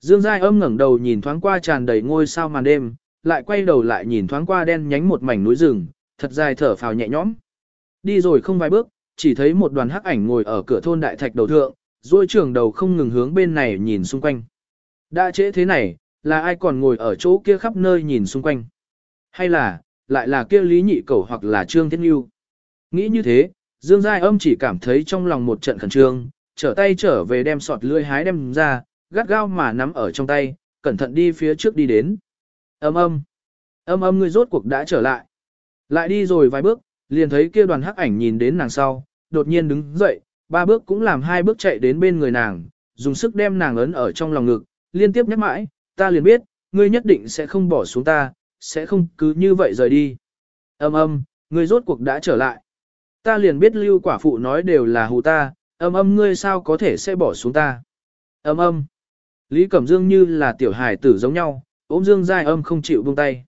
Dương Giai âm ngẩng đầu nhìn thoáng qua tràn đầy ngôi sao màn đêm, lại quay đầu lại nhìn thoáng qua đen nhánh một mảnh núi rừng, thật dài thở phào nhẹ nhõm. Đi rồi không vài bước, chỉ thấy một đoàn hắc ảnh ngồi ở cửa thôn đại thạch đầu thượng, rồi trường đầu không ngừng hướng bên này nhìn xung quanh. Đã trễ thế này, là ai còn ngồi ở chỗ kia khắp nơi nhìn xung quanh? Hay là, lại là kia Lý Nhị Cẩu hoặc là Trương Thiết Nhu? Nghĩ như thế, Dương Giai âm chỉ cảm thấy trong lòng một trận khẩn trương, trở tay trở về đem sọt lưỡi hái đem ra, gắt gao mà nắm ở trong tay, cẩn thận đi phía trước đi đến. Âm âm, âm âm ngươi rốt cuộc đã trở lại. Lại đi rồi vài bước, liền thấy kia đoàn hắc ảnh nhìn đến nàng sau, đột nhiên đứng dậy, ba bước cũng làm hai bước chạy đến bên người nàng, dùng sức đem nàng ấn ở trong lòng ngực, liên tiếp nhắc mãi, ta liền biết, ngươi nhất định sẽ không bỏ xuống ta, sẽ không cứ như vậy rời đi. Âm âm, ngươi rốt cuộc đã trở lại. Ta liền biết lưu quả phụ nói đều là hù ta, âm âm ngươi sao có thể sẽ bỏ xuống ta. Âm âm. Lý Cẩm Dương như là tiểu hài tử giống nhau, ôm Dương Giai âm không chịu buông tay.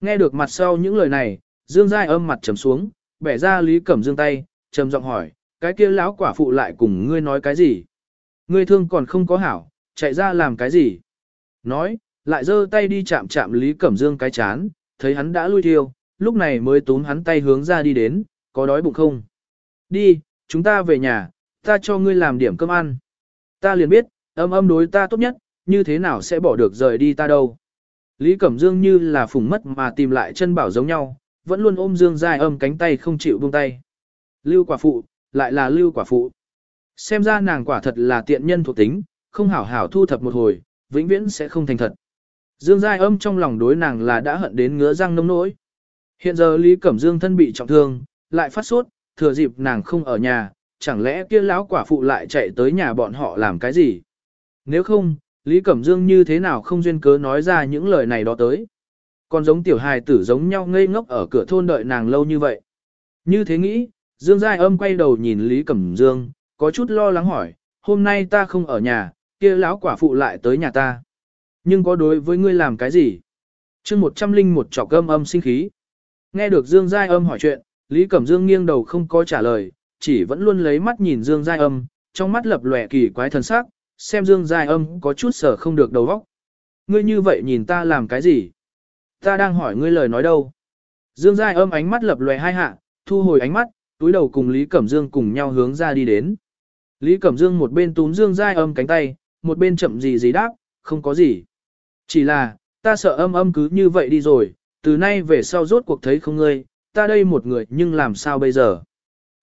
Nghe được mặt sau những lời này, Dương Giai âm mặt trầm xuống, bẻ ra Lý Cẩm Dương tay, trầm giọng hỏi, cái kia lão quả phụ lại cùng ngươi nói cái gì? Ngươi thương còn không có hảo, chạy ra làm cái gì? Nói, lại giơ tay đi chạm chạm Lý Cẩm Dương cái chán, thấy hắn đã lui thiêu, lúc này mới túm hắn tay hướng ra đi đến, có đói bụng không? Đi, chúng ta về nhà, ta cho ngươi làm điểm cơm ăn. Ta liền biết, âm âm đối ta tốt nhất, như thế nào sẽ bỏ được rời đi ta đâu. Lý Cẩm Dương như là phùng mất mà tìm lại chân bảo giống nhau, vẫn luôn ôm Dương dài âm cánh tay không chịu buông tay. Lưu quả phụ, lại là lưu quả phụ. Xem ra nàng quả thật là tiện nhân thuộc tính, không hảo hảo thu thập một hồi, vĩnh viễn sẽ không thành thật. Dương Giai âm trong lòng đối nàng là đã hận đến ngứa răng nông nỗi. Hiện giờ Lý Cẩm Dương thân bị trọng thương, lại phát sốt, thừa dịp nàng không ở nhà, chẳng lẽ kia lão quả phụ lại chạy tới nhà bọn họ làm cái gì? Nếu không, Lý Cẩm Dương như thế nào không duyên cớ nói ra những lời này đó tới? Còn giống tiểu hài tử giống nhau ngây ngốc ở cửa thôn đợi nàng lâu như vậy. Như thế nghĩ, Dương Giai âm quay đầu nhìn Lý Cẩm Dương, có chút lo lắng hỏi, hôm nay ta không ở nhà, kia lão quả phụ lại tới nhà ta. Nhưng có đối với ngươi làm cái gì? chương một trăm linh một trọc âm âm sinh khí. Nghe được Dương Giai âm hỏi chuyện, Lý Cẩm Dương nghiêng đầu không có trả lời, chỉ vẫn luôn lấy mắt nhìn Dương Giai âm, trong mắt lập lòe kỳ quái thần sắc, xem Dương Giai âm có chút sở không được đầu óc. Ngươi như vậy nhìn ta làm cái gì? Ta đang hỏi ngươi lời nói đâu? Dương Giai âm ánh mắt lập lòe hai hạ, thu hồi ánh mắt, túi đầu cùng Lý Cẩm Dương cùng nhau hướng ra đi đến. Lý Cẩm Dương một bên túm Dương Giai âm cánh tay, một bên chậm gì gì đáp, không có gì. Chỉ là, ta sợ âm âm cứ như vậy đi rồi, từ nay về sau rốt cuộc thấy không ngươi, ta đây một người nhưng làm sao bây giờ?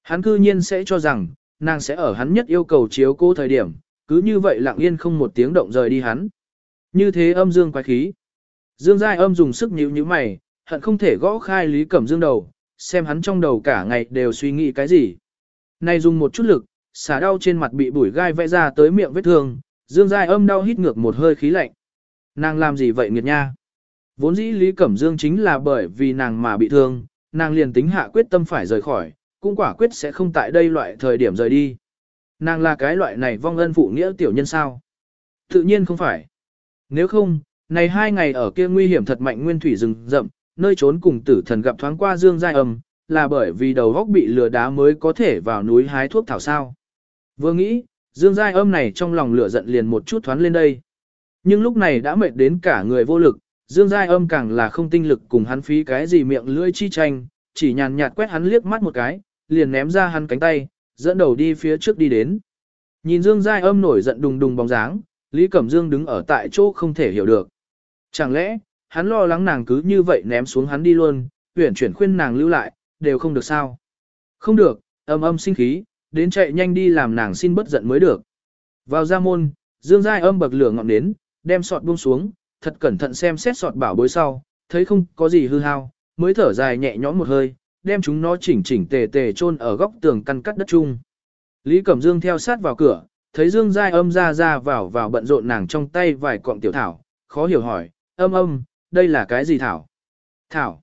Hắn cư nhiên sẽ cho rằng, nàng sẽ ở hắn nhất yêu cầu chiếu cố thời điểm, cứ như vậy lặng yên không một tiếng động rời đi hắn. Như thế âm dương quái khí. Dương Giai âm dùng sức nhíu nhíu mày, hận không thể gõ khai Lý Cẩm Dương đầu, xem hắn trong đầu cả ngày đều suy nghĩ cái gì. Này dùng một chút lực, xả đau trên mặt bị bụi gai vẽ ra tới miệng vết thương, Dương Giai âm đau hít ngược một hơi khí lạnh. Nàng làm gì vậy nghiệt nha? Vốn dĩ Lý Cẩm Dương chính là bởi vì nàng mà bị thương, nàng liền tính hạ quyết tâm phải rời khỏi, cũng quả quyết sẽ không tại đây loại thời điểm rời đi. Nàng là cái loại này vong ân phụ nghĩa tiểu nhân sao? Tự nhiên không phải. Nếu không, này hai ngày ở kia nguy hiểm thật mạnh nguyên thủy rừng rậm, nơi trốn cùng tử thần gặp thoáng qua dương giai âm, là bởi vì đầu góc bị lừa đá mới có thể vào núi hái thuốc thảo sao. Vừa nghĩ, dương giai âm này trong lòng lửa giận liền một chút thoáng lên đây. Nhưng lúc này đã mệt đến cả người vô lực, dương giai âm càng là không tinh lực cùng hắn phí cái gì miệng lưỡi chi tranh, chỉ nhàn nhạt quét hắn liếc mắt một cái, liền ném ra hắn cánh tay, dẫn đầu đi phía trước đi đến. Nhìn Dương Giai âm nổi giận đùng đùng bóng dáng, Lý Cẩm Dương đứng ở tại chỗ không thể hiểu được. Chẳng lẽ, hắn lo lắng nàng cứ như vậy ném xuống hắn đi luôn, huyển chuyển khuyên nàng lưu lại, đều không được sao. Không được, âm âm sinh khí, đến chạy nhanh đi làm nàng xin bất giận mới được. Vào ra môn, Dương Giai âm bậc lửa ngọn đến, đem sọt buông xuống, thật cẩn thận xem xét sọt bảo bối sau, thấy không có gì hư hao, mới thở dài nhẹ nhõm một hơi, đem chúng nó chỉnh chỉnh tề tề chôn ở góc tường căn cắt đất chung. Lý Cẩm Dương theo sát vào cửa, thấy Dương Giai âm ra ra vào vào bận rộn nàng trong tay vài cọng tiểu thảo, khó hiểu hỏi, âm âm, đây là cái gì thảo? Thảo.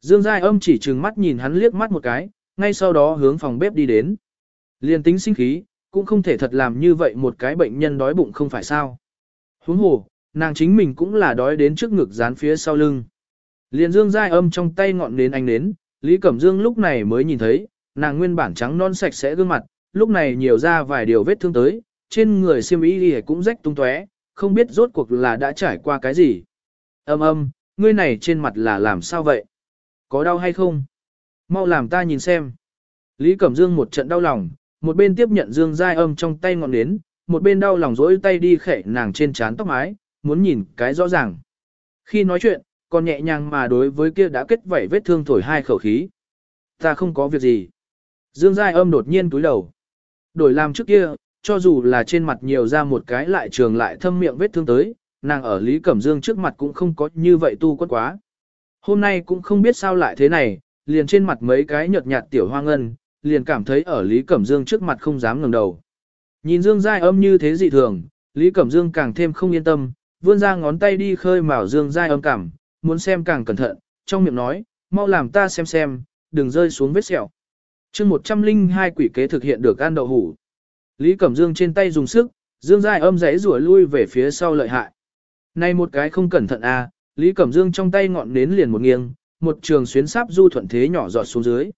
Dương Giai âm chỉ trừng mắt nhìn hắn liếc mắt một cái, ngay sau đó hướng phòng bếp đi đến. Liên tính sinh khí, cũng không thể thật làm như vậy một cái bệnh nhân đói bụng không phải sao. Huống hồ, nàng chính mình cũng là đói đến trước ngực dán phía sau lưng. Liên Dương Giai âm trong tay ngọn nến ánh nến, Lý Cẩm Dương lúc này mới nhìn thấy, nàng nguyên bản trắng non sạch sẽ gương mặt, lúc này nhiều ra vài điều vết thương tới, trên người xiêm y cũng rách tung tóe, không biết rốt cuộc là đã trải qua cái gì. Âm âm, ngươi này trên mặt là làm sao vậy? Có đau hay không? Mau làm ta nhìn xem. Lý Cẩm Dương một trận đau lòng, một bên tiếp nhận Dương Giai âm trong tay ngọn nến, một bên đau lòng rỗi tay đi khẽ nàng trên trán tóc mái, muốn nhìn cái rõ ràng. Khi nói chuyện, còn nhẹ nhàng mà đối với kia đã kết vảy vết thương thổi hai khẩu khí. Ta không có việc gì. Dương Giai âm đột nhiên túi đầu. Đổi làm trước kia, cho dù là trên mặt nhiều ra một cái lại trường lại thâm miệng vết thương tới, nàng ở Lý Cẩm Dương trước mặt cũng không có như vậy tu quất quá. Hôm nay cũng không biết sao lại thế này, liền trên mặt mấy cái nhợt nhạt tiểu hoa ngân, liền cảm thấy ở Lý Cẩm Dương trước mặt không dám ngẩng đầu. Nhìn Dương Giai âm như thế dị thường, Lý Cẩm Dương càng thêm không yên tâm, vươn ra ngón tay đi khơi mào Dương Giai âm cảm, muốn xem càng cẩn thận, trong miệng nói, mau làm ta xem xem, đừng rơi xuống vết sẹo. chương 102 quỷ kế thực hiện được ăn đậu hủ. Lý Cẩm Dương trên tay dùng sức, Dương Giai âm giấy rủa lui về phía sau lợi hại. Này một cái không cẩn thận à, Lý Cẩm Dương trong tay ngọn nến liền một nghiêng, một trường xuyến sáp du thuận thế nhỏ giọt xuống dưới.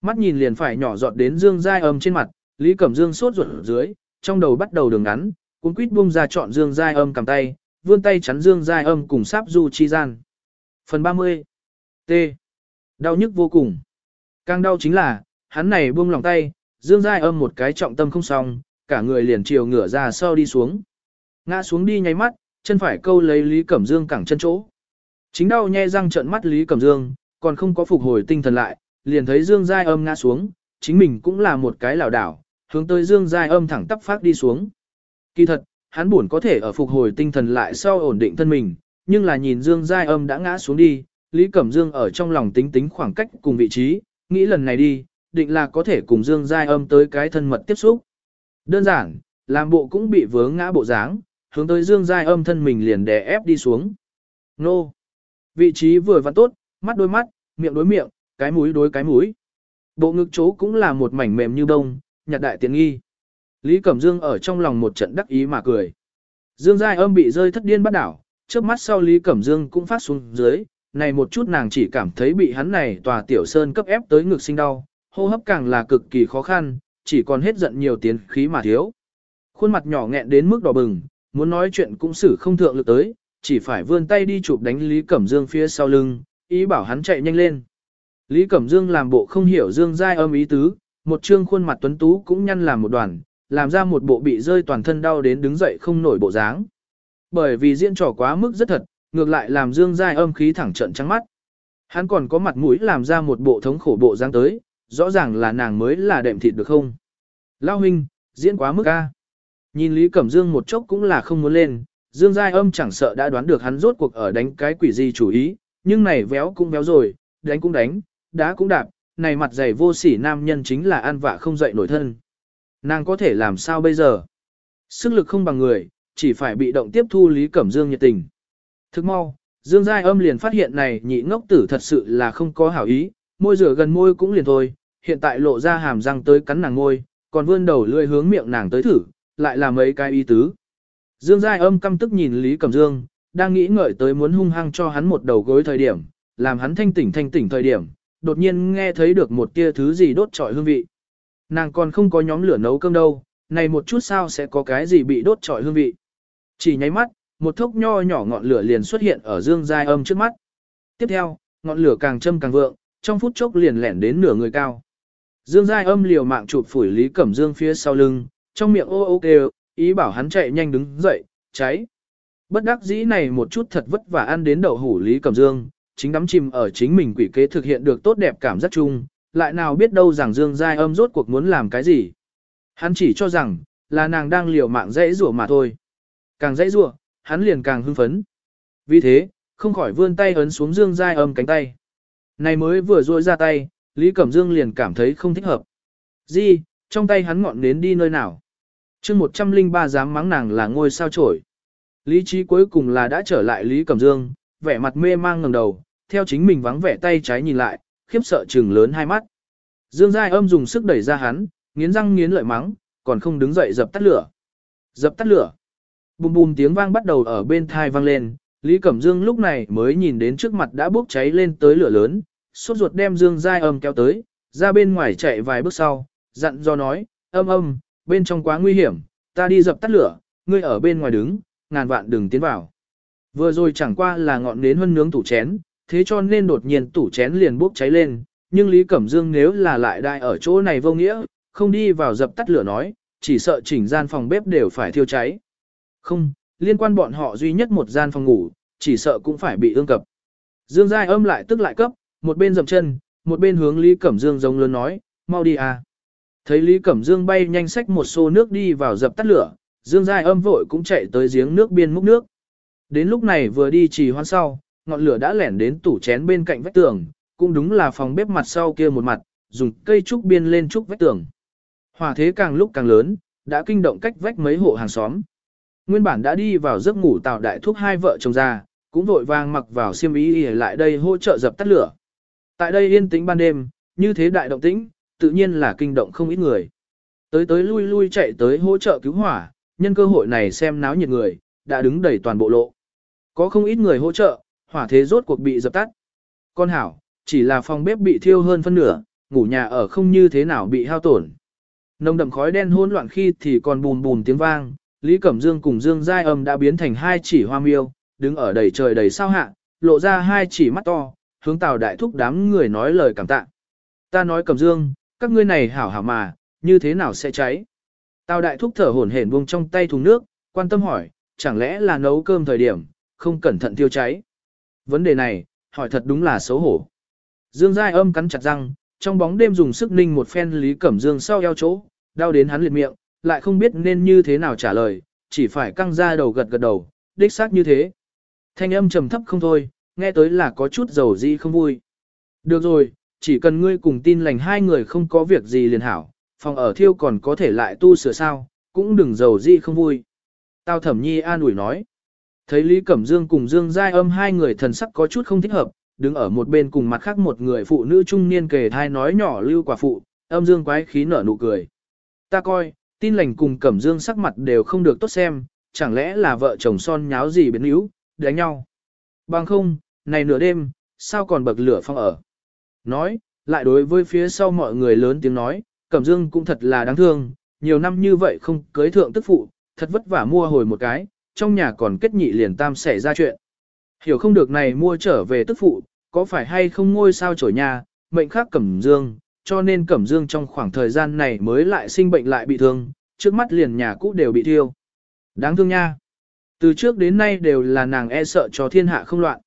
Mắt nhìn liền phải nhỏ giọt đến Dương Giai âm trên mặt, Lý Cẩm Dương sốt ruột ở dưới, trong đầu bắt đầu đường ngắn, cuốn quýt buông ra chọn Dương Giai âm cầm tay, vươn tay chắn Dương Giai âm cùng sáp du chi gian. Phần 30. T. Đau nhức vô cùng. Càng đau chính là, hắn này buông lòng tay, Dương Giai âm một cái trọng tâm không xong, cả người liền chiều ngửa ra sau đi xuống. Ngã xuống đi nháy mắt, chân phải câu lấy Lý Cẩm Dương cẳng chân chỗ. Chính đau nhe răng trợn mắt Lý Cẩm Dương, còn không có phục hồi tinh thần lại, liền thấy Dương Giai âm ngã xuống, chính mình cũng là một cái lảo đảo, hướng tới Dương Giai âm thẳng tắp phát đi xuống. Kỳ thật, hắn buồn có thể ở phục hồi tinh thần lại sau ổn định thân mình, nhưng là nhìn Dương Giai âm đã ngã xuống đi, Lý Cẩm Dương ở trong lòng tính tính khoảng cách cùng vị trí, nghĩ lần này đi, định là có thể cùng Dương Giai âm tới cái thân mật tiếp xúc. Đơn giản, làm bộ cũng bị vướng ngã bộ dáng, hướng tới Dương Giai âm thân mình liền đè ép đi xuống. Nô! Vị trí vừa vặn tốt, mắt đôi mắt, miệng đối miệng, cái mũi đối cái mũi. Bộ ngực chỗ cũng là một mảnh mềm như bông, nhặt đại tiện nghi. Lý Cẩm Dương ở trong lòng một trận đắc ý mà cười. Dương Giai âm bị rơi thất điên bắt đảo, trước mắt sau Lý Cẩm Dương cũng phát xuống dưới, này một chút nàng chỉ cảm thấy bị hắn này tòa tiểu sơn cấp ép tới ngực sinh đau, hô hấp càng là cực kỳ khó khăn, chỉ còn hết giận nhiều tiến khí mà thiếu. Khuôn mặt nhỏ nghẹn đến mức đỏ bừng, muốn nói chuyện cũng xử không thượng lực tới, chỉ phải vươn tay đi chụp đánh Lý Cẩm Dương phía sau lưng, ý bảo hắn chạy nhanh lên. Lý Cẩm Dương làm bộ không hiểu Dương Giai âm ý tứ, một trương khuôn mặt tuấn tú cũng nhăn làm một đoàn, làm ra một bộ bị rơi toàn thân đau đến đứng dậy không nổi bộ dáng. Bởi vì diễn trò quá mức rất thật, ngược lại làm Dương Giai âm khí thẳng trận trắng mắt. Hắn còn có mặt mũi làm ra một bộ thống khổ bộ dáng tới, rõ ràng là nàng mới là đệm thịt được không? Lao huynh, diễn quá mức a. Nhìn Lý Cẩm Dương một chốc cũng là không muốn lên, Dương Giai âm chẳng sợ đã đoán được hắn rốt cuộc ở đánh cái quỷ gì chủ ý, nhưng này véo cũng véo rồi, đánh cũng đánh, đá cũng đạp, này mặt dày vô sỉ nam nhân chính là an vạ không dậy nổi thân. Nàng có thể làm sao bây giờ? Sức lực không bằng người, chỉ phải bị động tiếp thu Lý Cẩm Dương nhiệt tình. Thức mau, Dương Giai âm liền phát hiện này nhị ngốc tử thật sự là không có hảo ý, môi rửa gần môi cũng liền thôi, hiện tại lộ ra hàm răng tới cắn nàng môi, còn vươn đầu lươi hướng miệng nàng tới thử, lại là mấy cái ý tứ. Dương Giai âm căm tức nhìn Lý Cẩm Dương, đang nghĩ ngợi tới muốn hung hăng cho hắn một đầu gối thời điểm, làm hắn thanh tỉnh thanh tỉnh thời điểm, đột nhiên nghe thấy được một tia thứ gì đốt trọi hương vị. Nàng còn không có nhóm lửa nấu cơm đâu, này một chút sao sẽ có cái gì bị đốt trọi hương vị. Chỉ nháy mắt, một thốc nho nhỏ ngọn lửa liền xuất hiện ở Dương Giai âm trước mắt. Tiếp theo, ngọn lửa càng châm càng vượng, trong phút chốc liền lẻn đến nửa người cao. Dương Giai âm liều mạng chụp phủi Lý Cẩm Dương phía sau lưng, trong miệng ô ô kêu, ý bảo hắn chạy nhanh đứng dậy, cháy. Bất đắc dĩ này một chút thật vất vả ăn đến đậu hủ Lý Cẩm Dương, chính đắm chìm ở chính mình quỷ kế thực hiện được tốt đẹp cảm giác chung, lại nào biết đâu rằng Dương Giai âm rốt cuộc muốn làm cái gì. Hắn chỉ cho rằng, là nàng đang liều mạng dễ rủa mà thôi. Càng dãy rủa, hắn liền càng hưng phấn. Vì thế, không khỏi vươn tay ấn xuống Dương Giai âm cánh tay. Này mới vừa rôi ra tay, Lý Cẩm Dương liền cảm thấy không thích hợp. di, trong tay hắn ngọn nến đi nơi nào? chương 103 dám mắng nàng là ngôi sao trổi. Lý trí cuối cùng là đã trở lại Lý Cẩm Dương, vẻ mặt mê mang ngẩng đầu, theo chính mình vắng vẻ tay trái nhìn lại, khiếp sợ trừng lớn hai mắt. Dương Giai âm dùng sức đẩy ra hắn, nghiến răng nghiến lợi mắng, còn không đứng dậy dập tắt lửa. Dập tắt lửa. Bùm bùm tiếng vang bắt đầu ở bên thai vang lên, Lý Cẩm Dương lúc này mới nhìn đến trước mặt đã bốc cháy lên tới lửa lớn, sốt ruột đem Dương Giai âm kéo tới, ra bên ngoài chạy vài bước sau, dặn do nói, âm âm, bên trong quá nguy hiểm, ta đi dập tắt lửa, ngươi ở bên ngoài đứng, ngàn vạn đừng tiến vào. Vừa rồi chẳng qua là ngọn nến hân nướng tủ chén, thế cho nên đột nhiên tủ chén liền bốc cháy lên, nhưng Lý Cẩm Dương nếu là lại đại ở chỗ này vô nghĩa, không đi vào dập tắt lửa nói, chỉ sợ chỉnh gian phòng bếp đều phải thiêu cháy. Không, liên quan bọn họ duy nhất một gian phòng ngủ, chỉ sợ cũng phải bị ương cập. Dương Giai âm lại tức lại cấp, một bên dậm chân, một bên hướng Lý Cẩm Dương giống lớn nói, mau đi à. Thấy Lý Cẩm Dương bay nhanh sách một xô nước đi vào dập tắt lửa, Dương Giai âm vội cũng chạy tới giếng nước biên múc nước. Đến lúc này vừa đi trì hoan sau, ngọn lửa đã lẻn đến tủ chén bên cạnh vách tường, cũng đúng là phòng bếp mặt sau kia một mặt, dùng cây trúc biên lên trúc vách tường. Hỏa thế càng lúc càng lớn, đã kinh động cách vách mấy hộ hàng xóm. Nguyên bản đã đi vào giấc ngủ tạo đại thuốc hai vợ chồng già, cũng vội vàng mặc vào xiêm y để lại đây hỗ trợ dập tắt lửa. Tại đây yên tĩnh ban đêm, như thế đại động tĩnh, tự nhiên là kinh động không ít người. Tới tới lui lui chạy tới hỗ trợ cứu hỏa, nhân cơ hội này xem náo nhiệt người, đã đứng đầy toàn bộ lộ. Có không ít người hỗ trợ, hỏa thế rốt cuộc bị dập tắt. Con hảo, chỉ là phòng bếp bị thiêu hơn phân nửa, ngủ nhà ở không như thế nào bị hao tổn. Nồng đậm khói đen hỗn loạn khi thì còn bùn bùn tiếng vang, Lý Cẩm Dương cùng Dương Giai Âm đã biến thành hai chỉ hoa miêu, đứng ở đầy trời đầy sao hạ, lộ ra hai chỉ mắt to, hướng Tào Đại Thúc đám người nói lời cảm tạ. Ta nói Cẩm Dương, các ngươi này hảo hảo mà, như thế nào sẽ cháy? Tào Đại Thúc thở hổn hển buông trong tay thùng nước, quan tâm hỏi, chẳng lẽ là nấu cơm thời điểm, không cẩn thận tiêu cháy? Vấn đề này, hỏi thật đúng là xấu hổ. Dương Giai Âm cắn chặt răng, trong bóng đêm dùng sức ninh một phen Lý Cẩm Dương sau eo chỗ, đau đến hắn liệt miệng, lại không biết nên như thế nào trả lời, chỉ phải căng ra đầu gật gật đầu, đích xác như thế. Thanh âm trầm thấp không thôi, nghe tới là có chút dầu di không vui. Được rồi, chỉ cần ngươi cùng tin lành hai người không có việc gì liền hảo, phòng ở thiêu còn có thể lại tu sửa sao, cũng đừng dầu di không vui. Tao thẩm nhi an ủi nói. Thấy Lý Cẩm Dương cùng Dương Giai âm hai người thần sắc có chút không thích hợp, đứng ở một bên cùng mặt khác một người phụ nữ trung niên kề thai nói nhỏ lưu quả phụ, âm dương quái khí nở nụ cười. Ta coi, tin lành cùng Cẩm Dương sắc mặt đều không được tốt xem, chẳng lẽ là vợ chồng son nháo gì biến yếu, đánh nhau. Bằng không, này nửa đêm, sao còn bậc lửa phong ở. Nói, lại đối với phía sau mọi người lớn tiếng nói, Cẩm Dương cũng thật là đáng thương, nhiều năm như vậy không cưới thượng tức phụ, thật vất vả mua hồi một cái, trong nhà còn kết nhị liền tam xảy ra chuyện. Hiểu không được này mua trở về tức phụ, có phải hay không ngôi sao trổi nhà, mệnh khác Cẩm Dương, cho nên Cẩm Dương trong khoảng thời gian này mới lại sinh bệnh lại bị thương, trước mắt liền nhà cũ đều bị thiêu. Đáng thương nha. Từ trước đến nay đều là nàng e sợ cho thiên hạ không loạn.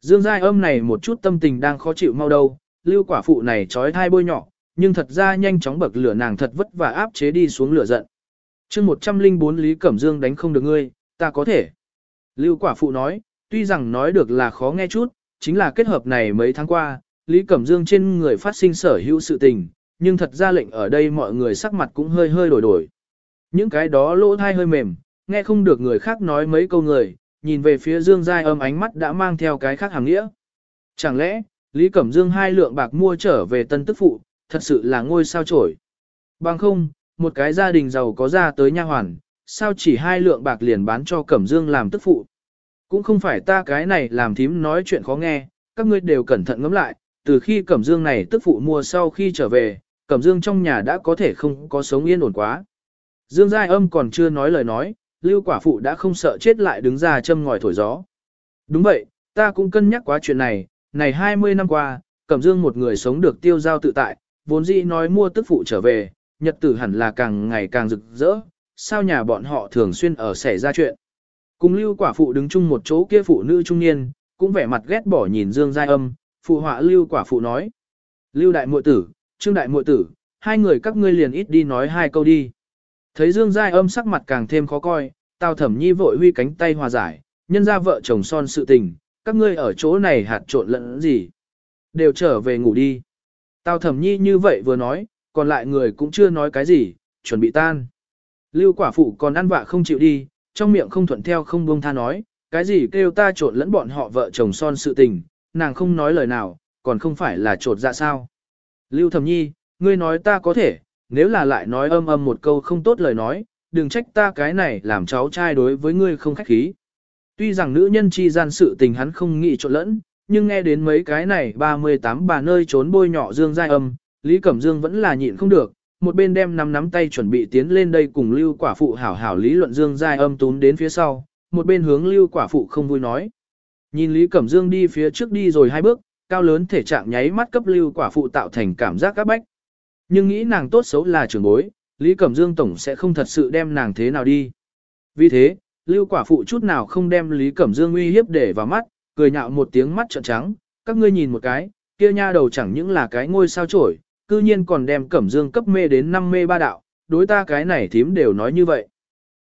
Dương Giai âm này một chút tâm tình đang khó chịu mau đâu, lưu quả phụ này trói thai bôi nhỏ, nhưng thật ra nhanh chóng bậc lửa nàng thật vất và áp chế đi xuống lửa giận. chương 104 Lý Cẩm Dương đánh không được ngươi, ta có thể. Lưu quả phụ nói, tuy rằng nói được là khó nghe chút, chính là kết hợp này mấy tháng qua, Lý Cẩm Dương trên người phát sinh sở hữu sự tình, nhưng thật ra lệnh ở đây mọi người sắc mặt cũng hơi hơi đổi đổi. Những cái đó lỗ thai hơi mềm, nghe không được người khác nói mấy câu người, nhìn về phía Dương Giai âm ánh mắt đã mang theo cái khác hàng nghĩa. Chẳng lẽ, Lý Cẩm Dương hai lượng bạc mua trở về tân tức phụ, thật sự là ngôi sao trổi. Bằng không, một cái gia đình giàu có ra tới nha hoàn, sao chỉ hai lượng bạc liền bán cho Cẩm Dương làm tức phụ. Cũng không phải ta cái này làm thím nói chuyện khó nghe, các ngươi đều cẩn thận ngẫm lại, từ khi Cẩm Dương này tức phụ mua sau khi trở về, Cẩm Dương trong nhà đã có thể không có sống yên ổn quá. Dương Giai âm còn chưa nói lời nói, lưu quả phụ đã không sợ chết lại đứng ra châm ngòi thổi gió. Đúng vậy, ta cũng cân nhắc quá chuyện này, này 20 năm qua, Cẩm Dương một người sống được tiêu giao tự tại, vốn dĩ nói mua tức phụ trở về, nhật tử hẳn là càng ngày càng rực rỡ, sao nhà bọn họ thường xuyên ở xảy ra chuyện. Cùng lưu quả phụ đứng chung một chỗ kia phụ nữ trung niên, cũng vẻ mặt ghét bỏ nhìn Dương Giai âm, phụ họa lưu quả phụ nói. Lưu đại muội tử, trương đại muội tử, hai người các ngươi liền ít đi nói hai câu đi. Thấy Dương Giai âm sắc mặt càng thêm khó coi, Tào Thẩm Nhi vội huy cánh tay hòa giải, nhân ra vợ chồng son sự tình, các ngươi ở chỗ này hạt trộn lẫn gì. Đều trở về ngủ đi. Tào Thẩm Nhi như vậy vừa nói, còn lại người cũng chưa nói cái gì, chuẩn bị tan. Lưu quả phụ còn ăn vạ không chịu đi, trong miệng không thuận theo không buông tha nói, cái gì kêu ta trộn lẫn bọn họ vợ chồng son sự tình, nàng không nói lời nào, còn không phải là trột dạ sao. Lưu Thẩm Nhi, ngươi nói ta có thể, nếu là lại nói âm âm một câu không tốt lời nói, đừng trách ta cái này làm cháu trai đối với ngươi không khách khí. Tuy rằng nữ nhân chi gian sự tình hắn không nghĩ trộn lẫn, nhưng nghe đến mấy cái này 38 bà nơi trốn bôi nhỏ Dương Giai âm, Lý Cẩm Dương vẫn là nhịn không được, một bên đem nắm nắm tay chuẩn bị tiến lên đây cùng lưu quả phụ hảo hảo lý luận Dương Giai âm tún đến phía sau, một bên hướng Lưu quả phụ không vui nói. Nhìn Lý Cẩm Dương đi phía trước đi rồi hai bước, cao lớn thể trạng nháy mắt cấp Lưu quả phụ tạo thành cảm giác các bách. Nhưng nghĩ nàng tốt xấu là trưởng bối, Lý Cẩm Dương tổng sẽ không thật sự đem nàng thế nào đi. Vì thế, Lưu quả phụ chút nào không đem Lý Cẩm Dương uy hiếp để vào mắt, cười nhạo một tiếng mắt trợn trắng, các ngươi nhìn một cái, kia nha đầu chẳng những là cái ngôi sao trổi, cư nhiên còn đem Cẩm Dương cấp mê đến năm mê ba đạo, đối ta cái này thím đều nói như vậy.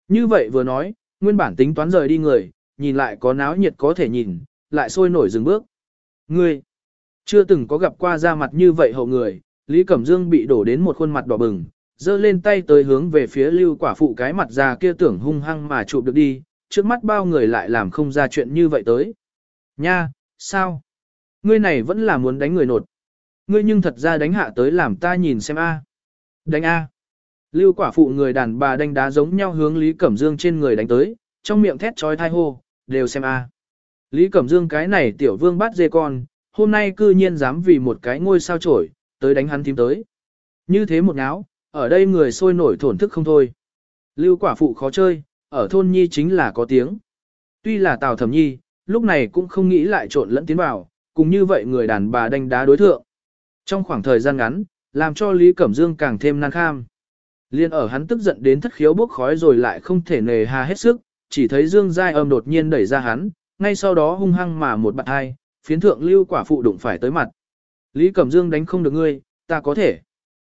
Như vậy vừa nói, nguyên bản tính toán rời đi người, nhìn lại có náo nhiệt có thể nhìn, lại sôi nổi dừng bước. Ngươi, chưa từng có gặp qua da mặt như vậy hậu người, Lý Cẩm Dương bị đổ đến một khuôn mặt đỏ bừng, giơ lên tay tới hướng về phía lưu quả phụ cái mặt già kia tưởng hung hăng mà chụp được đi, trước mắt bao người lại làm không ra chuyện như vậy tới. Nha, sao? Ngươi này vẫn là muốn đánh người nột. Ngươi nhưng thật ra đánh hạ tới làm ta nhìn xem a. Đánh a. Lưu quả phụ người đàn bà đánh đá giống nhau hướng Lý Cẩm Dương trên người đánh tới, trong miệng thét trói thai hô, đều xem a. Lý Cẩm Dương cái này tiểu vương bắt dê con, hôm nay cư nhiên dám vì một cái ngôi sao trổi, tới đánh hắn thím tới. Như thế một ngáo, ở đây người sôi nổi thổn thức không thôi. Lưu quả phụ khó chơi, ở thôn nhi chính là có tiếng. Tuy là Tào Thẩm Nhi, lúc này cũng không nghĩ lại trộn lẫn tiến vào, cùng như vậy người đàn bà đánh đá đối thượng. Trong khoảng thời gian ngắn, làm cho Lý Cẩm Dương càng thêm nan kham. Liên ở hắn tức giận đến thất khiếu bốc khói rồi lại không thể nề hà hết sức, chỉ thấy Dương Giai âm đột nhiên đẩy ra hắn, ngay sau đó hung hăng mà một bạn hai, phiến thượng lưu quả phụ đụng phải tới mặt. Lý Cẩm Dương đánh không được ngươi, ta có thể.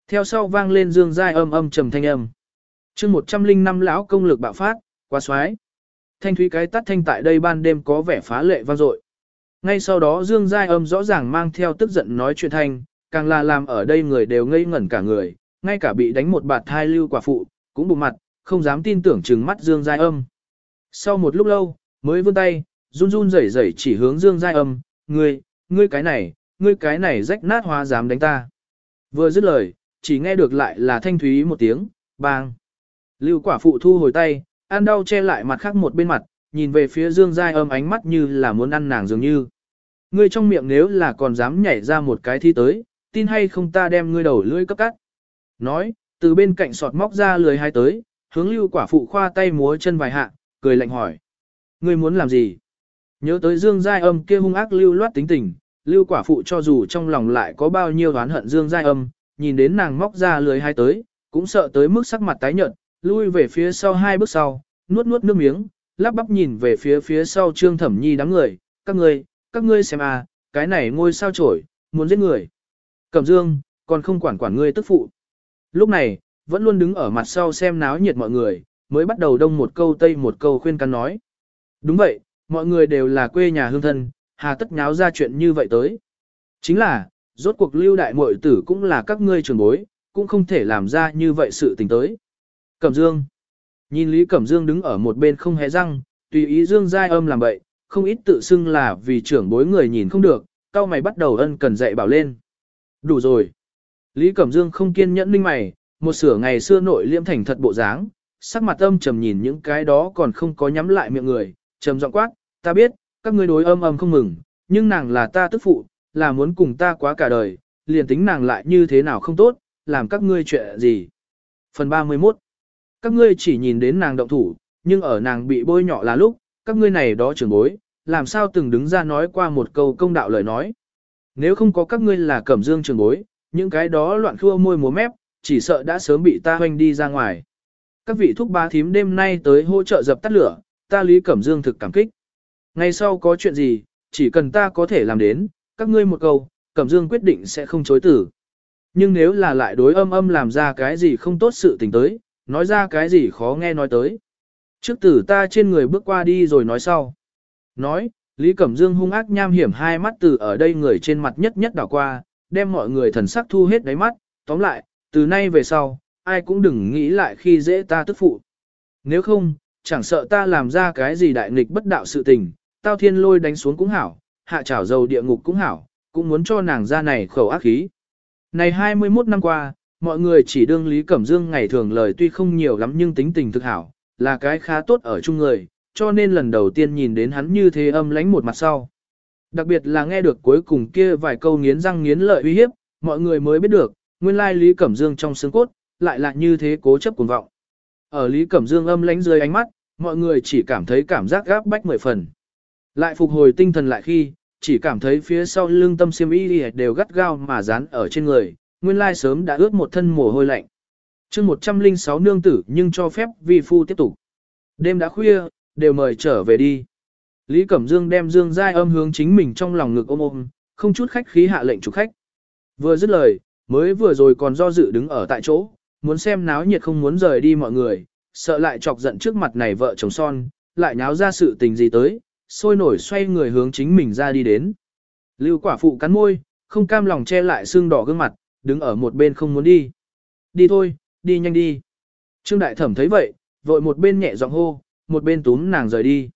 Theo sau vang lên Dương Giai âm âm trầm thanh âm. chương 105 lão công lực bạo phát, quá xoái. Thanh thúy cái tắt thanh tại đây ban đêm có vẻ phá lệ vang dội. Ngay sau đó Dương Giai âm rõ ràng mang theo tức giận nói chuyện thanh, càng là làm ở đây người đều ngây ngẩn cả người, ngay cả bị đánh một bạt thai lưu quả phụ, cũng bụng mặt, không dám tin tưởng trừng mắt Dương Giai âm. Sau một lúc lâu, mới vươn tay, run run rẩy rẩy chỉ hướng Dương Giai âm, ngươi, ngươi cái này, ngươi cái này rách nát hóa dám đánh ta. Vừa dứt lời, chỉ nghe được lại là thanh thúy một tiếng, bang. Lưu quả phụ thu hồi tay, ăn đau che lại mặt khác một bên mặt, nhìn về phía Dương Giai âm ánh mắt như là muốn ăn nàng dường như. Ngươi trong miệng nếu là còn dám nhảy ra một cái thi tới, tin hay không ta đem ngươi đầu lưỡi cấp cắt. Nói, từ bên cạnh sọt móc ra lười hai tới, hướng lưu quả phụ khoa tay múa chân vài hạ, cười lạnh hỏi. Ngươi muốn làm gì? Nhớ tới Dương Giai âm kia hung ác lưu loát tính tình, lưu quả phụ cho dù trong lòng lại có bao nhiêu oán hận Dương Giai âm, nhìn đến nàng móc ra lưới hai tới, cũng sợ tới mức sắc mặt tái nhợt, lui về phía sau hai bước sau, nuốt nuốt nước miếng, lắp bắp nhìn về phía phía sau Trương Thẩm Nhi đám người, các ngươi, các ngươi xem à, cái này ngôi sao trổi, muốn giết người. Cẩm Dương, còn không quản quản ngươi tức phụ. Lúc này, vẫn luôn đứng ở mặt sau xem náo nhiệt mọi người, mới bắt đầu đông một câu tây một câu khuyên can nói. Đúng vậy, mọi người đều là quê nhà hương thân, hà tất nháo ra chuyện như vậy tới. Chính là, rốt cuộc lưu đại muội tử cũng là các ngươi trường bối, cũng không thể làm ra như vậy sự tình tới. Cẩm Dương Nhìn Lý Cẩm Dương đứng ở một bên không hé răng, tùy ý Dương giai âm làm bậy, không ít tự xưng là vì trưởng bối người nhìn không được, cao mày bắt đầu ân cần dạy bảo lên. Đủ rồi. Lý Cẩm Dương không kiên nhẫn ninh mày, một sửa ngày xưa nội liêm thành thật bộ dáng, sắc mặt âm trầm nhìn những cái đó còn không có nhắm lại miệng người, trầm giọng quát, ta biết, các ngươi đối âm âm không mừng, nhưng nàng là ta tức phụ, là muốn cùng ta quá cả đời, liền tính nàng lại như thế nào không tốt, làm các ngươi chuyện gì. Phần 31 Các ngươi chỉ nhìn đến nàng động thủ, nhưng ở nàng bị bôi nhọ là lúc, các ngươi này đó trưởng bối, làm sao từng đứng ra nói qua một câu công đạo lời nói. Nếu không có các ngươi là cẩm dương trường bối, những cái đó loạn khua môi múa mép, chỉ sợ đã sớm bị ta hoanh đi ra ngoài. Các vị thúc ba thím đêm nay tới hỗ trợ dập tắt lửa, ta Lý Cẩm Dương thực cảm kích. Ngày sau có chuyện gì, chỉ cần ta có thể làm đến, các ngươi một câu, Cẩm Dương quyết định sẽ không chối tử. Nhưng nếu là lại đối âm âm làm ra cái gì không tốt sự tình tới, nói ra cái gì khó nghe nói tới. Trước tử ta trên người bước qua đi rồi nói sau. Nói, Lý Cẩm Dương hung ác nham hiểm hai mắt từ ở đây người trên mặt nhất nhất đảo qua, đem mọi người thần sắc thu hết đáy mắt, tóm lại, từ nay về sau, ai cũng đừng nghĩ lại khi dễ ta tức phụ. Nếu không, chẳng sợ ta làm ra cái gì đại nghịch bất đạo sự tình, tao thiên lôi đánh xuống cũng hảo, hạ trảo dầu địa ngục cũng hảo, cũng muốn cho nàng ra này khẩu ác khí. Này 21 năm qua, mọi người chỉ đương Lý Cẩm Dương ngày thường lời tuy không nhiều lắm nhưng tính tình thực hảo, là cái khá tốt ở chung người, cho nên lần đầu tiên nhìn đến hắn như thế âm lánh một mặt sau. Đặc biệt là nghe được cuối cùng kia vài câu nghiến răng nghiến lợi uy hiếp, mọi người mới biết được, nguyên lai Lý Cẩm Dương trong xương cốt, lại là như thế cố chấp cuồng vọng. Ở Lý Cẩm Dương âm lánh dưới ánh mắt, mọi người chỉ cảm thấy cảm giác gáp bách mười phần. Lại phục hồi tinh thần lại khi, chỉ cảm thấy phía sau lưng tâm xiêm y đều gắt gao mà dán ở trên người, nguyên lai sớm đã ướt một thân mồ hôi lạnh. chương 106 nương tử nhưng cho phép vi phu tiếp tục. Đêm đã khuya, đều mời trở về đi. Lý Cẩm Dương đem Dương Giai âm hướng chính mình trong lòng ngực ôm ôm, không chút khách khí hạ lệnh chủ khách. Vừa dứt lời, mới vừa rồi còn do dự đứng ở tại chỗ, muốn xem náo nhiệt không muốn rời đi mọi người, sợ lại chọc giận trước mặt này vợ chồng son, lại nháo ra sự tình gì tới, sôi nổi xoay người hướng chính mình ra đi đến. Lưu quả phụ cắn môi, không cam lòng che lại xương đỏ gương mặt, đứng ở một bên không muốn đi. Đi thôi, đi nhanh đi. Trương Đại Thẩm thấy vậy, vội một bên nhẹ giọng hô, một bên túm nàng rời đi.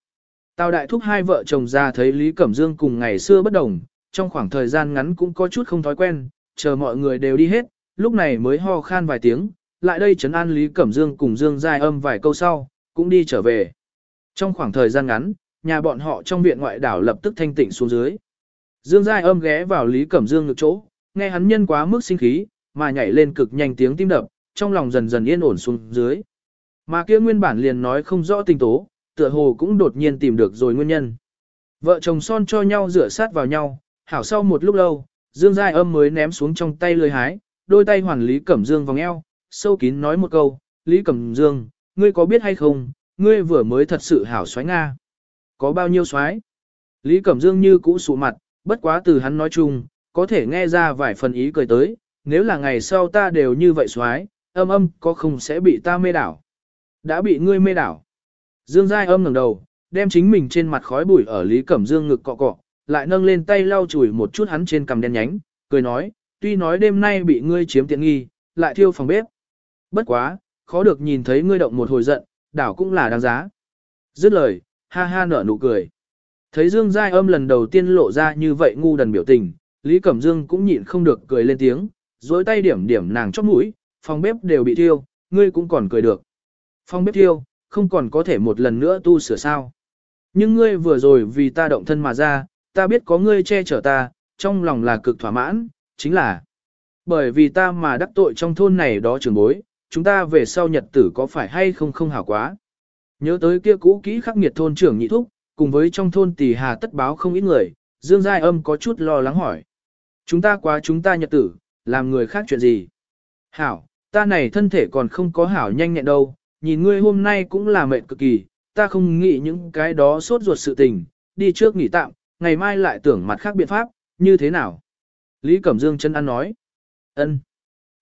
Tào Đại Thúc hai vợ chồng ra thấy Lý Cẩm Dương cùng ngày xưa bất đồng, trong khoảng thời gian ngắn cũng có chút không thói quen, chờ mọi người đều đi hết, lúc này mới ho khan vài tiếng, lại đây trấn an Lý Cẩm Dương cùng Dương Giai âm vài câu sau, cũng đi trở về. Trong khoảng thời gian ngắn, nhà bọn họ trong viện ngoại đảo lập tức thanh tịnh xuống dưới. Dương Giai âm ghé vào Lý Cẩm Dương ngực chỗ, nghe hắn nhân quá mức sinh khí, mà nhảy lên cực nhanh tiếng tim đập, trong lòng dần dần yên ổn xuống dưới. Mà kia nguyên bản liền nói không rõ tình tố, tựa hồ cũng đột nhiên tìm được rồi nguyên nhân. Vợ chồng son cho nhau rửa sát vào nhau, hảo sau một lúc lâu, Dương Giai âm mới ném xuống trong tay lười hái, đôi tay hoàn Lý Cẩm Dương vòng eo, sâu kín nói một câu, Lý Cẩm Dương, ngươi có biết hay không, ngươi vừa mới thật sự hảo xoáy Nga. Có bao nhiêu xoáy? Lý Cẩm Dương như cũ sụ mặt, bất quá từ hắn nói chung, có thể nghe ra vài phần ý cười tới, nếu là ngày sau ta đều như vậy xoáy, âm âm có không sẽ bị ta mê đảo. Đã bị ngươi mê đảo. Dương Giai âm ngẩng đầu, đem chính mình trên mặt khói bụi ở Lý Cẩm Dương ngực cọ cọ, lại nâng lên tay lau chùi một chút hắn trên cằm đen nhánh, cười nói, tuy nói đêm nay bị ngươi chiếm tiện nghi, lại thiêu phòng bếp. Bất quá, khó được nhìn thấy ngươi động một hồi giận, đảo cũng là đáng giá. Dứt lời, ha ha nở nụ cười. Thấy Dương Giai âm lần đầu tiên lộ ra như vậy ngu đần biểu tình, Lý Cẩm Dương cũng nhịn không được cười lên tiếng, dối tay điểm điểm nàng chóp mũi, phòng bếp đều bị thiêu, ngươi cũng còn cười được. Phòng bếp thiêu, không còn có thể một lần nữa tu sửa sao. Nhưng ngươi vừa rồi vì ta động thân mà ra, ta biết có ngươi che chở ta, trong lòng là cực thỏa mãn, chính là bởi vì ta mà đắc tội trong thôn này đó trường bối, chúng ta về sau nhật tử có phải hay không không hảo quá. Nhớ tới kia cũ kỹ khắc nghiệt thôn trưởng nhị thúc, cùng với trong thôn tỷ hà tất báo không ít người, Dương Giai Âm có chút lo lắng hỏi. Chúng ta quá chúng ta nhật tử, làm người khác chuyện gì? Hảo, ta này thân thể còn không có hảo nhanh nhẹn đâu, nhìn ngươi hôm nay cũng là mệt cực kỳ, ta không nghĩ những cái đó sốt ruột sự tình, đi trước nghỉ tạm, ngày mai lại tưởng mặt khác biện pháp, như thế nào? Lý Cẩm Dương chân ăn nói. ân.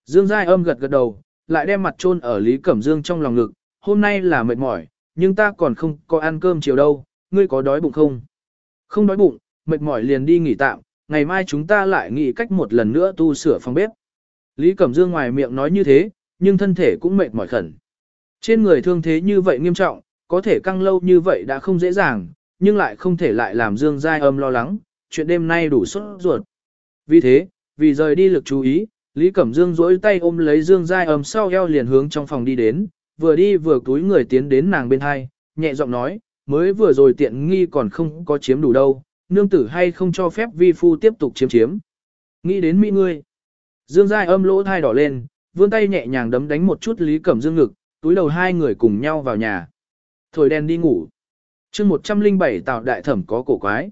Dương Giai âm gật gật đầu, lại đem mặt chôn ở Lý Cẩm Dương trong lòng ngực, hôm nay là mệt mỏi, nhưng ta còn không có ăn cơm chiều đâu, ngươi có đói bụng không? Không đói bụng, mệt mỏi liền đi nghỉ tạm, ngày mai chúng ta lại nghĩ cách một lần nữa tu sửa phòng bếp. Lý Cẩm Dương ngoài miệng nói như thế, nhưng thân thể cũng mệt mỏi khẩn. Trên người thương thế như vậy nghiêm trọng, có thể căng lâu như vậy đã không dễ dàng, nhưng lại không thể lại làm Dương Giai âm lo lắng, chuyện đêm nay đủ sốt ruột. Vì thế, vì rời đi lực chú ý, Lý Cẩm Dương duỗi tay ôm lấy Dương Giai âm sau eo liền hướng trong phòng đi đến, vừa đi vừa túi người tiến đến nàng bên hai, nhẹ giọng nói, mới vừa rồi tiện nghi còn không có chiếm đủ đâu, nương tử hay không cho phép vi phu tiếp tục chiếm chiếm. Nghĩ đến mỹ ngươi. Dương Giai âm lỗ thai đỏ lên, vươn tay nhẹ nhàng đấm đánh một chút Lý Cẩm Dương ngực, túi đầu hai người cùng nhau vào nhà. Thổi đèn đi ngủ. chương 107 tạo đại thẩm có cổ quái.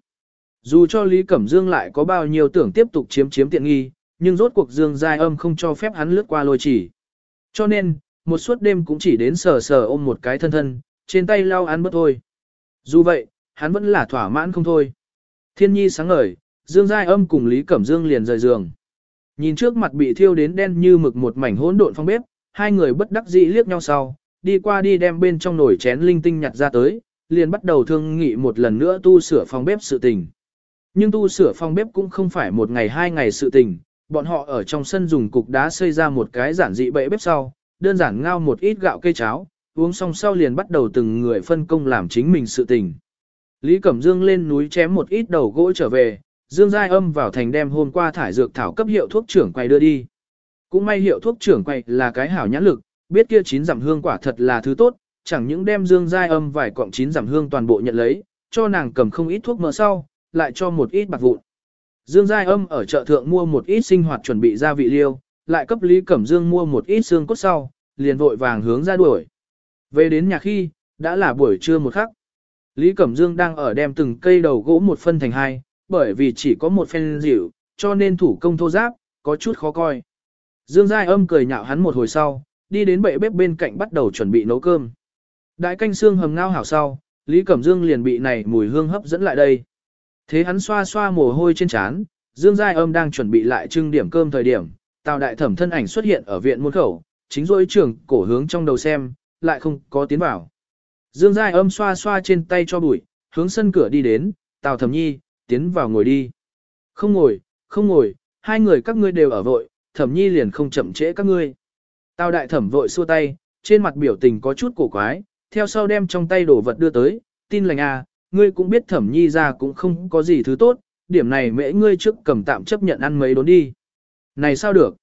Dù cho Lý Cẩm Dương lại có bao nhiêu tưởng tiếp tục chiếm chiếm tiện nghi, nhưng rốt cuộc Dương Giai âm không cho phép hắn lướt qua lôi chỉ. Cho nên, một suốt đêm cũng chỉ đến sờ sờ ôm một cái thân thân, trên tay lau ăn bớt thôi. Dù vậy, hắn vẫn là thỏa mãn không thôi. Thiên nhi sáng ngời, Dương Giai âm cùng Lý Cẩm Dương liền rời giường. Nhìn trước mặt bị thiêu đến đen như mực một mảnh hỗn độn phong bếp, hai người bất đắc dĩ liếc nhau sau, đi qua đi đem bên trong nồi chén linh tinh nhặt ra tới, liền bắt đầu thương nghị một lần nữa tu sửa phòng bếp sự tình. Nhưng tu sửa phòng bếp cũng không phải một ngày hai ngày sự tình, bọn họ ở trong sân dùng cục đá xây ra một cái giản dị bệ bếp sau, đơn giản ngao một ít gạo cây cháo, uống xong sau liền bắt đầu từng người phân công làm chính mình sự tình. Lý Cẩm Dương lên núi chém một ít đầu gỗ trở về, Dương Giai âm vào thành đem hôm qua thải dược thảo cấp hiệu thuốc trưởng quay đưa đi. Cũng may hiệu thuốc trưởng quay là cái hảo nhãn lực, biết kia chín giảm hương quả thật là thứ tốt, chẳng những đem Dương Giai âm vài cọng chín giảm hương toàn bộ nhận lấy, cho nàng cầm không ít thuốc mỡ sau, lại cho một ít bạc vụn. Dương Giai âm ở chợ thượng mua một ít sinh hoạt chuẩn bị gia vị liêu, lại cấp Lý Cẩm Dương mua một ít xương cốt sau, liền vội vàng hướng ra đuổi. Về đến nhà khi, đã là buổi trưa một khắc. Lý Cẩm Dương đang ở đem từng cây đầu gỗ một phân thành hai, bởi vì chỉ có một phen dịu, cho nên thủ công thô giáp, có chút khó coi. Dương Giai âm cười nhạo hắn một hồi sau, đi đến bệ bếp bên cạnh bắt đầu chuẩn bị nấu cơm. Đại canh xương hầm ngao hảo sau, Lý Cẩm Dương liền bị này mùi hương hấp dẫn lại đây. Thế hắn xoa xoa mồ hôi trên trán, Dương Giai âm đang chuẩn bị lại trưng điểm cơm thời điểm, Tào đại thẩm thân ảnh xuất hiện ở viện môn khẩu, chính rỗi trường cổ hướng trong đầu xem, lại không có tiến vào. Dương Giai âm xoa xoa trên tay cho bụi, hướng sân cửa đi đến, Tào thẩm nhi, tiến vào ngồi đi. Không ngồi, không ngồi, hai người các ngươi đều ở vội, thẩm nhi liền không chậm trễ các ngươi. Tào đại thẩm vội xua tay, trên mặt biểu tình có chút cổ quái, theo sau đem trong tay đồ vật đưa tới, tin lành à, ngươi cũng biết thẩm nhi ra cũng không có gì thứ tốt, điểm này mễ ngươi trước cầm tạm chấp nhận ăn mấy đốn đi. Này sao được?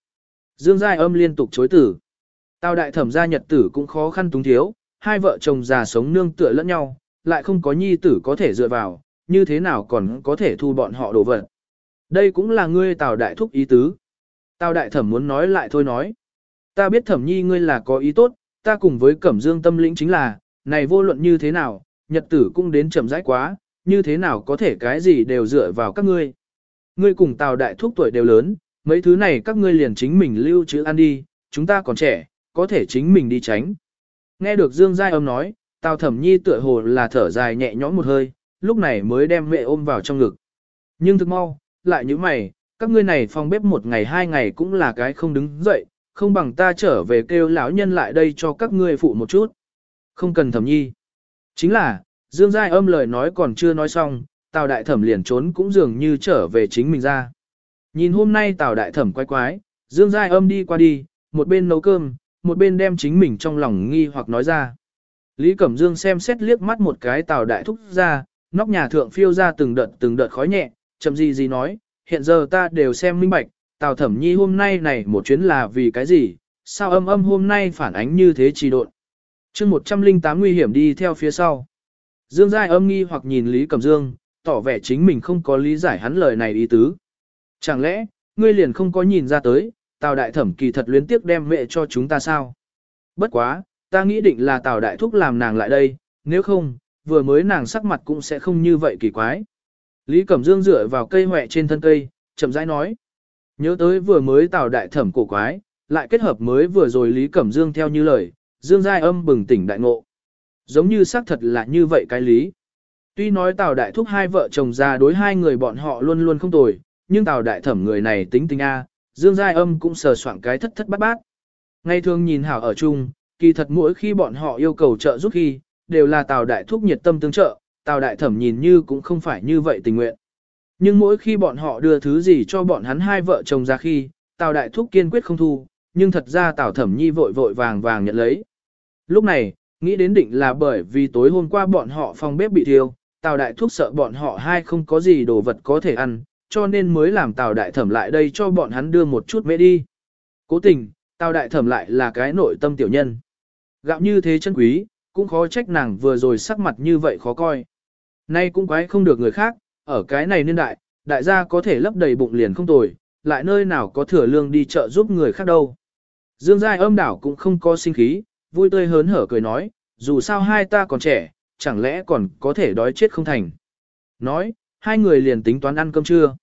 Dương Giai âm liên tục chối tử. Tào đại thẩm gia nhật tử cũng khó khăn túng thiếu, hai vợ chồng già sống nương tựa lẫn nhau, lại không có nhi tử có thể dựa vào, như thế nào còn có thể thu bọn họ đồ vật. Đây cũng là ngươi Tào đại thúc ý tứ. Tào đại thẩm muốn nói lại thôi nói. Ta biết thẩm nhi ngươi là có ý tốt, ta cùng với cẩm dương tâm lĩnh chính là, này vô luận như thế nào, nhật tử cũng đến chậm rãi quá, như thế nào có thể cái gì đều dựa vào các ngươi. Ngươi cùng Tào đại thúc tuổi đều lớn, mấy thứ này các ngươi liền chính mình lưu trữ ăn đi, chúng ta còn trẻ, có thể chính mình đi tránh. Nghe được Dương Giai âm nói, Tào Thẩm Nhi tựa hồ là thở dài nhẹ nhõm một hơi, lúc này mới đem mẹ ôm vào trong ngực. Nhưng thực mau, lại như mày, các ngươi này phòng bếp một ngày hai ngày cũng là cái không đứng dậy, không bằng ta trở về kêu lão nhân lại đây cho các ngươi phụ một chút. Không cần Thẩm Nhi. Chính là, Dương Giai âm lời nói còn chưa nói xong, Tào Đại Thẩm liền trốn cũng dường như trở về chính mình ra. Nhìn hôm nay Tào Đại Thẩm quái quái, Dương Giai âm đi qua đi, một bên nấu cơm, một bên đem chính mình trong lòng nghi hoặc nói ra. Lý Cẩm Dương xem xét liếc mắt một cái Tào Đại Thúc ra, nóc nhà thượng phiêu ra từng đợt từng đợt khói nhẹ, chậm gì gì nói, hiện giờ ta đều xem minh bạch, Tào Thẩm Nhi hôm nay này một chuyến là vì cái gì, sao âm âm hôm nay phản ánh như thế trì độn chương 108 nguy hiểm đi theo phía sau. Dương Giai âm nghi hoặc nhìn Lý Cẩm Dương, tỏ vẻ chính mình không có lý giải hắn lời này ý tứ. Chẳng lẽ, ngươi liền không có nhìn ra tới, Tào Đại Thẩm kỳ thật luyến tiếc đem mẹ cho chúng ta sao? Bất quá, ta nghĩ định là Tào Đại Thúc làm nàng lại đây, nếu không, vừa mới nàng sắc mặt cũng sẽ không như vậy kỳ quái. Lý Cẩm Dương dựa vào cây hòe trên thân cây, chậm rãi nói. Nhớ tới vừa mới Tào Đại Thẩm cổ quái, lại kết hợp mới vừa rồi Lý Cẩm Dương theo như lời, Dương Giai âm bừng tỉnh đại ngộ. Giống như xác thật là như vậy cái lý. Tuy nói Tào Đại Thúc hai vợ chồng già đối hai người bọn họ luôn luôn không tồi, nhưng Tào Đại Thẩm người này tính tình A, Dương Giai âm cũng sờ soạn cái thất thất bát bát. Ngày thường nhìn hảo ở chung, kỳ thật mỗi khi bọn họ yêu cầu trợ giúp khi, đều là Tào Đại Thúc nhiệt tâm tương trợ, Tào Đại Thẩm nhìn như cũng không phải như vậy tình nguyện. Nhưng mỗi khi bọn họ đưa thứ gì cho bọn hắn hai vợ chồng ra khi, Tào Đại Thúc kiên quyết không thu, nhưng thật ra Tào Thẩm Nhi vội vội vàng vàng nhận lấy. Lúc này, nghĩ đến định là bởi vì tối hôm qua bọn họ phòng bếp bị thiêu, Tào Đại Thúc sợ bọn họ hai không có gì đồ vật có thể ăn, cho nên mới làm Tào Đại Thẩm lại đây cho bọn hắn đưa một chút mễ đi. Cố tình, Tào Đại Thẩm lại là cái nội tâm tiểu nhân. Gạo như thế chân quý, cũng khó trách nàng vừa rồi sắc mặt như vậy khó coi. Nay cũng quái không được người khác, ở cái này niên đại, đại gia có thể lấp đầy bụng liền không tồi, lại nơi nào có thừa lương đi chợ giúp người khác đâu. Dương Giai âm đảo cũng không có sinh khí, vui tươi hớn hở cười nói, dù sao hai ta còn trẻ, chẳng lẽ còn có thể đói chết không thành. Nói, hai người liền tính toán ăn cơm trưa.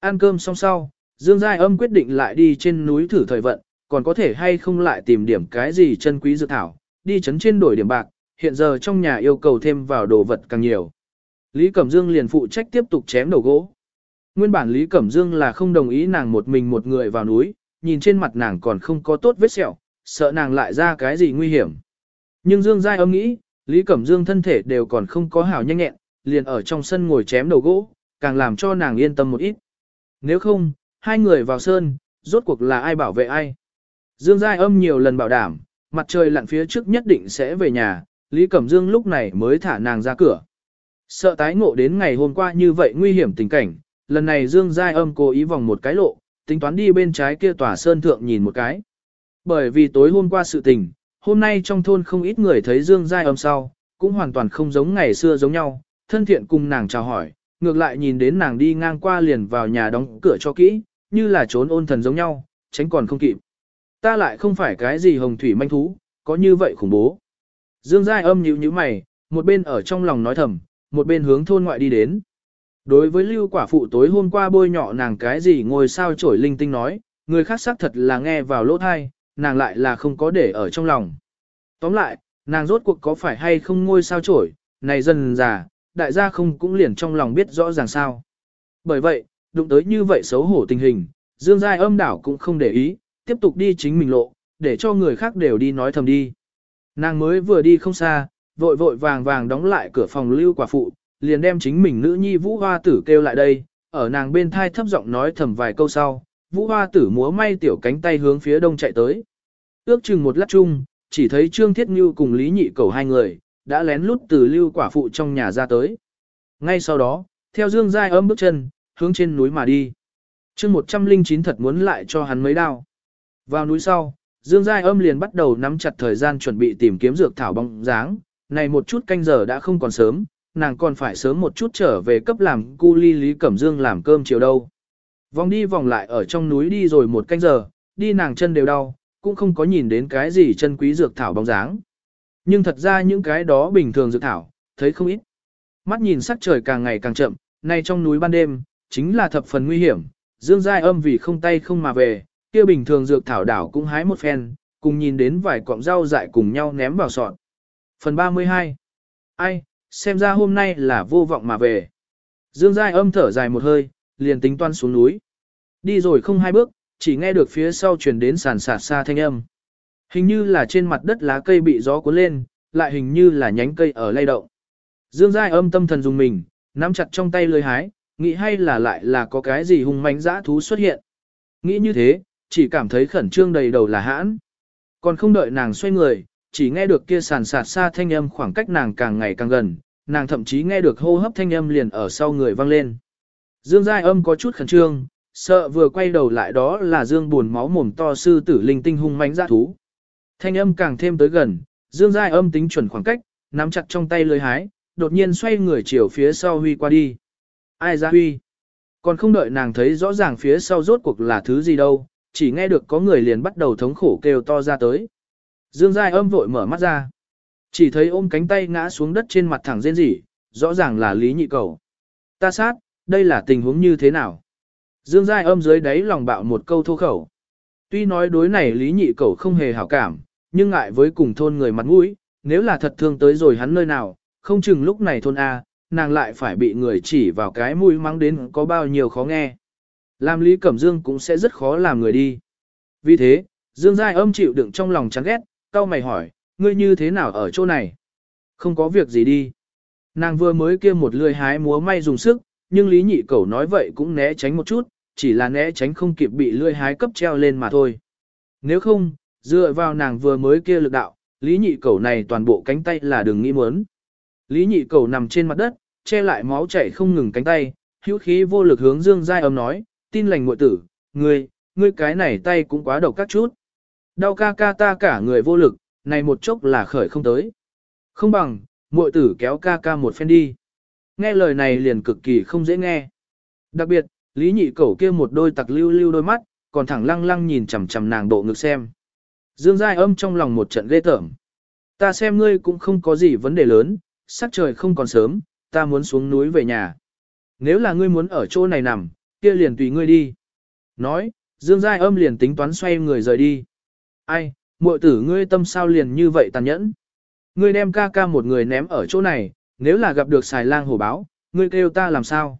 Ăn cơm xong sau, Dương Giai âm quyết định lại đi trên núi thử thời vận, còn có thể hay không lại tìm điểm cái gì chân quý dược thảo, đi chấn trên đổi điểm bạc, hiện giờ trong nhà yêu cầu thêm vào đồ vật càng nhiều. Lý Cẩm Dương liền phụ trách tiếp tục chém đầu gỗ. Nguyên bản Lý Cẩm Dương là không đồng ý nàng một mình một người vào núi, nhìn trên mặt nàng còn không có tốt vết sẹo, sợ nàng lại ra cái gì nguy hiểm. Nhưng Dương Giai âm nghĩ, Lý Cẩm Dương thân thể đều còn không có hảo nhanh nhẹn, liền ở trong sân ngồi chém đầu gỗ, càng làm cho nàng yên tâm một ít. Nếu không, hai người vào sơn, rốt cuộc là ai bảo vệ ai. Dương Giai âm nhiều lần bảo đảm, mặt trời lặn phía trước nhất định sẽ về nhà, Lý Cẩm Dương lúc này mới thả nàng ra cửa. Sợ tái ngộ đến ngày hôm qua như vậy nguy hiểm tình cảnh, lần này Dương Giai âm cố ý vòng một cái lộ, tính toán đi bên trái kia tòa sơn thượng nhìn một cái. Bởi vì tối hôm qua sự tình, hôm nay trong thôn không ít người thấy Dương Giai âm sau, cũng hoàn toàn không giống ngày xưa giống nhau, thân thiện cùng nàng chào hỏi, ngược lại nhìn đến nàng đi ngang qua liền vào nhà đóng cửa cho kỹ, như là trốn ôn thần giống nhau, tránh còn không kịp. Ta lại không phải cái gì hồng thủy manh thú, có như vậy khủng bố. Dương Giai âm nhíu nhíu mày, một bên ở trong lòng nói thầm, một bên hướng thôn ngoại đi đến. Đối với lưu quả phụ tối hôm qua bôi nhọ nàng cái gì ngồi sao trổi linh tinh nói, người khác xác thật là nghe vào lỗ thai, nàng lại là không có để ở trong lòng. Tóm lại, nàng rốt cuộc có phải hay không ngôi sao trổi, này dần già, đại gia không cũng liền trong lòng biết rõ ràng sao. Bởi vậy, đụng tới như vậy xấu hổ tình hình, Dương Giai âm đảo cũng không để ý, tiếp tục đi chính mình lộ, để cho người khác đều đi nói thầm đi. Nàng mới vừa đi không xa, vội vội vàng vàng đóng lại cửa phòng lưu quả phụ, liền đem chính mình nữ nhi vũ hoa tử kêu lại đây, ở nàng bên thai thấp giọng nói thầm vài câu sau, vũ hoa tử múa may tiểu cánh tay hướng phía đông chạy tới. Ước chừng một lát chung, chỉ thấy Trương Thiết Như cùng Lý Nhị Cầu hai người, đã lén lút từ lưu quả phụ trong nhà ra tới. Ngay sau đó, theo Dương Giai âm bước chân, hướng trên núi mà đi. chương 109 thật muốn lại cho hắn mấy đao. Vào núi sau, Dương Giai âm liền bắt đầu nắm chặt thời gian chuẩn bị tìm kiếm dược thảo bóng dáng. Này một chút canh giờ đã không còn sớm, nàng còn phải sớm một chút trở về cấp làm cu ly Lý Cẩm Dương làm cơm chiều đâu. Vòng đi vòng lại ở trong núi đi rồi một canh giờ, đi nàng chân đều đau, cũng không có nhìn đến cái gì chân quý dược thảo bóng dáng. Nhưng thật ra những cái đó bình thường dược thảo, thấy không ít. Mắt nhìn sắc trời càng ngày càng chậm, nay trong núi ban đêm, chính là thập phần nguy hiểm, dương giai âm vì không tay không mà về, kia bình thường dược thảo đảo cũng hái một phen, cùng nhìn đến vài cọng rau dại cùng nhau ném vào sọt. Phần 32 Ai, xem ra hôm nay là vô vọng mà về. Dương giai âm thở dài một hơi, liền tính toan xuống núi. Đi rồi không hai bước, chỉ nghe được phía sau truyền đến sàn sạt xa thanh âm. Hình như là trên mặt đất lá cây bị gió cuốn lên, lại hình như là nhánh cây ở lay động. Dương Giai âm tâm thần dùng mình, nắm chặt trong tay lưới hái, nghĩ hay là lại là có cái gì hung mãnh dã thú xuất hiện. Nghĩ như thế, chỉ cảm thấy khẩn trương đầy đầu là hãn. Còn không đợi nàng xoay người, chỉ nghe được kia sàn sạt xa thanh âm khoảng cách nàng càng ngày càng gần, nàng thậm chí nghe được hô hấp thanh âm liền ở sau người vang lên. Dương Giai âm có chút khẩn trương, sợ vừa quay đầu lại đó là Dương buồn máu mồm to sư tử linh tinh hung mãnh dã thú. Thanh âm càng thêm tới gần, Dương Giai âm tính chuẩn khoảng cách, nắm chặt trong tay lưới hái, đột nhiên xoay người chiều phía sau huy qua đi. Ai ra huy? Còn không đợi nàng thấy rõ ràng phía sau rốt cuộc là thứ gì đâu, chỉ nghe được có người liền bắt đầu thống khổ kêu to ra tới. Dương Giai âm vội mở mắt ra. Chỉ thấy ôm cánh tay ngã xuống đất trên mặt thẳng rên rỉ, rõ ràng là Lý Nhị Cầu. Ta sát, đây là tình huống như thế nào? Dương Giai âm dưới đáy lòng bạo một câu thô khẩu. Tuy nói đối này Lý Nhị cẩu không hề hảo cảm, nhưng ngại với cùng thôn người mặt mũi, nếu là thật thương tới rồi hắn nơi nào, không chừng lúc này thôn A, nàng lại phải bị người chỉ vào cái mũi mắng đến có bao nhiêu khó nghe. Làm Lý Cẩm Dương cũng sẽ rất khó làm người đi. Vì thế, Dương Giai âm chịu đựng trong lòng chán ghét, câu mày hỏi, ngươi như thế nào ở chỗ này? Không có việc gì đi. Nàng vừa mới kia một lười hái múa may dùng sức, nhưng Lý Nhị Cẩu nói vậy cũng né tránh một chút, chỉ là né tránh không kịp bị lươi hái cấp treo lên mà thôi. Nếu không, dựa vào nàng vừa mới kia lực đạo, Lý Nhị Cẩu này toàn bộ cánh tay là đừng nghĩ muốn. Lý Nhị Cẩu nằm trên mặt đất, che lại máu chảy không ngừng cánh tay, hữu khí vô lực hướng Dương Giai âm nói, tin lành muội tử, ngươi, ngươi cái này tay cũng quá độc các chút. Đau ca ca ta cả người vô lực, này một chốc là khởi không tới. Không bằng, muội tử kéo ca ca một phen đi. Nghe lời này liền cực kỳ không dễ nghe. Đặc biệt, Lý Nhị Cẩu kia một đôi tặc lưu lưu đôi mắt, còn thẳng lăng lăng nhìn chằm chằm nàng độ ngực xem. Dương Giai âm trong lòng một trận ghê tởm. Ta xem ngươi cũng không có gì vấn đề lớn, sắc trời không còn sớm, ta muốn xuống núi về nhà. Nếu là ngươi muốn ở chỗ này nằm, kia liền tùy ngươi đi. Nói, Dương Giai âm liền tính toán xoay người rời đi. Ai, muội tử ngươi tâm sao liền như vậy tàn nhẫn. Ngươi đem ca ca một người ném ở chỗ này, nếu là gặp được xài lang hổ báo, ngươi kêu ta làm sao?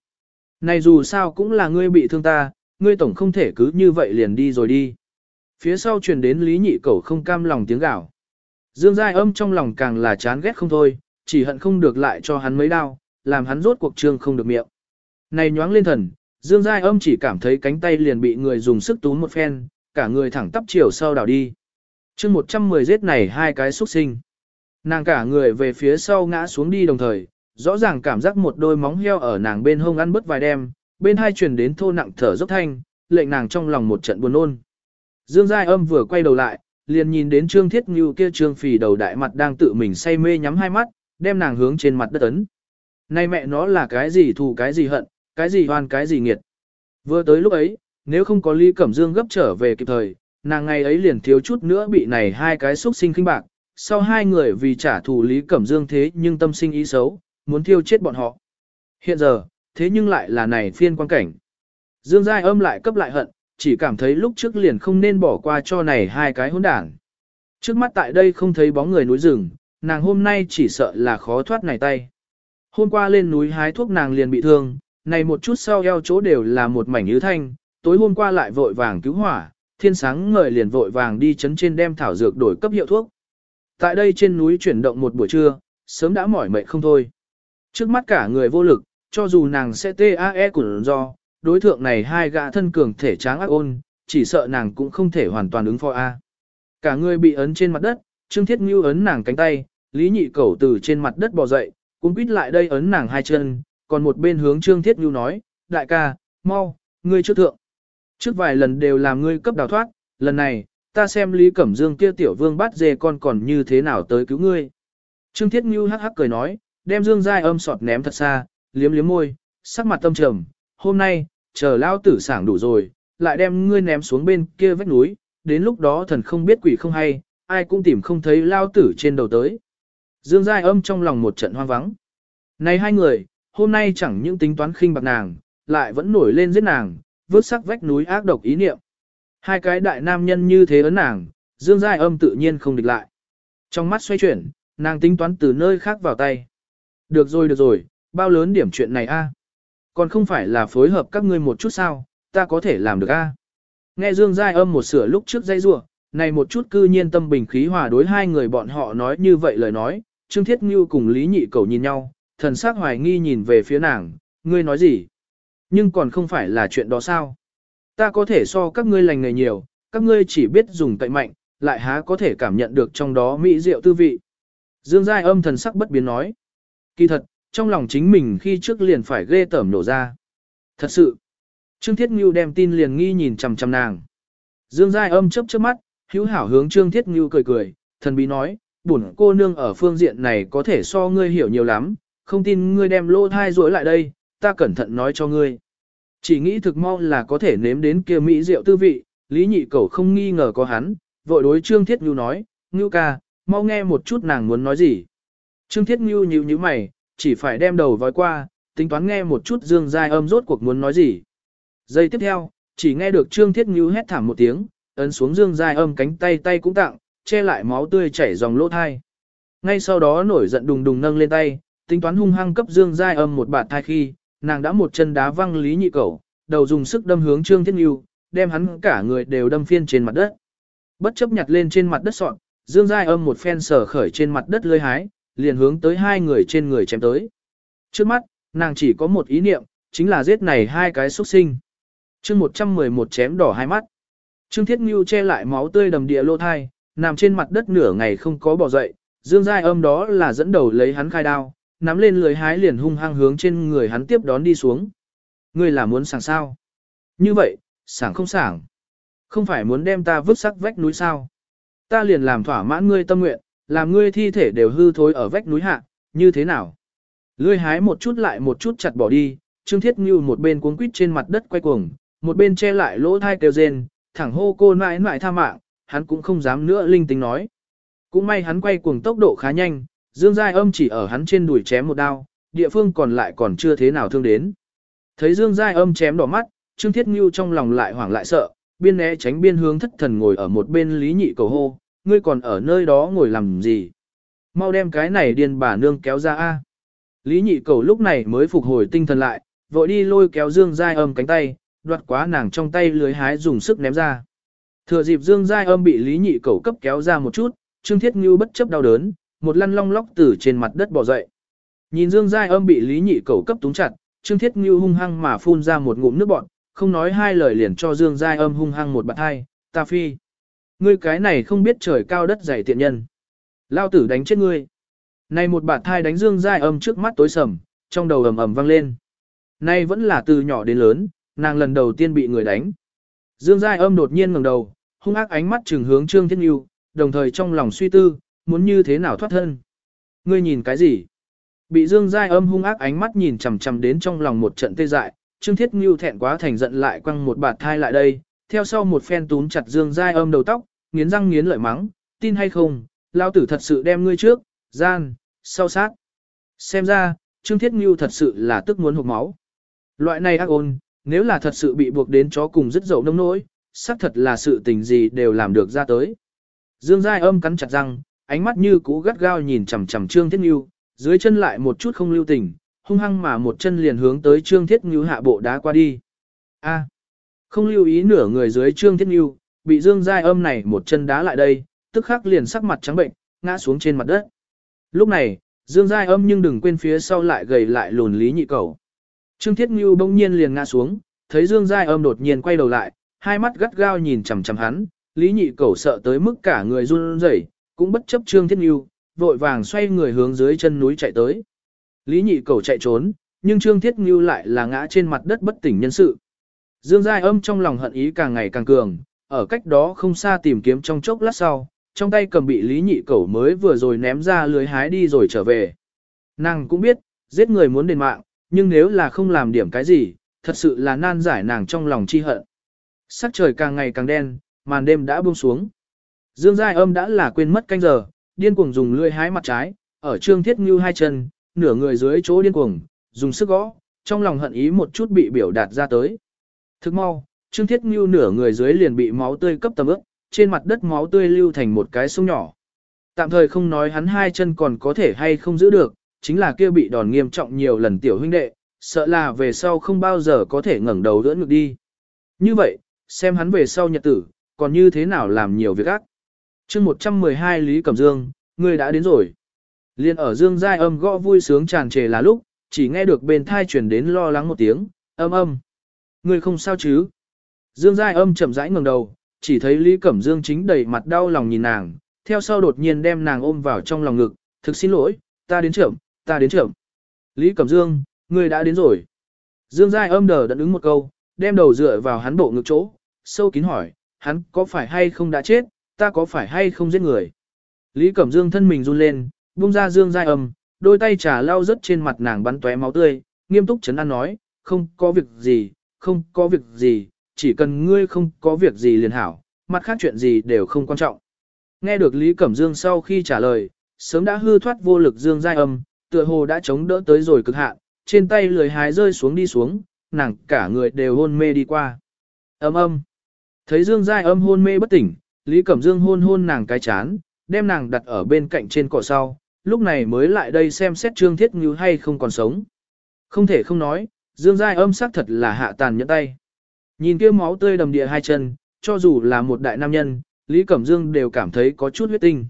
Này dù sao cũng là ngươi bị thương ta, ngươi tổng không thể cứ như vậy liền đi rồi đi. Phía sau truyền đến Lý Nhị Cẩu không cam lòng tiếng gào. Dương Giai âm trong lòng càng là chán ghét không thôi, chỉ hận không được lại cho hắn mấy đau, làm hắn rốt cuộc trương không được miệng. Này nhoáng lên thần, Dương Giai âm chỉ cảm thấy cánh tay liền bị người dùng sức túm một phen, cả người thẳng tắp chiều sau đảo đi. chương 110 giết này hai cái xuất sinh. Nàng cả người về phía sau ngã xuống đi đồng thời, rõ ràng cảm giác một đôi móng heo ở nàng bên hông ăn bớt vài đêm, bên hai truyền đến thô nặng thở dốc thanh, lệnh nàng trong lòng một trận buồn nôn. Dương Giai âm vừa quay đầu lại, liền nhìn đến Trương Thiết Ngưu kia Trương Phì đầu đại mặt đang tự mình say mê nhắm hai mắt, đem nàng hướng trên mặt đất ấn. Này mẹ nó là cái gì thù cái gì hận, cái gì hoan cái gì nghiệt. Vừa tới lúc ấy, nếu không có Lý Cẩm Dương gấp trở về kịp thời, nàng ngày ấy liền thiếu chút nữa bị này hai cái xúc sinh khinh bạc, sau hai người vì trả thù Lý Cẩm Dương thế nhưng tâm sinh ý xấu, muốn thiêu chết bọn họ. Hiện giờ, thế nhưng lại là này phiên quan cảnh. Dương Giai âm lại cấp lại hận, chỉ cảm thấy lúc trước liền không nên bỏ qua cho này hai cái hỗn đảng. Trước mắt tại đây không thấy bóng người núi rừng, nàng hôm nay chỉ sợ là khó thoát này tay. Hôm qua lên núi hái thuốc nàng liền bị thương, này một chút sau eo chỗ đều là một mảnh như thanh, tối hôm qua lại vội vàng cứu hỏa, thiên sáng ngời liền vội vàng đi chấn trên đem thảo dược đổi cấp hiệu thuốc. Tại đây trên núi chuyển động một buổi trưa, sớm đã mỏi mệt không thôi. Trước mắt cả người vô lực, cho dù nàng sẽ TAE của do, đối thượng này hai gã thân cường thể tráng ác ôn, chỉ sợ nàng cũng không thể hoàn toàn ứng phó A. Cả người bị ấn trên mặt đất, Trương Thiết Ngưu ấn nàng cánh tay, Lý Nhị Cẩu từ trên mặt đất bò dậy, cũng quýt lại đây ấn nàng hai chân, còn một bên hướng Trương Thiết Ngưu nói, đại ca, mau, ngươi trước thượng. Trước vài lần đều làm ngươi cấp đào thoát, lần này, ta xem Lý Cẩm Dương kia tiểu vương bắt dê con còn như thế nào tới cứu ngươi. Trương Thiết Ngưu hắc hắc cười nói, đem Dương Giai âm sọt ném thật xa, liếm liếm môi, sắc mặt tâm trầm, hôm nay, chờ lao tử sảng đủ rồi, lại đem ngươi ném xuống bên kia vách núi, đến lúc đó thần không biết quỷ không hay, ai cũng tìm không thấy lao tử trên đầu tới. Dương Giai âm trong lòng một trận hoang vắng. Này hai người, hôm nay chẳng những tính toán khinh bạc nàng, lại vẫn nổi lên giết nàng, vứt sắc vách núi ác độc ý niệm. Hai cái đại nam nhân như thế ấn nàng, Dương Giai âm tự nhiên không địch lại. Trong mắt xoay chuyển, nàng tính toán từ nơi khác vào tay. Được rồi được rồi, bao lớn điểm chuyện này a à? Còn không phải là phối hợp các ngươi một chút sao, ta có thể làm được a à? Nghe Dương Giai âm một sửa lúc trước dây rua, này một chút cư nhiên tâm bình khí hòa đối hai người bọn họ nói như vậy lời nói, Trương Thiết Ngưu cùng Lý Nhị Cầu nhìn nhau, thần sắc hoài nghi nhìn về phía nàng, ngươi nói gì? Nhưng còn không phải là chuyện đó sao? Ta có thể so các ngươi lành nghề nhiều, các ngươi chỉ biết dùng cậy mạnh, lại há có thể cảm nhận được trong đó mỹ diệu tư vị. Dương Giai âm thần sắc bất biến nói. Kỳ thật, trong lòng chính mình khi trước liền phải ghê tởm nổ ra. Thật sự, Trương Thiết Ngưu đem tin liền nghi nhìn chằm chằm nàng. Dương Giai âm chớp chớp mắt, hữu hảo hướng Trương Thiết Ngưu cười cười, thần bí nói, bổn cô nương ở phương diện này có thể so ngươi hiểu nhiều lắm, không tin ngươi đem lô thai rối lại đây, ta cẩn thận nói cho ngươi. Chỉ nghĩ thực mau là có thể nếm đến kia mỹ rượu tư vị, Lý Nhị Cẩu không nghi ngờ có hắn, vội đối Trương Thiết Ngưu nói, Ngưu ca, mau nghe một chút nàng muốn nói gì. Trương Thiết Ngưu nhíu nhíu mày, chỉ phải đem đầu vói qua, tính toán nghe một chút Dương Giai âm rốt cuộc muốn nói gì. Giây tiếp theo, chỉ nghe được Trương Thiết Ngưu hét thảm một tiếng, ấn xuống Dương Giai âm cánh tay tay cũng tặng, che lại máu tươi chảy dòng lỗ thai. Ngay sau đó nổi giận đùng đùng nâng lên tay, tính toán hung hăng cấp Dương Giai âm một bạt thai khi, nàng đã một chân đá văng Lý Nhị Cẩu, đầu dùng sức đâm hướng Trương Thiết Nhu, đem hắn cả người đều đâm phiên trên mặt đất. Bất chấp nhặt lên trên mặt đất sọn, Dương Giai âm một phen sở khởi trên mặt đất lơi hái, liền hướng tới hai người trên người chém tới. Trước mắt, nàng chỉ có một ý niệm, chính là giết này hai cái xuất sinh. chương 111 chém đỏ hai mắt. Trương Thiết Nhu che lại máu tươi đầm địa lô thai, nằm trên mặt đất nửa ngày không có bỏ dậy, Dương Giai âm đó là dẫn đầu lấy hắn khai đao, nắm lên lưới hái liền hung hăng hướng trên người hắn tiếp đón đi xuống. Ngươi là muốn sảng sao? Như vậy, sảng không sảng. Không phải muốn đem ta vứt sắc vách núi sao? Ta liền làm thỏa mãn ngươi tâm nguyện, làm ngươi thi thể đều hư thối ở vách núi hạ, như thế nào? Lưới hái một chút lại một chút chặt bỏ đi, Trương Thiết Như một bên cuống quýt trên mặt đất quay cuồng, một bên che lại lỗ thai kêu rên, thẳng hô cô nãi nãi tha mạng, hắn cũng không dám nữa linh tính nói. Cũng may hắn quay cuồng tốc độ khá nhanh, Dương Giai âm chỉ ở hắn trên đùi chém một đao, địa phương còn lại còn chưa thế nào thương đến. Thấy Dương Giai âm chém đỏ mắt, Trương Thiết Ngưu trong lòng lại hoảng lại sợ, biên né tránh biên hướng thất thần ngồi ở một bên lý nhị cầu hô, ngươi còn ở nơi đó ngồi làm gì? Mau đem cái này điên bà nương kéo ra a. Lý nhị cầu lúc này mới phục hồi tinh thần lại, vội đi lôi kéo Dương Giai âm cánh tay, đoạt quá nàng trong tay lưới hái dùng sức ném ra. Thừa dịp Dương Giai âm bị Lý nhị cầu cấp kéo ra một chút, Trương Thiết Ngưu bất chấp đau đớn, một lăn long lóc từ trên mặt đất bò dậy. Nhìn Dương Giai âm bị Lý Nhị Cẩu cấp túng chặt, Trương Thiết Ngưu hung hăng mà phun ra một ngụm nước bọt, không nói hai lời liền cho Dương Giai âm hung hăng một bạt hai, ta phi. Ngươi cái này không biết trời cao đất dày tiện nhân. Lao tử đánh chết ngươi. Này một bạt thai đánh Dương Giai âm trước mắt tối sầm, trong đầu ầm ầm vang lên. Nay vẫn là từ nhỏ đến lớn, nàng lần đầu tiên bị người đánh. Dương Giai âm đột nhiên ngẩng đầu, hung ác ánh mắt trừng hướng Trương Thiết Ngưu, đồng thời trong lòng suy tư, muốn như thế nào thoát thân. Ngươi nhìn cái gì? Bị Dương Giai âm hung ác ánh mắt nhìn chằm chằm đến trong lòng một trận tê dại, Trương Thiết Ngưu thẹn quá thành giận lại quăng một bạt thai lại đây, theo sau một phen túm chặt Dương Giai âm đầu tóc, nghiến răng nghiến lợi mắng, tin hay không, lao tử thật sự đem ngươi trước, gian, sau sát. Xem ra, Trương Thiết Ngưu thật sự là tức muốn hụt máu. Loại này ác ôn, nếu là thật sự bị buộc đến chó cùng rất dậu nông nỗi, xác thật là sự tình gì đều làm được ra tới. Dương Giai âm cắn chặt răng, ánh mắt như cũ gắt gao nhìn chằm chằm Trương Thiết Ngưu, dưới chân lại một chút không lưu tình, hung hăng mà một chân liền hướng tới Trương Thiết Ngưu hạ bộ đá qua đi. A. không lưu ý nửa người dưới Trương Thiết Ngưu, bị Dương Giai âm này một chân đá lại đây, tức khắc liền sắc mặt trắng bệnh, ngã xuống trên mặt đất. Lúc này, Dương Giai âm nhưng đừng quên phía sau lại gầy lại lùn lý nhị cầu. Trương Thiết Ngưu bỗng nhiên liền ngã xuống, thấy Dương Giai âm đột nhiên quay đầu lại, hai mắt gắt gao nhìn chằm chằm hắn, lý nhị Cẩu sợ tới mức cả người run rẩy, cũng bất chấp Trương Thiết Ngưu, vội vàng xoay người hướng dưới chân núi chạy tới. Lý nhị cầu chạy trốn, nhưng Trương Thiết Ngưu lại là ngã trên mặt đất bất tỉnh nhân sự. Dương Giai âm trong lòng hận ý càng ngày càng cường, ở cách đó không xa tìm kiếm trong chốc lát sau, trong tay cầm bị Lý Nhị Cẩu mới vừa rồi ném ra lưới hái đi rồi trở về. Nàng cũng biết, giết người muốn đền mạng, nhưng nếu là không làm điểm cái gì, thật sự là nan giải nàng trong lòng chi hận. Sắc trời càng ngày càng đen, màn đêm đã buông xuống. Dương Giai âm đã là quên mất canh giờ, điên cuồng dùng lưỡi hái mặt trái, ở trương thiết như hai chân, nửa người dưới chỗ điên cuồng, dùng sức gõ, trong lòng hận ý một chút bị biểu đạt ra tới. Thức mau, trương thiết như nửa người dưới liền bị máu tươi cấp tầm ướp, trên mặt đất máu tươi lưu thành một cái sông nhỏ. Tạm thời không nói hắn hai chân còn có thể hay không giữ được, chính là kia bị đòn nghiêm trọng nhiều lần tiểu huynh đệ, sợ là về sau không bao giờ có thể ngẩng đầu đỡ ngược đi. Như vậy, xem hắn về sau nhật tử, còn như thế nào làm nhiều việc ác chương 112 Lý Cẩm Dương, người đã đến rồi. Liên ở Dương Giai âm gõ vui sướng tràn trề là lúc, chỉ nghe được bên thai chuyển đến lo lắng một tiếng, âm âm. Người không sao chứ? Dương Giai âm chậm rãi ngẩng đầu, chỉ thấy Lý Cẩm Dương chính đầy mặt đau lòng nhìn nàng, theo sau đột nhiên đem nàng ôm vào trong lòng ngực, thực xin lỗi, ta đến trưởng, ta đến trưởng. Lý Cẩm Dương, người đã đến rồi. Dương Giai âm đờ đẫn ứng một câu, đem đầu dựa vào hắn bộ ngực chỗ, sâu kín hỏi, hắn có phải hay không đã chết, ta có phải hay không giết người. Lý Cẩm Dương thân mình run lên, buông ra Dương Giai âm, đôi tay trà lau rớt trên mặt nàng bắn tóe máu tươi, nghiêm túc chấn an nói, không có việc gì, không có việc gì, chỉ cần ngươi không có việc gì liền hảo, mặt khác chuyện gì đều không quan trọng. Nghe được Lý Cẩm Dương sau khi trả lời, sớm đã hư thoát vô lực Dương Giai âm, tựa hồ đã chống đỡ tới rồi cực hạn, trên tay lười hái rơi xuống đi xuống, nàng cả người đều hôn mê đi qua. Âm âm. Thấy Dương Giai âm hôn mê bất tỉnh, Lý Cẩm Dương hôn hôn nàng cái chán, đem nàng đặt ở bên cạnh trên cỏ sau, lúc này mới lại đây xem xét Trương Thiết Ngưu hay không còn sống. Không thể không nói, Dương Giai âm sắc thật là hạ tàn nhẫn tay. Nhìn kia máu tươi đầm địa hai chân, cho dù là một đại nam nhân, Lý Cẩm Dương đều cảm thấy có chút huyết tinh.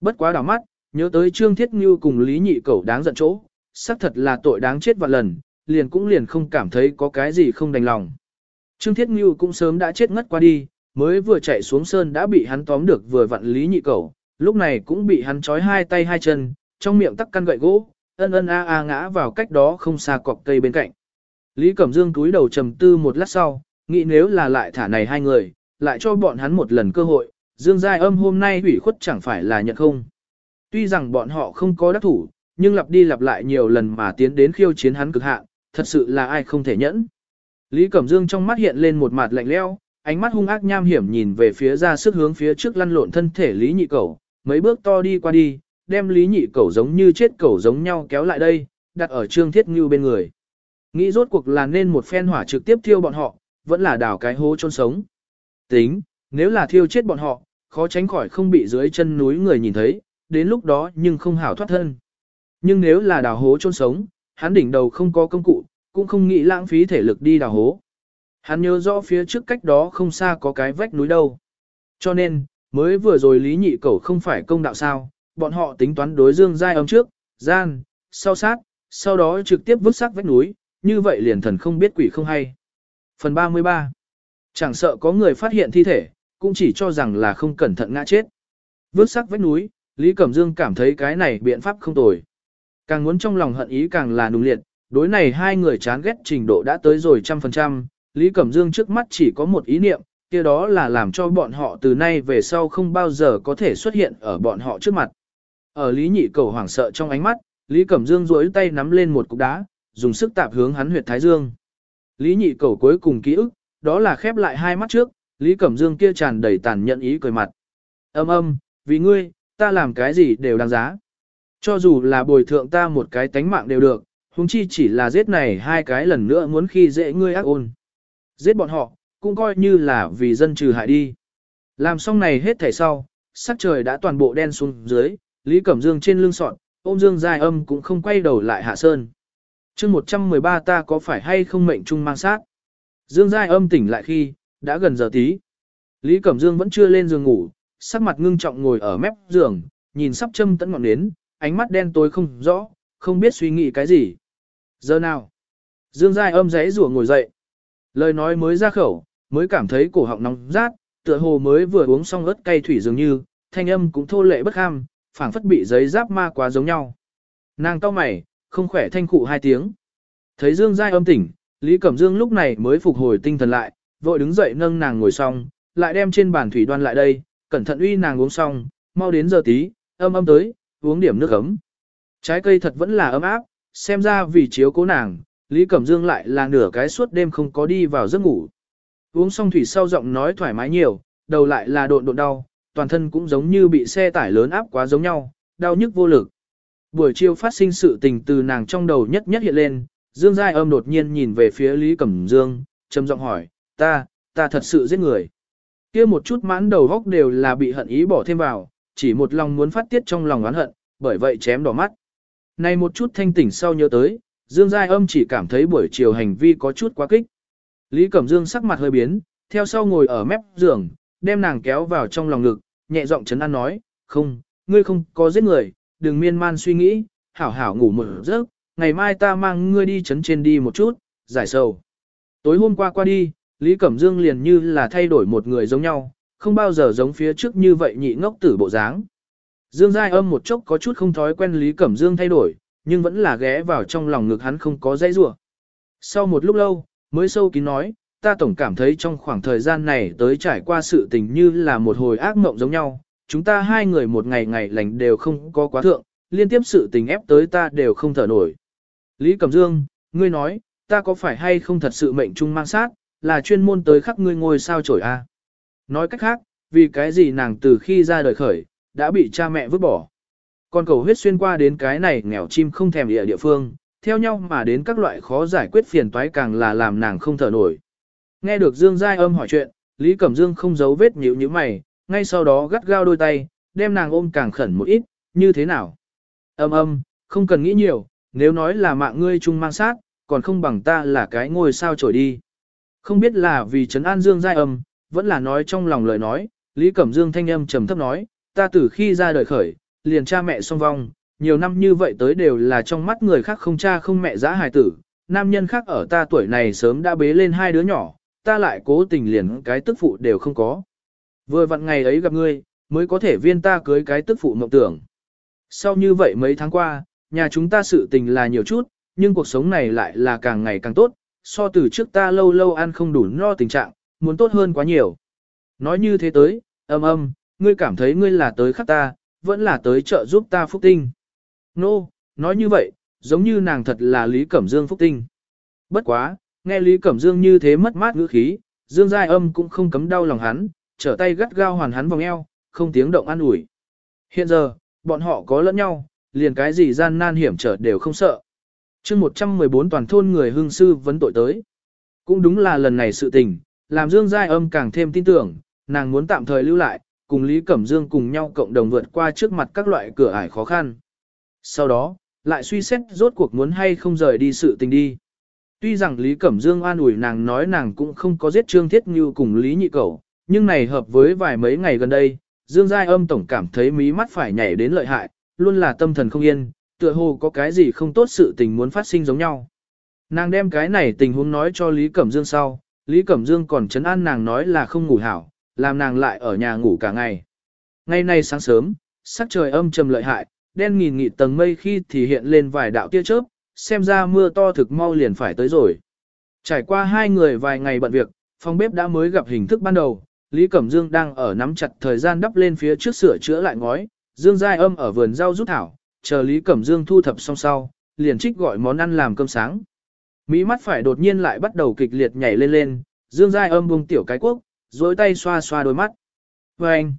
Bất quá đảo mắt, nhớ tới Trương Thiết Ngưu cùng Lý Nhị Cẩu đáng giận chỗ, xác thật là tội đáng chết vạn lần, liền cũng liền không cảm thấy có cái gì không đành lòng. Trương Thiết Ngưu cũng sớm đã chết ngất qua đi, mới vừa chạy xuống sơn đã bị hắn tóm được vừa vặn Lý Nhị Cẩu, lúc này cũng bị hắn trói hai tay hai chân, trong miệng tắc căn gậy gỗ, ân ân a a ngã vào cách đó không xa cọc cây bên cạnh. Lý Cẩm Dương túi đầu trầm tư một lát sau, nghĩ nếu là lại thả này hai người, lại cho bọn hắn một lần cơ hội, Dương Giai âm hôm nay hủy khuất chẳng phải là nhận không. Tuy rằng bọn họ không có đắc thủ, nhưng lặp đi lặp lại nhiều lần mà tiến đến khiêu chiến hắn cực hạn, thật sự là ai không thể nhẫn. Lý Cẩm Dương trong mắt hiện lên một mặt lạnh leo, ánh mắt hung ác nham hiểm nhìn về phía ra sức hướng phía trước lăn lộn thân thể Lý Nhị Cẩu, mấy bước to đi qua đi, đem Lý Nhị Cẩu giống như chết cẩu giống nhau kéo lại đây, đặt ở Trương Thiết Ngưu bên người. Nghĩ rốt cuộc là nên một phen hỏa trực tiếp thiêu bọn họ, vẫn là đào cái hố chôn sống. Tính, nếu là thiêu chết bọn họ, khó tránh khỏi không bị dưới chân núi người nhìn thấy, đến lúc đó nhưng không hảo thoát thân. Nhưng nếu là đào hố chôn sống, hắn đỉnh đầu không có công cụ, cũng không nghĩ lãng phí thể lực đi đào hố. Hắn nhớ rõ phía trước cách đó không xa có cái vách núi đâu. Cho nên, mới vừa rồi lý nhị cẩu không phải công đạo sao, bọn họ tính toán đối dương giai âm trước, gian, sau sát, sau đó trực tiếp vứt xác vách núi, như vậy liền thần không biết quỷ không hay. Phần 33 Chẳng sợ có người phát hiện thi thể, cũng chỉ cho rằng là không cẩn thận ngã chết. vứt xác vách núi, Lý Cẩm Dương cảm thấy cái này biện pháp không tồi. Càng muốn trong lòng hận ý càng là nung liệt, đối này hai người chán ghét trình độ đã tới rồi trăm phần trăm, Lý Cẩm Dương trước mắt chỉ có một ý niệm, kia đó là làm cho bọn họ từ nay về sau không bao giờ có thể xuất hiện ở bọn họ trước mặt. Ở Lý Nhị Cầu hoảng sợ trong ánh mắt, Lý Cẩm Dương duỗi tay nắm lên một cục đá, dùng sức tạp hướng hắn huyệt thái dương. Lý nhị cầu cuối cùng ký ức, đó là khép lại hai mắt trước, Lý Cẩm Dương kia tràn đầy tàn nhẫn ý cười mặt. Âm âm, vì ngươi, ta làm cái gì đều đáng giá. Cho dù là bồi thượng ta một cái tánh mạng đều được, huống chi chỉ là giết này hai cái lần nữa muốn khi dễ ngươi ác ôn. Giết bọn họ, cũng coi như là vì dân trừ hại đi. Làm xong này hết thảy sau, sắc trời đã toàn bộ đen xuống dưới, Lý Cẩm Dương trên lưng sọn, ôm Dương Giai Âm cũng không quay đầu lại hạ sơn. chương 113 ta có phải hay không mệnh trung mang sát? Dương Giai Âm tỉnh lại khi, đã gần giờ tí. Lý Cẩm Dương vẫn chưa lên giường ngủ, sắc mặt ngưng trọng ngồi ở mép giường, nhìn sắp châm tận ngọn nến, ánh mắt đen tối không rõ, không biết suy nghĩ cái gì. Giờ nào? Dương Giai âm giấy rủa ngồi dậy. Lời nói mới ra khẩu, mới cảm thấy cổ họng nóng rát, tựa hồ mới vừa uống xong ớt cay thủy dường như, thanh âm cũng thô lệ bất ham, phảng phất bị giấy giáp ma quá giống nhau. Nàng cau mày, không khỏe thanh cụ hai tiếng. Thấy Dương Giai âm tỉnh, Lý Cẩm Dương lúc này mới phục hồi tinh thần lại, vội đứng dậy nâng nàng ngồi xong, lại đem trên bàn thủy đoan lại đây, cẩn thận uy nàng uống xong, mau đến giờ tí, âm âm tới, uống điểm nước ấm. Trái cây thật vẫn là ấm áp, xem ra vì chiếu cố nàng, Lý Cẩm Dương lại là nửa cái suốt đêm không có đi vào giấc ngủ. Uống xong thủy sau giọng nói thoải mái nhiều, đầu lại là độn độn đau, toàn thân cũng giống như bị xe tải lớn áp quá giống nhau, đau nhức vô lực. Buổi chiều phát sinh sự tình từ nàng trong đầu nhất nhất hiện lên, Dương Giai âm đột nhiên nhìn về phía Lý Cẩm Dương, trầm giọng hỏi, ta, ta thật sự giết người. kia một chút mãn đầu góc đều là bị hận ý bỏ thêm vào, chỉ một lòng muốn phát tiết trong lòng oán hận, bởi vậy chém đỏ mắt. Này một chút thanh tỉnh sau nhớ tới, Dương Giai âm chỉ cảm thấy buổi chiều hành vi có chút quá kích. Lý Cẩm Dương sắc mặt hơi biến, theo sau ngồi ở mép giường, đem nàng kéo vào trong lòng ngực, nhẹ giọng chấn an nói, không, ngươi không có giết người, đừng miên man suy nghĩ, hảo hảo ngủ một giấc, ngày mai ta mang ngươi đi chấn trên đi một chút, giải sầu. Tối hôm qua qua đi, Lý Cẩm Dương liền như là thay đổi một người giống nhau, không bao giờ giống phía trước như vậy nhị ngốc tử bộ dáng. Dương Giai âm một chốc có chút không thói quen Lý Cẩm Dương thay đổi, nhưng vẫn là ghé vào trong lòng ngực hắn không có dãy rủa. Sau một lúc lâu, mới sâu kín nói, ta tổng cảm thấy trong khoảng thời gian này tới trải qua sự tình như là một hồi ác mộng giống nhau, chúng ta hai người một ngày ngày lành đều không có quá thượng, liên tiếp sự tình ép tới ta đều không thở nổi. Lý Cẩm Dương, ngươi nói, ta có phải hay không thật sự mệnh trung mang sát, là chuyên môn tới khắc ngươi ngôi sao trổi a? À? Nói cách khác, vì cái gì nàng từ khi ra đời khởi, đã bị cha mẹ vứt bỏ. Con cầu huyết xuyên qua đến cái này nghèo chim không thèm địa địa phương, theo nhau mà đến các loại khó giải quyết phiền toái càng là làm nàng không thở nổi. Nghe được Dương Giai âm hỏi chuyện, Lý Cẩm Dương không giấu vết nhíu như mày, ngay sau đó gắt gao đôi tay, đem nàng ôm càng khẩn một ít, như thế nào? Âm âm, không cần nghĩ nhiều, nếu nói là mạng ngươi chung mang sát, còn không bằng ta là cái ngôi sao trổi đi. Không biết là vì trấn an Dương Giai âm, vẫn là nói trong lòng lời nói, Lý Cẩm Dương thanh âm trầm thấp nói, ta từ khi ra đời khởi, liền cha mẹ song vong, nhiều năm như vậy tới đều là trong mắt người khác không cha không mẹ giã hài tử, nam nhân khác ở ta tuổi này sớm đã bế lên hai đứa nhỏ, ta lại cố tình liền cái tức phụ đều không có. Vừa vặn ngày ấy gặp ngươi, mới có thể viên ta cưới cái tức phụ mộng tưởng. Sau như vậy mấy tháng qua, nhà chúng ta sự tình là nhiều chút, nhưng cuộc sống này lại là càng ngày càng tốt, so từ trước ta lâu lâu ăn không đủ no tình trạng, muốn tốt hơn quá nhiều. Nói như thế tới, âm âm, ngươi cảm thấy ngươi là tới khắc ta, vẫn là tới trợ giúp ta phúc tinh. Nô, no, nói như vậy, giống như nàng thật là Lý Cẩm Dương phúc tinh. Bất quá, nghe Lý Cẩm Dương như thế mất mát ngữ khí, Dương Giai âm cũng không cấm đau lòng hắn, trở tay gắt gao hoàn hắn vòng eo, không tiếng động an ủi. Hiện giờ, bọn họ có lẫn nhau, liền cái gì gian nan hiểm trở đều không sợ. chương 114 toàn thôn người hương sư vấn tội tới. Cũng đúng là lần này sự tình, làm Dương Giai âm càng thêm tin tưởng, nàng muốn tạm thời lưu lại, cùng Lý Cẩm Dương cùng nhau cộng đồng vượt qua trước mặt các loại cửa ải khó khăn. Sau đó, lại suy xét rốt cuộc muốn hay không rời đi sự tình đi. Tuy rằng Lý Cẩm Dương an ủi nàng nói nàng cũng không có giết Trương Thiết Như cùng Lý Nhị Cẩu, nhưng này hợp với vài mấy ngày gần đây, Dương Giai âm tổng cảm thấy mí mắt phải nhảy đến lợi hại, luôn là tâm thần không yên, tựa hồ có cái gì không tốt sự tình muốn phát sinh giống nhau. Nàng đem cái này tình huống nói cho Lý Cẩm Dương sau, Lý Cẩm Dương còn chấn an nàng nói là không ngủ hảo, làm nàng lại ở nhà ngủ cả ngày. Ngày nay sáng sớm, sắc trời âm trầm lợi hại, đen nghìn nghịt tầng mây khi thì hiện lên vài đạo tia chớp, xem ra mưa to thực mau liền phải tới rồi. Trải qua hai người vài ngày bận việc, phòng bếp đã mới gặp hình thức ban đầu, Lý Cẩm Dương đang ở nắm chặt thời gian đắp lên phía trước sửa chữa lại ngói, Dương Giai âm ở vườn rau rút thảo, chờ Lý Cẩm Dương thu thập xong sau, liền trích gọi món ăn làm cơm sáng. Mỹ mắt phải đột nhiên lại bắt đầu kịch liệt nhảy lên lên, Dương Giai âm buông tiểu cái quốc, dối tay xoa xoa đôi mắt. Và anh,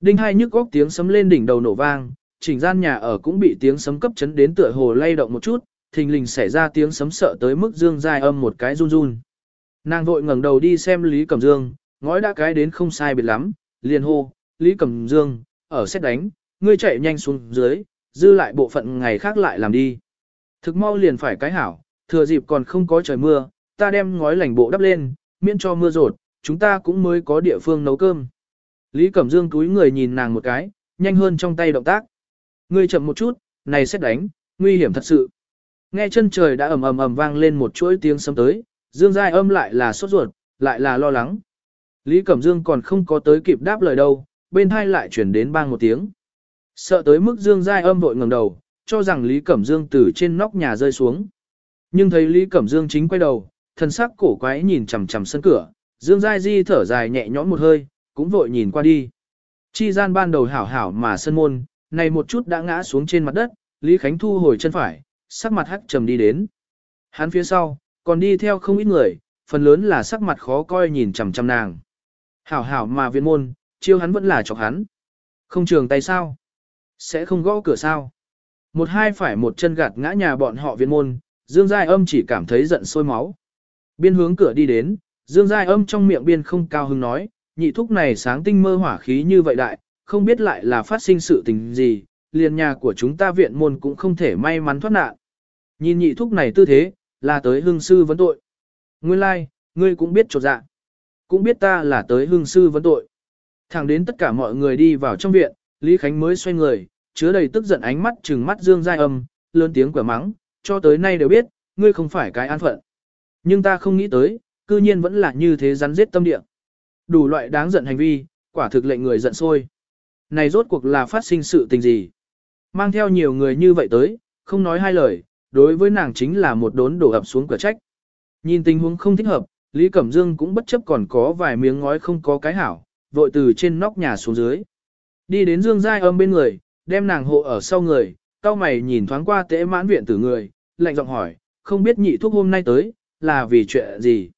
Đinh hai nhức góc tiếng sấm lên đỉnh đầu nổ vang, chỉnh gian nhà ở cũng bị tiếng sấm cấp chấn đến tựa hồ lay động một chút, thình lình xảy ra tiếng sấm sợ tới mức dương dài âm một cái run run. Nàng vội ngẩng đầu đi xem Lý Cẩm Dương, ngói đã cái đến không sai biệt lắm, liền hô, Lý Cẩm Dương, ở xét đánh, ngươi chạy nhanh xuống dưới, dư lại bộ phận ngày khác lại làm đi. Thực mau liền phải cái hảo, thừa dịp còn không có trời mưa, ta đem ngói lành bộ đắp lên, miễn cho mưa rột, chúng ta cũng mới có địa phương nấu cơm. Lý Cẩm Dương túi người nhìn nàng một cái, nhanh hơn trong tay động tác. Ngươi chậm một chút, này xét đánh, nguy hiểm thật sự. Nghe chân trời đã ầm ầm ầm vang lên một chuỗi tiếng sấm tới, Dương Giai âm lại là sốt ruột, lại là lo lắng. Lý Cẩm Dương còn không có tới kịp đáp lời đâu, bên hai lại chuyển đến bang một tiếng. Sợ tới mức Dương Giai âm vội ngẩng đầu, cho rằng Lý Cẩm Dương từ trên nóc nhà rơi xuống. Nhưng thấy Lý Cẩm Dương chính quay đầu, thân sắc cổ quái nhìn chằm chằm sân cửa, Dương Giai Di thở dài nhẹ nhõm một hơi, cũng vội nhìn qua đi. Chi gian ban đầu hảo hảo mà sân môn, này một chút đã ngã xuống trên mặt đất, Lý Khánh thu hồi chân phải, sắc mặt hắc trầm đi đến. Hắn phía sau, còn đi theo không ít người, phần lớn là sắc mặt khó coi nhìn chằm chằm nàng. Hảo hảo mà viên môn, chiêu hắn vẫn là chọc hắn. Không trường tay sao? Sẽ không gõ cửa sao? Một hai phải một chân gạt ngã nhà bọn họ viên môn, Dương Giai âm chỉ cảm thấy giận sôi máu. Biên hướng cửa đi đến, Dương Giai âm trong miệng biên không cao hứng nói, nhị thúc này sáng tinh mơ hỏa khí như vậy đại, không biết lại là phát sinh sự tình gì, liền nhà của chúng ta viện môn cũng không thể may mắn thoát nạn. Nhìn nhị thúc này tư thế, là tới hương sư vấn tội. Nguyên lai, like, ngươi cũng biết trột dạ. Cũng biết ta là tới hương sư vấn tội. Thẳng đến tất cả mọi người đi vào trong viện, Lý Khánh mới xoay người, chứa đầy tức giận ánh mắt trừng mắt Dương Giai âm, lớn tiếng quả mắng, cho tới nay đều biết, ngươi không phải cái an phận. Nhưng ta không nghĩ tới, cư nhiên vẫn là như thế rắn giết tâm địa. Đủ loại đáng giận hành vi, quả thực lệnh người giận sôi. Này rốt cuộc là phát sinh sự tình gì? Mang theo nhiều người như vậy tới, không nói hai lời, đối với nàng chính là một đốn đổ ập xuống cửa trách. Nhìn tình huống không thích hợp, Lý Cẩm Dương cũng bất chấp còn có vài miếng ngói không có cái hảo, vội từ trên nóc nhà xuống dưới. Đi đến Dương Giai âm bên người, đem nàng hộ ở sau người, cao mày nhìn thoáng qua tễ mãn viện tử người, lạnh giọng hỏi, không biết nhị thuốc hôm nay tới, là vì chuyện gì?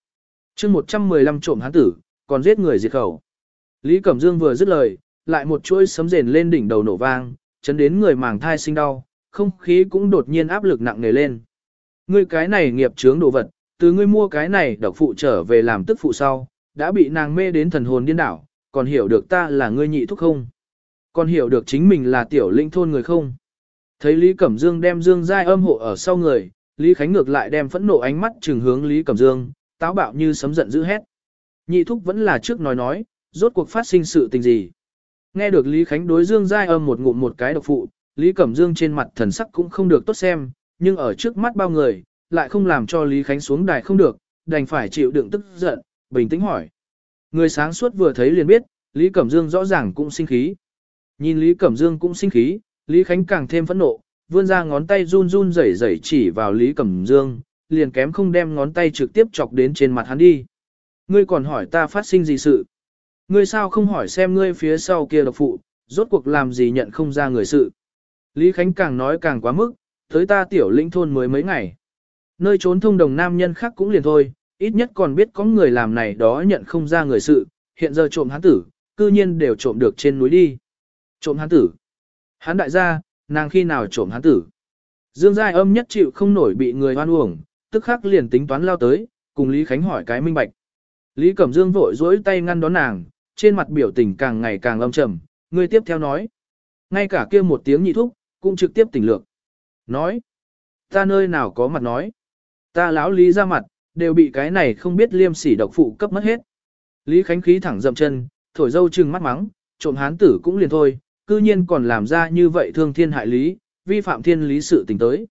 Chương 115 trộm hán tử, còn giết người diệt khẩu. Lý Cẩm Dương vừa dứt lời, lại một chuỗi sấm rền lên đỉnh đầu nổ vang, chấn đến người màng thai sinh đau, không khí cũng đột nhiên áp lực nặng nề lên. Ngươi cái này nghiệp chướng đồ vật, từ ngươi mua cái này độc phụ trở về làm tức phụ sau, đã bị nàng mê đến thần hồn điên đảo, còn hiểu được ta là ngươi nhị thúc không? Còn hiểu được chính mình là tiểu linh thôn người không? Thấy Lý Cẩm Dương đem Dương Giai âm hộ ở sau người, Lý Khánh ngược lại đem phẫn nộ ánh mắt trừng hướng Lý Cẩm Dương, táo bạo như sấm giận dữ hét. Nhị thúc vẫn là trước nói nói, rốt cuộc phát sinh sự tình gì. Nghe được Lý Khánh đối Dương Giai âm một ngụm một cái độc phụ, Lý Cẩm Dương trên mặt thần sắc cũng không được tốt xem, nhưng ở trước mắt bao người, lại không làm cho Lý Khánh xuống đài không được, đành phải chịu đựng tức giận, bình tĩnh hỏi. Người sáng suốt vừa thấy liền biết, Lý Cẩm Dương rõ ràng cũng sinh khí. Nhìn Lý Cẩm Dương cũng sinh khí, Lý Khánh càng thêm phẫn nộ, vươn ra ngón tay run run rẩy rẩy chỉ vào Lý Cẩm Dương, liền kém không đem ngón tay trực tiếp chọc đến trên mặt hắn đi. Ngươi còn hỏi ta phát sinh gì sự? Ngươi sao không hỏi xem ngươi phía sau kia độc phụ, rốt cuộc làm gì nhận không ra người sự? Lý Khánh càng nói càng quá mức, tới ta tiểu lĩnh thôn mới mấy ngày. Nơi trốn thông đồng nam nhân khác cũng liền thôi, ít nhất còn biết có người làm này đó nhận không ra người sự, hiện giờ trộm hắn tử, cư nhiên đều trộm được trên núi đi. Trộm hắn tử. Hắn đại gia, nàng khi nào trộm hắn tử. Dương Giai âm nhất chịu không nổi bị người hoan uổng, tức khắc liền tính toán lao tới, cùng Lý Khánh hỏi cái minh bạch. Lý Cẩm Dương vội dỗi tay ngăn đón nàng, trên mặt biểu tình càng ngày càng âm trầm, người tiếp theo nói. Ngay cả kia một tiếng nhị thúc, cũng trực tiếp tỉnh lược. Nói, ta nơi nào có mặt nói. Ta lão Lý ra mặt, đều bị cái này không biết liêm sỉ độc phụ cấp mất hết. Lý Khánh khí thẳng dậm chân, thổi dâu trừng mắt mắng, trộm hán tử cũng liền thôi, cư nhiên còn làm ra như vậy thương thiên hại lý, vi phạm thiên lý sự tình tới.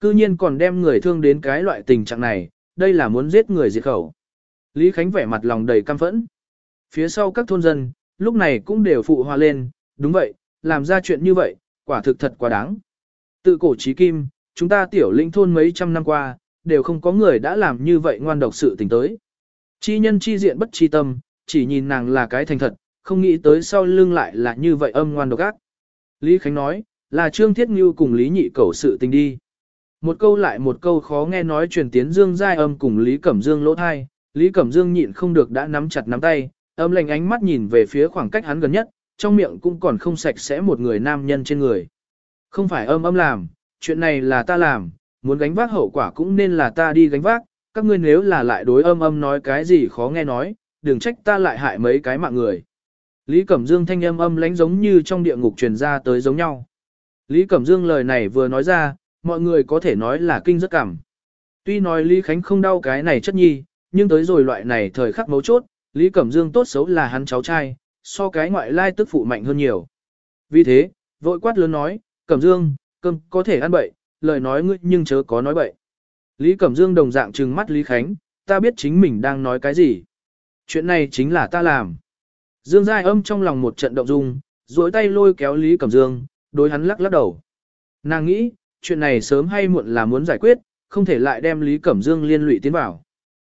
Cư nhiên còn đem người thương đến cái loại tình trạng này, đây là muốn giết người diệt khẩu. Lý Khánh vẻ mặt lòng đầy căm phẫn. Phía sau các thôn dân, lúc này cũng đều phụ hòa lên, đúng vậy, làm ra chuyện như vậy, quả thực thật quá đáng. Tự cổ trí kim, chúng ta tiểu linh thôn mấy trăm năm qua, đều không có người đã làm như vậy ngoan độc sự tình tới. Chi nhân chi diện bất chi tâm, chỉ nhìn nàng là cái thành thật, không nghĩ tới sau lưng lại là như vậy âm ngoan độc ác. Lý Khánh nói, là Trương Thiết Ngưu cùng Lý Nhị Cẩu sự tình đi. Một câu lại một câu khó nghe nói truyền tiến Dương Giai âm cùng Lý Cẩm Dương lỗ thai, Lý Cẩm Dương nhịn không được đã nắm chặt nắm tay, âm lành ánh mắt nhìn về phía khoảng cách hắn gần nhất, trong miệng cũng còn không sạch sẽ một người nam nhân trên người. Không phải âm âm làm, chuyện này là ta làm, muốn gánh vác hậu quả cũng nên là ta đi gánh vác, các ngươi nếu là lại đối âm âm nói cái gì khó nghe nói, đừng trách ta lại hại mấy cái mạng người. Lý Cẩm Dương thanh âm âm lánh giống như trong địa ngục truyền ra tới giống nhau. Lý Cẩm Dương lời này vừa nói ra, mọi người có thể nói là kinh rất cảm. Tuy nói Lý Khánh không đau cái này chất nhi, nhưng tới rồi loại này thời khắc mấu chốt, Lý Cẩm Dương tốt xấu là hắn cháu trai, so cái ngoại lai tức phụ mạnh hơn nhiều. Vì thế, vội quát lớn nói, Cẩm Dương, cơm có thể ăn bậy, lời nói ngươi nhưng chớ có nói bậy. Lý Cẩm Dương đồng dạng trừng mắt Lý Khánh, ta biết chính mình đang nói cái gì. Chuyện này chính là ta làm. Dương Giai âm trong lòng một trận động dung, duỗi tay lôi kéo Lý Cẩm Dương, đối hắn lắc lắc đầu. Nàng nghĩ, chuyện này sớm hay muộn là muốn giải quyết, không thể lại đem Lý Cẩm Dương liên lụy tiến vào.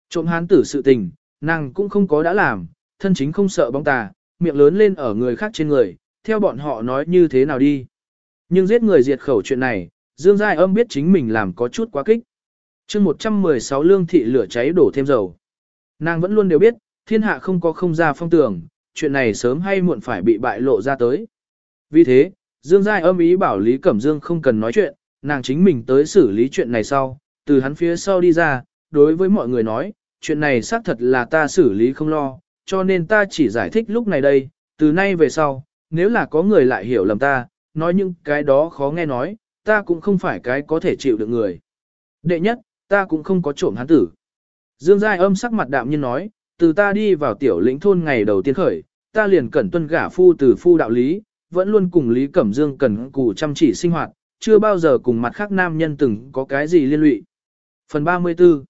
Trộm hán tử sự tình, nàng cũng không có đã làm, thân chính không sợ bóng tà, miệng lớn lên ở người khác trên người, theo bọn họ nói như thế nào đi. Nhưng giết người diệt khẩu chuyện này, Dương Giai âm biết chính mình làm có chút quá kích. chương 116 lương thị lửa cháy đổ thêm dầu. Nàng vẫn luôn đều biết, thiên hạ không có không ra phong tường, chuyện này sớm hay muộn phải bị bại lộ ra tới. Vì thế, Dương Giai âm ý bảo Lý Cẩm Dương không cần nói chuyện, nàng chính mình tới xử lý chuyện này sau, từ hắn phía sau đi ra, đối với mọi người nói, chuyện này xác thật là ta xử lý không lo, cho nên ta chỉ giải thích lúc này đây, từ nay về sau, nếu là có người lại hiểu lầm ta, nói những cái đó khó nghe nói, ta cũng không phải cái có thể chịu được người. Đệ nhất, ta cũng không có trộm hắn tử. Dương Giai âm sắc mặt đạm nhiên nói, từ ta đi vào tiểu lĩnh thôn ngày đầu tiên khởi, ta liền cẩn tuân gả phu từ phu đạo lý, vẫn luôn cùng Lý Cẩm Dương cần cù chăm chỉ sinh hoạt, chưa bao giờ cùng mặt khác nam nhân từng có cái gì liên lụy. Phần 34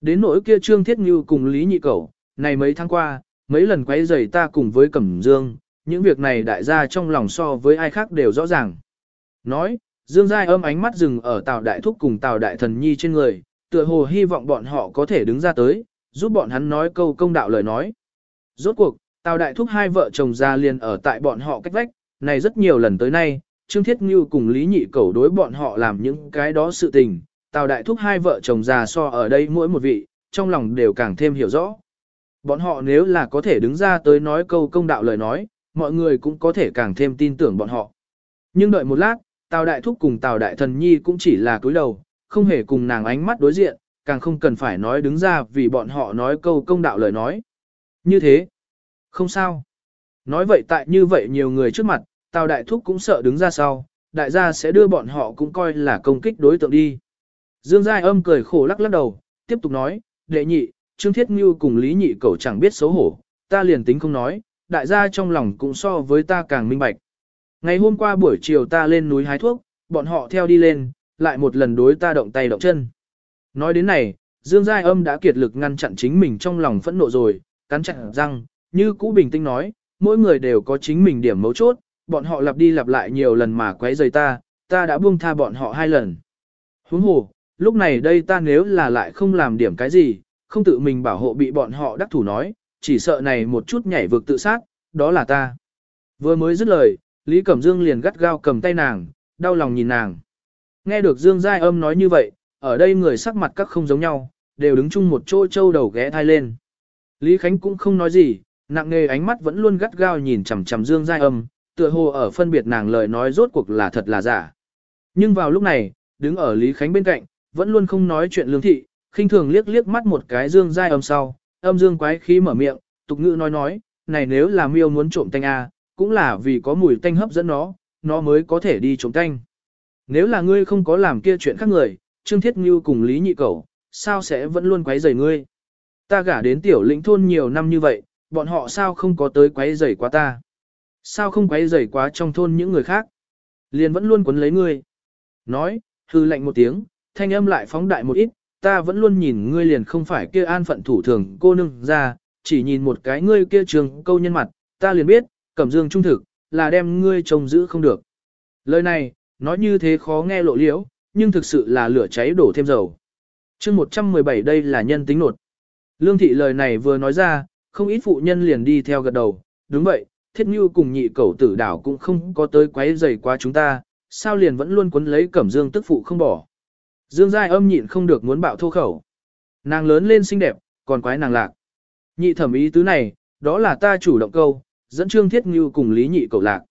Đến nỗi kia Trương Thiết Như cùng Lý Nhị Cẩu, này mấy tháng qua, mấy lần quấy rầy ta cùng với Cẩm Dương, những việc này đại gia trong lòng so với ai khác đều rõ ràng. Nói, Dương Giai âm ánh mắt dừng ở Tào Đại Thúc cùng Tào Đại Thần Nhi trên người, tựa hồ hy vọng bọn họ có thể đứng ra tới, giúp bọn hắn nói câu công đạo lời nói. Rốt cuộc, Tào Đại Thúc hai vợ chồng ra liền ở tại bọn họ cách vách, này rất nhiều lần tới nay, Trương Thiết Ngưu cùng Lý Nhị Cẩu đối bọn họ làm những cái đó sự tình, Tào Đại Thúc hai vợ chồng già so ở đây mỗi một vị, trong lòng đều càng thêm hiểu rõ. Bọn họ nếu là có thể đứng ra tới nói câu công đạo lời nói, mọi người cũng có thể càng thêm tin tưởng bọn họ. Nhưng đợi một lát, Tào Đại Thúc cùng Tào Đại Thần Nhi cũng chỉ là cúi đầu, không hề cùng nàng ánh mắt đối diện, càng không cần phải nói đứng ra vì bọn họ nói câu công đạo lời nói. Như thế, không sao. Nói vậy tại như vậy nhiều người trước mặt, Tào Đại Thúc cũng sợ đứng ra sau, đại gia sẽ đưa bọn họ cũng coi là công kích đối tượng đi. Dương Giai âm cười khổ lắc lắc đầu, tiếp tục nói, đệ nhị, Trương Thiết Ngưu cùng Lý Nhị cậu chẳng biết xấu hổ, ta liền tính không nói, đại gia trong lòng cũng so với ta càng minh bạch. Ngày hôm qua buổi chiều ta lên núi hái thuốc, bọn họ theo đi lên, lại một lần đối ta động tay động chân. Nói đến này, Dương Giai âm đã kiệt lực ngăn chặn chính mình trong lòng phẫn nộ rồi, cắn chặn răng, như cũ bình tĩnh nói, mỗi người đều có chính mình điểm mấu chốt, bọn họ lặp đi lặp lại nhiều lần mà quấy rầy ta, ta đã buông tha bọn họ hai lần. Huống hồ, lúc này đây ta nếu là lại không làm điểm cái gì, không tự mình bảo hộ bị bọn họ đắc thủ nói, chỉ sợ này một chút nhảy vực tự sát, đó là ta. Vừa mới dứt lời, Lý Cẩm Dương liền gắt gao cầm tay nàng, đau lòng nhìn nàng. Nghe được Dương Giai âm nói như vậy, ở đây người sắc mặt các không giống nhau, đều đứng chung một chỗ châu đầu ghé thai lên. Lý Khánh cũng không nói gì, nặng nề ánh mắt vẫn luôn gắt gao nhìn chằm chằm Dương Giai âm, tựa hồ ở phân biệt nàng lời nói rốt cuộc là thật là giả. Nhưng vào lúc này, đứng ở Lý Khánh bên cạnh, vẫn luôn không nói chuyện lương thị, khinh thường liếc liếc mắt một cái Dương dai âm sau, âm Dương quái khí mở miệng, tục ngữ nói nói, này nếu là miêu muốn trộm tanh A, cũng là vì có mùi tanh hấp dẫn nó, nó mới có thể đi trộm tanh. Nếu là ngươi không có làm kia chuyện khác người, Trương Thiết Ngưu cùng Lý Nhị Cẩu, sao sẽ vẫn luôn quấy rầy ngươi? Ta gả đến tiểu lĩnh thôn nhiều năm như vậy, bọn họ sao không có tới quấy rầy quá ta? Sao không quấy rầy quá trong thôn những người khác? Liền vẫn luôn quấn lấy ngươi. Nói, hư lạnh một tiếng, thanh âm lại phóng đại một ít, ta vẫn luôn nhìn ngươi liền không phải kia an phận thủ thường cô nương ra, chỉ nhìn một cái ngươi kia trường câu nhân mặt, ta liền biết, cẩm dương trung thực, là đem ngươi trông giữ không được. Lời này, nói như thế khó nghe lộ liễu, nhưng thực sự là lửa cháy đổ thêm dầu. chương 117 đây là nhân tính nột. Lương thị lời này vừa nói ra, không ít phụ nhân liền đi theo gật đầu, đúng vậy, thiết như cùng nhị cầu tử đảo cũng không có tới quấy rầy quá chúng ta, sao liền vẫn luôn quấn lấy cẩm dương tức phụ không bỏ. Dương Giai âm nhịn không được muốn bạo thô khẩu. Nàng lớn lên xinh đẹp, còn quái nàng lạc. Nhị thẩm ý tứ này, đó là ta chủ động câu, dẫn Trương Thiết Ngưu cùng Lý Nhị cầu lạc.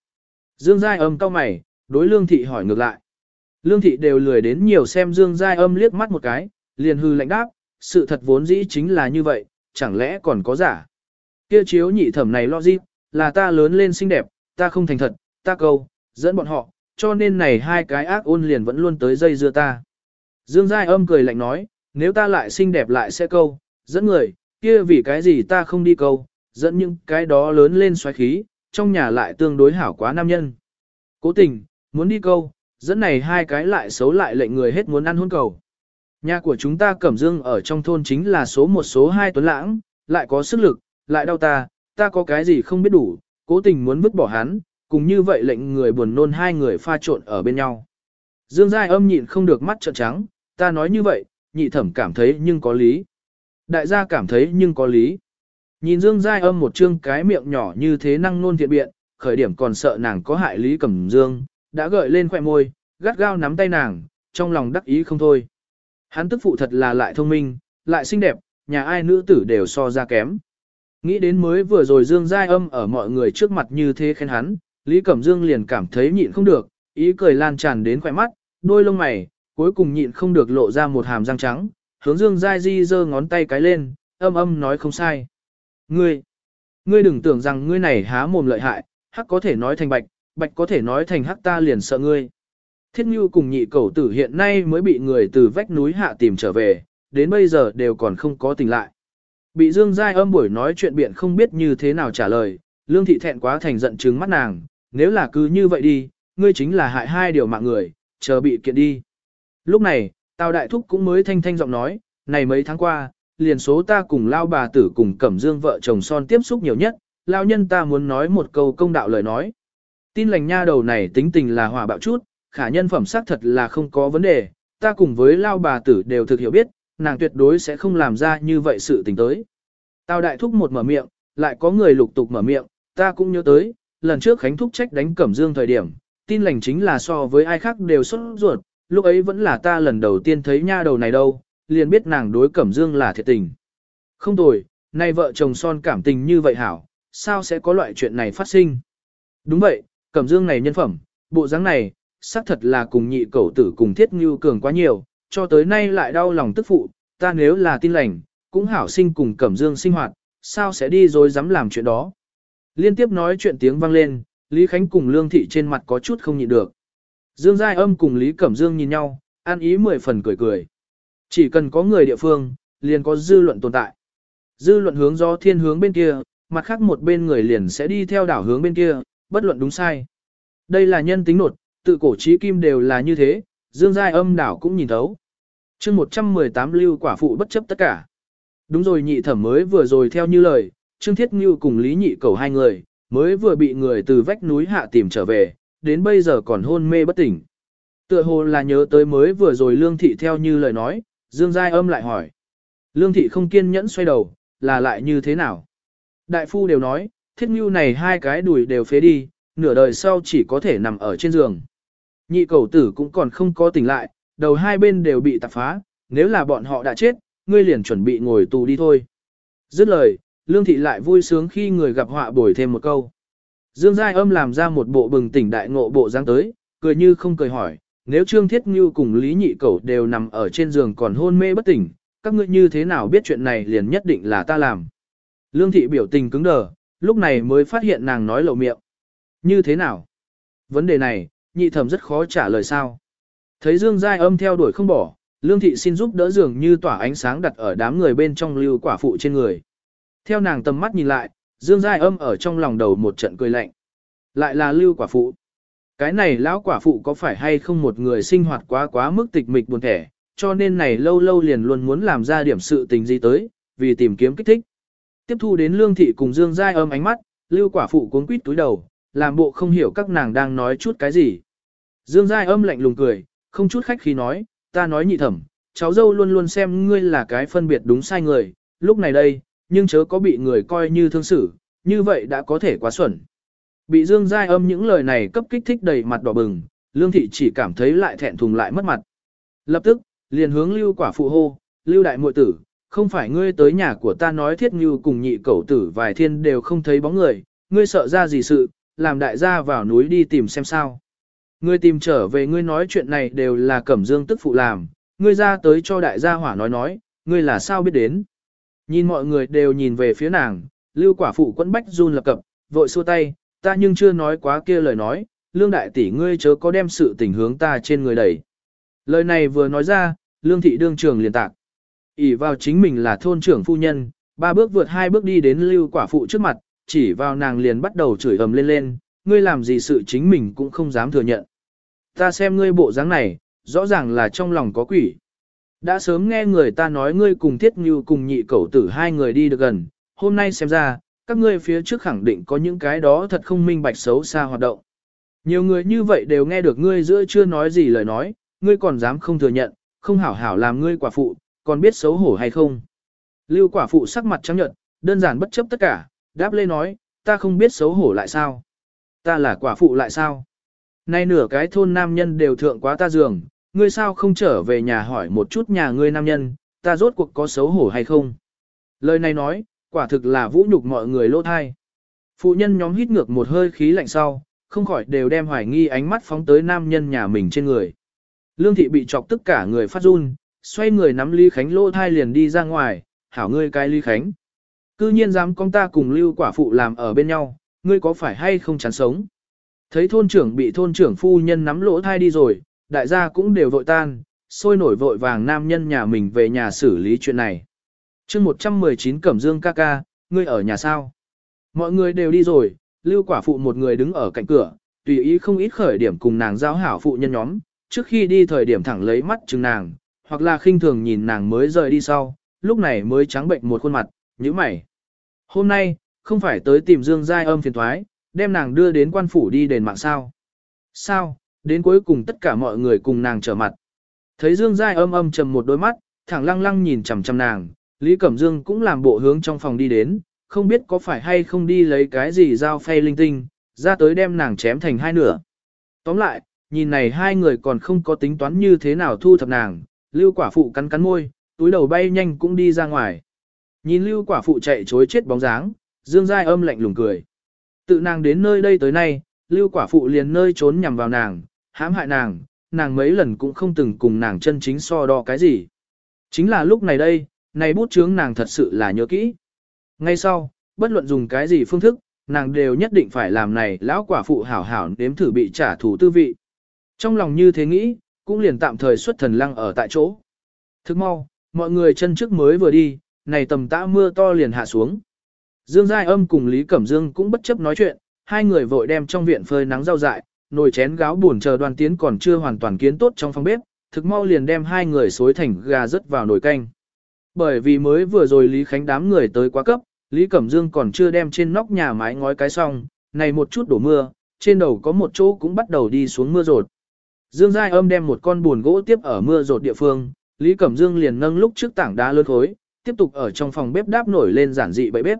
Dương Giai âm cau mày, đối Lương Thị hỏi ngược lại. Lương Thị đều lười đến nhiều xem Dương Giai âm liếc mắt một cái, liền hư lạnh đáp, sự thật vốn dĩ chính là như vậy, chẳng lẽ còn có giả. Kia chiếu nhị thẩm này lo gì, là ta lớn lên xinh đẹp, ta không thành thật, ta câu, dẫn bọn họ, cho nên này hai cái ác ôn liền vẫn luôn tới dây dưa ta. Dương Giai âm cười lạnh nói, nếu ta lại xinh đẹp lại sẽ câu, dẫn người, kia vì cái gì ta không đi câu, dẫn những cái đó lớn lên xoáy khí, trong nhà lại tương đối hảo quá nam nhân. Cố tình, muốn đi câu, dẫn này hai cái lại xấu lại lệnh người hết muốn ăn hôn cầu. Nhà của chúng ta Cẩm Dương ở trong thôn chính là số một số hai tuấn lãng, lại có sức lực, lại đau ta, ta có cái gì không biết đủ, cố tình muốn vứt bỏ hắn, cùng như vậy lệnh người buồn nôn hai người pha trộn ở bên nhau. Dương Giai âm nhịn không được mắt trợn trắng, ta nói như vậy, nhị thẩm cảm thấy nhưng có lý. Đại gia cảm thấy nhưng có lý. Nhìn Dương Giai âm một chương cái miệng nhỏ như thế năng nôn thiện biện, khởi điểm còn sợ nàng có hại lý cẩm Dương, đã gợi lên khỏe môi, gắt gao nắm tay nàng, trong lòng đắc ý không thôi. Hắn tức phụ thật là lại thông minh, lại xinh đẹp, nhà ai nữ tử đều so ra kém. Nghĩ đến mới vừa rồi Dương Giai âm ở mọi người trước mặt như thế khen hắn, Lý Cẩm Dương liền cảm thấy nhịn không được, ý cười lan tràn đến khỏe mắt, đôi lông mày, cuối cùng nhịn không được lộ ra một hàm răng trắng, hướng Dương Giai Di giơ ngón tay cái lên, âm âm nói không sai. Ngươi, ngươi đừng tưởng rằng ngươi này há mồm lợi hại, hắc có thể nói thành bạch, bạch có thể nói thành hắc ta liền sợ ngươi. Thiết Nhu cùng nhị cầu tử hiện nay mới bị người từ vách núi hạ tìm trở về, đến bây giờ đều còn không có tỉnh lại. Bị Dương Giai âm buổi nói chuyện biện không biết như thế nào trả lời, Lương Thị thẹn quá thành giận trừng mắt nàng, nếu là cứ như vậy đi, ngươi chính là hại hai điều mạng người, chờ bị kiện đi. Lúc này, Tào Đại Thúc cũng mới thanh thanh giọng nói, này mấy tháng qua, liền số ta cùng lao bà tử cùng Cẩm Dương vợ chồng son tiếp xúc nhiều nhất, lao nhân ta muốn nói một câu công đạo lời nói. Tin lành nha đầu này tính tình là hòa bạo chút, khả nhân phẩm xác thật là không có vấn đề, ta cùng với lao bà tử đều thực hiểu biết, nàng tuyệt đối sẽ không làm ra như vậy sự tình tới. Tào đại thúc một mở miệng, lại có người lục tục mở miệng, ta cũng nhớ tới, lần trước Khánh thúc trách đánh Cẩm Dương thời điểm, tin lành chính là so với ai khác đều xuất ruột, lúc ấy vẫn là ta lần đầu tiên thấy nha đầu này đâu, liền biết nàng đối Cẩm Dương là thiệt tình. Không tồi, nay vợ chồng son cảm tình như vậy hảo, sao sẽ có loại chuyện này phát sinh? Đúng vậy, Cẩm Dương này nhân phẩm, bộ dáng này, xác thật là cùng nhị cẩu tử cùng thiết ngưu cường quá nhiều, cho tới nay lại đau lòng tức phụ, ta nếu là tin lành, cũng hảo sinh cùng Cẩm Dương sinh hoạt, sao sẽ đi rồi dám làm chuyện đó. Liên tiếp nói chuyện tiếng vang lên, Lý Khánh cùng Lương Thị trên mặt có chút không nhịn được. Dương Giai âm cùng Lý Cẩm Dương nhìn nhau, an ý mười phần cười cười. Chỉ cần có người địa phương, liền có dư luận tồn tại. Dư luận hướng do thiên hướng bên kia, mặt khác một bên người liền sẽ đi theo đảo hướng bên kia, bất luận đúng sai. Đây là nhân tính nột, tự cổ trí kim đều là như thế, dương giai âm đảo cũng nhìn thấu. chương 118 lưu quả phụ bất chấp tất cả. Đúng rồi nhị thẩm mới vừa rồi theo như lời, Trương Thiết Ngưu cùng Lý Nhị cầu hai người, mới vừa bị người từ vách núi hạ tìm trở về, đến bây giờ còn hôn mê bất tỉnh. Tựa hồ là nhớ tới mới vừa rồi Lương Thị theo như lời nói, Dương Giai âm lại hỏi. Lương Thị không kiên nhẫn xoay đầu, là lại như thế nào? Đại phu đều nói, thiết ngưu này hai cái đùi đều phế đi, nửa đời sau chỉ có thể nằm ở trên giường. Nhị cầu tử cũng còn không có tỉnh lại, đầu hai bên đều bị tạp phá, nếu là bọn họ đã chết, ngươi liền chuẩn bị ngồi tù đi thôi. Dứt lời, Lương Thị lại vui sướng khi người gặp họa bồi thêm một câu. Dương Giai âm làm ra một bộ bừng tỉnh đại ngộ bộ dáng tới, cười như không cười hỏi, nếu Trương Thiết Ngưu cùng Lý Nhị Cẩu đều nằm ở trên giường còn hôn mê bất tỉnh, các ngươi như thế nào biết chuyện này liền nhất định là ta làm. Lương Thị biểu tình cứng đờ, lúc này mới phát hiện nàng nói lậu miệng. Như thế nào? Vấn đề này, nhị thẩm rất khó trả lời sao. Thấy Dương Giai âm theo đuổi không bỏ, Lương Thị xin giúp đỡ dường như tỏa ánh sáng đặt ở đám người bên trong lưu quả phụ trên người. Theo nàng tầm mắt nhìn lại, Dương Giai âm ở trong lòng đầu một trận cười lạnh. Lại là lưu quả phụ. Cái này lão quả phụ có phải hay không một người sinh hoạt quá quá mức tịch mịch buồn thẻ, cho nên này lâu lâu liền luôn muốn làm ra điểm sự tình gì tới, vì tìm kiếm kích thích. Tiếp thu đến lương thị cùng dương giai âm ánh mắt, lưu quả phụ cuốn quýt túi đầu, làm bộ không hiểu các nàng đang nói chút cái gì. Dương giai âm lạnh lùng cười, không chút khách khí nói, ta nói nhị thẩm, cháu dâu luôn luôn xem ngươi là cái phân biệt đúng sai người, lúc này đây, nhưng chớ có bị người coi như thương xử, như vậy đã có thể quá xuẩn. Bị Dương Giai âm những lời này cấp kích thích đầy mặt đỏ bừng, Lương Thị chỉ cảm thấy lại thẹn thùng lại mất mặt. Lập tức, liền hướng lưu quả phụ hô, lưu đại muội tử, không phải ngươi tới nhà của ta nói thiết như cùng nhị cẩu tử vài thiên đều không thấy bóng người, ngươi sợ ra gì sự, làm đại gia vào núi đi tìm xem sao. Ngươi tìm trở về ngươi nói chuyện này đều là cẩm dương tức phụ làm, ngươi ra tới cho đại gia hỏa nói nói, ngươi là sao biết đến. Nhìn mọi người đều nhìn về phía nàng, lưu quả phụ quẫn bách run lập cập, vội xua tay, ta nhưng chưa nói quá kia lời nói, lương đại tỷ ngươi chớ có đem sự tình hướng ta trên người đẩy. Lời này vừa nói ra, lương thị đương trường liền tạc. ỉ vào chính mình là thôn trưởng phu nhân, ba bước vượt hai bước đi đến lưu quả phụ trước mặt, chỉ vào nàng liền bắt đầu chửi ầm lên lên, ngươi làm gì sự chính mình cũng không dám thừa nhận. Ta xem ngươi bộ dáng này, rõ ràng là trong lòng có quỷ. Đã sớm nghe người ta nói ngươi cùng thiết như cùng nhị cẩu tử hai người đi được gần, hôm nay xem ra, các ngươi phía trước khẳng định có những cái đó thật không minh bạch xấu xa hoạt động. Nhiều người như vậy đều nghe được ngươi giữa chưa nói gì lời nói, ngươi còn dám không thừa nhận, không hảo hảo làm ngươi quả phụ, còn biết xấu hổ hay không. Lưu quả phụ sắc mặt trắng nhợt, đơn giản bất chấp tất cả, đáp lê nói, ta không biết xấu hổ lại sao. Ta là quả phụ lại sao. Nay nửa cái thôn nam nhân đều thượng quá ta giường, ngươi sao không trở về nhà hỏi một chút nhà ngươi nam nhân, ta rốt cuộc có xấu hổ hay không. Lời này nói, quả thực là vũ nhục mọi người lỗ thai. Phụ nhân nhóm hít ngược một hơi khí lạnh sau, không khỏi đều đem hoài nghi ánh mắt phóng tới nam nhân nhà mình trên người. Lương thị bị chọc tất cả người phát run, xoay người nắm Lý Khánh lỗ thai liền đi ra ngoài, hảo ngươi cái Lý Khánh. Cư nhiên dám con ta cùng lưu quả phụ làm ở bên nhau, ngươi có phải hay không chán sống. Thấy thôn trưởng bị thôn trưởng phu nhân nắm lỗ thai đi rồi, đại gia cũng đều vội tan, sôi nổi vội vàng nam nhân nhà mình về nhà xử lý chuyện này. chương 119 Cẩm Dương ca ca, ngươi ở nhà sao? Mọi người đều đi rồi, lưu quả phụ một người đứng ở cạnh cửa, tùy ý không ít khởi điểm cùng nàng giao hảo phụ nhân nhóm, trước khi đi thời điểm thẳng lấy mắt chừng nàng, hoặc là khinh thường nhìn nàng mới rời đi sau, lúc này mới trắng bệnh một khuôn mặt, như mày. Hôm nay, không phải tới tìm Dương Giai âm phiền thoái, đem nàng đưa đến quan phủ đi đền mạng sao. Sao, đến cuối cùng tất cả mọi người cùng nàng trở mặt. Thấy Dương Giai âm âm trầm một đôi mắt, thẳng lăng lăng nhìn chằm chằm nàng, Lý Cẩm Dương cũng làm bộ hướng trong phòng đi đến, không biết có phải hay không đi lấy cái gì dao phay linh tinh, ra tới đem nàng chém thành hai nửa. Tóm lại, nhìn này hai người còn không có tính toán như thế nào thu thập nàng, lưu quả phụ cắn cắn môi, túi đầu bay nhanh cũng đi ra ngoài. Nhìn lưu quả phụ chạy chối chết bóng dáng, Dương Giai âm lạnh lùng cười. Tự nàng đến nơi đây tới nay, lưu quả phụ liền nơi trốn nhằm vào nàng, hãm hại nàng, nàng mấy lần cũng không từng cùng nàng chân chính so đo cái gì. Chính là lúc này đây, này bút chướng nàng thật sự là nhớ kỹ. Ngay sau, bất luận dùng cái gì phương thức, nàng đều nhất định phải làm này lão quả phụ hảo hảo nếm thử bị trả thù tư vị. Trong lòng như thế nghĩ, cũng liền tạm thời xuất thần lăng ở tại chỗ. Thức mau, mọi người chân trước mới vừa đi, này tầm tã mưa to liền hạ xuống. Dương Giai Âm cùng Lý Cẩm Dương cũng bất chấp nói chuyện, hai người vội đem trong viện phơi nắng rau dại, nồi chén gáo buồn chờ đoàn tiến còn chưa hoàn toàn kiến tốt trong phòng bếp, thực mau liền đem hai người xối thành gà rớt vào nồi canh. Bởi vì mới vừa rồi Lý Khánh đám người tới quá cấp, Lý Cẩm Dương còn chưa đem trên nóc nhà mái ngói cái xong, này một chút đổ mưa, trên đầu có một chỗ cũng bắt đầu đi xuống mưa rột. Dương Giai Âm đem một con buồn gỗ tiếp ở mưa rột địa phương, Lý Cẩm Dương liền nâng lúc trước tảng đá lớn khối, tiếp tục ở trong phòng bếp đáp nổi lên giản dị bậy bếp.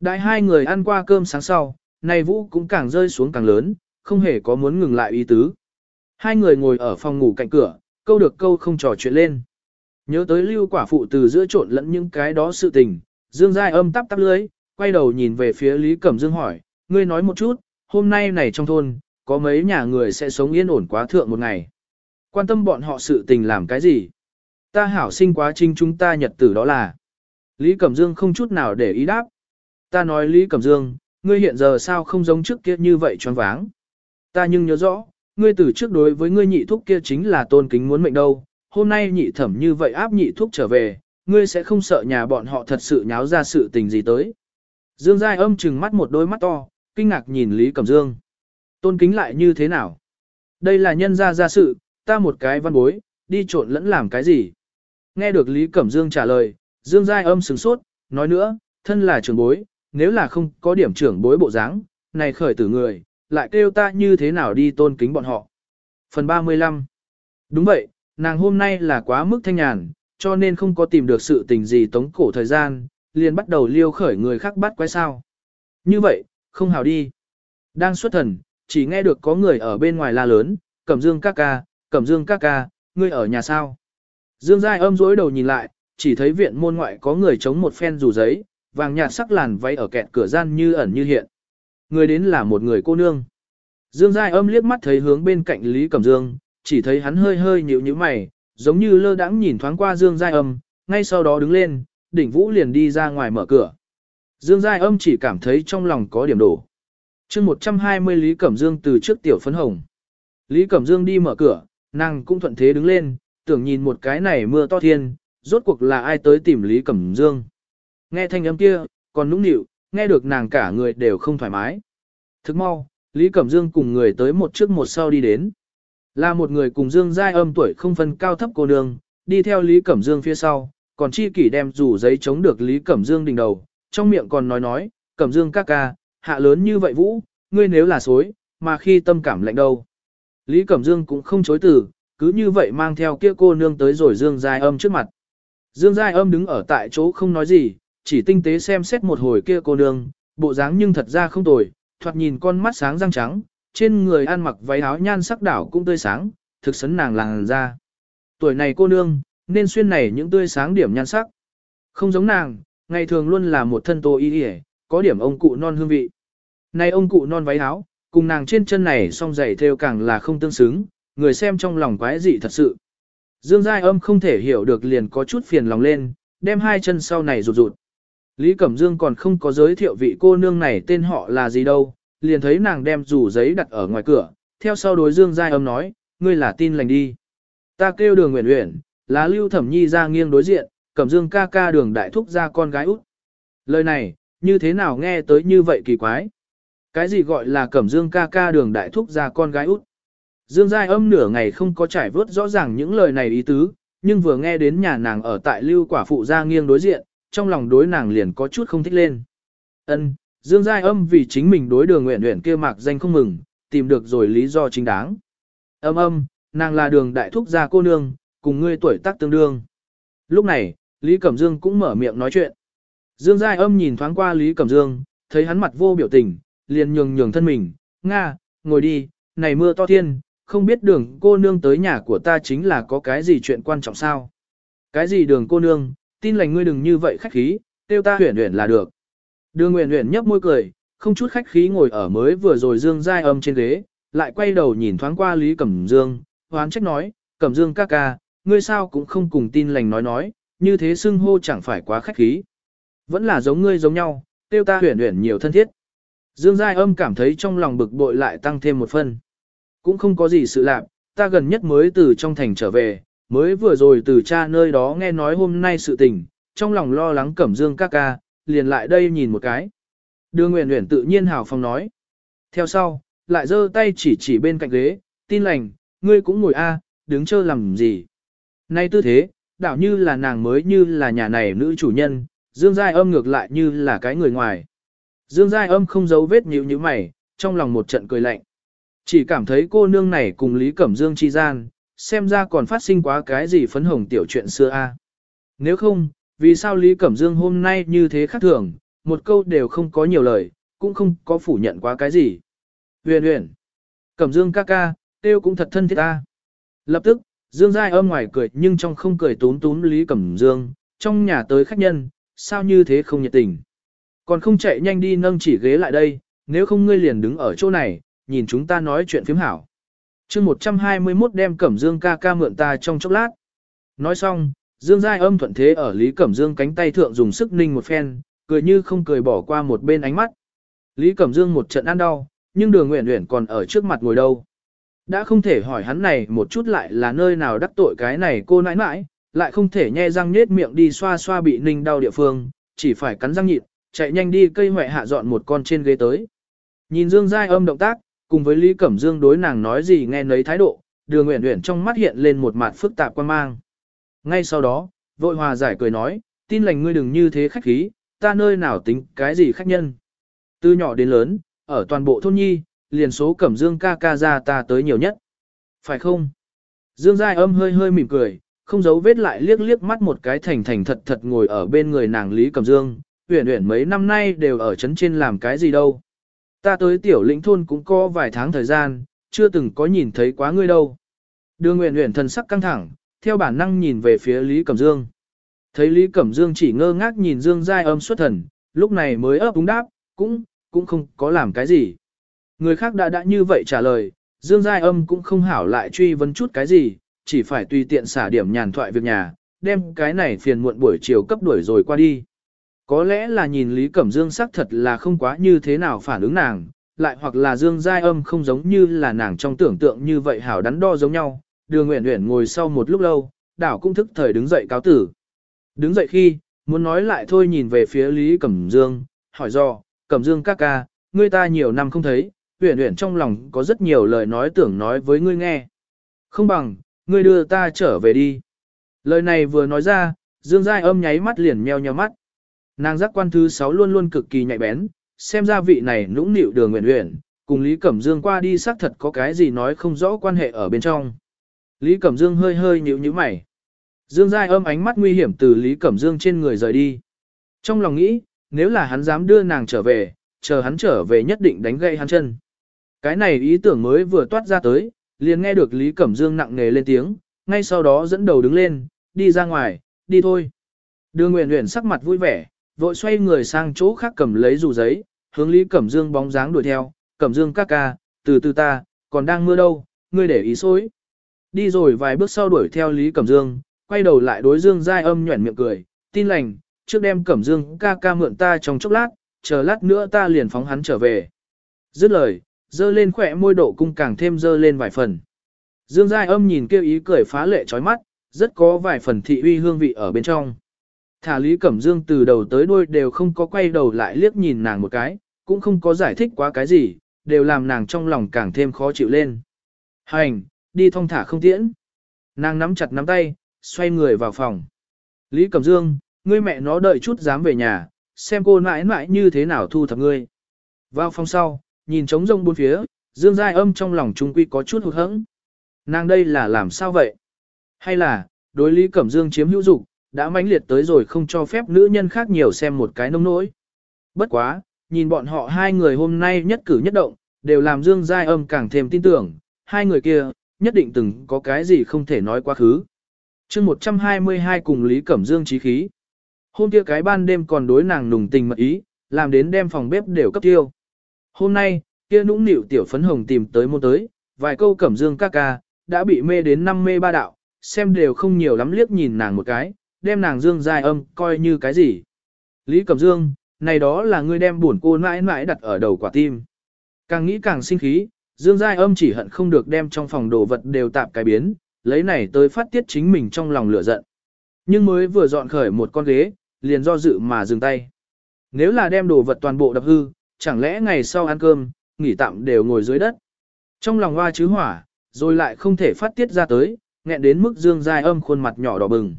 Đại hai người ăn qua cơm sáng sau, này vũ cũng càng rơi xuống càng lớn, không hề có muốn ngừng lại ý tứ. Hai người ngồi ở phòng ngủ cạnh cửa, câu được câu không trò chuyện lên. Nhớ tới lưu quả phụ từ giữa trộn lẫn những cái đó sự tình, Dương Giai âm tắp tắp lưới, quay đầu nhìn về phía Lý Cẩm Dương hỏi, ngươi nói một chút, hôm nay này trong thôn, có mấy nhà người sẽ sống yên ổn quá thượng một ngày. Quan tâm bọn họ sự tình làm cái gì? Ta hảo sinh quá trình chúng ta nhật tử đó là. Lý Cẩm Dương không chút nào để ý đáp. Ta nói Lý Cẩm Dương, ngươi hiện giờ sao không giống trước kia như vậy choáng váng. Ta nhưng nhớ rõ, ngươi từ trước đối với ngươi nhị thúc kia chính là tôn kính muốn mệnh đâu, hôm nay nhị thẩm như vậy áp nhị thúc trở về, ngươi sẽ không sợ nhà bọn họ thật sự nháo ra sự tình gì tới. Dương Giai âm trừng mắt một đôi mắt to, kinh ngạc nhìn Lý Cẩm Dương. Tôn kính lại như thế nào? Đây là nhân gia gia sự, ta một cái văn bối, đi trộn lẫn làm cái gì? Nghe được Lý Cẩm Dương trả lời, Dương Giai âm sừng sốt, nói nữa, thân là trưởng bối, nếu là không có điểm trưởng bối bộ dáng, này khởi tử người, lại kêu ta như thế nào đi tôn kính bọn họ. Phần 35 Đúng vậy, nàng hôm nay là quá mức thanh nhàn, cho nên không có tìm được sự tình gì tống cổ thời gian, liền bắt đầu liêu khởi người khác bắt quái sao. Như vậy, không hào đi. Đang xuất thần, chỉ nghe được có người ở bên ngoài la lớn, Cẩm Dương ca ca, Cẩm Dương ca ca, ngươi ở nhà sao? Dương Giai âm dối đầu nhìn lại, chỉ thấy viện môn ngoại có người chống một phen dù giấy, vàng nhạt sắc làn váy ở kẹt cửa gian như ẩn như hiện. người đến là một người cô nương. Dương Giai âm liếc mắt thấy hướng bên cạnh Lý Cẩm Dương, chỉ thấy hắn hơi hơi nhíu nhíu mày, giống như lơ đãng nhìn thoáng qua Dương Giai âm, ngay sau đó đứng lên, đỉnh vũ liền đi ra ngoài mở cửa. Dương Giai âm chỉ cảm thấy trong lòng có điểm đổ. chương 120 Lý Cẩm Dương từ trước tiểu phấn hồng. Lý Cẩm Dương đi mở cửa, nàng cũng thuận thế đứng lên, tưởng nhìn một cái này mưa to thiên, rốt cuộc là ai tới tìm Lý Cẩm Dương. Nghe thanh âm kia, còn nũng nịu, nghe được nàng cả người đều không thoải mái. Thức mau, Lý Cẩm Dương cùng người tới một trước một sau đi đến. Là một người cùng Dương Giai âm tuổi không phân cao thấp cô nương, đi theo Lý Cẩm Dương phía sau, còn chi kỷ đem rủ giấy chống được Lý Cẩm Dương đỉnh đầu, trong miệng còn nói nói, Cẩm Dương ca ca, hạ lớn như vậy vũ, ngươi nếu là xối, mà khi tâm cảm lạnh đâu. Lý Cẩm Dương cũng không chối từ, cứ như vậy mang theo kia cô nương tới rồi Dương Giai âm trước mặt. Dương Giai âm đứng ở tại chỗ không nói gì, chỉ tinh tế xem xét một hồi kia cô nương, bộ dáng nhưng thật ra không tồi, thoạt nhìn con mắt sáng răng trắng, trên người ăn mặc váy áo nhan sắc đảo cũng tươi sáng, thực sấn nàng làng ra. Tuổi này cô nương, nên xuyên này những tươi sáng điểm nhan sắc. Không giống nàng, ngày thường luôn là một thân tô y y, có điểm ông cụ non hương vị. Này ông cụ non váy áo, cùng nàng trên chân này song giày theo càng là không tương xứng, người xem trong lòng quái dị thật sự. Dương Giai âm không thể hiểu được liền có chút phiền lòng lên, đem hai chân sau này rụt rụt. Lý Cẩm Dương còn không có giới thiệu vị cô nương này tên họ là gì đâu, liền thấy nàng đem rủ giấy đặt ở ngoài cửa, theo sau đối Dương Giai âm nói, ngươi là tin lành đi. Ta kêu đường nguyện nguyện, là lưu thẩm nhi ra nghiêng đối diện, Cẩm Dương ca ca đường đại thúc ra con gái út. Lời này, như thế nào nghe tới như vậy kỳ quái? Cái gì gọi là Cẩm Dương ca ca đường đại thúc ra con gái út? Dương Giai âm nửa ngày không có trải vớt rõ ràng những lời này ý tứ, nhưng vừa nghe đến nhà nàng ở tại lưu quả phụ ra nghiêng đối diện, trong lòng đối nàng liền có chút không thích lên. Ân, Dương Giai âm vì chính mình đối đường nguyện nguyện kia mạc danh không mừng, tìm được rồi lý do chính đáng. Âm âm, nàng là đường đại thúc gia cô nương, cùng ngươi tuổi tác tương đương. Lúc này, Lý Cẩm Dương cũng mở miệng nói chuyện. Dương Giai âm nhìn thoáng qua Lý Cẩm Dương, thấy hắn mặt vô biểu tình, liền nhường nhường thân mình, Nga, ngồi đi, này mưa to thiên, không biết đường cô nương tới nhà của ta chính là có cái gì chuyện quan trọng sao. Cái gì đường cô nương, tin lành ngươi đừng như vậy khách khí, tiêu ta huyền huyền là được. Đường huyền huyền nhấp môi cười, không chút khách khí ngồi ở mới vừa rồi Dương Giai âm trên ghế, lại quay đầu nhìn thoáng qua Lý Cẩm Dương, hoán trách nói, Cẩm Dương ca ca, ngươi sao cũng không cùng tin lành nói nói, như thế xưng hô chẳng phải quá khách khí. Vẫn là giống ngươi giống nhau, tiêu ta huyền huyền nhiều thân thiết. Dương Giai âm cảm thấy trong lòng bực bội lại tăng thêm một phân. Cũng không có gì sự lạc, ta gần nhất mới từ trong thành trở về, mới vừa rồi từ cha nơi đó nghe nói hôm nay sự tình, trong lòng lo lắng Cẩm Dương ca ca, liền lại đây nhìn một cái. Đường Nguyễn Nguyễn tự nhiên hào phong nói. Theo sau, lại giơ tay chỉ chỉ bên cạnh ghế, tin lành, ngươi cũng ngồi a, đứng chơ làm gì. Nay tư thế, đảo như là nàng mới như là nhà này nữ chủ nhân, Dương Giai âm ngược lại như là cái người ngoài. Dương Giai âm không giấu vết nhíu như mày, trong lòng một trận cười lạnh. Chỉ cảm thấy cô nương này cùng Lý Cẩm Dương chi gian, xem ra còn phát sinh quá cái gì phấn hồng tiểu chuyện xưa a. Nếu không, vì sao Lý Cẩm Dương hôm nay như thế khác thường, một câu đều không có nhiều lời, cũng không có phủ nhận quá cái gì. Huyền huyền. Cẩm Dương ca ca, tiêu cũng thật thân thiết ta. Lập tức, Dương Giai âm ngoài cười nhưng trong không cười tún tún Lý Cẩm Dương, trong nhà tới khách nhân, sao như thế không nhiệt tình. Còn không chạy nhanh đi nâng chỉ ghế lại đây, nếu không ngươi liền đứng ở chỗ này, nhìn chúng ta nói chuyện phiếm hảo chương 121 đem Cẩm Dương ca ca mượn ta trong chốc lát. Nói xong, Dương Giai âm thuận thế ở Lý Cẩm Dương cánh tay thượng dùng sức ninh một phen, cười như không cười bỏ qua một bên ánh mắt. Lý Cẩm Dương một trận ăn đau, nhưng đường nguyện nguyện còn ở trước mặt ngồi đâu. Đã không thể hỏi hắn này một chút lại là nơi nào đắc tội cái này cô nãi nãi, lại không thể nhe răng nết miệng đi xoa xoa bị ninh đau địa phương, chỉ phải cắn răng nhịn, chạy nhanh đi cây hoại hạ dọn một con trên ghế tới. Nhìn Dương Giai âm động tác, cùng với Lý Cẩm Dương đối nàng nói gì nghe nấy thái độ, đường uyển uyển trong mắt hiện lên một mặt phức tạp quan mang. Ngay sau đó, vội hòa giải cười nói, tin lành ngươi đừng như thế khách khí, ta nơi nào tính cái gì khách nhân. Từ nhỏ đến lớn, ở toàn bộ thôn nhi, liền số cẩm dương ca ca ra ta tới nhiều nhất. Phải không? Dương Giai âm hơi hơi mỉm cười, không giấu vết lại liếc liếc mắt một cái thành thành thật thật ngồi ở bên người nàng Lý Cẩm Dương, uyển uyển mấy năm nay đều ở trấn trên làm cái gì đâu. Ta tới tiểu lĩnh thôn cũng có vài tháng thời gian, chưa từng có nhìn thấy quá ngươi đâu. Đường Uyển Uyển thần sắc căng thẳng, theo bản năng nhìn về phía Lý Cẩm Dương. Thấy Lý Cẩm Dương chỉ ngơ ngác nhìn Dương Giai âm xuất thần, lúc này mới ấp úng đáp, cũng, cũng không có làm cái gì. Người khác đã đã như vậy trả lời, Dương Giai Âm cũng không hảo lại truy vấn chút cái gì, chỉ phải tùy tiện xả điểm nhàn thoại việc nhà, đem cái này phiền muộn buổi chiều cấp đuổi rồi qua đi. Có lẽ là nhìn Lý Cẩm Dương sắc thật là không quá như thế nào phản ứng nàng, lại hoặc là Dương Giai Âm không giống như là nàng trong tưởng tượng như vậy hảo đắn đo giống nhau. Đường Nguyễn Nguyễn ngồi sau một lúc lâu, đảo cũng thức thời đứng dậy cáo tử. Đứng dậy khi, muốn nói lại thôi nhìn về phía Lý Cẩm Dương, hỏi do, Cẩm Dương ca ca, ngươi ta nhiều năm không thấy, Uyển Uyển trong lòng có rất nhiều lời nói tưởng nói với ngươi nghe. Không bằng, ngươi đưa ta trở về đi. Lời này vừa nói ra, Dương Giai âm nháy mắt liền meo nheo mắt. Nàng giác quan thứ 6 luôn luôn cực kỳ nhạy bén, xem ra vị này nũng nịu đường nguyện huyện, cùng Lý Cẩm Dương qua đi xác thật có cái gì nói không rõ quan hệ ở bên trong. Lý Cẩm Dương hơi hơi nhíu nhíu mày. Dương Giai âm ánh mắt nguy hiểm từ Lý Cẩm Dương trên người rời đi. Trong lòng nghĩ, nếu là hắn dám đưa nàng trở về, chờ hắn trở về nhất định đánh gãy hắn chân. Cái này ý tưởng mới vừa toát ra tới, liền nghe được Lý Cẩm Dương nặng nề lên tiếng, ngay sau đó dẫn đầu đứng lên, đi ra ngoài, đi thôi. Đường Nguyễn Nguyễn sắc mặt vui vẻ, vội xoay người sang chỗ khác cầm lấy dù giấy, hướng Lý Cẩm Dương bóng dáng đuổi theo, Cẩm Dương ca ca, từ từ ta, còn đang mưa đâu, ngươi để ý xối. Đi rồi vài bước sau đuổi theo Lý Cẩm Dương, quay đầu lại đối Dương Giai âm nhuẩn miệng cười, tin lành, trước đem Cẩm Dương ca ca mượn ta trong chốc lát, chờ lát nữa ta liền phóng hắn trở về. Dứt lời, dơ lên khỏe môi độ cung càng thêm dơ lên vài phần. Dương Giai âm nhìn kêu ý cười phá lệ chói mắt, rất có vài phần thị uy hương vị ở bên trong. Thả Lý Cẩm Dương từ đầu tới đuôi đều không có quay đầu lại liếc nhìn nàng một cái, cũng không có giải thích quá cái gì, đều làm nàng trong lòng càng thêm khó chịu lên. Hành, đi thong thả không tiễn. Nàng nắm chặt nắm tay, xoay người vào phòng. Lý Cẩm Dương, ngươi mẹ nó đợi chút dám về nhà, xem cô mãi mãi như thế nào thu thập ngươi. Vào phòng sau, nhìn trống rông bốn phía, Dương Giai âm trong lòng trung quy có chút hụt hẫng. Nàng đây là làm sao vậy? Hay là, đối Lý Cẩm Dương chiếm hữu dục đã mãnh liệt tới rồi không cho phép nữ nhân khác nhiều xem một cái nông nỗi. Bất quá, nhìn bọn họ hai người hôm nay nhất cử nhất động, đều làm Dương Giai âm càng thêm tin tưởng, hai người kia, nhất định từng có cái gì không thể nói quá khứ. chương 122 cùng Lý Cẩm Dương trí khí. Hôm kia cái ban đêm còn đối nàng nùng tình mật ý, làm đến đem phòng bếp đều cấp tiêu. Hôm nay, kia nũng nịu tiểu phấn hồng tìm tới môn tới, vài câu Cẩm Dương ca ca, đã bị mê đến năm mê ba đạo, xem đều không nhiều lắm liếc nhìn nàng một cái, đem nàng Dương Giai âm coi như cái gì. Lý Cẩm Dương, này đó là ngươi đem buồn cô mãi mãi đặt ở đầu quả tim. Càng nghĩ càng sinh khí, Dương Giai âm chỉ hận không được đem trong phòng đồ vật đều tạp cái biến, lấy này tới phát tiết chính mình trong lòng lửa giận. Nhưng mới vừa dọn khởi một con ghế, liền do dự mà dừng tay. Nếu là đem đồ vật toàn bộ đập hư, chẳng lẽ ngày sau ăn cơm, nghỉ tạm đều ngồi dưới đất. Trong lòng hoa chứ hỏa, rồi lại không thể phát tiết ra tới, nghẹn đến mức Dương Giai âm khuôn mặt nhỏ đỏ bừng.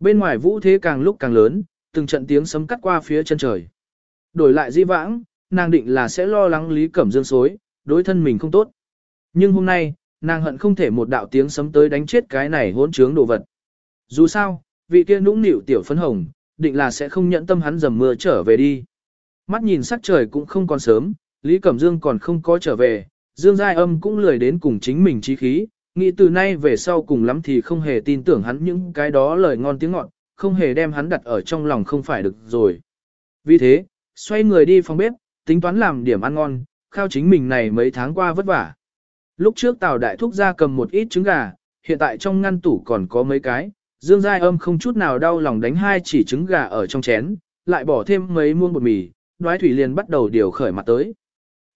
Bên ngoài vũ thế càng lúc càng lớn, từng trận tiếng sấm cắt qua phía chân trời. Đổi lại di vãng, nàng định là sẽ lo lắng Lý Cẩm Dương xối, đối thân mình không tốt. Nhưng hôm nay, nàng hận không thể một đạo tiếng sấm tới đánh chết cái này hỗn trướng đồ vật. Dù sao, vị kia nũng nịu tiểu phấn hồng, định là sẽ không nhận tâm hắn dầm mưa trở về đi. Mắt nhìn sắc trời cũng không còn sớm, Lý Cẩm Dương còn không có trở về, Dương Giai Âm cũng lười đến cùng chính mình trí khí, nghĩ từ nay về sau cùng lắm thì không hề tin tưởng hắn những cái đó lời ngon tiếng ngọt, không hề đem hắn đặt ở trong lòng không phải được rồi. Vì thế, xoay người đi phòng bếp, tính toán làm điểm ăn ngon, khao chính mình này mấy tháng qua vất vả. Lúc trước Tào Đại Thúc ra cầm một ít trứng gà, hiện tại trong ngăn tủ còn có mấy cái, Dương Giai Âm không chút nào đau lòng đánh hai chỉ trứng gà ở trong chén, lại bỏ thêm mấy muông bột mì, đoái thủy liền bắt đầu điều khởi mặt tới.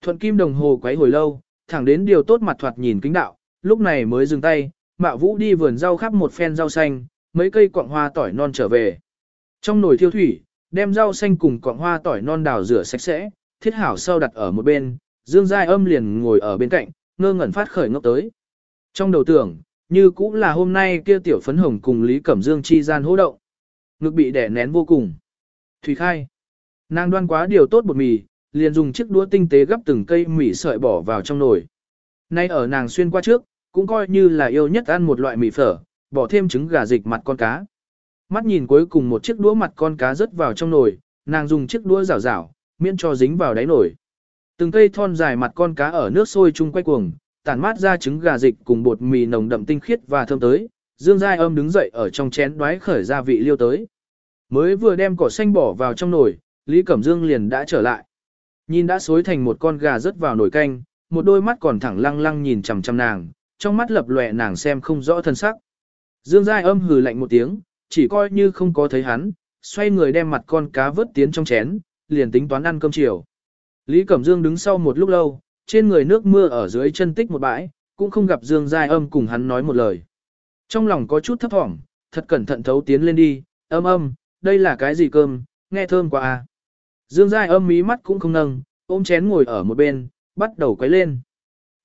Thuận kim đồng hồ quấy hồi lâu, thẳng đến điều tốt mặt thoạt nhìn kính đạo, lúc này mới dừng tay, Mạo Vũ đi vườn rau khắp một phen rau xanh, mấy cây quạng hoa tỏi non trở về. Trong nồi thiêu thủy, đem rau xanh cùng quạng hoa tỏi non đào rửa sạch sẽ, thiết hảo sau đặt ở một bên, Dương Giai âm liền ngồi ở bên cạnh, ngơ ngẩn phát khởi ngốc tới. Trong đầu tưởng, như cũng là hôm nay kia tiểu phấn hồng cùng Lý Cẩm Dương chi gian hô động. Ngực bị đẻ nén vô cùng. Thủy khai. Nàng đoan quá điều tốt bột mì, liền dùng chiếc đũa tinh tế gấp từng cây mì sợi bỏ vào trong nồi. Nay ở nàng xuyên qua trước, cũng coi như là yêu nhất ăn một loại mì phở, bỏ thêm trứng gà dịch mặt con cá. Mắt nhìn cuối cùng một chiếc đũa mặt con cá rớt vào trong nồi, nàng dùng chiếc đũa rảo rảo, miễn cho dính vào đáy nồi. Từng cây thon dài mặt con cá ở nước sôi chung quay cuồng, tản mát ra trứng gà dịch cùng bột mì nồng đậm tinh khiết và thơm tới. Dương Giai âm đứng dậy ở trong chén đoái khởi gia vị liêu tới. Mới vừa đem cỏ xanh bỏ vào trong nồi, Lý Cẩm Dương liền đã trở lại. Nhìn đã xối thành một con gà rớt vào nồi canh, một đôi mắt còn thẳng lăng lăng nhìn chằm chằm nàng, trong mắt lập lòe nàng xem không rõ thân sắc. Dương Giai âm hừ lạnh một tiếng, chỉ coi như không có thấy hắn, xoay người đem mặt con cá vớt tiến trong chén, liền tính toán ăn cơm chiều. Lý Cẩm Dương đứng sau một lúc lâu, trên người nước mưa ở dưới chân tích một bãi, cũng không gặp Dương Giai âm cùng hắn nói một lời. Trong lòng có chút thấp thỏm, thật cẩn thận thấu tiến lên đi, âm âm, đây là cái gì cơm, nghe thơm quá à. Dương Giai âm mí mắt cũng không nâng, ôm chén ngồi ở một bên, bắt đầu quấy lên.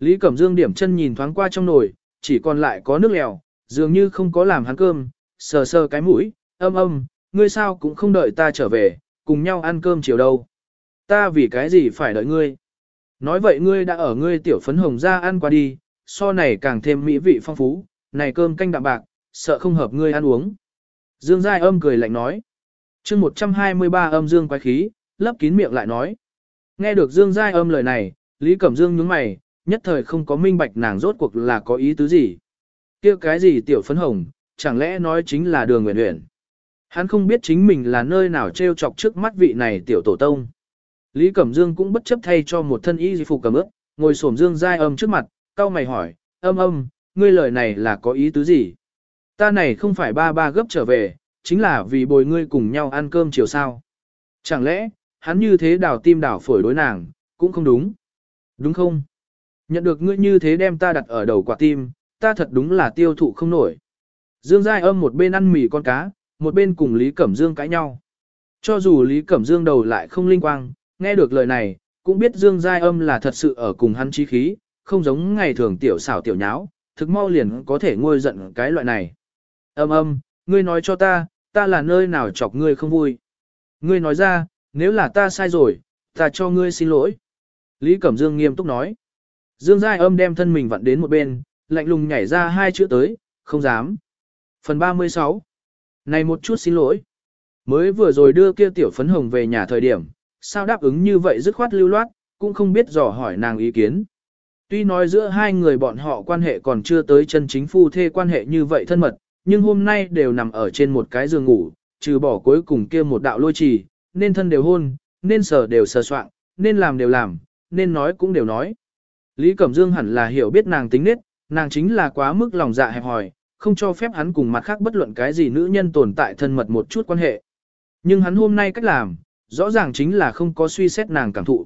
Lý Cẩm Dương điểm chân nhìn thoáng qua trong nồi, chỉ còn lại có nước lèo, dường như không có làm hắn cơm, sờ sờ cái mũi, âm âm, ngươi sao cũng không đợi ta trở về, cùng nhau ăn cơm chiều đâu. Ta vì cái gì phải đợi ngươi? Nói vậy ngươi đã ở ngươi tiểu phấn hồng ra ăn qua đi, so này càng thêm mỹ vị phong phú, này cơm canh đạm bạc, sợ không hợp ngươi ăn uống. Dương Giai âm cười lạnh nói. chương 123 âm Dương quái khí, lấp kín miệng lại nói. Nghe được Dương Giai âm lời này, Lý Cẩm Dương nhướng mày, nhất thời không có minh bạch nàng rốt cuộc là có ý tứ gì. kia cái gì tiểu phấn hồng, chẳng lẽ nói chính là đường nguyện nguyện. Hắn không biết chính mình là nơi nào treo chọc trước mắt vị này tiểu tổ tông. Lý Cẩm Dương cũng bất chấp thay cho một thân y phục cầm ước, ngồi xổm Dương Giai âm trước mặt, cau mày hỏi, âm âm, ngươi lời này là có ý tứ gì? Ta này không phải ba ba gấp trở về, chính là vì bồi ngươi cùng nhau ăn cơm chiều sao. Chẳng lẽ, hắn như thế đào tim đào phổi đối nàng, cũng không đúng. Đúng không? Nhận được ngươi như thế đem ta đặt ở đầu quả tim, ta thật đúng là tiêu thụ không nổi. Dương Giai âm một bên ăn mì con cá, một bên cùng Lý Cẩm Dương cãi nhau. Cho dù Lý Cẩm Dương đầu lại không linh quang, nghe được lời này, cũng biết Dương Giai âm là thật sự ở cùng hắn chí khí, không giống ngày thường tiểu xảo tiểu nháo, thực mau liền có thể ngôi giận cái loại này. Âm âm, ngươi nói cho ta, ta là nơi nào chọc ngươi không vui. Ngươi nói ra, nếu là ta sai rồi, ta cho ngươi xin lỗi. Lý Cẩm Dương nghiêm túc nói. Dương Giai âm đem thân mình vặn đến một bên, lạnh lùng nhảy ra hai chữ tới, không dám. Phần 36 Này một chút xin lỗi. Mới vừa rồi đưa kia tiểu phấn hồng về nhà thời điểm, sao đáp ứng như vậy dứt khoát lưu loát, cũng không biết dò hỏi nàng ý kiến. Tuy nói giữa hai người bọn họ quan hệ còn chưa tới chân chính phu thê quan hệ như vậy thân mật, nhưng hôm nay đều nằm ở trên một cái giường ngủ, trừ bỏ cuối cùng kia một đạo lôi trì, nên thân đều hôn, nên sờ đều sờ soạn, nên làm đều làm, nên nói cũng đều nói. Lý Cẩm Dương hẳn là hiểu biết nàng tính nết, nàng chính là quá mức lòng dạ hẹp hòi, không cho phép hắn cùng mặt khác bất luận cái gì nữ nhân tồn tại thân mật một chút quan hệ. Nhưng hắn hôm nay cách làm, rõ ràng chính là không có suy xét nàng cảm thụ.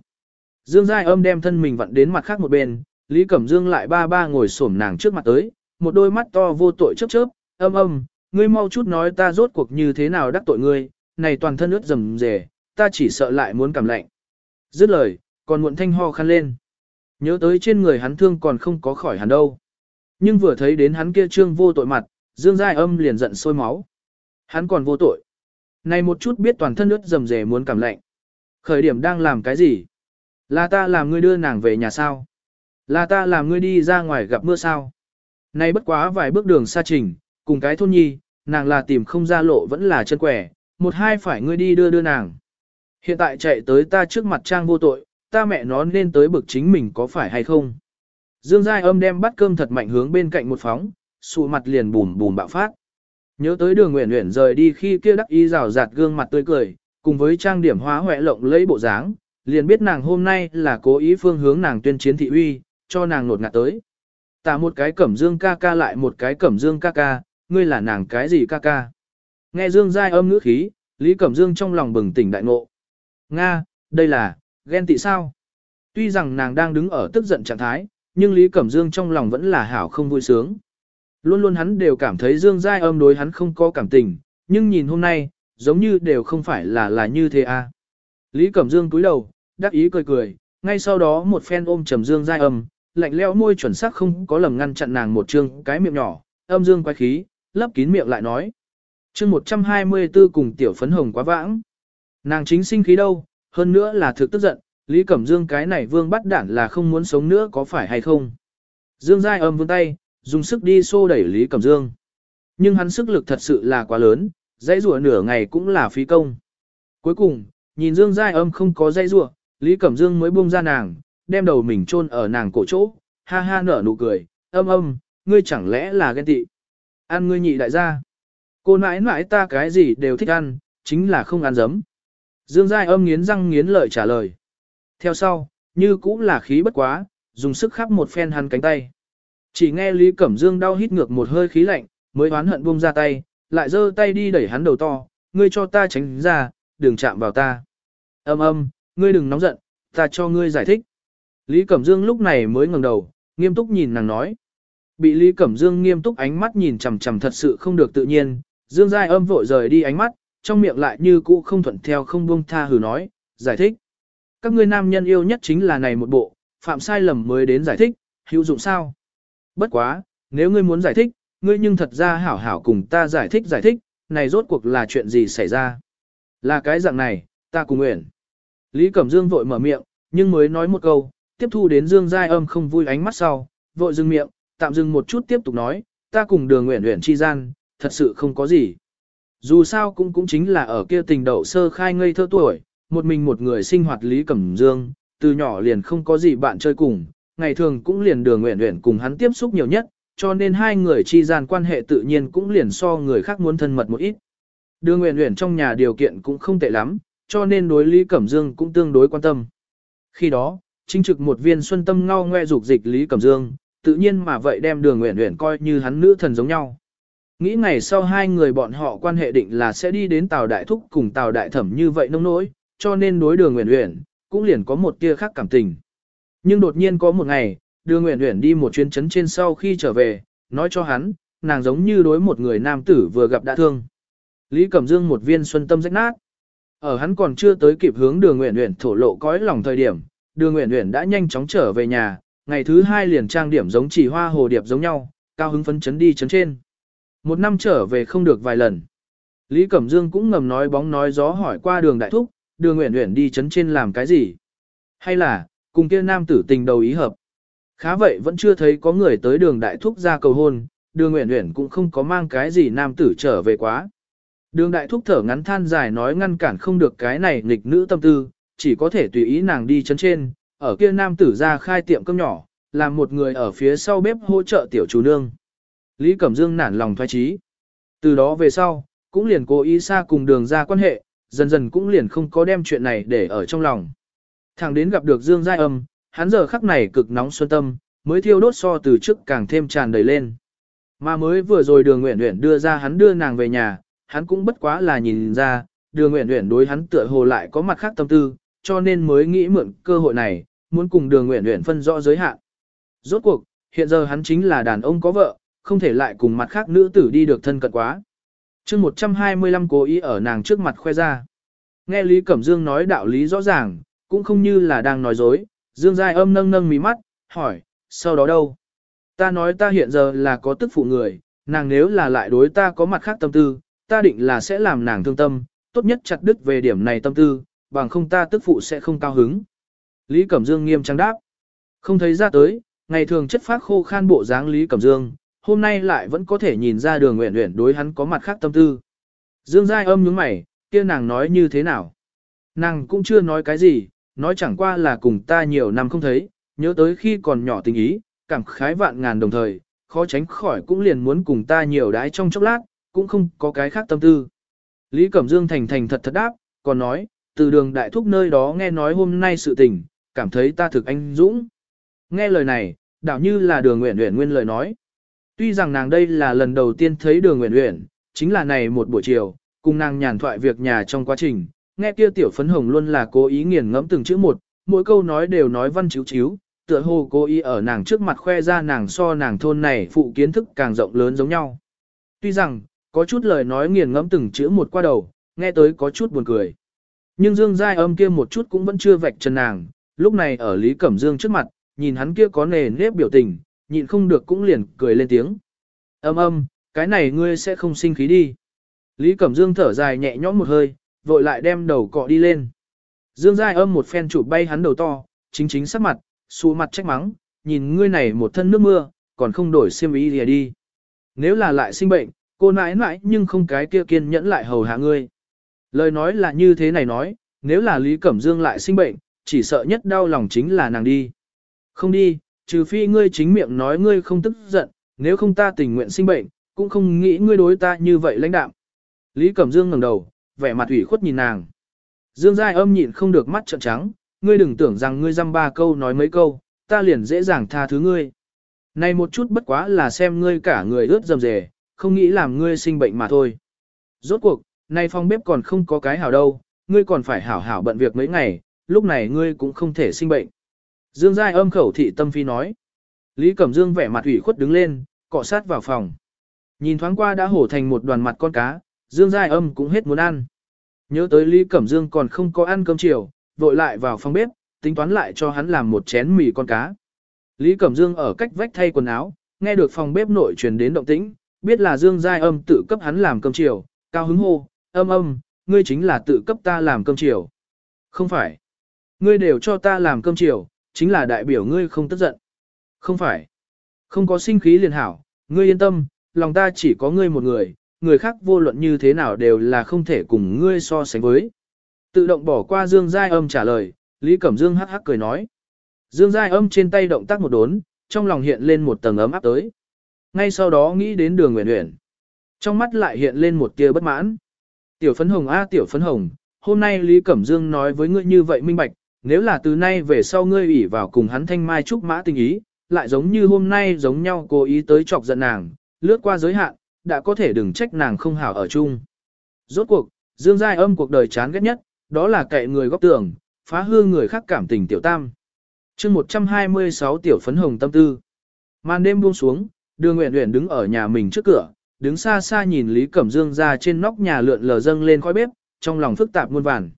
Dương Giai âm đem thân mình vặn đến mặt khác một bên, Lý Cẩm Dương lại ba ba ngồi xổm nàng trước mặt tới, một đôi mắt to vô tội chớp chớp, âm âm, ngươi mau chút nói ta rốt cuộc như thế nào đắc tội ngươi, này toàn thân ướt rầm rề, ta chỉ sợ lại muốn cảm lạnh. Dứt lời, còn muộn thanh ho khăn lên. Nhớ tới trên người hắn thương còn không có khỏi hẳn đâu. Nhưng vừa thấy đến hắn kia trương vô tội mặt, Dương Giai âm liền giận sôi máu. Hắn còn vô tội. Này một chút biết toàn thân ướt rầm rề muốn cảm lạnh. Khởi điểm đang làm cái gì? Là ta làm ngươi đưa nàng về nhà sao? Là ta làm ngươi đi ra ngoài gặp mưa sao? Này bất quá vài bước đường xa trình, cùng cái thôn nhi, nàng là tìm không ra lộ vẫn là chân quẻ, một hai phải ngươi đi đưa đưa nàng. Hiện tại chạy tới ta trước mặt trang vô tội, ta mẹ nó nên tới bực chính mình có phải hay không? Dương Giai âm đem bát cơm thật mạnh hướng bên cạnh một phóng, sụ mặt liền bùm bùm bạo phát. Nhớ tới đường nguyện nguyện rời đi khi kia đắc ý rào rạt gương mặt tươi cười, cùng với trang điểm hóa hoẹ lộng lấy bộ dáng, liền biết nàng hôm nay là cố ý phương hướng nàng tuyên chiến thị uy, cho nàng nột ngạt tới. Tả một cái cẩm dương ca ca lại một cái cẩm dương ca ca, ngươi là nàng cái gì ca ca. Nghe dương giai âm ngữ khí, Lý Cẩm Dương trong lòng bừng tỉnh đại ngộ. Nga, đây là, ghen tị sao? Tuy rằng nàng đang đứng ở tức giận trạng thái, nhưng Lý Cẩm Dương trong lòng vẫn là hảo không vui sướng. Luôn luôn hắn đều cảm thấy Dương Giai âm đối hắn không có cảm tình, nhưng nhìn hôm nay, giống như đều không phải là là như thế à. Lý Cẩm Dương cúi đầu, đắc ý cười cười, ngay sau đó một phen ôm trầm Dương Giai âm, lạnh lẽo môi chuẩn xác không có lầm ngăn chặn nàng một chương cái miệng nhỏ, âm dương quái khí, lấp kín miệng lại nói. chương 124 cùng tiểu phấn hồng quá vãng. Nàng chính sinh khí đâu, hơn nữa là thực tức giận, Lý Cẩm Dương cái này vương bắt đản là không muốn sống nữa có phải hay không. Dương Giai âm vương tay, dùng sức đi xô đẩy Lý Cẩm Dương. Nhưng hắn sức lực thật sự là quá lớn, dãy rùa nửa ngày cũng là phí công. Cuối cùng, nhìn Dương Giai âm không có dãy rùa, Lý Cẩm Dương mới buông ra nàng, đem đầu mình chôn ở nàng cổ chỗ, ha ha nở nụ cười, âm âm, ngươi chẳng lẽ là ghen tị. Ăn ngươi nhị đại gia. Cô nãi nãi ta cái gì đều thích ăn, chính là không ăn dấm. Dương Giai âm nghiến răng nghiến lợi trả lời. Theo sau, như cũng là khí bất quá, dùng sức khắp một phen hắn cánh tay. Chỉ nghe Lý Cẩm Dương đau hít ngược một hơi khí lạnh, mới oán hận buông ra tay, lại giơ tay đi đẩy hắn đầu to, ngươi cho ta tránh ra, đừng chạm vào ta. Âm âm, ngươi đừng nóng giận, ta cho ngươi giải thích. Lý Cẩm Dương lúc này mới ngẩng đầu, nghiêm túc nhìn nàng nói. Bị Lý Cẩm Dương nghiêm túc ánh mắt nhìn chằm chằm thật sự không được tự nhiên, Dương Giai âm vội rời đi ánh mắt, trong miệng lại như cũ không thuận theo không buông tha hừ nói, giải thích. Các ngươi nam nhân yêu nhất chính là này một bộ, phạm sai lầm mới đến giải thích, hữu dụng sao? Bất quá, nếu ngươi muốn giải thích, ngươi nhưng thật ra hảo hảo cùng ta giải thích giải thích, này rốt cuộc là chuyện gì xảy ra? Là cái dạng này, ta cùng nguyện. Lý Cẩm Dương vội mở miệng, nhưng mới nói một câu, tiếp thu đến Dương Giai âm không vui ánh mắt sau, vội dừng miệng, tạm dừng một chút tiếp tục nói, ta cùng đường nguyện nguyện chi gian, thật sự không có gì. Dù sao cũng cũng chính là ở kia tình đậu sơ khai ngây thơ tuổi, một mình một người sinh hoạt Lý Cẩm Dương, từ nhỏ liền không có gì bạn chơi cùng, ngày thường cũng liền đường nguyện nguyện cùng hắn tiếp xúc nhiều nhất, cho nên hai người chi gian quan hệ tự nhiên cũng liền so người khác muốn thân mật một ít. Đường nguyện nguyện trong nhà điều kiện cũng không tệ lắm, cho nên đối Lý Cẩm Dương cũng tương đối quan tâm. Khi đó, chính trực một viên xuân tâm ngao ngoe dục dịch Lý Cẩm Dương, tự nhiên mà vậy đem đường nguyện nguyện coi như hắn nữ thần giống nhau. Nghĩ ngày sau hai người bọn họ quan hệ định là sẽ đi đến Tào Đại Thúc cùng Tào Đại Thẩm như vậy nông nỗi, cho nên đối đường nguyện uyển cũng liền có một tia khác cảm tình. Nhưng đột nhiên có một ngày, đường nguyện uyển đi một chuyến chấn trên sau khi trở về, nói cho hắn, nàng giống như đối một người nam tử vừa gặp đã thương. Lý Cẩm Dương một viên xuân tâm rách nát. Ở hắn còn chưa tới kịp hướng đường nguyện uyển thổ lộ cõi lòng thời điểm, đường nguyện uyển đã nhanh chóng trở về nhà, ngày thứ hai liền trang điểm giống chỉ hoa hồ điệp giống nhau, cao hứng phấn chấn đi chấn trên. Một năm trở về không được vài lần. Lý Cẩm Dương cũng ngầm nói bóng nói gió hỏi qua đường đại thúc, đường nguyện nguyện đi chấn trên làm cái gì? Hay là, cùng kia nam tử tình đầu ý hợp? Khá vậy vẫn chưa thấy có người tới đường đại thúc ra cầu hôn, đường nguyện nguyện cũng không có mang cái gì nam tử trở về quá. Đường đại thúc thở ngắn than dài nói ngăn cản không được cái này nghịch nữ tâm tư, chỉ có thể tùy ý nàng đi chấn trên, ở kia nam tử ra khai tiệm cơm nhỏ, làm một người ở phía sau bếp hỗ trợ tiểu chủ nương. Lý Cẩm Dương nản lòng thoái trí. Từ đó về sau, cũng liền cố ý xa cùng đường ra quan hệ, dần dần cũng liền không có đem chuyện này để ở trong lòng. Thẳng đến gặp được Dương Giai Âm, hắn giờ khắc này cực nóng xuân tâm, mới thiêu đốt so từ trước càng thêm tràn đầy lên. Mà mới vừa rồi đường nguyện nguyện đưa ra hắn đưa nàng về nhà, hắn cũng bất quá là nhìn ra, đường nguyện nguyện đối hắn tựa hồ lại có mặt khác tâm tư, cho nên mới nghĩ mượn cơ hội này, muốn cùng đường nguyện nguyện phân rõ giới hạn. Rốt cuộc, hiện giờ hắn chính là đàn ông có vợ, không thể lại cùng mặt khác nữ tử đi được thân cận quá. chương 125 cố ý ở nàng trước mặt khoe ra. Nghe Lý Cẩm Dương nói đạo lý rõ ràng, cũng không như là đang nói dối, Dương Giai âm nâng nâng mí mắt, hỏi, sau đó đâu? Ta nói ta hiện giờ là có tức phụ người, nàng nếu là lại đối ta có mặt khác tâm tư, ta định là sẽ làm nàng thương tâm, tốt nhất chặt đứt về điểm này tâm tư, bằng không ta tức phụ sẽ không cao hứng. Lý Cẩm Dương nghiêm trang đáp. Không thấy ra tới, ngày thường chất phát khô khan bộ dáng Lý Cẩm Dương, hôm nay lại vẫn có thể nhìn ra đường nguyện nguyện đối hắn có mặt khác tâm tư. Dương Giai âm nhướng mày, kia nàng nói như thế nào? Nàng cũng chưa nói cái gì, nói chẳng qua là cùng ta nhiều năm không thấy, nhớ tới khi còn nhỏ tình ý, cảm khái vạn ngàn đồng thời, khó tránh khỏi cũng liền muốn cùng ta nhiều đái trong chốc lát, cũng không có cái khác tâm tư. Lý Cẩm Dương thành thành thật thật đáp, còn nói, từ đường đại thúc nơi đó nghe nói hôm nay sự tình, cảm thấy ta thực anh dũng. Nghe lời này, đảo như là đường nguyện nguyện nguyên lời nói. Tuy rằng nàng đây là lần đầu tiên thấy đường nguyện nguyện, chính là này một buổi chiều, cùng nàng nhàn thoại việc nhà trong quá trình, nghe kia tiểu phấn hồng luôn là cố ý nghiền ngẫm từng chữ một, mỗi câu nói đều nói văn chiếu chiếu, tựa hồ cố ý ở nàng trước mặt khoe ra nàng so nàng thôn này phụ kiến thức càng rộng lớn giống nhau. Tuy rằng, có chút lời nói nghiền ngẫm từng chữ một qua đầu, nghe tới có chút buồn cười. Nhưng Dương Giai âm kia một chút cũng vẫn chưa vạch trần nàng, lúc này ở Lý Cẩm Dương trước mặt, nhìn hắn kia có nề nếp biểu tình, nhịn không được cũng liền cười lên tiếng. Âm âm, cái này ngươi sẽ không sinh khí đi. Lý Cẩm Dương thở dài nhẹ nhõm một hơi, vội lại đem đầu cọ đi lên. Dương Giai âm một phen chụp bay hắn đầu to, chính chính sắc mặt, xù mặt trách mắng, nhìn ngươi này một thân nước mưa, còn không đổi xiêm ý gì đi. Nếu là lại sinh bệnh, cô nãi nãi nhưng không cái kia kiên nhẫn lại hầu hạ ngươi. Lời nói là như thế này nói, nếu là Lý Cẩm Dương lại sinh bệnh, chỉ sợ nhất đau lòng chính là nàng đi. Không đi, trừ phi ngươi chính miệng nói ngươi không tức giận, nếu không ta tình nguyện sinh bệnh, cũng không nghĩ ngươi đối ta như vậy lãnh đạm. Lý Cẩm Dương ngẩng đầu, vẻ mặt ủy khuất nhìn nàng. Dương Giai âm nhịn không được mắt trợn trắng, ngươi đừng tưởng rằng ngươi dăm ba câu nói mấy câu, ta liền dễ dàng tha thứ ngươi. Này một chút bất quá là xem ngươi cả người ướt dầm dề, không nghĩ làm ngươi sinh bệnh mà thôi. Rốt cuộc, nay phòng bếp còn không có cái hảo đâu, ngươi còn phải hảo hảo bận việc mấy ngày, lúc này ngươi cũng không thể sinh bệnh. Dương Giai âm khẩu thị tâm phi nói. Lý Cẩm Dương vẻ mặt ủy khuất đứng lên, cọ sát vào phòng. Nhìn thoáng qua đã hổ thành một đoàn mặt con cá, Dương Giai âm cũng hết muốn ăn. Nhớ tới Lý Cẩm Dương còn không có ăn cơm chiều, vội lại vào phòng bếp, tính toán lại cho hắn làm một chén mì con cá. Lý Cẩm Dương ở cách vách thay quần áo, nghe được phòng bếp nội truyền đến động tĩnh, biết là Dương Giai âm tự cấp hắn làm cơm chiều, cao hứng hô, âm âm, ngươi chính là tự cấp ta làm cơm chiều. Không phải. Ngươi đều cho ta làm cơm chiều, chính là đại biểu ngươi không tức giận. Không phải. Không có sinh khí liền hảo, ngươi yên tâm, lòng ta chỉ có ngươi một người, người khác vô luận như thế nào đều là không thể cùng ngươi so sánh với. Tự động bỏ qua Dương Giai âm trả lời, Lý Cẩm Dương hắc hắc cười nói. Dương Giai âm trên tay động tác một đốn, trong lòng hiện lên một tầng ấm áp tới. Ngay sau đó nghĩ đến đường nguyện nguyện. Trong mắt lại hiện lên một tia bất mãn. Tiểu phấn hồng a tiểu phấn hồng, hôm nay Lý Cẩm Dương nói với ngươi như vậy minh bạch, nếu là từ nay về sau ngươi ủy vào cùng hắn thanh mai trúc mã tình ý, lại giống như hôm nay giống nhau cố ý tới chọc giận nàng, lướt qua giới hạn, đã có thể đừng trách nàng không hảo ở chung. Rốt cuộc, Dương Giai âm cuộc đời chán ghét nhất, đó là cậy người góc tường, phá hư người khác cảm tình tiểu tam. chương 126 tiểu phấn hồng tâm tư. Màn đêm buông xuống, đường nguyện nguyện đứng ở nhà mình trước cửa, đứng xa xa nhìn Lý Cẩm Dương ra trên nóc nhà lượn lờ dâng lên khói bếp, trong lòng phức tạp muôn vàn.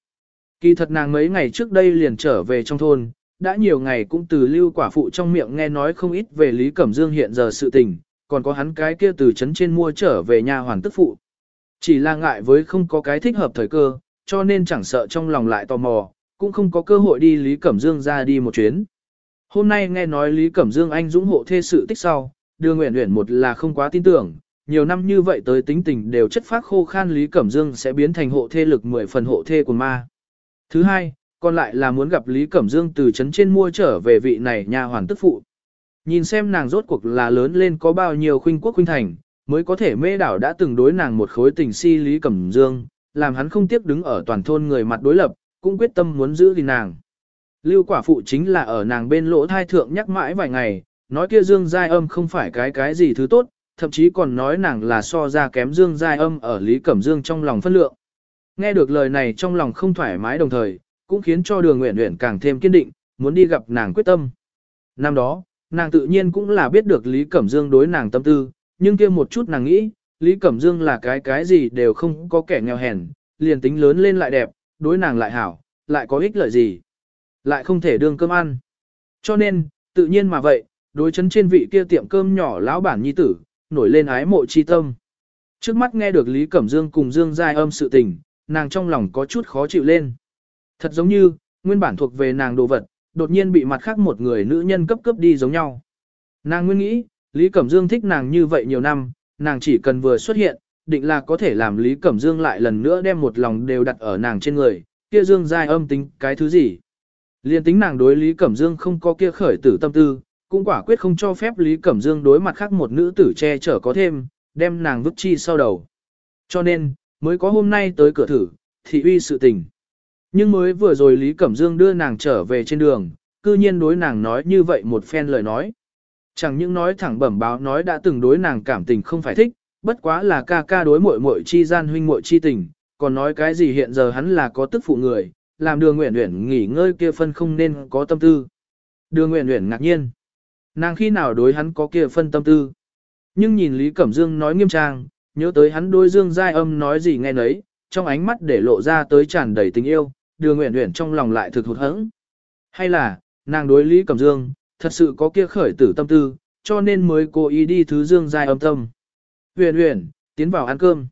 Kỳ thật nàng mấy ngày trước đây liền trở về trong thôn, đã nhiều ngày cũng từ lưu quả phụ trong miệng nghe nói không ít về Lý Cẩm Dương hiện giờ sự tình, còn có hắn cái kia từ trấn trên mua trở về nhà hoàn tức phụ. Chỉ là ngại với không có cái thích hợp thời cơ, cho nên chẳng sợ trong lòng lại tò mò, cũng không có cơ hội đi Lý Cẩm Dương ra đi một chuyến. Hôm nay nghe nói Lý Cẩm Dương anh dũng hộ thê sự tích sau, đưa nguyện nguyện một là không quá tin tưởng, nhiều năm như vậy tới tính tình đều chất phát khô khan Lý Cẩm Dương sẽ biến thành hộ thê lực 10 phần hộ thê của ma. Thứ hai, còn lại là muốn gặp Lý Cẩm Dương từ trấn trên mua trở về vị này nhà hoàn tức phụ. Nhìn xem nàng rốt cuộc là lớn lên có bao nhiêu khuynh quốc khuynh thành, mới có thể mê đảo đã từng đối nàng một khối tình si Lý Cẩm Dương, làm hắn không tiếp đứng ở toàn thôn người mặt đối lập, cũng quyết tâm muốn giữ gìn nàng. Lưu quả phụ chính là ở nàng bên lỗ thai thượng nhắc mãi vài ngày, nói kia Dương Giai âm không phải cái cái gì thứ tốt, thậm chí còn nói nàng là so ra kém Dương Giai âm ở Lý Cẩm Dương trong lòng phân lượng. Nghe được lời này trong lòng không thoải mái đồng thời, cũng khiến cho đường nguyện nguyện càng thêm kiên định, muốn đi gặp nàng quyết tâm. Năm đó, nàng tự nhiên cũng là biết được Lý Cẩm Dương đối nàng tâm tư, nhưng kia một chút nàng nghĩ, Lý Cẩm Dương là cái cái gì đều không có kẻ nghèo hèn, liền tính lớn lên lại đẹp, đối nàng lại hảo, lại có ích lợi gì. Lại không thể đương cơm ăn. Cho nên, tự nhiên mà vậy, đối chấn trên vị kia tiệm cơm nhỏ lão bản nhi tử, nổi lên ái mộ chi tâm. Trước mắt nghe được Lý Cẩm Dương cùng Dương Giai âm sự tình, nàng trong lòng có chút khó chịu lên. Thật giống như, nguyên bản thuộc về nàng đồ vật, đột nhiên bị mặt khác một người nữ nhân cấp cấp đi giống nhau. Nàng nguyên nghĩ, Lý Cẩm Dương thích nàng như vậy nhiều năm, nàng chỉ cần vừa xuất hiện, định là có thể làm Lý Cẩm Dương lại lần nữa đem một lòng đều đặt ở nàng trên người, kia Dương Giai âm tính cái thứ gì. Liên tính nàng đối Lý Cẩm Dương không có kia khởi tử tâm tư, cũng quả quyết không cho phép Lý Cẩm Dương đối mặt khác một nữ tử che chở có thêm, đem nàng vứt chi sau đầu. Cho nên, mới có hôm nay tới cửa thử, thị uy sự tình. Nhưng mới vừa rồi Lý Cẩm Dương đưa nàng trở về trên đường, cư nhiên đối nàng nói như vậy một phen lời nói. Chẳng những nói thẳng bẩm báo nói đã từng đối nàng cảm tình không phải thích, bất quá là ca ca đối muội muội chi gian huynh muội chi tình, còn nói cái gì hiện giờ hắn là có tức phụ người, làm đường nguyện nguyện nghỉ ngơi kia phân không nên có tâm tư. Đường nguyện nguyện ngạc nhiên. Nàng khi nào đối hắn có kia phân tâm tư. Nhưng nhìn Lý Cẩm Dương nói nghiêm trang, nhớ tới hắn đôi Dương Giai âm nói gì nghe nấy, trong ánh mắt để lộ ra tới tràn đầy tình yêu, đường nguyện nguyện trong lòng lại thực hụt hẫng. Hay là, nàng đối Lý Cẩm Dương, thật sự có kia khởi tử tâm tư, cho nên mới cố ý đi thứ Dương Giai âm tâm. uyển uyển tiến vào ăn cơm.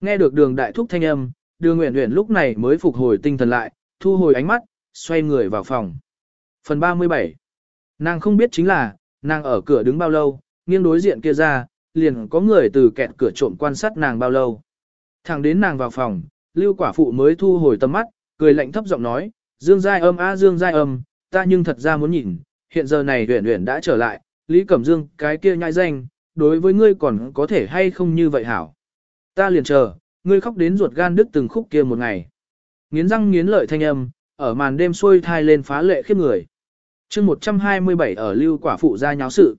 Nghe được đường đại thúc thanh âm, đường nguyện nguyện lúc này mới phục hồi tinh thần lại, thu hồi ánh mắt, xoay người vào phòng. Phần 37 Nàng không biết chính là, nàng ở cửa đứng bao lâu, nghiêng đối diện kia ra, liền có người từ kẹt cửa trộm quan sát nàng bao lâu. Thẳng đến nàng vào phòng, lưu quả phụ mới thu hồi tầm mắt, cười lạnh thấp giọng nói, Dương Giai âm a Dương Giai âm, ta nhưng thật ra muốn nhìn, hiện giờ này huyền huyền đã trở lại, Lý Cẩm Dương cái kia nhai danh, đối với ngươi còn có thể hay không như vậy hảo. Ta liền chờ, ngươi khóc đến ruột gan đứt từng khúc kia một ngày. Nghiến răng nghiến lợi thanh âm, ở màn đêm xuôi thai lên phá lệ khiếp người. chương 127 ở lưu quả phụ gia nháo sự.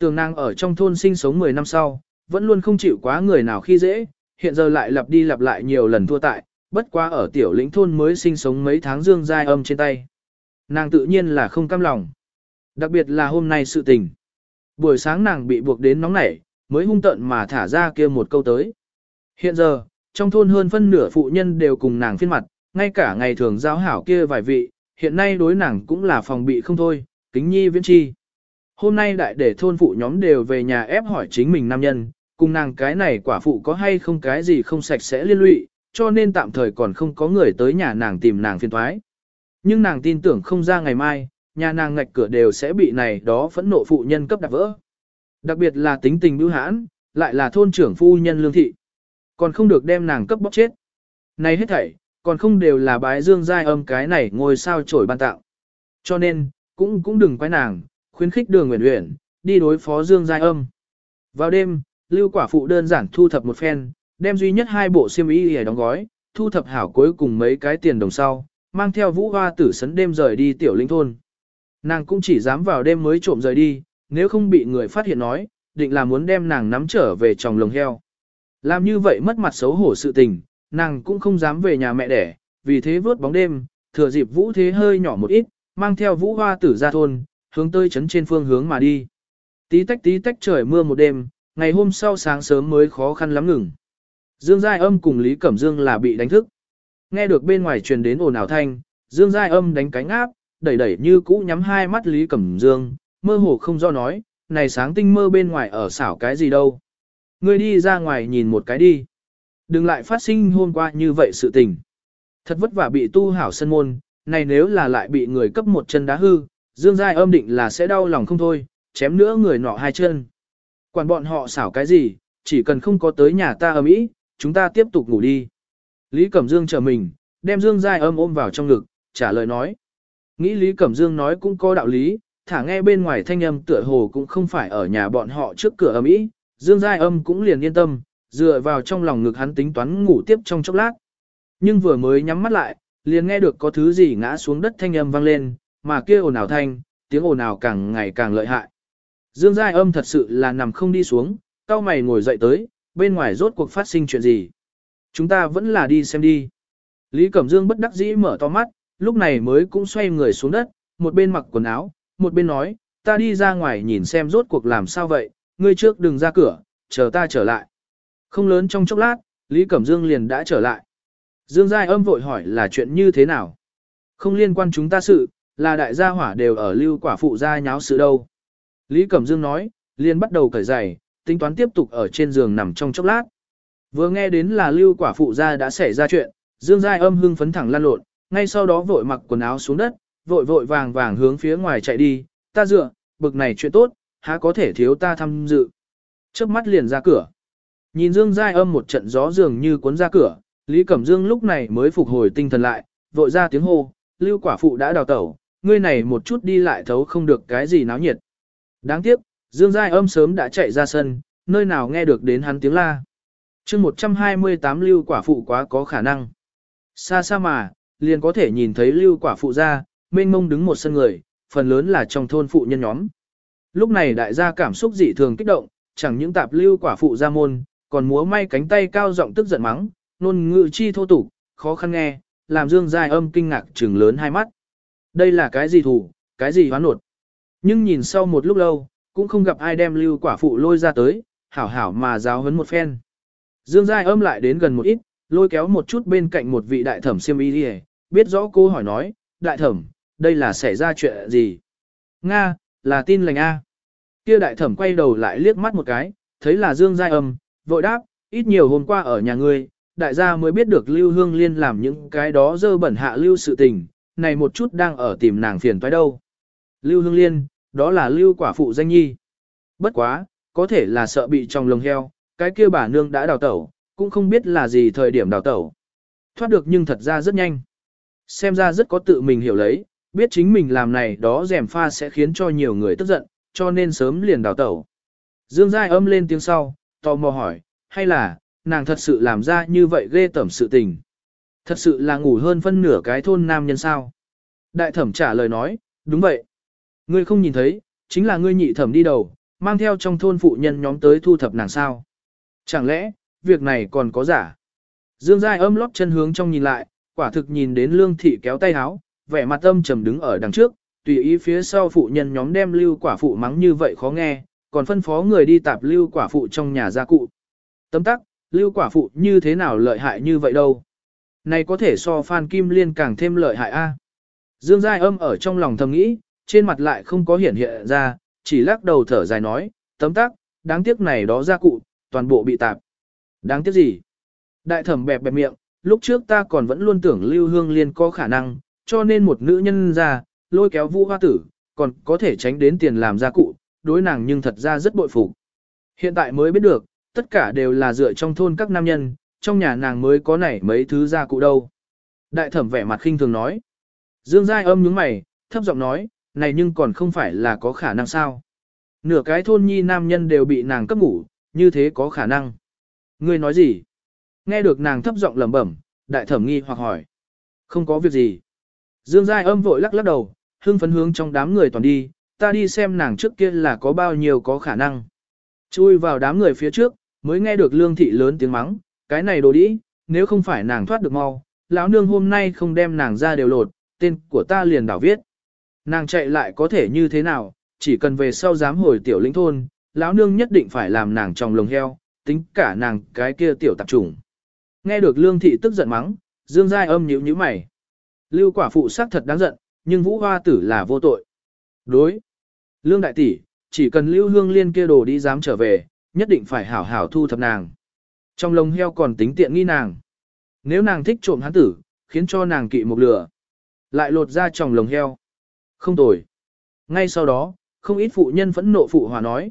Tường nàng ở trong thôn sinh sống 10 năm sau, vẫn luôn không chịu quá người nào khi dễ, hiện giờ lại lặp đi lặp lại nhiều lần thua tại, bất quá ở tiểu lĩnh thôn mới sinh sống mấy tháng dương giai âm trên tay. Nàng tự nhiên là không cam lòng. Đặc biệt là hôm nay sự tình. Buổi sáng nàng bị buộc đến nóng nảy, mới hung tận mà thả ra kia một câu tới. Hiện giờ, trong thôn hơn phân nửa phụ nhân đều cùng nàng phiên mặt, ngay cả ngày thường giáo hảo kia vài vị, hiện nay đối nàng cũng là phòng bị không thôi, kính nhi viễn chi. Hôm nay đại để thôn phụ nhóm đều về nhà ép hỏi chính mình nam nhân, cùng nàng cái này quả phụ có hay không cái gì không sạch sẽ liên lụy, cho nên tạm thời còn không có người tới nhà nàng tìm nàng phiền thoái. Nhưng nàng tin tưởng không ra ngày mai, nhà nàng ngạch cửa đều sẽ bị này đó phẫn nộ phụ nhân cấp đạp vỡ. Đặc biệt là tính tình bưu hãn, lại là thôn trưởng phu nhân lương thị. Còn không được đem nàng cấp bóc chết. Này hết thảy, còn không đều là bái dương giai âm cái này ngồi sao trổi ban tạo. Cho nên, cũng cũng đừng quái nàng, khuyến khích đường nguyện nguyện, đi đối phó dương giai âm. Vào đêm, lưu quả phụ đơn giản thu thập một phen, đem duy nhất hai bộ xiêm y để đóng gói, thu thập hảo cuối cùng mấy cái tiền đồng sau, mang theo vũ hoa tử sấn đêm rời đi tiểu linh thôn. Nàng cũng chỉ dám vào đêm mới trộm rời đi, nếu không bị người phát hiện nói, định là muốn đem nàng nắm trở về trong lồng heo. Làm như vậy mất mặt xấu hổ sự tình, nàng cũng không dám về nhà mẹ đẻ, vì thế vớt bóng đêm, thừa dịp vũ thế hơi nhỏ một ít, mang theo vũ hoa tử ra thôn, hướng tới chấn trên phương hướng mà đi. Tí tách tí tách trời mưa một đêm, ngày hôm sau sáng sớm mới khó khăn lắm ngừng. Dương Giai Âm cùng Lý Cẩm Dương là bị đánh thức. Nghe được bên ngoài truyền đến ồn ào thanh, Dương Giai Âm đánh cánh áp, đẩy đẩy như cũ nhắm hai mắt Lý Cẩm Dương, mơ hồ không do nói, này sáng tinh mơ bên ngoài ở xảo cái gì đâu. Ngươi đi ra ngoài nhìn một cái đi. Đừng lại phát sinh hôm qua như vậy sự tình. Thật vất vả bị tu hảo sân môn, này nếu là lại bị người cấp một chân đá hư, Dương Giai âm định là sẽ đau lòng không thôi, chém nữa người nọ hai chân. Quản bọn họ xảo cái gì, chỉ cần không có tới nhà ta ở mỹ, chúng ta tiếp tục ngủ đi. Lý Cẩm Dương chờ mình, đem Dương Giai âm ôm vào trong ngực, trả lời nói. Nghĩ Lý Cẩm Dương nói cũng có đạo lý, thả nghe bên ngoài thanh âm tựa hồ cũng không phải ở nhà bọn họ trước cửa âm ý, Dương Giai Âm cũng liền yên tâm, dựa vào trong lòng ngực hắn tính toán ngủ tiếp trong chốc lát. Nhưng vừa mới nhắm mắt lại, liền nghe được có thứ gì ngã xuống đất thanh âm vang lên, mà kia ồn ào thanh, tiếng ồn ào càng ngày càng lợi hại. Dương Giai Âm thật sự là nằm không đi xuống, cao mày ngồi dậy tới, bên ngoài rốt cuộc phát sinh chuyện gì. Chúng ta vẫn là đi xem đi. Lý Cẩm Dương bất đắc dĩ mở to mắt, lúc này mới cũng xoay người xuống đất, một bên mặc quần áo, một bên nói, ta đi ra ngoài nhìn xem rốt cuộc làm sao vậy, ngươi trước đừng ra cửa, chờ ta trở lại. Không lớn trong chốc lát, Lý Cẩm Dương liền đã trở lại. Dương Giai âm vội hỏi là chuyện như thế nào? Không liên quan chúng ta sự, là đại gia hỏa đều ở lưu quả phụ gia nháo sự đâu. Lý Cẩm Dương nói, liền bắt đầu cởi giày, tính toán tiếp tục ở trên giường nằm trong chốc lát. Vừa nghe đến là lưu quả phụ gia đã xảy ra chuyện, Dương Giai âm hưng phấn thẳng lăn lộn, ngay sau đó vội mặc quần áo xuống đất, vội vội vàng vàng hướng phía ngoài chạy đi, ta dựa, bực này chuyện tốt, há có thể thiếu ta tham dự. Trước mắt liền ra cửa. Nhìn Dương Giai âm một trận gió dường như cuốn ra cửa, Lý Cẩm Dương lúc này mới phục hồi tinh thần lại, vội ra tiếng hô, lưu quả phụ đã đào tẩu, ngươi này một chút đi lại thấu không được cái gì náo nhiệt. Đáng tiếc, Dương Giai âm sớm đã chạy ra sân, nơi nào nghe được đến hắn tiếng la. chương 128 lưu quả phụ quá có khả năng. Xa xa mà, liền có thể nhìn thấy lưu quả phụ ra, mênh mông đứng một sân người, phần lớn là trong thôn phụ nhân nhóm. Lúc này đại gia cảm xúc dị thường kích động, chẳng những tạp lưu quả phụ ra môn, còn múa may cánh tay cao giọng tức giận mắng, nôn ngự chi thô tục, khó khăn nghe, làm dương dài âm kinh ngạc trừng lớn hai mắt. Đây là cái gì thủ, cái gì hoán nột. Nhưng nhìn sau một lúc lâu, cũng không gặp ai đem lưu quả phụ lôi ra tới, hảo hảo mà giáo hấn một phen. Dương Giai âm lại đến gần một ít, lôi kéo một chút bên cạnh một vị đại thẩm siêm y đi biết rõ cô hỏi nói, đại thẩm, đây là xảy ra chuyện gì? Nga, là tin lành A. Kia đại thẩm quay đầu lại liếc mắt một cái, thấy là Dương Giai Âm, vội đáp, ít nhiều hôm qua ở nhà ngươi, đại gia mới biết được Lưu Hương Liên làm những cái đó dơ bẩn hạ Lưu sự tình, này một chút đang ở tìm nàng phiền toái đâu. Lưu Hương Liên, đó là Lưu quả phụ danh nhi. Bất quá, có thể là sợ bị trong lồng heo, cái kia bà nương đã đào tẩu, cũng không biết là gì thời điểm đào tẩu. Thoát được nhưng thật ra rất nhanh. Xem ra rất có tự mình hiểu lấy, biết chính mình làm này đó rèm pha sẽ khiến cho nhiều người tức giận, cho nên sớm liền đào tẩu. Dương Giai âm lên tiếng sau, tò mò hỏi, hay là, nàng thật sự làm ra như vậy ghê tẩm sự tình. Thật sự là ngủ hơn phân nửa cái thôn nam nhân sao. Đại thẩm trả lời nói, đúng vậy. Ngươi không nhìn thấy, chính là ngươi nhị thẩm đi đầu, mang theo trong thôn phụ nhân nhóm tới thu thập nàng sao. Chẳng lẽ, việc này còn có giả? Dương Giai âm lót chân hướng trong nhìn lại, quả thực nhìn đến lương thị kéo tay háo, vẻ mặt âm trầm đứng ở đằng trước, tùy ý phía sau phụ nhân nhóm đem lưu quả phụ mắng như vậy khó nghe, còn phân phó người đi tạp lưu quả phụ trong nhà gia cụ. Tấm tắc, lưu quả phụ như thế nào lợi hại như vậy đâu. Này có thể so Phan Kim Liên càng thêm lợi hại a. Dương Giai âm ở trong lòng thầm nghĩ, trên mặt lại không có hiển hiện ra, chỉ lắc đầu thở dài nói, tấm tắc, đáng tiếc này đó gia cụ, toàn bộ bị tạp. Đáng tiếc gì? Đại thẩm bẹp bẹp miệng, lúc trước ta còn vẫn luôn tưởng Lưu Hương Liên có khả năng, cho nên một nữ nhân ra, lôi kéo vũ hoa tử, còn có thể tránh đến tiền làm gia cụ, đối nàng nhưng thật ra rất bội phục. Hiện tại mới biết được, tất cả đều là dựa trong thôn các nam nhân, trong nhà nàng mới có nảy mấy thứ gia cụ đâu. Đại thẩm vẻ mặt khinh thường nói. Dương Giai âm nhướng mày, thấp giọng nói, này nhưng còn không phải là có khả năng sao. Nửa cái thôn nhi nam nhân đều bị nàng cấp ngủ, như thế có khả năng. Ngươi nói gì? Nghe được nàng thấp giọng lẩm bẩm, đại thẩm nghi hoặc hỏi. Không có việc gì. Dương Giai âm vội lắc lắc đầu, hưng phấn hướng trong đám người toàn đi, ta đi xem nàng trước kia là có bao nhiêu có khả năng. Chui vào đám người phía trước, mới nghe được lương thị lớn tiếng mắng, cái này đồ đĩ, nếu không phải nàng thoát được mau, lão nương hôm nay không đem nàng ra đều lột, tên của ta liền đảo viết. Nàng chạy lại có thể như thế nào, chỉ cần về sau dám hồi tiểu lĩnh thôn, lão nương nhất định phải làm nàng trong lồng heo, tính cả nàng cái kia tiểu tạp trùng. Nghe được lương thị tức giận mắng, dương giai âm nhíu nhíu mày. Lưu quả phụ xác thật đáng giận, nhưng vũ hoa tử là vô tội. Đối. Lương đại tỷ, chỉ cần lưu hương liên kia đồ đi dám trở về, nhất định phải hảo hảo thu thập nàng. Trong lồng heo còn tính tiện nghi nàng. Nếu nàng thích trộm hắn tử, khiến cho nàng kỵ một lửa. Lại lột ra trong lồng heo. Không tồi. Ngay sau đó, không ít phụ nhân phẫn nộ phụ hòa nói.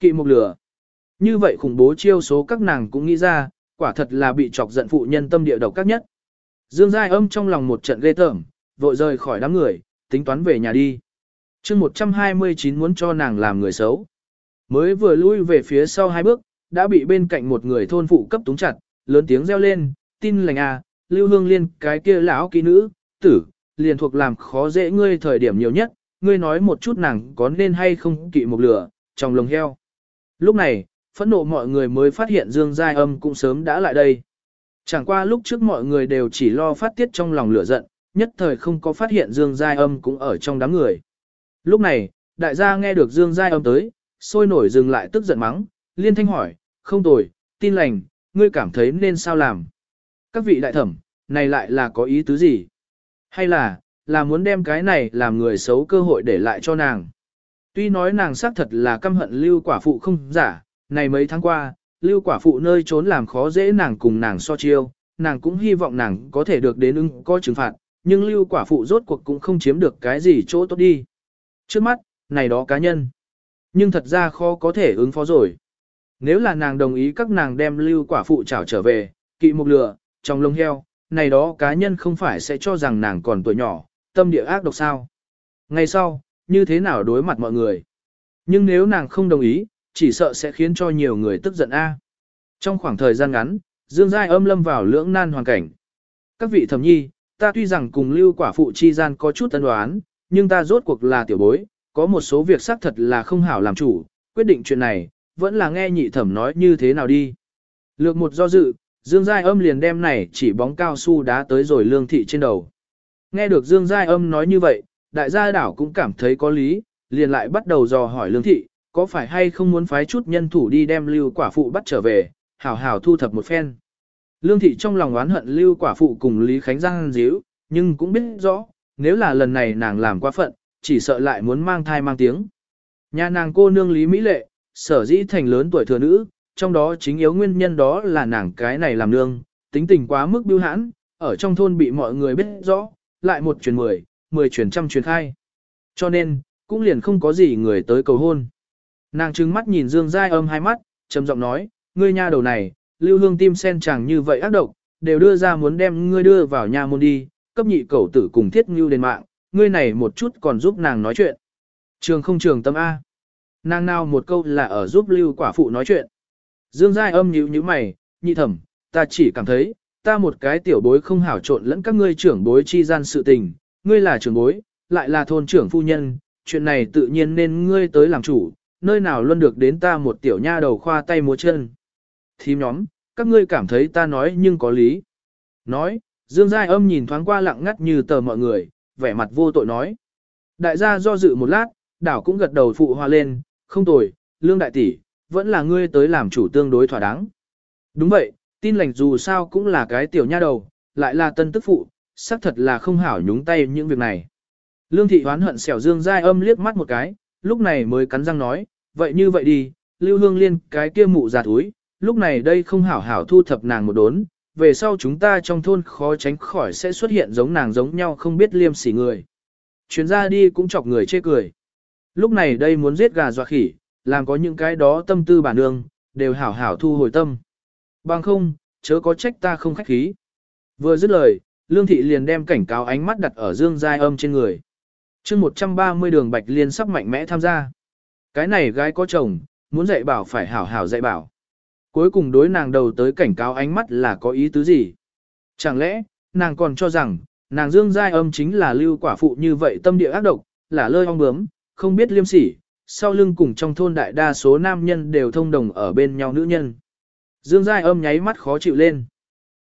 Kỵ một lửa. Như vậy khủng bố chiêu số các nàng cũng nghĩ ra, quả thật là bị chọc giận phụ nhân tâm địa độc các nhất. Dương Giai âm trong lòng một trận ghê tởm, vội rời khỏi đám người, tính toán về nhà đi. chương 129 muốn cho nàng làm người xấu. Mới vừa lui về phía sau hai bước, đã bị bên cạnh một người thôn phụ cấp túng chặt, lớn tiếng reo lên, tin lành à, lưu hương liên cái kia lão kỹ nữ, tử, liền thuộc làm khó dễ ngươi thời điểm nhiều nhất, ngươi nói một chút nàng có nên hay không kỵ một lửa, trong lồng heo. Lúc này, phẫn nộ mọi người mới phát hiện Dương Giai Âm cũng sớm đã lại đây. Chẳng qua lúc trước mọi người đều chỉ lo phát tiết trong lòng lửa giận, nhất thời không có phát hiện Dương Giai Âm cũng ở trong đám người. Lúc này, đại gia nghe được Dương Giai Âm tới, sôi nổi dừng lại tức giận mắng, liên thanh hỏi, không tồi, tin lành, ngươi cảm thấy nên sao làm. Các vị đại thẩm, này lại là có ý tứ gì? Hay là, là muốn đem cái này làm người xấu cơ hội để lại cho nàng? Tuy nói nàng xác thật là căm hận lưu quả phụ không giả, này mấy tháng qua, lưu quả phụ nơi trốn làm khó dễ nàng cùng nàng so chiêu, nàng cũng hy vọng nàng có thể được đến ứng có trừng phạt, nhưng lưu quả phụ rốt cuộc cũng không chiếm được cái gì chỗ tốt đi. Trước mắt, này đó cá nhân. Nhưng thật ra khó có thể ứng phó rồi. Nếu là nàng đồng ý các nàng đem lưu quả phụ trảo trở về, kỵ một lửa, trong lông heo, này đó cá nhân không phải sẽ cho rằng nàng còn tuổi nhỏ, tâm địa ác độc sao. Ngày sau, như thế nào đối mặt mọi người. Nhưng nếu nàng không đồng ý, chỉ sợ sẽ khiến cho nhiều người tức giận a. Trong khoảng thời gian ngắn, Dương Giai âm lâm vào lưỡng nan hoàn cảnh. Các vị thẩm nhi, ta tuy rằng cùng lưu quả phụ chi gian có chút tân đoán, nhưng ta rốt cuộc là tiểu bối, có một số việc xác thật là không hảo làm chủ, quyết định chuyện này, vẫn là nghe nhị thẩm nói như thế nào đi. Lược một do dự, Dương Giai âm liền đem này chỉ bóng cao su đá tới rồi lương thị trên đầu. Nghe được Dương Giai âm nói như vậy, đại gia đảo cũng cảm thấy có lý, liền lại bắt đầu dò hỏi lương thị, có phải hay không muốn phái chút nhân thủ đi đem lưu quả phụ bắt trở về, hảo hảo thu thập một phen. Lương thị trong lòng oán hận lưu quả phụ cùng Lý Khánh Giang díu, nhưng cũng biết rõ, nếu là lần này nàng làm quá phận, chỉ sợ lại muốn mang thai mang tiếng. Nhà nàng cô nương Lý Mỹ Lệ, sở dĩ thành lớn tuổi thừa nữ, trong đó chính yếu nguyên nhân đó là nàng cái này làm nương, tính tình quá mức biêu hãn, ở trong thôn bị mọi người biết rõ, lại một truyền mười, mười truyền trăm truyền khai. Cho nên, cũng liền không có gì người tới cầu hôn. Nàng trừng mắt nhìn Dương Giai âm hai mắt, trầm giọng nói, ngươi nha đầu này, lưu hương tim sen chẳng như vậy ác độc, đều đưa ra muốn đem ngươi đưa vào nhà môn đi, cấp nhị cầu tử cùng thiết ngưu đến mạng, ngươi này một chút còn giúp nàng nói chuyện. Trường không trường tâm A. Nàng nào một câu là ở giúp lưu quả phụ nói chuyện. Dương Giai âm nhíu như mày, nhị thẩm, ta chỉ cảm thấy, ta một cái tiểu bối không hảo trộn lẫn các ngươi trưởng bối chi gian sự tình, ngươi là trưởng bối, lại là thôn trưởng phu nhân, chuyện này tự nhiên nên ngươi tới làm chủ, nơi nào luôn được đến ta một tiểu nha đầu khoa tay múa chân. Thím nhóm, các ngươi cảm thấy ta nói nhưng có lý. Nói, Dương Giai âm nhìn thoáng qua lặng ngắt như tờ mọi người, vẻ mặt vô tội nói. Đại gia do dự một lát, đảo cũng gật đầu phụ hoa lên, không tồi, lương đại tỷ, vẫn là ngươi tới làm chủ tương đối thỏa đáng. Đúng vậy, tin lành dù sao cũng là cái tiểu nha đầu, lại là tân tức phụ, xác thật là không hảo nhúng tay những việc này. Lương thị hoán hận xẻo dương dai âm liếc mắt một cái, lúc này mới cắn răng nói, vậy như vậy đi, lưu hương liên cái kia mụ già túi, lúc này đây không hảo hảo thu thập nàng một đốn, về sau chúng ta trong thôn khó tránh khỏi sẽ xuất hiện giống nàng giống nhau không biết liêm sỉ người. Chuyến ra đi cũng chọc người chê cười. Lúc này đây muốn giết gà dọa khỉ, làm có những cái đó tâm tư bản nương, đều hảo hảo thu hồi tâm. Bằng không, chớ có trách ta không khách khí. Vừa dứt lời, Lương Thị liền đem cảnh cáo ánh mắt đặt ở Dương Giai âm trên người. chương 130 đường Bạch Liên sắp mạnh mẽ tham gia. Cái này gái có chồng, muốn dạy bảo phải hảo hảo dạy bảo. Cuối cùng đối nàng đầu tới cảnh cáo ánh mắt là có ý tứ gì? Chẳng lẽ, nàng còn cho rằng, nàng Dương Giai âm chính là lưu quả phụ như vậy tâm địa ác độc, là lơi ong bướm, không biết liêm sỉ, sau lưng cùng trong thôn đại đa số nam nhân đều thông đồng ở bên nhau nữ nhân. Dương Giai âm nháy mắt khó chịu lên.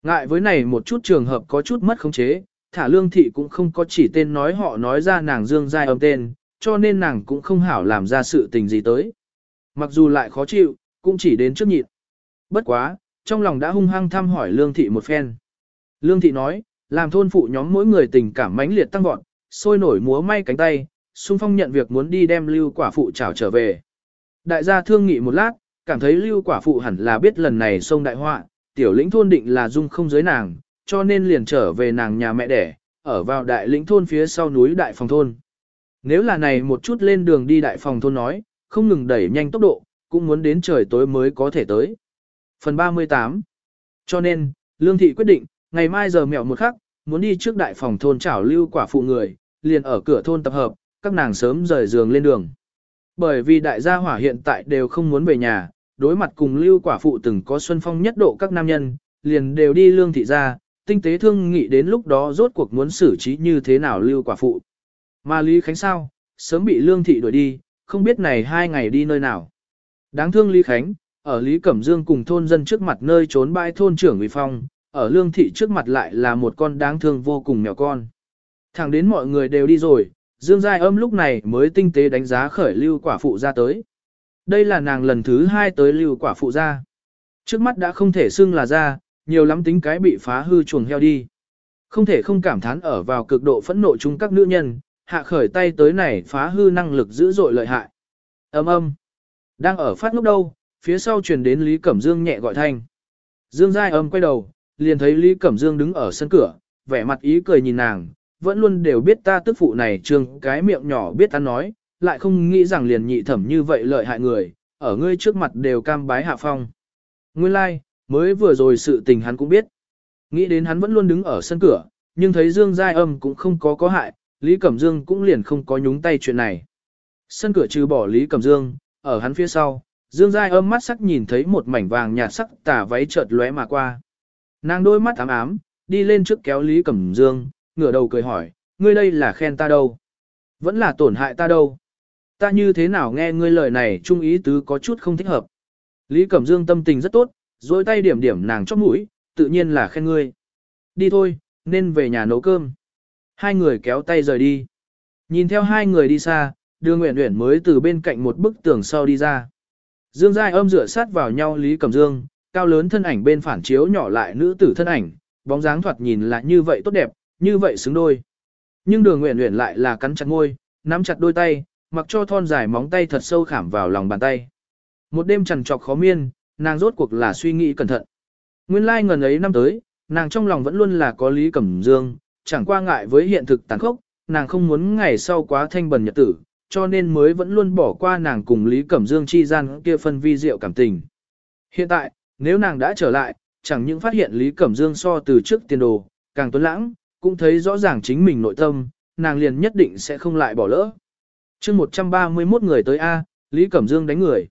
Ngại với này một chút trường hợp có chút mất khống chế, thả lương thị cũng không có chỉ tên nói họ nói ra nàng Dương Giai âm tên, cho nên nàng cũng không hảo làm ra sự tình gì tới. Mặc dù lại khó chịu, cũng chỉ đến trước nhịn. Bất quá, trong lòng đã hung hăng thăm hỏi lương thị một phen. Lương thị nói, làm thôn phụ nhóm mỗi người tình cảm mãnh liệt tăng vọt, sôi nổi múa may cánh tay, xung phong nhận việc muốn đi đem lưu quả phụ trảo trở về. Đại gia thương nghị một lát, cảm thấy lưu quả phụ hẳn là biết lần này sông đại họa, tiểu lĩnh thôn định là dung không giới nàng, cho nên liền trở về nàng nhà mẹ đẻ, ở vào đại lĩnh thôn phía sau núi đại phòng thôn. Nếu là này một chút lên đường đi đại phòng thôn nói, không ngừng đẩy nhanh tốc độ, cũng muốn đến trời tối mới có thể tới. Phần 38 Cho nên, Lương Thị quyết định, ngày mai giờ mẹo một khắc, muốn đi trước đại phòng thôn trảo lưu quả phụ người, liền ở cửa thôn tập hợp, các nàng sớm rời giường lên đường. Bởi vì đại gia hỏa hiện tại đều không muốn về nhà, đối mặt cùng lưu quả phụ từng có xuân phong nhất độ các nam nhân, liền đều đi lương thị ra, tinh tế thương nghị đến lúc đó rốt cuộc muốn xử trí như thế nào lưu quả phụ. Mà Lý Khánh sao, sớm bị lương thị đuổi đi, không biết này hai ngày đi nơi nào. Đáng thương Lý Khánh, ở Lý Cẩm Dương cùng thôn dân trước mặt nơi trốn bãi thôn trưởng Uy Phong, ở lương thị trước mặt lại là một con đáng thương vô cùng mèo con. Thẳng đến mọi người đều đi rồi, Dương Giai âm lúc này mới tinh tế đánh giá khởi lưu quả phụ ra tới. Đây là nàng lần thứ hai tới lưu quả phụ ra. Trước mắt đã không thể xưng là ra, nhiều lắm tính cái bị phá hư chuồng heo đi. Không thể không cảm thán ở vào cực độ phẫn nộ chung các nữ nhân, hạ khởi tay tới này phá hư năng lực dữ dội lợi hại. Âm âm. Đang ở phát ngốc đâu, phía sau truyền đến Lý Cẩm Dương nhẹ gọi thanh. Dương Giai âm quay đầu, liền thấy Lý Cẩm Dương đứng ở sân cửa, vẻ mặt ý cười nhìn nàng, vẫn luôn đều biết ta tức phụ này trương cái miệng nhỏ biết ta nói, lại không nghĩ rằng liền nhị thẩm như vậy lợi hại người, ở ngươi trước mặt đều cam bái hạ phong. Nguyên lai, like, mới vừa rồi sự tình hắn cũng biết. Nghĩ đến hắn vẫn luôn đứng ở sân cửa, nhưng thấy Dương Giai Âm cũng không có có hại, Lý Cẩm Dương cũng liền không có nhúng tay chuyện này. Sân cửa trừ bỏ Lý Cẩm Dương, ở hắn phía sau, Dương Giai Âm mắt sắc nhìn thấy một mảnh vàng nhạt sắc tà váy chợt lóe mà qua. Nàng đôi mắt ám ám, đi lên trước kéo Lý Cẩm Dương, ngửa đầu cười hỏi, ngươi đây là khen ta đâu? Vẫn là tổn hại ta đâu? Ta như thế nào nghe ngươi lời này trung ý tứ có chút không thích hợp. Lý Cẩm Dương tâm tình rất tốt, dối tay điểm điểm nàng chóp mũi, tự nhiên là khen ngươi. Đi thôi, nên về nhà nấu cơm. Hai người kéo tay rời đi. Nhìn theo hai người đi xa, đưa Nguyễn Nguyễn mới từ bên cạnh một bức tường sau đi ra. Dương Giai âm rửa sát vào nhau Lý Cẩm Dương, cao lớn thân ảnh bên phản chiếu nhỏ lại nữ tử thân ảnh, bóng dáng thoạt nhìn là như vậy tốt đẹp, như vậy xứng đôi. Nhưng đường nguyện nguyện lại là cắn chặt ngôi, nắm chặt đôi tay, mặc cho thon dài móng tay thật sâu khảm vào lòng bàn tay. Một đêm trằn trọc khó miên, nàng rốt cuộc là suy nghĩ cẩn thận. Nguyên lai like ngần ấy năm tới, nàng trong lòng vẫn luôn là có Lý Cẩm Dương, chẳng qua ngại với hiện thực tàn khốc, nàng không muốn ngày sau quá thanh bần nhật tử, cho nên mới vẫn luôn bỏ qua nàng cùng Lý Cẩm Dương chi gian kia phân vi diệu cảm tình. Hiện tại, nếu nàng đã trở lại, chẳng những phát hiện Lý Cẩm Dương so từ trước tiền đồ, càng tuấn lãng, cũng thấy rõ ràng chính mình nội tâm, nàng liền nhất định sẽ không lại bỏ lỡ. chương 131 người tới A, Lý Cẩm Dương đánh người.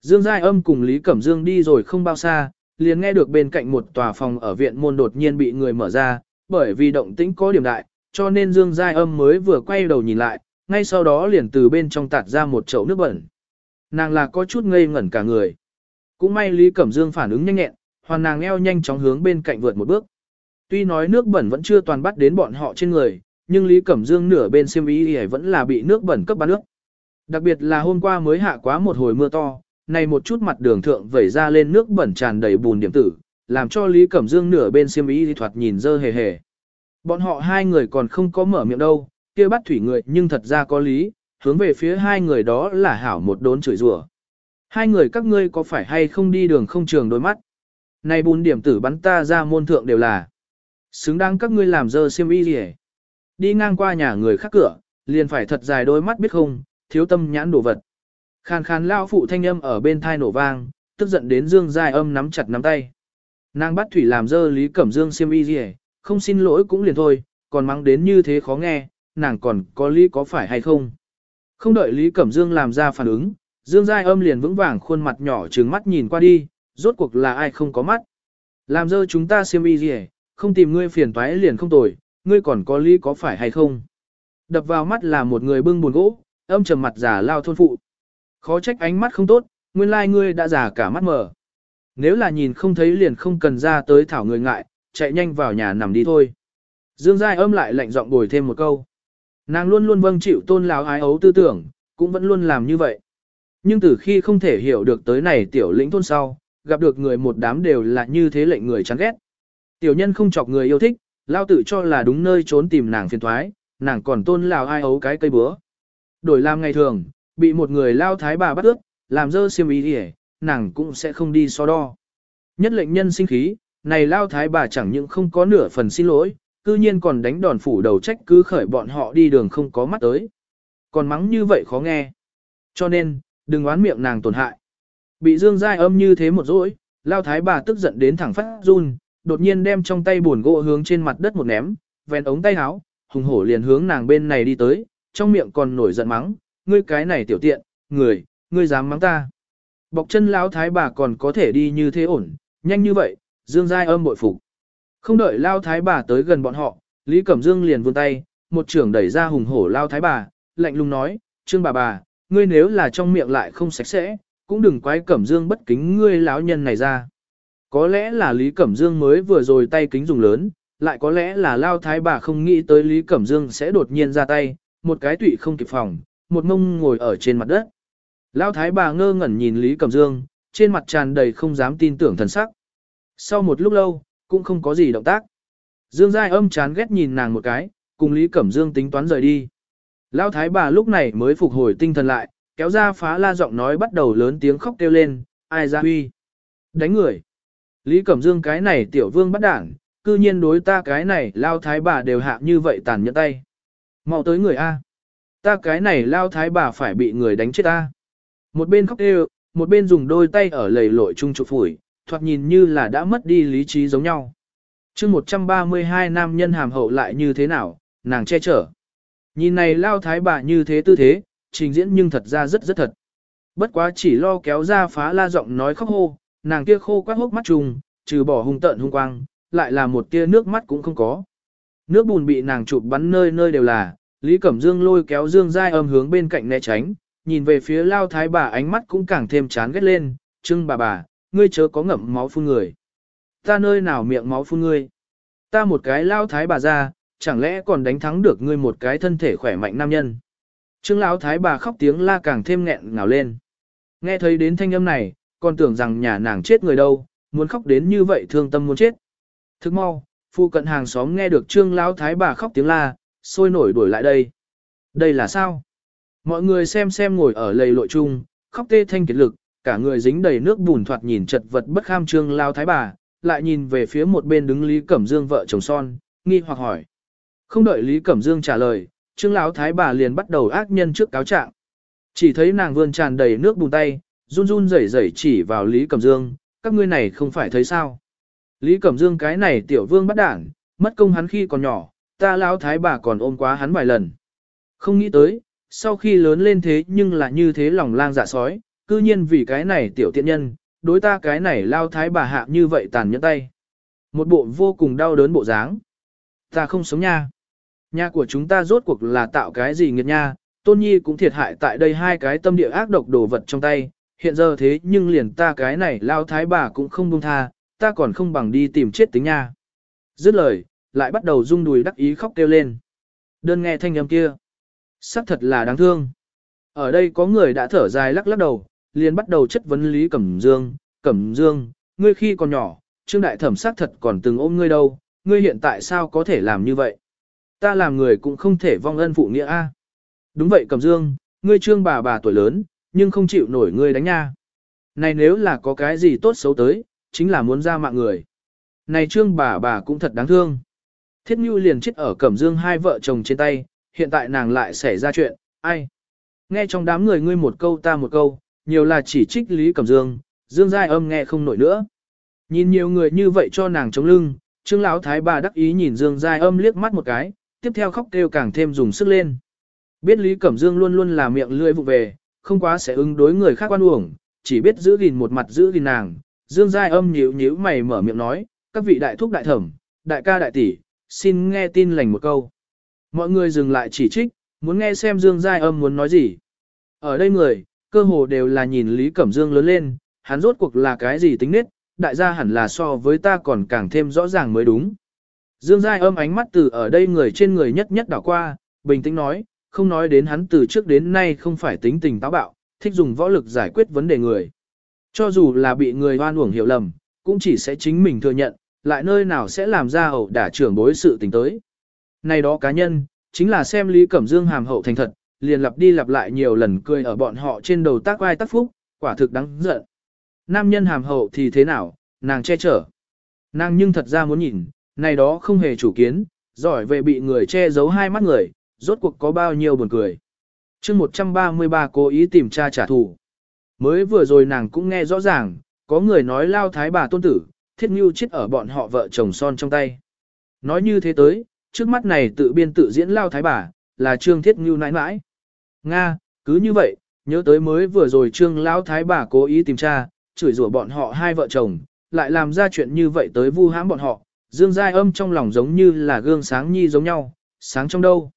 Dương Giai Âm cùng Lý Cẩm Dương đi rồi không bao xa, liền nghe được bên cạnh một tòa phòng ở viện môn đột nhiên bị người mở ra, bởi vì động tĩnh có điểm đại, cho nên Dương Giai Âm mới vừa quay đầu nhìn lại, ngay sau đó liền từ bên trong tạt ra một chậu nước bẩn. Nàng là có chút ngây ngẩn cả người. Cũng may Lý Cẩm Dương phản ứng nhanh nhẹn, hoàn nàng eo nhanh chóng hướng bên cạnh vượt một bước. Tuy nói nước bẩn vẫn chưa toàn bắt đến bọn họ trên người, nhưng Lý Cẩm Dương nửa bên xiêm y vẫn là bị nước bẩn cấp bắn nước. Đặc biệt là hôm qua mới hạ quá một hồi mưa to, này một chút mặt đường thượng vẩy ra lên nước bẩn tràn đầy bùn điểm tử, làm cho Lý Cẩm Dương nửa bên xiêm y thoạt nhìn dơ hề hề. Bọn họ hai người còn không có mở miệng đâu, kia bắt thủy người nhưng thật ra có lý, hướng về phía hai người đó là hảo một đốn chửi rủa. Hai người các ngươi có phải hay không đi đường không trường đôi mắt? Này bùn điểm tử bắn ta ra môn thượng đều là. Xứng đáng các ngươi làm dơ xiêm y gì Đi ngang qua nhà người khác cửa, liền phải thật dài đôi mắt biết không, thiếu tâm nhãn đồ vật. Khàn khàn lao phụ thanh âm ở bên thai nổ vang, tức giận đến Dương Giai âm nắm chặt nắm tay. Nàng bắt thủy làm dơ Lý Cẩm Dương xiêm y gì không xin lỗi cũng liền thôi, còn mắng đến như thế khó nghe, nàng còn có lý có phải hay không. Không đợi Lý Cẩm Dương làm ra phản ứng, Dương Giai âm liền vững vàng khuôn mặt nhỏ trừng mắt nhìn qua đi, rốt cuộc là ai không có mắt. Làm dơ chúng ta xiêm y gì không tìm ngươi phiền toái liền không tồi, ngươi còn có lý có phải hay không. Đập vào mắt là một người bưng buồn gỗ, âm trầm mặt giả lao thôn phụ. Khó trách ánh mắt không tốt, nguyên lai ngươi đã giả cả mắt mở. Nếu là nhìn không thấy liền không cần ra tới thảo người ngại, chạy nhanh vào nhà nằm đi thôi. Dương Giai âm lại lạnh giọng bồi thêm một câu. Nàng luôn luôn vâng chịu tôn lão ái ấu tư tưởng, cũng vẫn luôn làm như vậy. Nhưng từ khi không thể hiểu được tới này tiểu lĩnh thôn sau, gặp được người một đám đều là như thế lệnh người chán ghét. Tiểu nhân không chọc người yêu thích, lao tự cho là đúng nơi trốn tìm nàng phiền thoái, nàng còn tôn lào ai ấu cái cây búa. Đổi làm ngày thường, bị một người lao thái bà bắt ướt, làm dơ xiêm ý thì, nàng cũng sẽ không đi so đo. Nhất lệnh nhân sinh khí, này lao thái bà chẳng những không có nửa phần xin lỗi, cư nhiên còn đánh đòn phủ đầu trách cứ khởi bọn họ đi đường không có mắt tới. Còn mắng như vậy khó nghe. Cho nên, đừng oán miệng nàng tổn hại. Bị dương dai âm như thế một rỗi, lao thái bà tức giận đến thẳng phát run, đột nhiên đem trong tay buồn gỗ hướng trên mặt đất một ném, vén ống tay áo, hùng hổ liền hướng nàng bên này đi tới, trong miệng còn nổi giận mắng, ngươi cái này tiểu tiện, người, ngươi dám mắng ta. Bọc chân lão thái bà còn có thể đi như thế ổn, nhanh như vậy, Dương Giai âm bội phục. Không đợi Lao Thái bà tới gần bọn họ, Lý Cẩm Dương liền vươn tay, một trưởng đẩy ra hùng hổ Lao Thái bà, lạnh lùng nói, Trương bà bà, ngươi nếu là trong miệng lại không sạch sẽ, cũng đừng quái Cẩm Dương bất kính ngươi lão nhân này ra. Có lẽ là Lý Cẩm Dương mới vừa rồi tay kính dùng lớn, lại có lẽ là Lao Thái bà không nghĩ tới Lý Cẩm Dương sẽ đột nhiên ra tay, một cái tụy không kịp phòng, một mông ngồi ở trên mặt đất. Lao Thái bà ngơ ngẩn nhìn Lý Cẩm Dương, trên mặt tràn đầy không dám tin tưởng thần sắc. Sau một lúc lâu, cũng không có gì động tác. Dương Giai âm chán ghét nhìn nàng một cái, cùng Lý Cẩm Dương tính toán rời đi. lao thái bà lúc này mới phục hồi tinh thần lại, kéo ra phá la giọng nói bắt đầu lớn tiếng khóc kêu lên, ai ra huy. Đánh người. Lý Cẩm Dương cái này tiểu vương bắt đảng, cư nhiên đối ta cái này lao thái bà đều hạ như vậy tàn nhẫn tay. mau tới người A. Ta cái này lao thái bà phải bị người đánh chết ta. Một bên khóc kêu, một bên dùng đôi tay ở lầy lội chung trụ phủi, thoạt nhìn như là đã mất đi lý trí giống nhau. chương 132 nam nhân hàm hậu lại như thế nào, nàng che chở. Nhìn này lao thái bà như thế tư thế, trình diễn nhưng thật ra rất rất thật. Bất quá chỉ lo kéo ra phá la giọng nói khóc hô, nàng kia khô quát hốc mắt trùng, trừ bỏ hung tợn hung quang, lại là một tia nước mắt cũng không có. Nước bùn bị nàng chụp bắn nơi nơi đều là, Lý Cẩm Dương lôi kéo Dương Giai âm hướng bên cạnh né tránh, nhìn về phía lao thái bà ánh mắt cũng càng thêm chán ghét lên, trưng bà bà, ngươi chớ có ngậm máu phun người. Ta nơi nào miệng máu phun ngươi. Ta một cái lao thái bà ra, chẳng lẽ còn đánh thắng được ngươi một cái thân thể khỏe mạnh nam nhân. Trương lão thái bà khóc tiếng la càng thêm nghẹn ngào lên. Nghe thấy đến thanh âm này, còn tưởng rằng nhà nàng chết người đâu, muốn khóc đến như vậy thương tâm muốn chết. Thức mau, phu cận hàng xóm nghe được trương lão thái bà khóc tiếng la, sôi nổi đuổi lại đây. Đây là sao? Mọi người xem xem ngồi ở lầy lội chung, khóc tê thanh kiệt lực, cả người dính đầy nước bùn thoạt nhìn chật vật bất kham trương lao thái bà, lại nhìn về phía một bên đứng Lý Cẩm Dương vợ chồng son, nghi hoặc hỏi. Không đợi Lý Cẩm Dương trả lời, trương lão thái bà liền bắt đầu ác nhân trước cáo trạng. Chỉ thấy nàng vươn tràn đầy nước bùn tay, run run rẩy rẩy chỉ vào Lý Cẩm Dương, các ngươi này không phải thấy sao. Lý Cẩm Dương cái này tiểu vương bắt đảng, mất công hắn khi còn nhỏ, ta lão thái bà còn ôm quá hắn vài lần. Không nghĩ tới, sau khi lớn lên thế nhưng là như thế lòng lang dạ sói, cư nhiên vì cái này tiểu tiện nhân, đối ta cái này lao thái bà hạ như vậy tàn nhẫn tay. Một bộ vô cùng đau đớn bộ dáng. Ta không sống nha. Nhà của chúng ta rốt cuộc là tạo cái gì nghiệt nha, tôn nhi cũng thiệt hại tại đây hai cái tâm địa ác độc đồ vật trong tay, hiện giờ thế nhưng liền ta cái này lao thái bà cũng không buông tha, ta còn không bằng đi tìm chết tính nha. Dứt lời, lại bắt đầu rung đùi đắc ý khóc kêu lên. Đơn nghe thanh âm kia. Sắc thật là đáng thương. Ở đây có người đã thở dài lắc lắc đầu, liền bắt đầu chất vấn Lý Cẩm Dương. Cẩm Dương, ngươi khi còn nhỏ, Trương Đại Thẩm sắc thật còn từng ôm ngươi đâu, ngươi hiện tại sao có thể làm như vậy? Ta làm người cũng không thể vong ân phụ nghĩa a. Đúng vậy Cẩm Dương, ngươi Trương bà bà tuổi lớn, nhưng không chịu nổi ngươi đánh nha. Này nếu là có cái gì tốt xấu tới, chính là muốn ra mạng người. Này Trương bà bà cũng thật đáng thương. Thiết Nhu liền chết ở Cẩm Dương hai vợ chồng trên tay, hiện tại nàng lại xảy ra chuyện, ai? Nghe trong đám người ngươi một câu ta một câu, nhiều là chỉ trích Lý Cẩm Dương, Dương Giai âm nghe không nổi nữa. Nhìn nhiều người như vậy cho nàng chống lưng, Trương Lão Thái bà đắc ý nhìn Dương Giai âm liếc mắt một cái, tiếp theo khóc kêu càng thêm dùng sức lên. Biết Lý Cẩm Dương luôn luôn là miệng lưỡi vụ về, không quá sẽ ứng đối người khác quan uổng, chỉ biết giữ gìn một mặt giữ gìn nàng. Dương Giai âm nhíu nhíu mày mở miệng nói, các vị đại thúc đại thẩm, đại ca đại tỷ, xin nghe tin lành một câu. Mọi người dừng lại chỉ trích, muốn nghe xem Dương Giai âm muốn nói gì. Ở đây người, cơ hồ đều là nhìn Lý Cẩm Dương lớn lên, hắn rốt cuộc là cái gì tính nết, đại gia hẳn là so với ta còn càng thêm rõ ràng mới đúng. Dương Giai âm ánh mắt từ ở đây người trên người nhất nhất đảo qua, bình tĩnh nói, không nói đến hắn từ trước đến nay không phải tính tình táo bạo, thích dùng võ lực giải quyết vấn đề người. Cho dù là bị người hoan uổng hiểu lầm, cũng chỉ sẽ chính mình thừa nhận, lại nơi nào sẽ làm ra hậu đả trưởng bối sự tình tới. Này đó cá nhân, chính là xem Lý Cẩm Dương hàm hậu thành thật, liền lặp đi lặp lại nhiều lần cười ở bọn họ trên đầu tác vai tác phúc, quả thực đáng giận. Nam nhân hàm hậu thì thế nào, nàng che chở. Nàng nhưng thật ra muốn nhìn, này đó không hề chủ kiến, giỏi về bị người che giấu hai mắt người, rốt cuộc có bao nhiêu buồn cười. chương 133 cố ý tìm tra trả thù. Mới vừa rồi nàng cũng nghe rõ ràng, có người nói lao thái bà tôn tử, thiết như chết ở bọn họ vợ chồng son trong tay. Nói như thế tới, trước mắt này tự biên tự diễn lao thái bà, là trương thiết như nãi nãi. Nga, cứ như vậy, nhớ tới mới vừa rồi trương lao thái bà cố ý tìm tra, chửi rủa bọn họ hai vợ chồng, lại làm ra chuyện như vậy tới vu hãm bọn họ, dương giai âm trong lòng giống như là gương sáng nhi giống nhau, sáng trong đâu.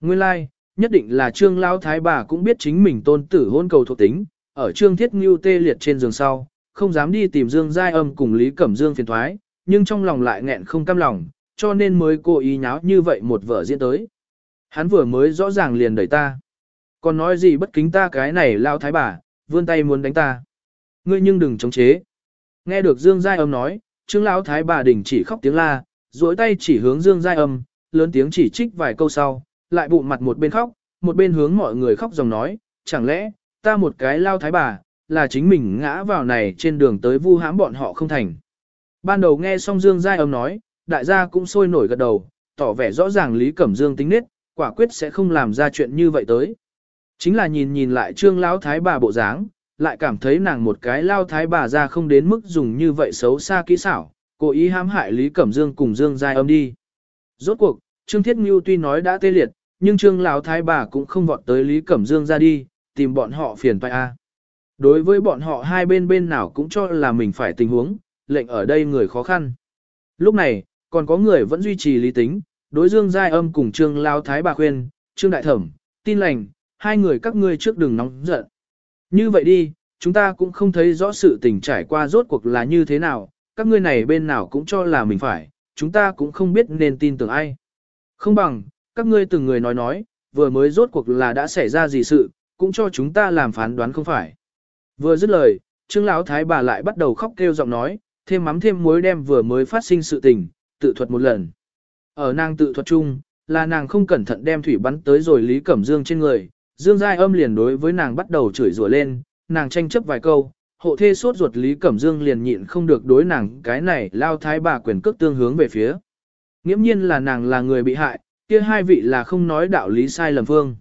Nguyên lai, like, nhất định là trương Lão thái bà cũng biết chính mình tôn tử hôn cầu thuộc tính, ở trương thiết ngưu tê liệt trên giường sau, không dám đi tìm Dương Giai Âm cùng Lý Cẩm Dương phiền thoái, nhưng trong lòng lại nghẹn không cam lòng, cho nên mới cố ý nháo như vậy một vở diễn tới. Hắn vừa mới rõ ràng liền đẩy ta. Còn nói gì bất kính ta cái này lao thái bà, vươn tay muốn đánh ta. Ngươi nhưng đừng chống chế. Nghe được Dương Giai Âm nói, Trương lão thái bà đình chỉ khóc tiếng la, duỗi tay chỉ hướng Dương Giai Âm, lớn tiếng chỉ trích vài câu sau, lại bụng mặt một bên khóc, một bên hướng mọi người khóc dòng nói, chẳng lẽ, ta một cái lao thái bà, là chính mình ngã vào này trên đường tới vu hãm bọn họ không thành. Ban đầu nghe xong Dương Giai âm nói, đại gia cũng sôi nổi gật đầu, tỏ vẻ rõ ràng Lý Cẩm Dương tính nết, quả quyết sẽ không làm ra chuyện như vậy tới. Chính là nhìn nhìn lại trương lão thái bà bộ dáng, lại cảm thấy nàng một cái lao thái bà ra không đến mức dùng như vậy xấu xa kỹ xảo, cố ý hãm hại Lý Cẩm Dương cùng Dương Giai âm đi. Rốt cuộc, Trương Thiết Ngưu tuy nói đã tê liệt, nhưng Trương lão thái bà cũng không vọt tới Lý Cẩm Dương ra đi, tìm bọn họ phiền phải a. Đối với bọn họ hai bên bên nào cũng cho là mình phải tình huống, lệnh ở đây người khó khăn. Lúc này, còn có người vẫn duy trì lý tính, đối dương giai âm cùng trương lao thái bà khuyên, trương đại thẩm, tin lành, hai người các ngươi trước đừng nóng giận. Như vậy đi, chúng ta cũng không thấy rõ sự tình trải qua rốt cuộc là như thế nào, các ngươi này bên nào cũng cho là mình phải, chúng ta cũng không biết nên tin tưởng ai. Không bằng, các ngươi từng người nói nói, vừa mới rốt cuộc là đã xảy ra gì sự, cũng cho chúng ta làm phán đoán không phải. Vừa dứt lời, Trương lão thái bà lại bắt đầu khóc kêu giọng nói, thêm mắm thêm muối đem vừa mới phát sinh sự tình, tự thuật một lần. Ở nàng tự thuật chung, là nàng không cẩn thận đem thủy bắn tới rồi Lý Cẩm Dương trên người, Dương Giai âm liền đối với nàng bắt đầu chửi rủa lên, nàng tranh chấp vài câu, hộ thê sốt ruột Lý Cẩm Dương liền nhịn không được đối nàng cái này lao thái bà quyền cước tương hướng về phía. Nghiễm nhiên là nàng là người bị hại, kia hai vị là không nói đạo lý sai lầm phương.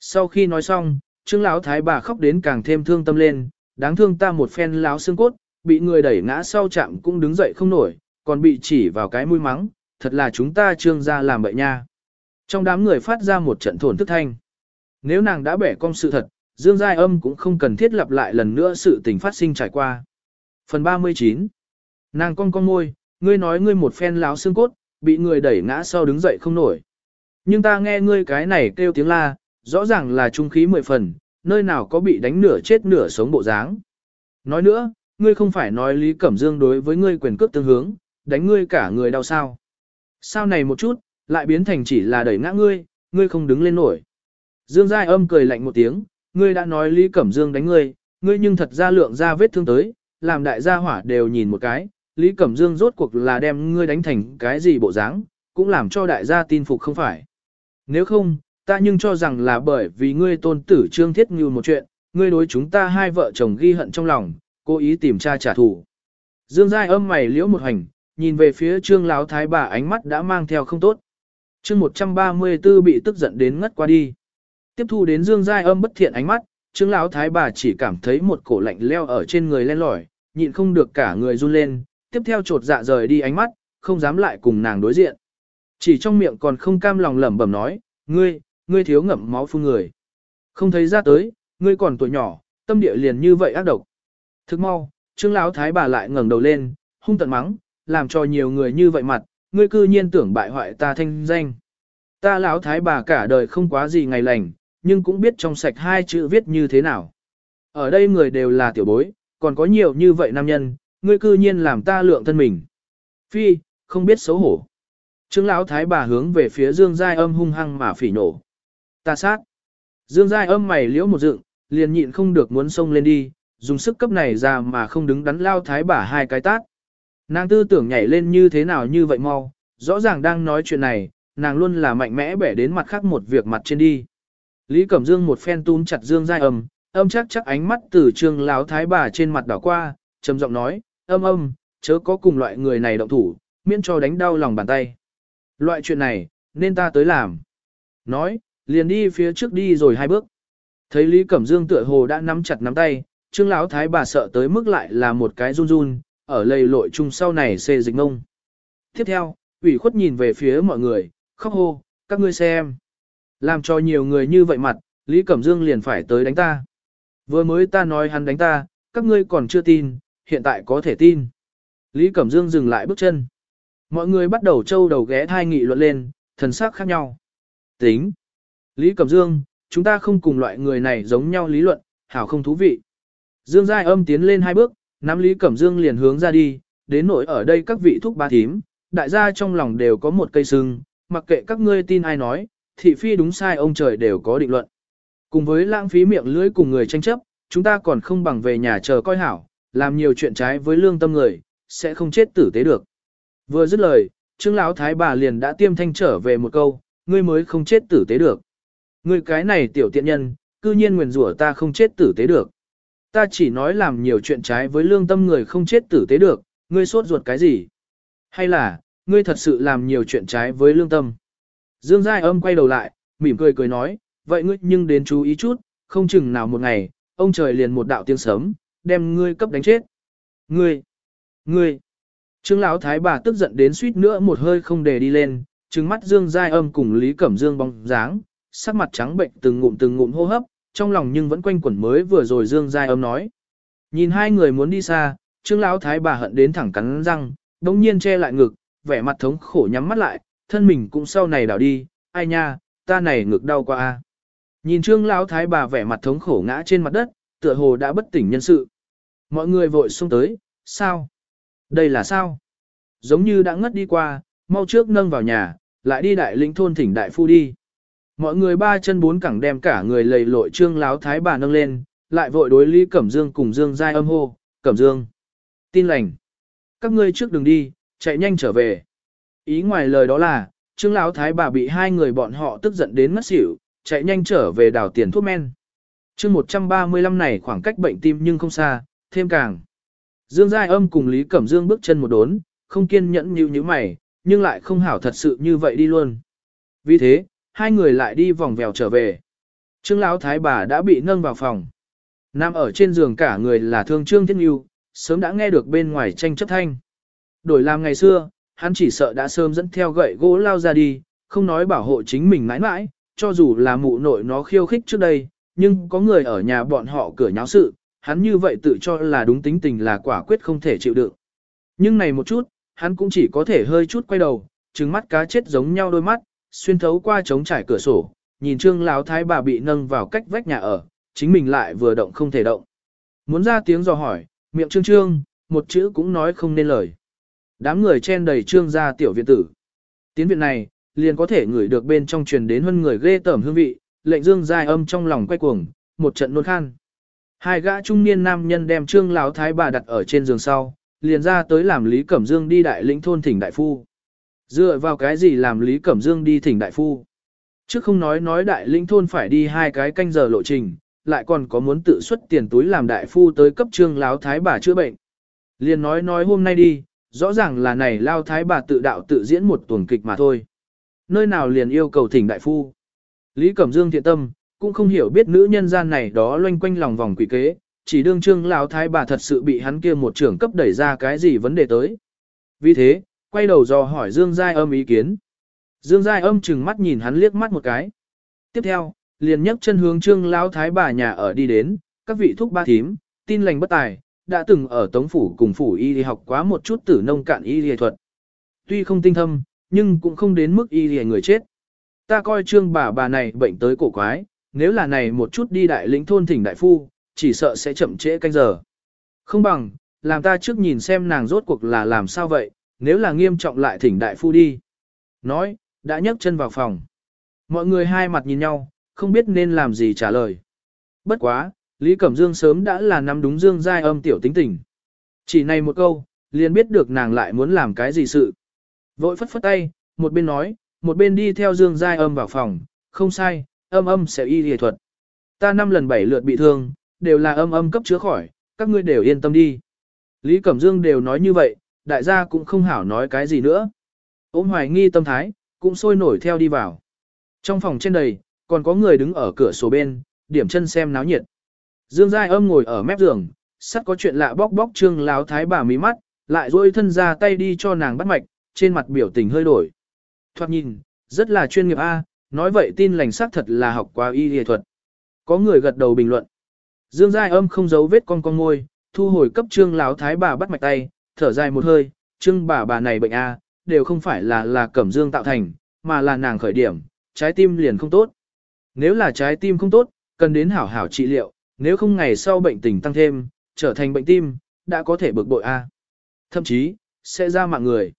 Sau khi nói xong, Trương lão thái bà khóc đến càng thêm thương tâm lên, đáng thương ta một phen láo xương cốt, bị người đẩy ngã sau chạm cũng đứng dậy không nổi, còn bị chỉ vào cái mũi mắng, thật là chúng ta trương gia làm bậy nha. Trong đám người phát ra một trận thổn thức thanh. Nếu nàng đã bẻ cong sự thật, Dương Giai Âm cũng không cần thiết lặp lại lần nữa sự tình phát sinh trải qua. Phần 39 Nàng cong cong môi, ngươi nói ngươi một phen láo xương cốt, bị người đẩy ngã sau đứng dậy không nổi. Nhưng ta nghe ngươi cái này kêu tiếng la, rõ ràng là trung khí mười phần, nơi nào có bị đánh nửa chết nửa sống bộ dáng. Nói nữa, ngươi không phải nói Lý Cẩm Dương đối với ngươi quyền cước tương hướng, đánh ngươi cả người đau sao. Sao này một chút, lại biến thành chỉ là đẩy ngã ngươi, ngươi không đứng lên nổi. Dương Giai âm cười lạnh một tiếng, ngươi đã nói Lý Cẩm Dương đánh ngươi, ngươi nhưng thật ra lượng ra vết thương tới, làm đại gia hỏa đều nhìn một cái, Lý Cẩm Dương rốt cuộc là đem ngươi đánh thành cái gì bộ dáng, cũng làm cho đại gia tin phục không phải. Nếu không, ta nhưng cho rằng là bởi vì ngươi tôn tử trương thiết như một chuyện, ngươi đối chúng ta hai vợ chồng ghi hận trong lòng, cố ý tìm tra trả thù. Dương Giai âm mày liễu một hành, nhìn về phía trương láo thái bà ánh mắt đã mang theo không tốt. Trương 134 bị tức giận đến ngất qua đi. Tiếp thu đến Dương Giai âm bất thiện ánh mắt, trương láo thái bà chỉ cảm thấy một cổ lạnh leo ở trên người len lỏi, nhịn không được cả người run lên, tiếp theo trột dạ rời đi ánh mắt, không dám lại cùng nàng đối diện. Chỉ trong miệng còn không cam lòng lẩm bẩm nói, ngươi, ngươi thiếu ngậm máu phun người. Không thấy ra tới, ngươi còn tuổi nhỏ, tâm địa liền như vậy ác độc. Thức mau, trương lão thái bà lại ngẩng đầu lên, hung tận mắng, làm cho nhiều người như vậy mặt, ngươi cư nhiên tưởng bại hoại ta thanh danh. Ta lão thái bà cả đời không quá gì ngày lành, nhưng cũng biết trong sạch hai chữ viết như thế nào. Ở đây người đều là tiểu bối, còn có nhiều như vậy nam nhân, ngươi cư nhiên làm ta lượng thân mình. Phi, không biết xấu hổ. Trương lão thái bà hướng về phía Dương Giai Âm hung hăng mà phỉ nổ. Ta sát. Dương Giai Âm mày liễu một dựng, liền nhịn không được muốn xông lên đi, dùng sức cấp này ra mà không đứng đắn lao thái bà hai cái tát. Nàng tư tưởng nhảy lên như thế nào như vậy mau, rõ ràng đang nói chuyện này, nàng luôn là mạnh mẽ bẻ đến mặt khác một việc mặt trên đi. Lý Cẩm Dương một phen túm chặt Dương Giai Âm, âm chắc chắc ánh mắt từ trương lão thái bà trên mặt đảo qua, trầm giọng nói, âm âm, chớ có cùng loại người này động thủ, miễn cho đánh đau lòng bàn tay. Loại chuyện này, nên ta tới làm. Nói, liền đi phía trước đi rồi hai bước. Thấy Lý Cẩm Dương tựa hồ đã nắm chặt nắm tay, Trương Lão Thái bà sợ tới mức lại là một cái run run, ở lầy lội chung sau này xê dịch ngông. Tiếp theo, ủy khuất nhìn về phía mọi người, khóc hô, các ngươi xem. Làm cho nhiều người như vậy mặt, Lý Cẩm Dương liền phải tới đánh ta. Vừa mới ta nói hắn đánh ta, các ngươi còn chưa tin, hiện tại có thể tin. Lý Cẩm Dương dừng lại bước chân. Mọi người bắt đầu trâu đầu ghé thai nghị luận lên, thần sắc khác nhau. Tính. Lý Cẩm Dương, chúng ta không cùng loại người này giống nhau lý luận, hảo không thú vị. Dương Giai âm tiến lên hai bước, nắm Lý Cẩm Dương liền hướng ra đi, đến nỗi ở đây các vị thúc ba thím, đại gia trong lòng đều có một cây sưng, mặc kệ các ngươi tin ai nói, thị phi đúng sai ông trời đều có định luận. Cùng với lãng phí miệng lưỡi cùng người tranh chấp, chúng ta còn không bằng về nhà chờ coi hảo, làm nhiều chuyện trái với lương tâm người, sẽ không chết tử tế được. Vừa dứt lời, Trương lão thái bà liền đã tiêm thanh trở về một câu, ngươi mới không chết tử tế được. Ngươi cái này tiểu tiện nhân, cư nhiên nguyền rủa ta không chết tử tế được. Ta chỉ nói làm nhiều chuyện trái với lương tâm người không chết tử tế được, ngươi sốt ruột cái gì? Hay là, ngươi thật sự làm nhiều chuyện trái với lương tâm? Dương Giai âm quay đầu lại, mỉm cười cười nói, vậy ngươi nhưng đến chú ý chút, không chừng nào một ngày, ông trời liền một đạo tiếng sớm, đem ngươi cấp đánh chết. Ngươi! Ngươi! Trương Lão Thái bà tức giận đến suýt nữa một hơi không để đi lên, trừng mắt Dương Giai âm cùng Lý Cẩm Dương bóng dáng, sắc mặt trắng bệnh từng ngụm từng ngụm hô hấp, trong lòng nhưng vẫn quanh quẩn mới vừa rồi Dương Giai âm nói. Nhìn hai người muốn đi xa, Trương Lão Thái bà hận đến thẳng cắn răng, đống nhiên che lại ngực, vẻ mặt thống khổ nhắm mắt lại, thân mình cũng sau này đảo đi, ai nha, ta này ngực đau quá a. Nhìn Trương Lão Thái bà vẻ mặt thống khổ ngã trên mặt đất, tựa hồ đã bất tỉnh nhân sự. Mọi người vội xông tới, sao? Đây là sao? Giống như đã ngất đi qua, mau trước nâng vào nhà, lại đi đại lĩnh thôn thỉnh đại phu đi. Mọi người ba chân bốn cẳng đem cả người lầy lội trương láo thái bà nâng lên, lại vội đối Lý Cẩm Dương cùng Dương giai âm hô, Cẩm Dương. Tin lành. Các ngươi trước đừng đi, chạy nhanh trở về. Ý ngoài lời đó là, trương láo thái bà bị hai người bọn họ tức giận đến mất xỉu, chạy nhanh trở về đào tiền thuốc men. chương 135 này khoảng cách bệnh tim nhưng không xa, thêm càng. Dương Giai âm cùng Lý Cẩm Dương bước chân một đốn, không kiên nhẫn như như mày, nhưng lại không hảo thật sự như vậy đi luôn. Vì thế, hai người lại đi vòng vèo trở về. Trương Lão Thái bà đã bị nâng vào phòng. Nam ở trên giường cả người là thương Trương Thiên Nhu, sớm đã nghe được bên ngoài tranh chấp thanh. Đổi làm ngày xưa, hắn chỉ sợ đã sớm dẫn theo gậy gỗ lao ra đi, không nói bảo hộ chính mình mãi mãi, cho dù là mụ nội nó khiêu khích trước đây, nhưng có người ở nhà bọn họ cửa nháo sự, hắn như vậy tự cho là đúng tính tình là quả quyết không thể chịu đựng. Nhưng này một chút, hắn cũng chỉ có thể hơi chút quay đầu, trừng mắt cá chết giống nhau đôi mắt, xuyên thấu qua trống trải cửa sổ, nhìn trương lão thái bà bị nâng vào cách vách nhà ở, chính mình lại vừa động không thể động. Muốn ra tiếng dò hỏi, miệng trương trương, một chữ cũng nói không nên lời. Đám người chen đầy trương ra tiểu viện tử. Tiến viện này, liền có thể ngửi được bên trong truyền đến hơn người ghê tởm hương vị, lệnh dương dài âm trong lòng quay cuồng, một trận nôn khan. Hai gã trung niên nam nhân đem trương lão thái bà đặt ở trên giường sau, liền ra tới làm Lý Cẩm Dương đi đại lĩnh thôn thỉnh đại phu. Dựa vào cái gì làm Lý Cẩm Dương đi thỉnh đại phu? Chứ không nói nói đại lĩnh thôn phải đi hai cái canh giờ lộ trình, lại còn có muốn tự xuất tiền túi làm đại phu tới cấp trương lão thái bà chữa bệnh. Liền nói nói hôm nay đi, rõ ràng là này lao thái bà tự đạo tự diễn một tuần kịch mà thôi. Nơi nào liền yêu cầu thỉnh đại phu. Lý Cẩm Dương thiện tâm, cũng không hiểu biết nữ nhân gian này đó loanh quanh lòng vòng quỷ kế, chỉ đương trương lão thái bà thật sự bị hắn kia một trưởng cấp đẩy ra cái gì vấn đề tới. Vì thế, quay đầu dò hỏi Dương Giai âm ý kiến. Dương Giai âm chừng mắt nhìn hắn liếc mắt một cái. Tiếp theo, liền nhấc chân hướng trương lão thái bà nhà ở đi đến, các vị thúc ba thím, tin lành bất tài, đã từng ở Tống Phủ cùng Phủ y học quá một chút tử nông cạn y y thuật. Tuy không tinh thâm, nhưng cũng không đến mức y y người chết. Ta coi trương bà bà này bệnh tới cổ quái, nếu là này một chút đi đại lĩnh thôn thỉnh đại phu, chỉ sợ sẽ chậm trễ canh giờ. Không bằng, làm ta trước nhìn xem nàng rốt cuộc là làm sao vậy, nếu là nghiêm trọng lại thỉnh đại phu đi. Nói, đã nhấc chân vào phòng. Mọi người hai mặt nhìn nhau, không biết nên làm gì trả lời. Bất quá, Lý Cẩm Dương sớm đã là nắm đúng Dương Giai âm tiểu tính tình. Chỉ này một câu, liền biết được nàng lại muốn làm cái gì sự. Vội phất phất tay, một bên nói, một bên đi theo Dương Giai âm vào phòng, không sai, âm âm sẽ y y thuật. Ta năm lần bảy lượt bị thương, đều là âm âm cấp chữa khỏi, các ngươi đều yên tâm đi. Lý Cẩm Dương đều nói như vậy, đại gia cũng không hảo nói cái gì nữa. Ôm hoài nghi tâm thái, cũng sôi nổi theo đi vào. Trong phòng trên đầy, còn có người đứng ở cửa sổ bên, điểm chân xem náo nhiệt. Dương Giai âm ngồi ở mép giường, sắt có chuyện lạ bóc bóc trương láo thái bà mí mắt, lại rôi thân ra tay đi cho nàng bắt mạch, trên mặt biểu tình hơi đổi. Thoạt nhìn, rất là chuyên nghiệp A, nói vậy tin lành xác thật là học qua y y thuật. Có người gật đầu bình luận. Dương Giai âm không giấu vết con con ngôi, thu hồi cấp trương láo thái bà bắt mạch tay, thở dài một hơi, trương bà bà này bệnh A, đều không phải là là cẩm dương tạo thành, mà là nàng khởi điểm, trái tim liền không tốt. Nếu là trái tim không tốt, cần đến hảo hảo trị liệu, nếu không ngày sau bệnh tình tăng thêm, trở thành bệnh tim, đã có thể bực bội A. Thậm chí, sẽ ra mạng người.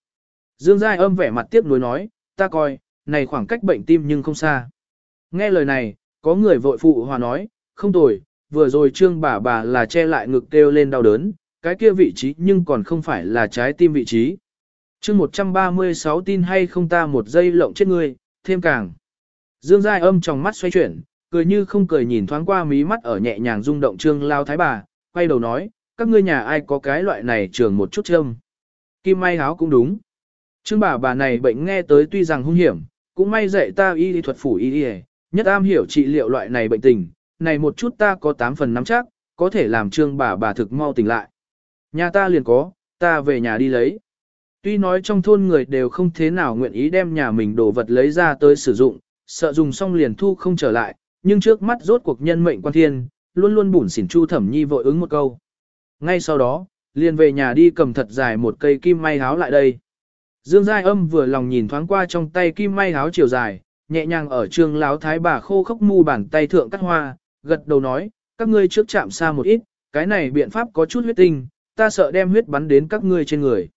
Dương Giai âm vẻ mặt tiếc nuối nói, ta coi, này khoảng cách bệnh tim nhưng không xa. Nghe lời này, có người vội phụ hòa nói, không tồi, vừa rồi trương bà bà là che lại ngực kêu lên đau đớn, cái kia vị trí nhưng còn không phải là trái tim vị trí. chương 136 tin hay không ta một giây lộng chết người, thêm càng. Dương Giai âm trong mắt xoay chuyển, cười như không cười nhìn thoáng qua mí mắt ở nhẹ nhàng rung động trương lao thái bà, quay đầu nói, các ngươi nhà ai có cái loại này trường một chút châm. Kim may áo cũng đúng. Trương bà bà này bệnh nghe tới tuy rằng hung hiểm, cũng may dạy ta y thuật phủ y y, nhất am hiểu trị liệu loại này bệnh tình, này một chút ta có 8 phần nắm chắc, có thể làm trương bà bà thực mau tỉnh lại. Nhà ta liền có, ta về nhà đi lấy. Tuy nói trong thôn người đều không thế nào nguyện ý đem nhà mình đồ vật lấy ra tới sử dụng, sợ dùng xong liền thu không trở lại, nhưng trước mắt rốt cuộc nhân mệnh quan thiên, luôn luôn bủn xỉn Chu Thẩm Nhi vội ứng một câu. Ngay sau đó, liền về nhà đi cầm thật dài một cây kim may háo lại đây. Dương Giai Âm vừa lòng nhìn thoáng qua trong tay kim may áo chiều dài, nhẹ nhàng ở trường láo thái bà khô khốc mu bàn tay thượng cắt hoa, gật đầu nói, các ngươi trước chạm xa một ít, cái này biện pháp có chút huyết tinh, ta sợ đem huyết bắn đến các ngươi trên người.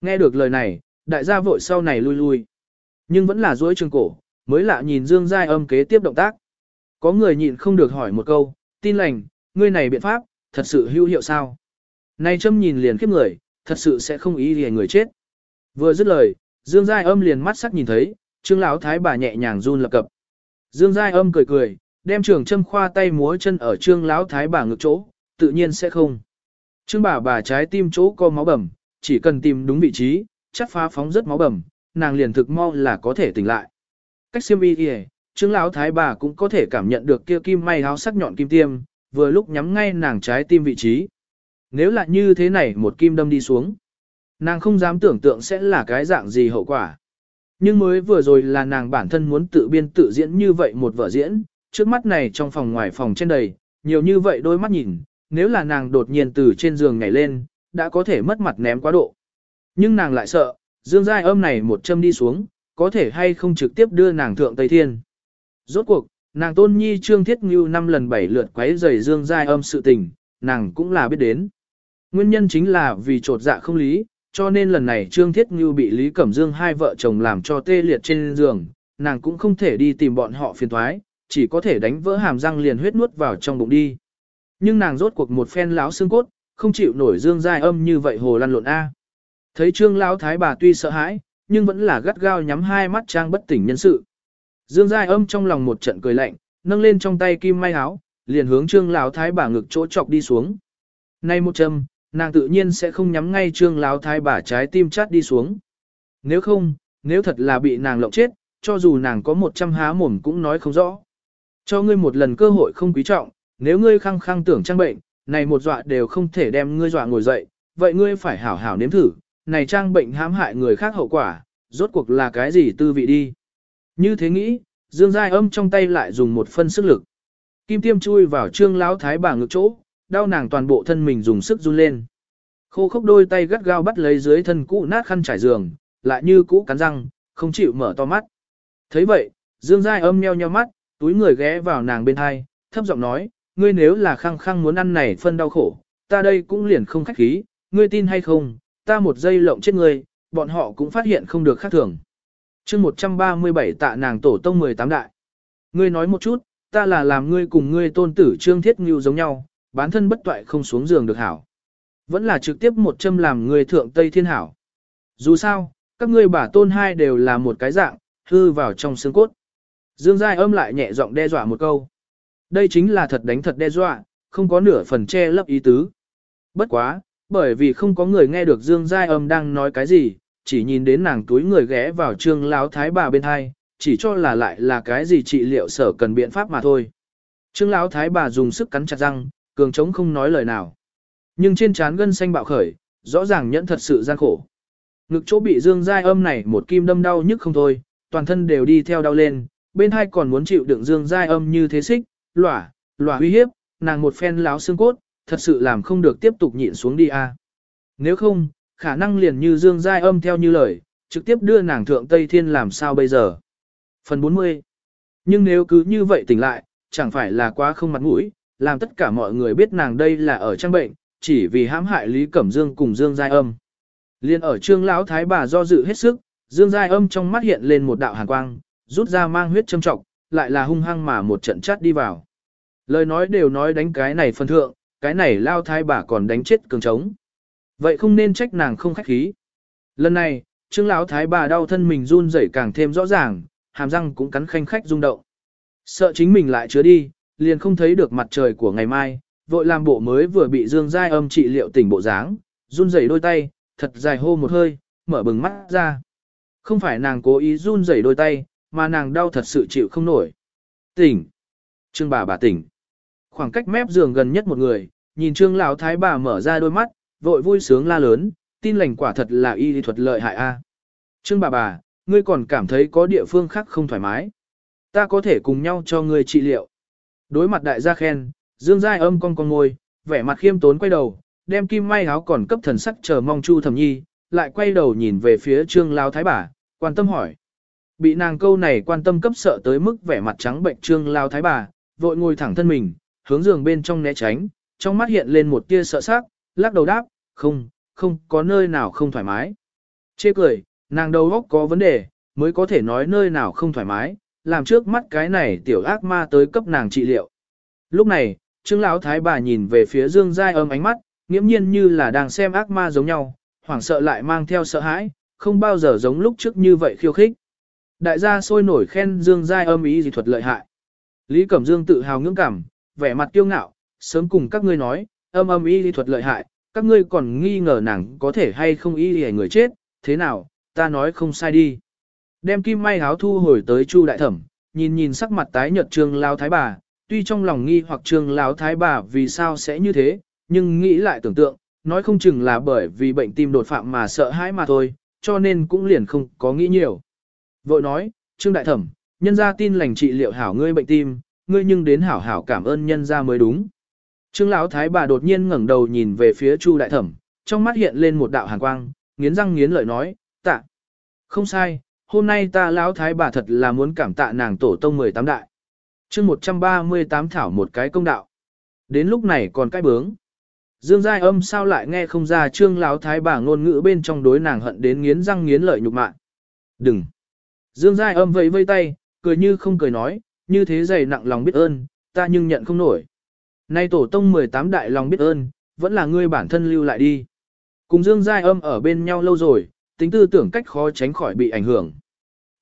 Nghe được lời này, đại gia vội sau này lui lui. Nhưng vẫn là duỗi trường cổ, mới lạ nhìn Dương Giai Âm kế tiếp động tác. Có người nhịn không được hỏi một câu, tin lành, ngươi này biện pháp, thật sự hữu hiệu sao? Này châm nhìn liền khiếp người, thật sự sẽ không ý gì người chết. Vừa dứt lời, Dương Giai âm liền mắt sắc nhìn thấy, Trương Lão Thái bà nhẹ nhàng run lập cập. Dương Giai âm cười cười, đem trường châm khoa tay múa chân ở Trương Lão Thái bà ngực chỗ, tự nhiên sẽ không. Trương bà bà trái tim chỗ có máu bầm, chỉ cần tìm đúng vị trí, chắc phá phóng rất máu bầm, nàng liền thực mau là có thể tỉnh lại. Cách siêm y kìa, Trương Lão Thái bà cũng có thể cảm nhận được kia kim may háo sắc nhọn kim tiêm, vừa lúc nhắm ngay nàng trái tim vị trí. Nếu là như thế này một kim đâm đi xuống, nàng không dám tưởng tượng sẽ là cái dạng gì hậu quả. Nhưng mới vừa rồi là nàng bản thân muốn tự biên tự diễn như vậy một vở diễn, trước mắt này trong phòng ngoài phòng trên đầy, nhiều như vậy đôi mắt nhìn, nếu là nàng đột nhiên từ trên giường nhảy lên, đã có thể mất mặt ném quá độ. Nhưng nàng lại sợ, dương giai âm này một châm đi xuống, có thể hay không trực tiếp đưa nàng thượng Tây Thiên. Rốt cuộc, nàng tôn nhi trương thiết ngưu năm lần bảy lượt quấy rầy dương giai âm sự tình, nàng cũng là biết đến. Nguyên nhân chính là vì trột dạ không lý, cho nên lần này Trương Thiết Ngưu bị Lý Cẩm Dương hai vợ chồng làm cho tê liệt trên giường, nàng cũng không thể đi tìm bọn họ phiền thoái, chỉ có thể đánh vỡ hàm răng liền huyết nuốt vào trong bụng đi. Nhưng nàng rốt cuộc một phen láo xương cốt, không chịu nổi dương giai âm như vậy hồ lăn lộn A. Thấy trương lão thái bà tuy sợ hãi, nhưng vẫn là gắt gao nhắm hai mắt trang bất tỉnh nhân sự. Dương giai âm trong lòng một trận cười lạnh, nâng lên trong tay kim may áo, liền hướng trương lão thái bà ngực chỗ chọc đi xuống. Nay một châm, nàng tự nhiên sẽ không nhắm ngay trương lão thái bà trái tim chát đi xuống. Nếu không, nếu thật là bị nàng lộng chết, cho dù nàng có một trăm há mồm cũng nói không rõ. Cho ngươi một lần cơ hội không quý trọng, nếu ngươi khăng khăng tưởng trang bệnh, này một dọa đều không thể đem ngươi dọa ngồi dậy, vậy ngươi phải hảo hảo nếm thử, này trang bệnh hãm hại người khác hậu quả, rốt cuộc là cái gì tư vị đi. Như thế nghĩ, Dương Giai âm trong tay lại dùng một phân sức lực. Kim tiêm chui vào trương lão thái bà ngực chỗ, đau nàng toàn bộ thân mình dùng sức run lên. Khô khốc đôi tay gắt gao bắt lấy dưới thân cũ nát khăn trải giường, lại như cũ cắn răng, không chịu mở to mắt. thấy vậy, Dương Giai âm nheo nheo mắt, túi người ghé vào nàng bên hai, thấp giọng nói, ngươi nếu là khăng khăng muốn ăn này phân đau khổ, ta đây cũng liền không khách khí, ngươi tin hay không, ta một giây lộng chết ngươi, bọn họ cũng phát hiện không được khác thường. chương 137 tạ nàng tổ tông 18 đại. Ngươi nói một chút, ta là làm ngươi cùng ngươi tôn tử trương thiết ngưu giống nhau, bán thân bất toại không xuống giường được hảo. Vẫn là trực tiếp một châm làm người thượng Tây Thiên hảo. Dù sao, các ngươi bà tôn hai đều là một cái dạng, hư vào trong xương cốt. Dương Giai âm lại nhẹ giọng đe dọa một câu. Đây chính là thật đánh thật đe dọa, không có nửa phần che lấp ý tứ. Bất quá, bởi vì không có người nghe được Dương Giai âm đang nói cái gì, chỉ nhìn đến nàng túi người ghé vào trương láo thái bà bên hai, chỉ cho là lại là cái gì trị liệu sở cần biện pháp mà thôi. Trương láo thái bà dùng sức cắn chặt răng, cường trống không nói lời nào. Nhưng trên trán gân xanh bạo khởi, rõ ràng nhẫn thật sự gian khổ. Ngực chỗ bị Dương Giai âm này một kim đâm đau nhức không thôi, toàn thân đều đi theo đau lên, bên hai còn muốn chịu đựng Dương Giai âm như thế xích, lỏa, lỏa uy hiếp, nàng một phen láo xương cốt, thật sự làm không được tiếp tục nhịn xuống đi a. Nếu không, khả năng liền như Dương Giai âm theo như lời, trực tiếp đưa nàng thượng Tây Thiên làm sao bây giờ. Phần 40 Nhưng nếu cứ như vậy tỉnh lại, chẳng phải là quá không mặt mũi, làm tất cả mọi người biết nàng đây là ở trang bệnh, chỉ vì hãm hại Lý Cẩm Dương cùng Dương Giai âm. Liên ở trương lão thái bà do dự hết sức, Dương Giai âm trong mắt hiện lên một đạo hàn quang, rút ra mang huyết châm trọng, lại là hung hăng mà một trận chát đi vào. Lời nói đều nói đánh cái này phân thượng, cái này lao thái bà còn đánh chết cường trống. Vậy không nên trách nàng không khách khí. Lần này, trương lão thái bà đau thân mình run rẩy càng thêm rõ ràng, hàm răng cũng cắn khanh khách rung động. Sợ chính mình lại chứa đi, liền không thấy được mặt trời của ngày mai, vội làm bộ mới vừa bị dương giai âm trị liệu tỉnh bộ dáng, run rẩy đôi tay, thật dài hô một hơi, mở bừng mắt ra. Không phải nàng cố ý run rẩy đôi tay, mà nàng đau thật sự chịu không nổi. Tỉnh. Trương bà bà tỉnh. Khoảng cách mép giường gần nhất một người, nhìn trương lão thái bà mở ra đôi mắt, vội vui sướng la lớn, tin lành quả thật là y lý thuật lợi hại a. Trương bà bà, ngươi còn cảm thấy có địa phương khác không thoải mái. Ta có thể cùng nhau cho ngươi trị liệu. Đối mặt đại gia khen, dương giai âm con con ngồi vẻ mặt khiêm tốn quay đầu, đem kim may áo còn cấp thần sắc chờ mong chu thẩm nhi, lại quay đầu nhìn về phía trương lao thái bà, quan tâm hỏi. Bị nàng câu này quan tâm cấp sợ tới mức vẻ mặt trắng bệnh trương lao thái bà, vội ngồi thẳng thân mình, hướng giường bên trong né tránh, trong mắt hiện lên một tia sợ sắc, lắc đầu đáp, không, không có nơi nào không thoải mái. Chê cười, nàng đầu óc có vấn đề, mới có thể nói nơi nào không thoải mái, làm trước mắt cái này tiểu ác ma tới cấp nàng trị liệu. Lúc này, Trương lão thái bà nhìn về phía Dương Giai âm ánh mắt, nghiễm nhiên như là đang xem ác ma giống nhau, hoảng sợ lại mang theo sợ hãi, không bao giờ giống lúc trước như vậy khiêu khích. Đại gia sôi nổi khen Dương Giai âm ý gì thuật lợi hại. Lý Cẩm Dương tự hào ngưỡng cảm, vẻ mặt kiêu ngạo, sớm cùng các ngươi nói, âm âm ý lý thuật lợi hại, các ngươi còn nghi ngờ nàng có thể hay không y gì người chết, thế nào, ta nói không sai đi. Đem kim may áo thu hồi tới Chu đại thẩm, nhìn nhìn sắc mặt tái nhợt trương lao thái bà, tuy trong lòng nghi hoặc trương lao thái bà vì sao sẽ như thế, nhưng nghĩ lại tưởng tượng, nói không chừng là bởi vì bệnh tim đột phạm mà sợ hãi mà thôi, cho nên cũng liền không có nghĩ nhiều. Vội nói, trương đại thẩm, nhân gia tin lành trị liệu hảo ngươi bệnh tim, ngươi nhưng đến hảo hảo cảm ơn nhân gia mới đúng. Trương lão thái bà đột nhiên ngẩng đầu nhìn về phía Chu đại thẩm, trong mắt hiện lên một đạo hàn quang, nghiến răng nghiến lợi nói, tạ. Không sai, hôm nay ta lão thái bà thật là muốn cảm tạ nàng tổ tông 18 đại. chương 138 thảo một cái công đạo. Đến lúc này còn cái bướng. Dương Giai âm sao lại nghe không ra trương lão thái bà ngôn ngữ bên trong đối nàng hận đến nghiến răng nghiến lợi nhục mạng. Đừng. Dương Giai âm vẫy vây tay, cười như không cười nói, như thế dày nặng lòng biết ơn, ta nhưng nhận không nổi. Nay tổ tông 18 đại lòng biết ơn, vẫn là ngươi bản thân lưu lại đi. Cùng Dương Giai âm ở bên nhau lâu rồi, tính tư tưởng cách khó tránh khỏi bị ảnh hưởng.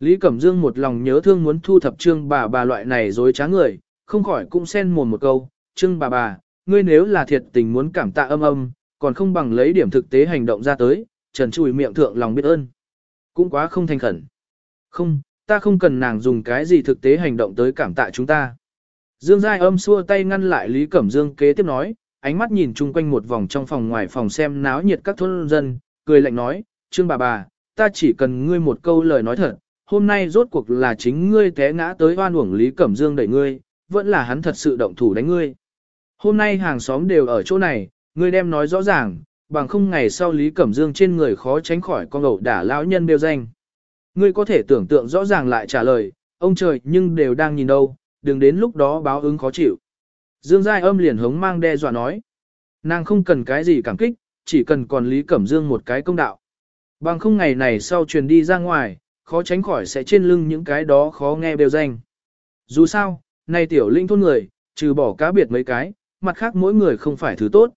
Lý Cẩm Dương một lòng nhớ thương muốn thu thập trương bà bà loại này dối trá người, không khỏi cũng xen mồm một câu, trương bà bà, ngươi nếu là thiệt tình muốn cảm tạ âm âm, còn không bằng lấy điểm thực tế hành động ra tới, trần chùi miệng thượng lòng biết ơn. Cũng quá không thành khẩn. Không, ta không cần nàng dùng cái gì thực tế hành động tới cảm tạ chúng ta. Dương Giai âm xua tay ngăn lại Lý Cẩm Dương kế tiếp nói, ánh mắt nhìn chung quanh một vòng trong phòng ngoài phòng xem náo nhiệt các thôn dân, cười lạnh nói, Trương bà bà, ta chỉ cần ngươi một câu lời nói thật, hôm nay rốt cuộc là chính ngươi té ngã tới oan uổng Lý Cẩm Dương đẩy ngươi, vẫn là hắn thật sự động thủ đánh ngươi. Hôm nay hàng xóm đều ở chỗ này, ngươi đem nói rõ ràng, bằng không ngày sau Lý Cẩm Dương trên người khó tránh khỏi con ẩu đả lão nhân đều danh. Ngươi có thể tưởng tượng rõ ràng lại trả lời, ông trời nhưng đều đang nhìn đâu, đừng đến lúc đó báo ứng khó chịu. Dương Giai âm liền hống mang đe dọa nói. Nàng không cần cái gì cảm kích, chỉ cần còn Lý Cẩm Dương một cái công đạo. Bằng không ngày này sau truyền đi ra ngoài, khó tránh khỏi sẽ trên lưng những cái đó khó nghe đều danh. Dù sao, nay tiểu linh thôn người, trừ bỏ cá biệt mấy cái, mặt khác mỗi người không phải thứ tốt.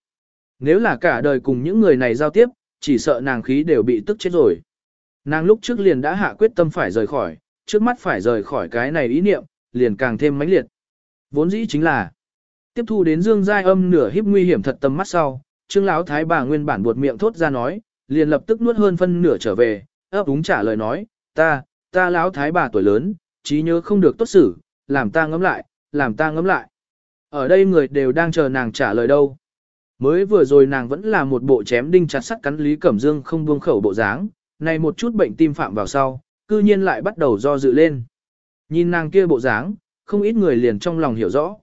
Nếu là cả đời cùng những người này giao tiếp, chỉ sợ nàng khí đều bị tức chết rồi. Nàng lúc trước liền đã hạ quyết tâm phải rời khỏi, trước mắt phải rời khỏi cái này ý niệm, liền càng thêm mãnh liệt. Vốn dĩ chính là tiếp thu đến Dương Giai Âm nửa hiếp nguy hiểm thật tâm mắt sau, Trương lão thái bà nguyên bản buột miệng thốt ra nói, liền lập tức nuốt hơn phân nửa trở về, ấp úng trả lời nói, ta, ta lão thái bà tuổi lớn, trí nhớ không được tốt xử, làm ta ngẫm lại, làm ta ngẫm lại. Ở đây người đều đang chờ nàng trả lời đâu. Mới vừa rồi nàng vẫn là một bộ chém đinh chặt sắt cắn Lý Cẩm Dương không buông khẩu bộ dáng, này một chút bệnh tim phạm vào sau, cư nhiên lại bắt đầu do dự lên. Nhìn nàng kia bộ dáng, không ít người liền trong lòng hiểu rõ.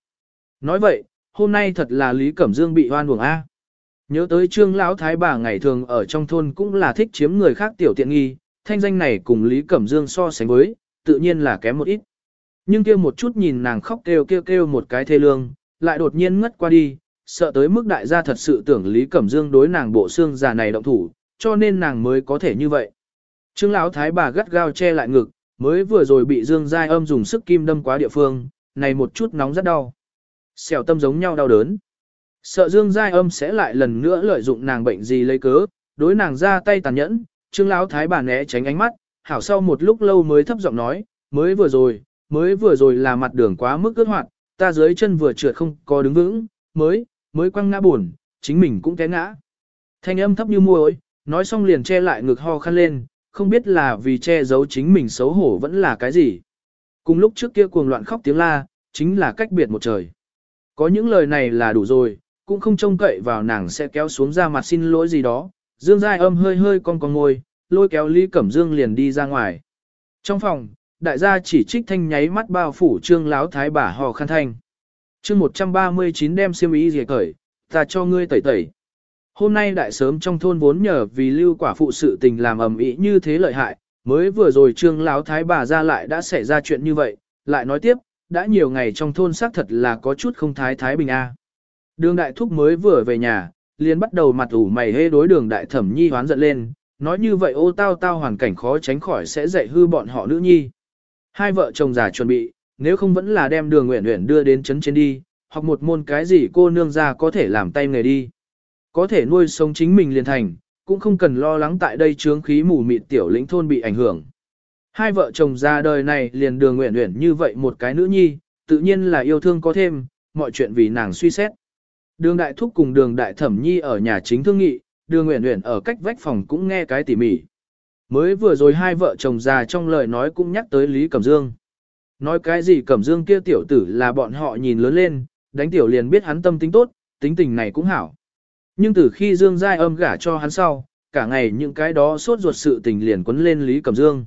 Nói vậy, hôm nay thật là Lý Cẩm Dương bị hoan buồng A. Nhớ tới trương lão thái bà ngày thường ở trong thôn cũng là thích chiếm người khác tiểu tiện nghi, thanh danh này cùng Lý Cẩm Dương so sánh với, tự nhiên là kém một ít. Nhưng kia một chút nhìn nàng khóc kêu kêu kêu một cái thê lương, lại đột nhiên ngất qua đi, sợ tới mức đại gia thật sự tưởng Lý Cẩm Dương đối nàng bộ xương già này động thủ, cho nên nàng mới có thể như vậy. Trương lão thái bà gắt gao che lại ngực, mới vừa rồi bị Dương Giai Âm dùng sức kim đâm quá địa phương, này một chút nóng rất đau. Xẻo tâm giống nhau đau đớn. Sợ Dương Giai Âm sẽ lại lần nữa lợi dụng nàng bệnh gì lấy cớ, đối nàng ra tay tàn nhẫn, Trương lão thái bà né tránh ánh mắt, hảo sau một lúc lâu mới thấp giọng nói, mới vừa rồi, mới vừa rồi là mặt đường quá mức ướt hoạt, ta dưới chân vừa trượt không có đứng vững, mới, mới quăng ngã buồn, chính mình cũng té ngã. Thanh âm thấp như muối, nói xong liền che lại ngực ho khăn lên, không biết là vì che giấu chính mình xấu hổ vẫn là cái gì. Cùng lúc trước kia cuồng loạn khóc tiếng la, chính là cách biệt một trời. Có những lời này là đủ rồi, cũng không trông cậy vào nàng sẽ kéo xuống ra mặt xin lỗi gì đó. Dương Giai âm hơi hơi con con ngồi, lôi kéo Lý Cẩm Dương liền đi ra ngoài. Trong phòng, đại gia chỉ trích thanh nháy mắt bao phủ trương láo thái bà hò khăn thanh. chương 139 đem siêm ý gì cởi, ta cho ngươi tẩy tẩy. Hôm nay đại sớm trong thôn vốn nhờ vì lưu quả phụ sự tình làm ầm ĩ như thế lợi hại, mới vừa rồi trương láo thái bà ra lại đã xảy ra chuyện như vậy, lại nói tiếp, đã nhiều ngày trong thôn xác thật là có chút không thái thái bình a. Đường đại thúc mới vừa về nhà, liền bắt đầu mặt ủ mày hê đối đường đại thẩm nhi hoán giận lên, nói như vậy ô tao tao hoàn cảnh khó tránh khỏi sẽ dạy hư bọn họ nữ nhi. Hai vợ chồng già chuẩn bị, nếu không vẫn là đem đường nguyện nguyện đưa đến chấn trên đi, hoặc một môn cái gì cô nương ra có thể làm tay nghề đi. Có thể nuôi sống chính mình liền thành, cũng không cần lo lắng tại đây trướng khí mù mịt tiểu lĩnh thôn bị ảnh hưởng. Hai vợ chồng ra đời này liền đường nguyện nguyện như vậy một cái nữ nhi, tự nhiên là yêu thương có thêm, mọi chuyện vì nàng suy xét. Đường đại thúc cùng đường đại thẩm nhi ở nhà chính thương nghị, đường nguyện nguyện ở cách vách phòng cũng nghe cái tỉ mỉ. Mới vừa rồi hai vợ chồng già trong lời nói cũng nhắc tới Lý Cẩm Dương. Nói cái gì Cẩm Dương kia tiểu tử là bọn họ nhìn lớn lên, đánh tiểu liền biết hắn tâm tính tốt, tính tình này cũng hảo. Nhưng từ khi Dương Giai âm gả cho hắn sau, cả ngày những cái đó sốt ruột sự tình liền quấn lên Lý Cẩm Dương.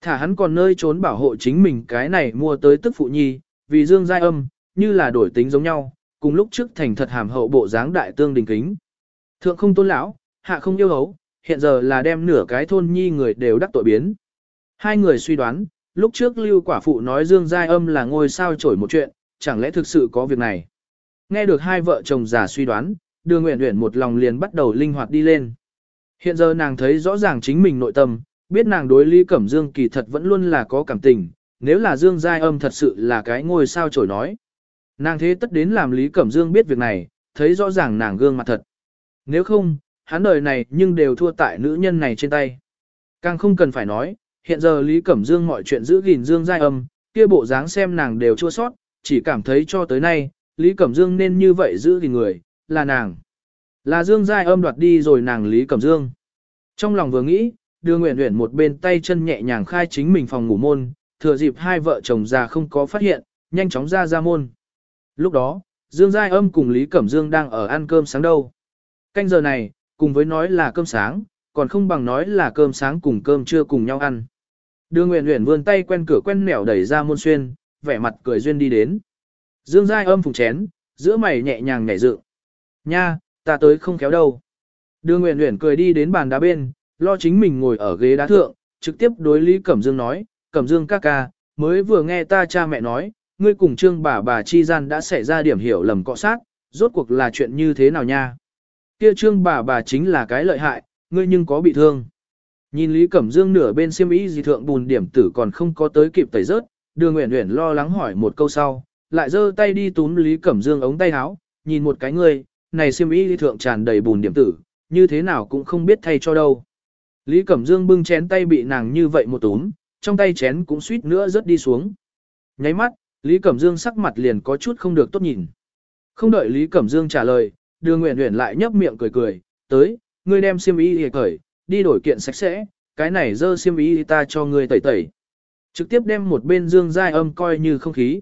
Thả hắn còn nơi trốn bảo hộ chính mình cái này mua tới tức phụ nhi, vì Dương Giai âm, như là đổi tính giống nhau, cùng lúc trước thành thật hàm hậu bộ dáng đại tương đình kính. Thượng không tôn lão, hạ không yêu hấu, hiện giờ là đem nửa cái thôn nhi người đều đắc tội biến. Hai người suy đoán, lúc trước lưu quả phụ nói Dương Giai Âm là ngôi sao trổi một chuyện, chẳng lẽ thực sự có việc này. Nghe được hai vợ chồng già suy đoán, đường nguyện nguyện một lòng liền bắt đầu linh hoạt đi lên. Hiện giờ nàng thấy rõ ràng chính mình nội tâm, biết nàng đối Lý Cẩm Dương kỳ thật vẫn luôn là có cảm tình, nếu là Dương Giai Âm thật sự là cái ngôi sao trổi nói. Nàng thế tất đến làm Lý Cẩm Dương biết việc này, thấy rõ ràng nàng gương mặt thật. Nếu không, hắn đời này nhưng đều thua tại nữ nhân này trên tay. Càng không cần phải nói, hiện giờ Lý Cẩm Dương mọi chuyện giữ gìn Dương Giai Âm, kia bộ dáng xem nàng đều chua sót, chỉ cảm thấy cho tới nay, Lý Cẩm Dương nên như vậy giữ gìn người, là nàng. Là Dương Giai Âm đoạt đi rồi nàng Lý Cẩm Dương. Trong lòng vừa nghĩ, đưa Nguyện Nguyện một bên tay chân nhẹ nhàng khai chính mình phòng ngủ môn, thừa dịp hai vợ chồng già không có phát hiện, nhanh chóng ra ra môn. Lúc đó, Dương Giai Âm cùng Lý Cẩm Dương đang ở ăn cơm sáng đâu. Canh giờ này, cùng với nói là cơm sáng, còn không bằng nói là cơm sáng cùng cơm trưa cùng nhau ăn. Đưa Nguyễn Nguyễn vươn tay quen cửa quen mẻo đẩy ra môn xuyên, vẻ mặt cười duyên đi đến. Dương Giai Âm phùng chén, giữa mày nhẹ nhàng nhảy dựng. Nha, ta tới không kéo đâu. Đưa Nguyễn Nguyễn cười đi đến bàn đá bên, lo chính mình ngồi ở ghế đá thượng, trực tiếp đối Lý Cẩm Dương nói, Cẩm Dương ca ca, mới vừa nghe ta cha mẹ nói, ngươi cùng trương bà bà chi gian đã xảy ra điểm hiểu lầm cọ sát, rốt cuộc là chuyện như thế nào nha. Kia trương bà bà chính là cái lợi hại, ngươi nhưng có bị thương. Nhìn Lý Cẩm Dương nửa bên xiêm y gì thượng bùn điểm tử còn không có tới kịp tẩy rớt, đường nguyện nguyện lo lắng hỏi một câu sau, lại giơ tay đi túm Lý Cẩm Dương ống tay áo, nhìn một cái ngươi, này xiêm y thượng tràn đầy bùn điểm tử, như thế nào cũng không biết thay cho đâu. Lý Cẩm Dương bưng chén tay bị nàng như vậy một túm, trong tay chén cũng suýt nữa rớt đi xuống. Nháy mắt, Lý Cẩm Dương sắc mặt liền có chút không được tốt nhìn. Không đợi Lý Cẩm Dương trả lời, đường nguyện nguyện lại nhấp miệng cười cười, tới, ngươi đem xiêm y thì cởi, đi đổi kiện sạch sẽ, cái này dơ xiêm y ta cho ngươi tẩy tẩy. Trực tiếp đem một bên dương giai âm coi như không khí.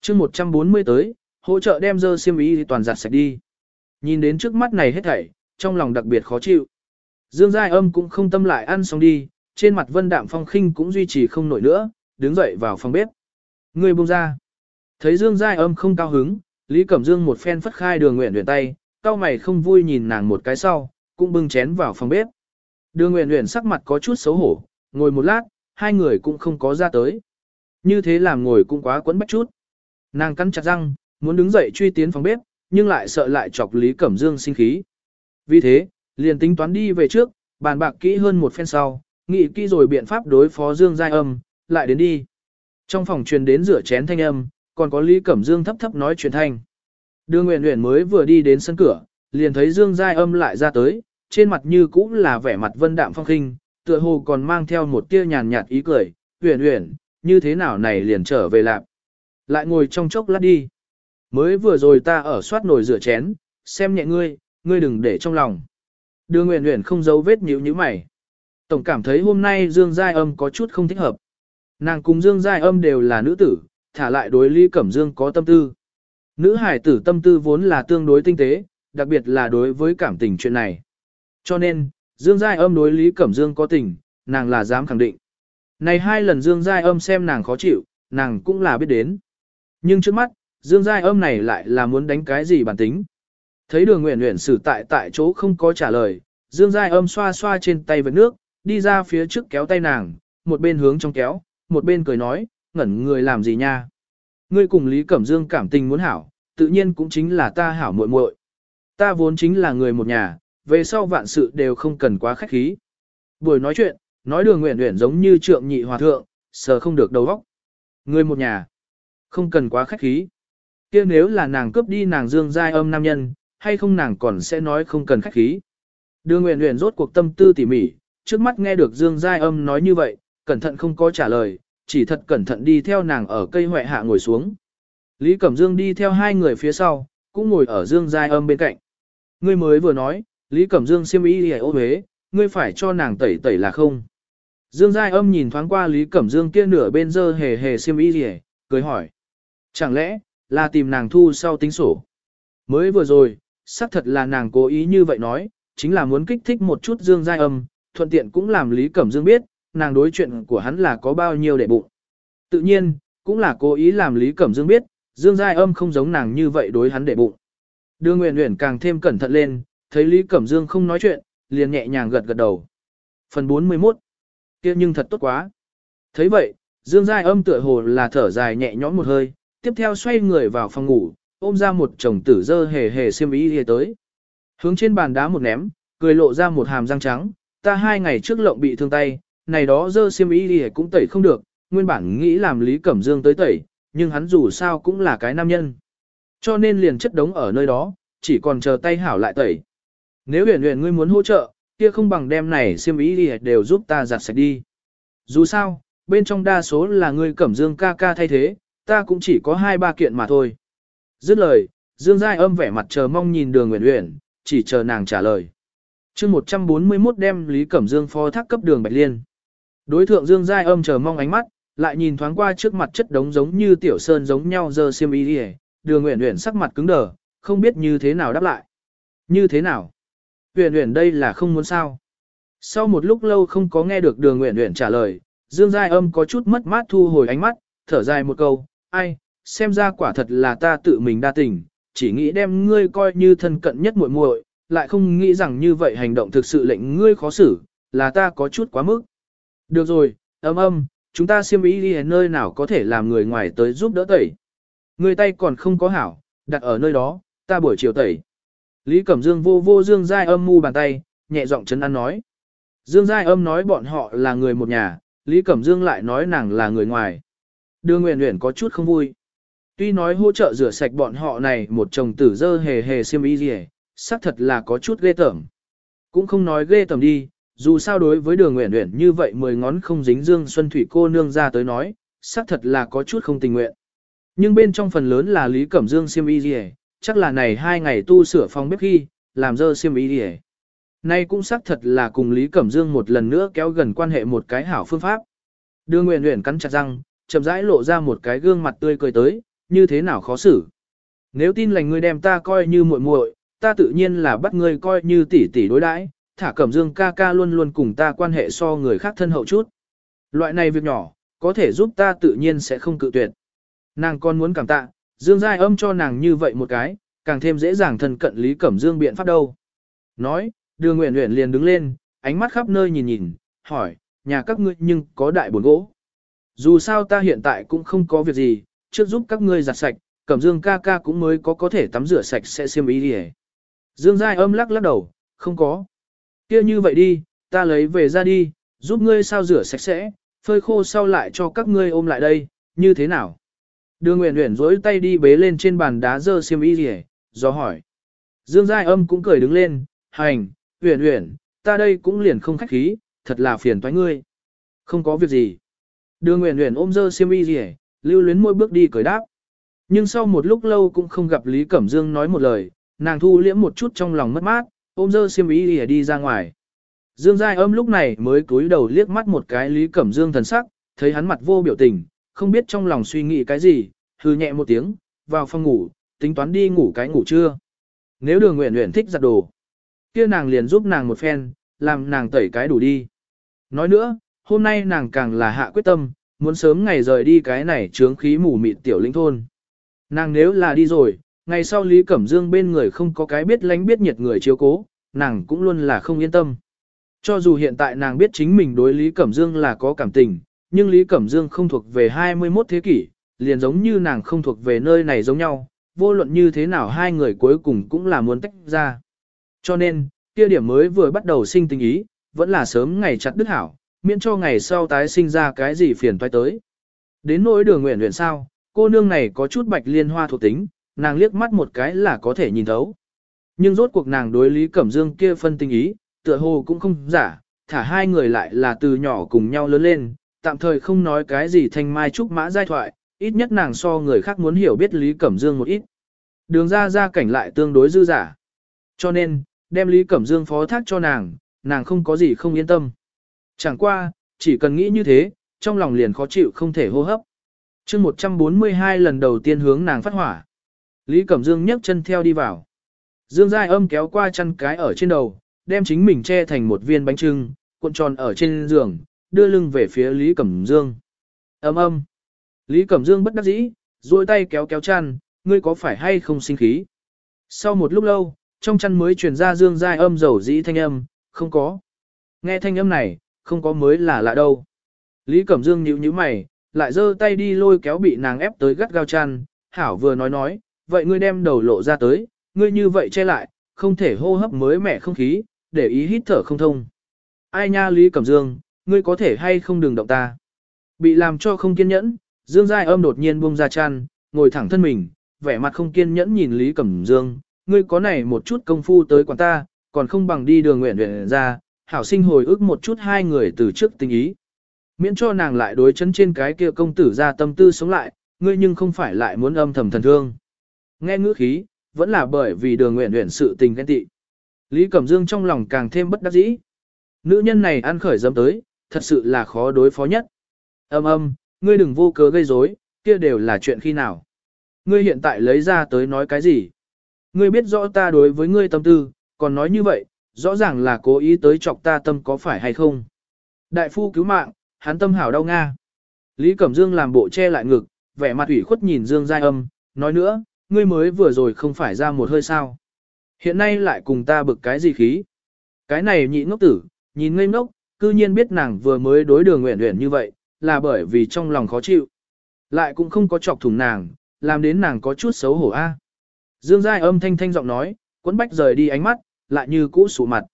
chương 140 tới, hỗ trợ đem dơ xiêm y toàn giặt sạch đi. Nhìn đến trước mắt này hết thảy, trong lòng đặc biệt khó chịu. Dương giai âm cũng không tâm lại ăn xong đi, trên mặt vân đạm phong khinh cũng duy trì không nổi nữa, đứng dậy vào phòng bếp. Ngươi buông ra. Thấy Dương Giai âm không cao hứng, Lý Cẩm Dương một phen phất khai đường nguyện nguyện tay, cao mày không vui nhìn nàng một cái sau, cũng bưng chén vào phòng bếp. Đường nguyện nguyện sắc mặt có chút xấu hổ, ngồi một lát, hai người cũng không có ra tới. Như thế làm ngồi cũng quá quấn bách chút. Nàng cắn chặt răng, muốn đứng dậy truy tiến phòng bếp, nhưng lại sợ lại chọc Lý Cẩm Dương sinh khí. Vì thế, liền tính toán đi về trước, bàn bạc kỹ hơn một phen sau, nghĩ kỹ rồi biện pháp đối phó Dương Giai âm, lại đến đi. Trong phòng truyền đến rửa chén thanh âm, còn có Lý Cẩm Dương thấp thấp nói chuyện thanh. Đưa Nguyễn Nguyễn mới vừa đi đến sân cửa, liền thấy Dương Giai âm lại ra tới, trên mặt như cũ là vẻ mặt vân đạm phong khinh, tựa hồ còn mang theo một tia nhàn nhạt ý cười, Nguyễn Nguyễn, như thế nào này liền trở về lạp. Lại ngồi trong chốc lát đi. Mới vừa rồi ta ở soát nồi rửa chén, xem nhẹ ngươi, ngươi đừng để trong lòng. Đưa Nguyễn Nguyễn không giấu vết nhíu như mày. Tổng cảm thấy hôm nay Dương Giai âm có chút không thích hợp. Nàng cùng Dương Giai âm đều là nữ tử, thả lại đối Lý Cẩm Dương có tâm tư. Nữ hải tử tâm tư vốn là tương đối tinh tế, đặc biệt là đối với cảm tình chuyện này. Cho nên, Dương Giai âm đối Lý Cẩm Dương có tình, nàng là dám khẳng định. Này hai lần Dương Giai âm xem nàng khó chịu, nàng cũng là biết đến. Nhưng trước mắt, Dương Giai âm này lại là muốn đánh cái gì bản tính. Thấy đường nguyện nguyện xử tại tại chỗ không có trả lời, Dương Giai âm xoa xoa trên tay vật nước, đi ra phía trước kéo tay nàng, một bên hướng trong kéo, một bên cười nói, ngẩn người làm gì nha. Ngươi cùng Lý Cẩm Dương cảm tình muốn hảo, tự nhiên cũng chính là ta hảo muội muội. Ta vốn chính là người một nhà, về sau vạn sự đều không cần quá khách khí. Buổi nói chuyện, nói đường nguyện nguyện giống như trượng nhị hòa thượng, sờ không được đầu óc. Người một nhà, không cần quá khách khí. kia nếu là nàng cướp đi nàng dương giai âm nam nhân, hay không nàng còn sẽ nói không cần khách khí. Đường nguyện nguyện rốt cuộc tâm tư tỉ mỉ, trước mắt nghe được dương giai âm nói như vậy, cẩn thận không có trả lời, chỉ thật cẩn thận đi theo nàng ở cây hoại hạ ngồi xuống. Lý Cẩm Dương đi theo hai người phía sau, cũng ngồi ở Dương Giai Âm bên cạnh. Ngươi mới vừa nói, Lý Cẩm Dương siêm ý hề ô huế, ngươi phải cho nàng tẩy tẩy là không? Dương Giai Âm nhìn thoáng qua Lý Cẩm Dương kia nửa bên dơ hề hề siêm ý hề, cười hỏi. Chẳng lẽ, là tìm nàng thu sau tính sổ? Mới vừa rồi, xác thật là nàng cố ý như vậy nói, chính là muốn kích thích một chút Dương Giai Âm, thuận tiện cũng làm Lý Cẩm Dương biết, nàng đối chuyện của hắn là có bao nhiêu để bụng. Tự nhiên, cũng là cố ý làm Lý Cẩm Dương biết, Dương Giai âm không giống nàng như vậy đối hắn để bụng. Đưa Nguyễn Nguyễn càng thêm cẩn thận lên, thấy Lý Cẩm Dương không nói chuyện, liền nhẹ nhàng gật gật đầu. Phần 41 kia nhưng thật tốt quá. thấy vậy, Dương Giai âm tựa hồ là thở dài nhẹ nhõm một hơi, tiếp theo xoay người vào phòng ngủ, ôm ra một chồng tử dơ hề hề xiêm ý hề tới. Hướng trên bàn đá một ném, cười lộ ra một hàm răng trắng, ta hai ngày trước lộng bị thương tay, này đó dơ xiêm y đi cũng tẩy không được, nguyên bản nghĩ làm Lý Cẩm Dương tới tẩy, nhưng hắn dù sao cũng là cái nam nhân. Cho nên liền chất đống ở nơi đó, chỉ còn chờ tay hảo lại tẩy. Nếu huyền huyền ngươi muốn hỗ trợ, kia không bằng đem này xiêm y đi đều giúp ta giặt sạch đi. Dù sao, bên trong đa số là ngươi Cẩm Dương ca ca thay thế, ta cũng chỉ có hai ba kiện mà thôi. Dứt lời, Dương Giai âm vẻ mặt chờ mong nhìn đường Nguyễn Uyển, chỉ chờ nàng trả lời. chương 141 đem Lý Cẩm Dương phó thác cấp đường Bạch Liên. Đối thượng Dương Giai âm chờ mong ánh mắt, lại nhìn thoáng qua trước mặt chất đống giống như tiểu sơn giống nhau giờ xiêm y đi đường Nguyễn Uyển sắc mặt cứng đờ, không biết như thế nào đáp lại. Như thế nào? Uyển Uyển đây là không muốn sao? Sau một lúc lâu không có nghe được đường Nguyễn Uyển trả lời, Dương Giai âm có chút mất mát thu hồi ánh mắt, thở dài một câu, ai, xem ra quả thật là ta tự mình đa tình, chỉ nghĩ đem ngươi coi như thân cận nhất muội muội, lại không nghĩ rằng như vậy hành động thực sự lệnh ngươi khó xử, là ta có chút quá mức. Được rồi, âm âm, chúng ta siêm ý đi nơi nào có thể làm người ngoài tới giúp đỡ tẩy. Người tay còn không có hảo, đặt ở nơi đó, ta buổi chiều tẩy. Lý Cẩm Dương vô vô Dương Giai âm mu bàn tay, nhẹ giọng chấn an nói. Dương Giai âm nói bọn họ là người một nhà, Lý Cẩm Dương lại nói nàng là người ngoài. Đưa Nguyễn Nguyễn có chút không vui. Tuy nói hỗ trợ rửa sạch bọn họ này một chồng tử dơ hề hề siêm ý gì xác thật là có chút ghê tởm. Cũng không nói ghê tởm đi, dù sao đối với đường nguyện nguyện như vậy mười ngón không dính dương xuân thủy cô nương ra tới nói, xác thật là có chút không tình nguyện. Nhưng bên trong phần lớn là Lý Cẩm Dương xiêm y gì chắc là này hai ngày tu sửa phòng bếp khi, làm dơ xiêm y gì Nay cũng xác thật là cùng Lý Cẩm Dương một lần nữa kéo gần quan hệ một cái hảo phương pháp. Đường nguyện nguyện cắn chặt răng, chậm rãi lộ ra một cái gương mặt tươi cười tới, như thế nào khó xử. Nếu tin lành ngươi đem ta coi như muội muội, ta tự nhiên là bắt ngươi coi như tỷ tỷ đối đãi, thả Cẩm Dương ca ca luôn luôn cùng ta quan hệ so người khác thân hậu chút. Loại này việc nhỏ, có thể giúp ta tự nhiên sẽ không cự tuyệt. Nàng còn muốn cảm tạ, Dương Giai âm cho nàng như vậy một cái, càng thêm dễ dàng thân cận Lý Cẩm Dương biện pháp đâu. Nói, đường nguyện nguyện liền đứng lên, ánh mắt khắp nơi nhìn nhìn, hỏi, nhà các ngươi nhưng có đại buồn gỗ. Dù sao ta hiện tại cũng không có việc gì, trước giúp các ngươi giặt sạch, cẩm dương ca ca cũng mới có có thể tắm rửa sạch sẽ xiêm ý đi Dương Giai âm lắc lắc đầu, không có kia như vậy đi, ta lấy về ra đi, giúp ngươi sao rửa sạch sẽ, phơi khô sau lại cho các ngươi ôm lại đây, như thế nào? Đường Nguyễn Nguyễn dối tay đi bế lên trên bàn đá dơ xiêm y rỉ, do hỏi. Dương Giai âm cũng cười đứng lên, hành, Nguyễn Nguyễn, ta đây cũng liền không khách khí, thật là phiền toái ngươi. Không có việc gì. Đường Nguyễn Nguyễn ôm dơ xiêm y rỉ, lưu luyến môi bước đi cười đáp. Nhưng sau một lúc lâu cũng không gặp Lý Cẩm Dương nói một lời, nàng thu liễm một chút trong lòng mất mát, ôm dơ xiêm y đi, đi ra ngoài. Dương Giai âm lúc này mới cúi đầu liếc mắt một cái Lý Cẩm Dương thần sắc, thấy hắn mặt vô biểu tình, không biết trong lòng suy nghĩ cái gì, hừ nhẹ một tiếng, vào phòng ngủ, tính toán đi ngủ cái ngủ trưa. Nếu đường nguyện nguyện thích giặt đồ, kia nàng liền giúp nàng một phen, làm nàng tẩy cái đủ đi. Nói nữa, hôm nay nàng càng là hạ quyết tâm, muốn sớm ngày rời đi cái này chướng khí mù mịt tiểu linh thôn. Nàng nếu là đi rồi, ngày sau Lý Cẩm Dương bên người không có cái biết lánh biết nhiệt người chiếu cố, nàng cũng luôn là không yên tâm. Cho dù hiện tại nàng biết chính mình đối Lý Cẩm Dương là có cảm tình, nhưng Lý Cẩm Dương không thuộc về 21 thế kỷ, liền giống như nàng không thuộc về nơi này giống nhau, vô luận như thế nào hai người cuối cùng cũng là muốn tách ra. Cho nên, kia điểm mới vừa bắt đầu sinh tình ý, vẫn là sớm ngày chặt đứt hảo, miễn cho ngày sau tái sinh ra cái gì phiền toái tới. Đến nỗi đường nguyện nguyện sao, cô nương này có chút bạch liên hoa thuộc tính, nàng liếc mắt một cái là có thể nhìn thấu. Nhưng rốt cuộc nàng đối Lý Cẩm Dương kia phân tình ý, tựa hồ cũng không giả, thả hai người lại là từ nhỏ cùng nhau lớn lên, tạm thời không nói cái gì thanh mai trúc mã giai thoại, ít nhất nàng so người khác muốn hiểu biết Lý Cẩm Dương một ít. Đường ra ra cảnh lại tương đối dư giả. Cho nên, đem Lý Cẩm Dương phó thác cho nàng, nàng không có gì không yên tâm. Chẳng qua, chỉ cần nghĩ như thế, trong lòng liền khó chịu không thể hô hấp. chương 142 lần đầu tiên hướng nàng phát hỏa. Lý Cẩm Dương nhấc chân theo đi vào. Dương Giai âm kéo qua chân cái ở trên đầu, đem chính mình che thành một viên bánh trưng, cuộn tròn ở trên giường, đưa lưng về phía Lý Cẩm Dương. Âm âm. Lý Cẩm Dương bất đắc dĩ, duỗi tay kéo kéo chăn, ngươi có phải hay không sinh khí? Sau một lúc lâu, trong chăn mới truyền ra dương Giai âm dầu dĩ thanh âm, không có. Nghe thanh âm này, không có mới là lạ đâu. Lý Cẩm Dương nhíu nhíu mày, lại giơ tay đi lôi kéo bị nàng ép tới gắt gao chăn, hảo vừa nói nói, vậy ngươi đem đầu lộ ra tới, ngươi như vậy che lại, không thể hô hấp mới mẻ không khí, để ý hít thở không thông. Ai nha Lý Cẩm Dương, ngươi có thể hay không đừng động ta. Bị làm cho không kiên nhẫn, Dương Giai âm đột nhiên buông ra chăn, ngồi thẳng thân mình, vẻ mặt không kiên nhẫn nhìn Lý Cẩm Dương, ngươi có này một chút công phu tới quán ta, còn không bằng đi đường nguyện nguyện ra, hảo sinh hồi ức một chút hai người từ trước tình ý. Miễn cho nàng lại đối chấn trên cái kia công tử ra tâm tư sống lại, ngươi nhưng không phải lại muốn âm thầm thần thương. Nghe ngữ khí, vẫn là bởi vì đường nguyện nguyện sự tình ghen tị. Lý Cẩm Dương trong lòng càng thêm bất đắc dĩ. Nữ nhân này ăn khởi dâm tới, thật sự là khó đối phó nhất. Âm âm, ngươi đừng vô cớ gây rối, kia đều là chuyện khi nào. Ngươi hiện tại lấy ra tới nói cái gì? Ngươi biết rõ ta đối với ngươi tâm tư, còn nói như vậy, rõ ràng là cố ý tới chọc ta tâm có phải hay không? Đại phu cứu mạng, hắn tâm hảo đau nga. Lý Cẩm Dương làm bộ che lại ngực, vẻ mặt ủy khuất nhìn Dương Giai Âm, nói nữa, ngươi mới vừa rồi không phải ra một hơi sao. Hiện nay lại cùng ta bực cái gì khí. Cái này nhị ngốc tử, nhìn ngây ngốc, cư nhiên biết nàng vừa mới đối đường nguyện nguyện như vậy, là bởi vì trong lòng khó chịu. Lại cũng không có chọc thủng nàng, làm đến nàng có chút xấu hổ a. Dương Giai âm thanh thanh giọng nói, quấn bách rời đi ánh mắt, lại như cũ sụ mặt.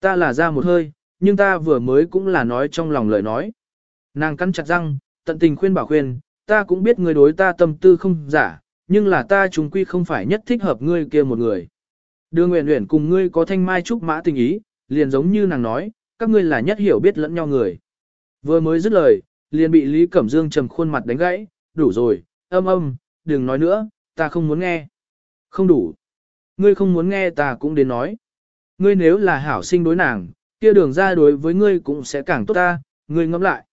Ta là ra một hơi, nhưng ta vừa mới cũng là nói trong lòng lời nói. Nàng cắn chặt răng, tận tình khuyên bảo khuyên, ta cũng biết người đối ta tâm tư không giả, nhưng là ta chúng quy không phải nhất thích hợp ngươi kia một người. Đưa nguyện nguyện cùng ngươi có thanh mai trúc mã tình ý, liền giống như nàng nói, các ngươi là nhất hiểu biết lẫn nhau người. Vừa mới dứt lời, liền bị Lý Cẩm Dương trầm khuôn mặt đánh gãy, đủ rồi, âm âm, đừng nói nữa, ta không muốn nghe. Không đủ. Ngươi không muốn nghe ta cũng đến nói. Ngươi nếu là hảo sinh đối nàng, kia đường ra đối với ngươi cũng sẽ càng tốt ta, ngươi ngẫm lại.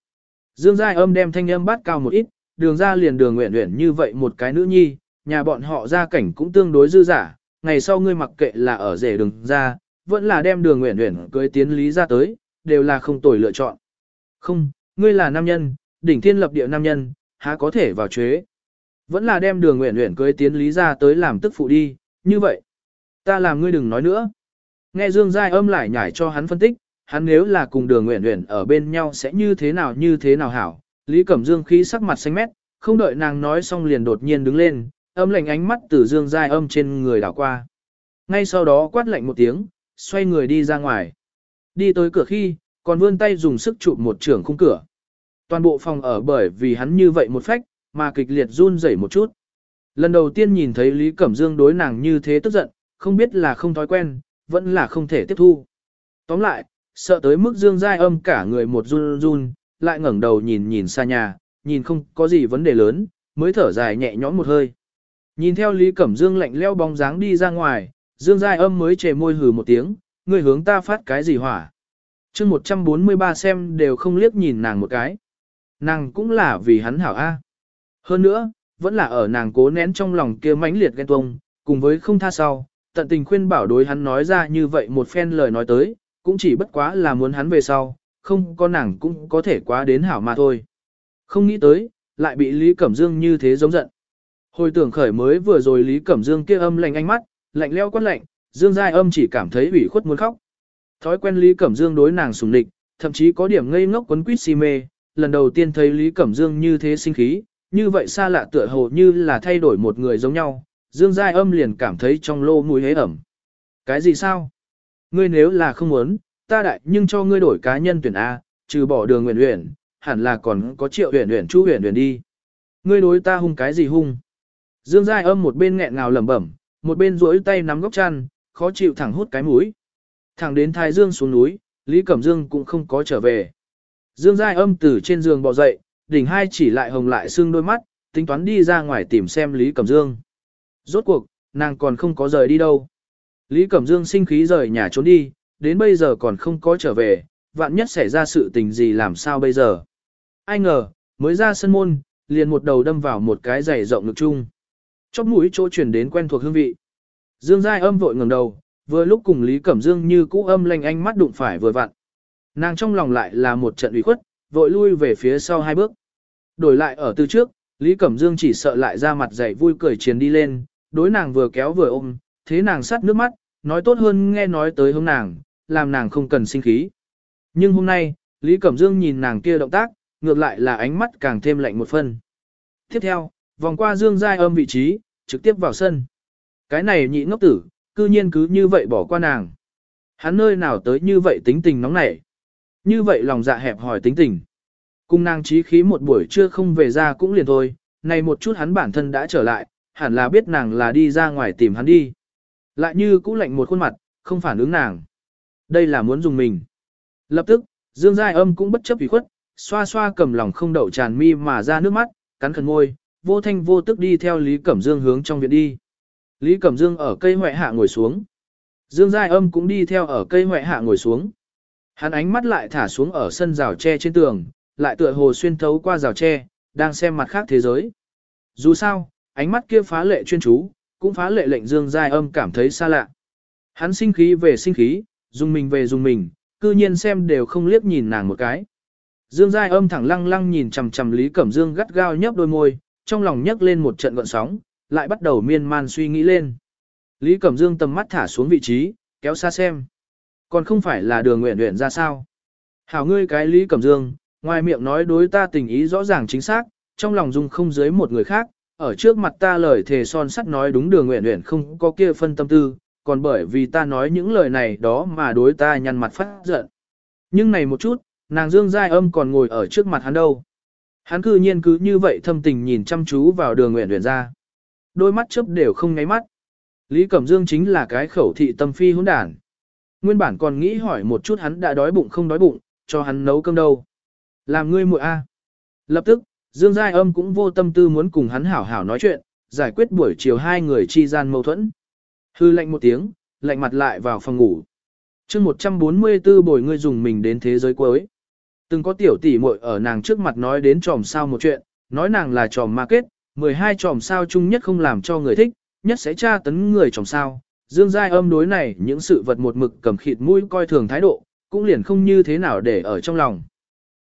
Dương Giai âm đem thanh âm bắt cao một ít, đường ra liền đường nguyện nguyện như vậy một cái nữ nhi, nhà bọn họ ra cảnh cũng tương đối dư giả, ngày sau ngươi mặc kệ là ở rể đường ra, vẫn là đem đường nguyện nguyện cưới tiến lý ra tới, đều là không tồi lựa chọn. Không, ngươi là nam nhân, đỉnh thiên lập địa nam nhân, há có thể vào chế. Vẫn là đem đường nguyện nguyện cưới tiến lý ra tới làm tức phụ đi, như vậy. Ta làm ngươi đừng nói nữa. Nghe Dương Giai âm lại nhảy cho hắn phân tích, hắn nếu là cùng đường nguyện nguyện ở bên nhau sẽ như thế nào như thế nào hảo. Lý Cẩm Dương khí sắc mặt xanh mét, không đợi nàng nói xong liền đột nhiên đứng lên, âm lạnh ánh mắt từ Dương Giai âm trên người đảo qua. Ngay sau đó quát lạnh một tiếng, xoay người đi ra ngoài. Đi tới cửa khi, còn vươn tay dùng sức chụp một trưởng khung cửa. Toàn bộ phòng ở bởi vì hắn như vậy một phách, mà kịch liệt run rẩy một chút. Lần đầu tiên nhìn thấy Lý Cẩm Dương đối nàng như thế tức giận, không biết là không thói quen, vẫn là không thể tiếp thu. Tóm lại, sợ tới mức Dương Giai âm cả người một run run, lại ngẩng đầu nhìn nhìn xa nhà, nhìn không có gì vấn đề lớn, mới thở dài nhẹ nhõm một hơi. Nhìn theo Lý Cẩm Dương lạnh leo bóng dáng đi ra ngoài, Dương Giai âm mới chề môi hừ một tiếng, người hướng ta phát cái gì hỏa. chương 143 xem đều không liếc nhìn nàng một cái. Nàng cũng là vì hắn hảo A. Hơn nữa, vẫn là ở nàng cố nén trong lòng kia mãnh liệt ghen tuông, cùng với không tha sau, tận tình khuyên bảo đối hắn nói ra như vậy một phen lời nói tới, cũng chỉ bất quá là muốn hắn về sau, không có nàng cũng có thể quá đến hảo mà thôi. Không nghĩ tới, lại bị Lý Cẩm Dương như thế giống giận. Hồi tưởng khởi mới vừa rồi Lý Cẩm Dương kia âm lạnh ánh mắt, lạnh leo quát lạnh, Dương Giai âm chỉ cảm thấy ủy khuất muốn khóc. Thói quen Lý Cẩm Dương đối nàng sùng địch, thậm chí có điểm ngây ngốc quấn quýt si mê, lần đầu tiên thấy Lý Cẩm Dương như thế sinh khí, như vậy xa lạ tựa hồ như là thay đổi một người giống nhau, Dương Giai âm liền cảm thấy trong lô mùi hế ẩm. Cái gì sao? Ngươi nếu là không muốn, ta đại nhưng cho ngươi đổi cá nhân tuyển A, trừ bỏ đường nguyện nguyện, hẳn là còn có triệu huyền huyền chu huyền huyền đi. Ngươi đối ta hung cái gì hung? Dương Giai âm một bên nghẹn ngào lẩm bẩm, một bên duỗi tay nắm góc chăn, khó chịu thẳng hút cái mũi. Thẳng đến Thái Dương xuống núi, Lý Cẩm Dương cũng không có trở về. Dương Giai âm từ trên giường bò dậy, đỉnh hai chỉ lại hồng lại sưng đôi mắt, tính toán đi ra ngoài tìm xem Lý Cẩm Dương. Rốt cuộc, nàng còn không có rời đi đâu. Lý Cẩm Dương sinh khí rời nhà trốn đi, đến bây giờ còn không có trở về, vạn nhất xảy ra sự tình gì làm sao bây giờ. Ai ngờ, mới ra sân môn, liền một đầu đâm vào một cái giày rộng ngực chung. Chóp mũi chỗ chuyển đến quen thuộc hương vị. Dương Giai âm vội ngẩng đầu, vừa lúc cùng Lý Cẩm Dương như cũ âm lanh ánh mắt đụng phải vừa vặn. Nàng trong lòng lại là một trận ủy khuất, vội lui về phía sau hai bước. Đổi lại ở từ trước, Lý Cẩm Dương chỉ sợ lại ra mặt dày vui cười chiến đi lên, đối nàng vừa kéo vừa ôm, thế nàng sắt nước mắt, nói tốt hơn nghe nói tới hướng nàng, làm nàng không cần sinh khí. Nhưng hôm nay, Lý Cẩm Dương nhìn nàng kia động tác, ngược lại là ánh mắt càng thêm lạnh một phân. Tiếp theo, vòng qua Dương Giai âm vị trí, trực tiếp vào sân. Cái này nhị ngốc tử, cư nhiên cứ như vậy bỏ qua nàng. Hắn nơi nào tới như vậy tính tình nóng nảy. Như vậy lòng dạ hẹp hỏi tính tình. Cung nàng trí khí một buổi trưa không về ra cũng liền thôi, này một chút hắn bản thân đã trở lại, hẳn là biết nàng là đi ra ngoài tìm hắn đi. Lại như cũ lạnh một khuôn mặt, không phản ứng nàng. Đây là muốn dùng mình. Lập tức, Dương Giai âm cũng bất chấp ủy khuất, xoa xoa cầm lòng không đậu tràn mi mà ra nước mắt, cắn khẩn môi, vô thanh vô tức đi theo Lý Cẩm Dương hướng trong viện đi. Lý Cẩm Dương ở cây hoại hạ ngồi xuống. Dương Giai âm cũng đi theo ở cây hoại hạ ngồi xuống. Hắn ánh mắt lại thả xuống ở sân rào tre trên tường, lại tựa hồ xuyên thấu qua rào tre, đang xem mặt khác thế giới. Dù sao, ánh mắt kia phá lệ chuyên chú, cũng phá lệ lệnh Dương Giai âm cảm thấy xa lạ. Hắn sinh khí về sinh khí, dùng mình về dùng mình, cư nhiên xem đều không liếc nhìn nàng một cái. Dương Giai âm thẳng lăng lăng nhìn chằm chằm Lý Cẩm Dương gắt gao nhấp đôi môi, trong lòng nhấc lên một trận gọn sóng, lại bắt đầu miên man suy nghĩ lên. Lý Cẩm Dương tầm mắt thả xuống vị trí, kéo xa xem. Còn không phải là đường nguyện nguyện ra sao. Hảo ngươi cái Lý Cẩm Dương, ngoài miệng nói đối ta tình ý rõ ràng chính xác, trong lòng dung không dưới một người khác, ở trước mặt ta lời thề son sắt nói đúng đường nguyện nguyện không có kia phân tâm tư, còn bởi vì ta nói những lời này đó mà đối ta nhăn mặt phát giận. Nhưng này một chút, nàng Dương Giai âm còn ngồi ở trước mặt hắn đâu. Hắn cư nhiên cứ như vậy thâm tình nhìn chăm chú vào đường nguyện nguyện ra. Đôi mắt chớp đều không ngáy mắt. Lý Cẩm Dương chính là cái khẩu thị tâm phi hỗn đản. Nguyên bản còn nghĩ hỏi một chút hắn đã đói bụng không đói bụng, cho hắn nấu cơm đâu. Làm ngươi muội a. Lập tức, Dương Giai Âm cũng vô tâm tư muốn cùng hắn hảo hảo nói chuyện, giải quyết buổi chiều hai người chi gian mâu thuẫn. Hư lạnh một tiếng, lạnh mặt lại vào phòng ngủ. chương 144 bồi ngươi dùng mình đến thế giới cuối. Từng có tiểu tỷ muội ở nàng trước mặt nói đến tròm sao một chuyện, nói nàng là tròm market, 12 tròm sao chung nhất không làm cho người thích, nhất sẽ tra tấn người tròm sao. Dương Giai âm đối này những sự vật một mực cầm khịt mũi coi thường thái độ, cũng liền không như thế nào để ở trong lòng.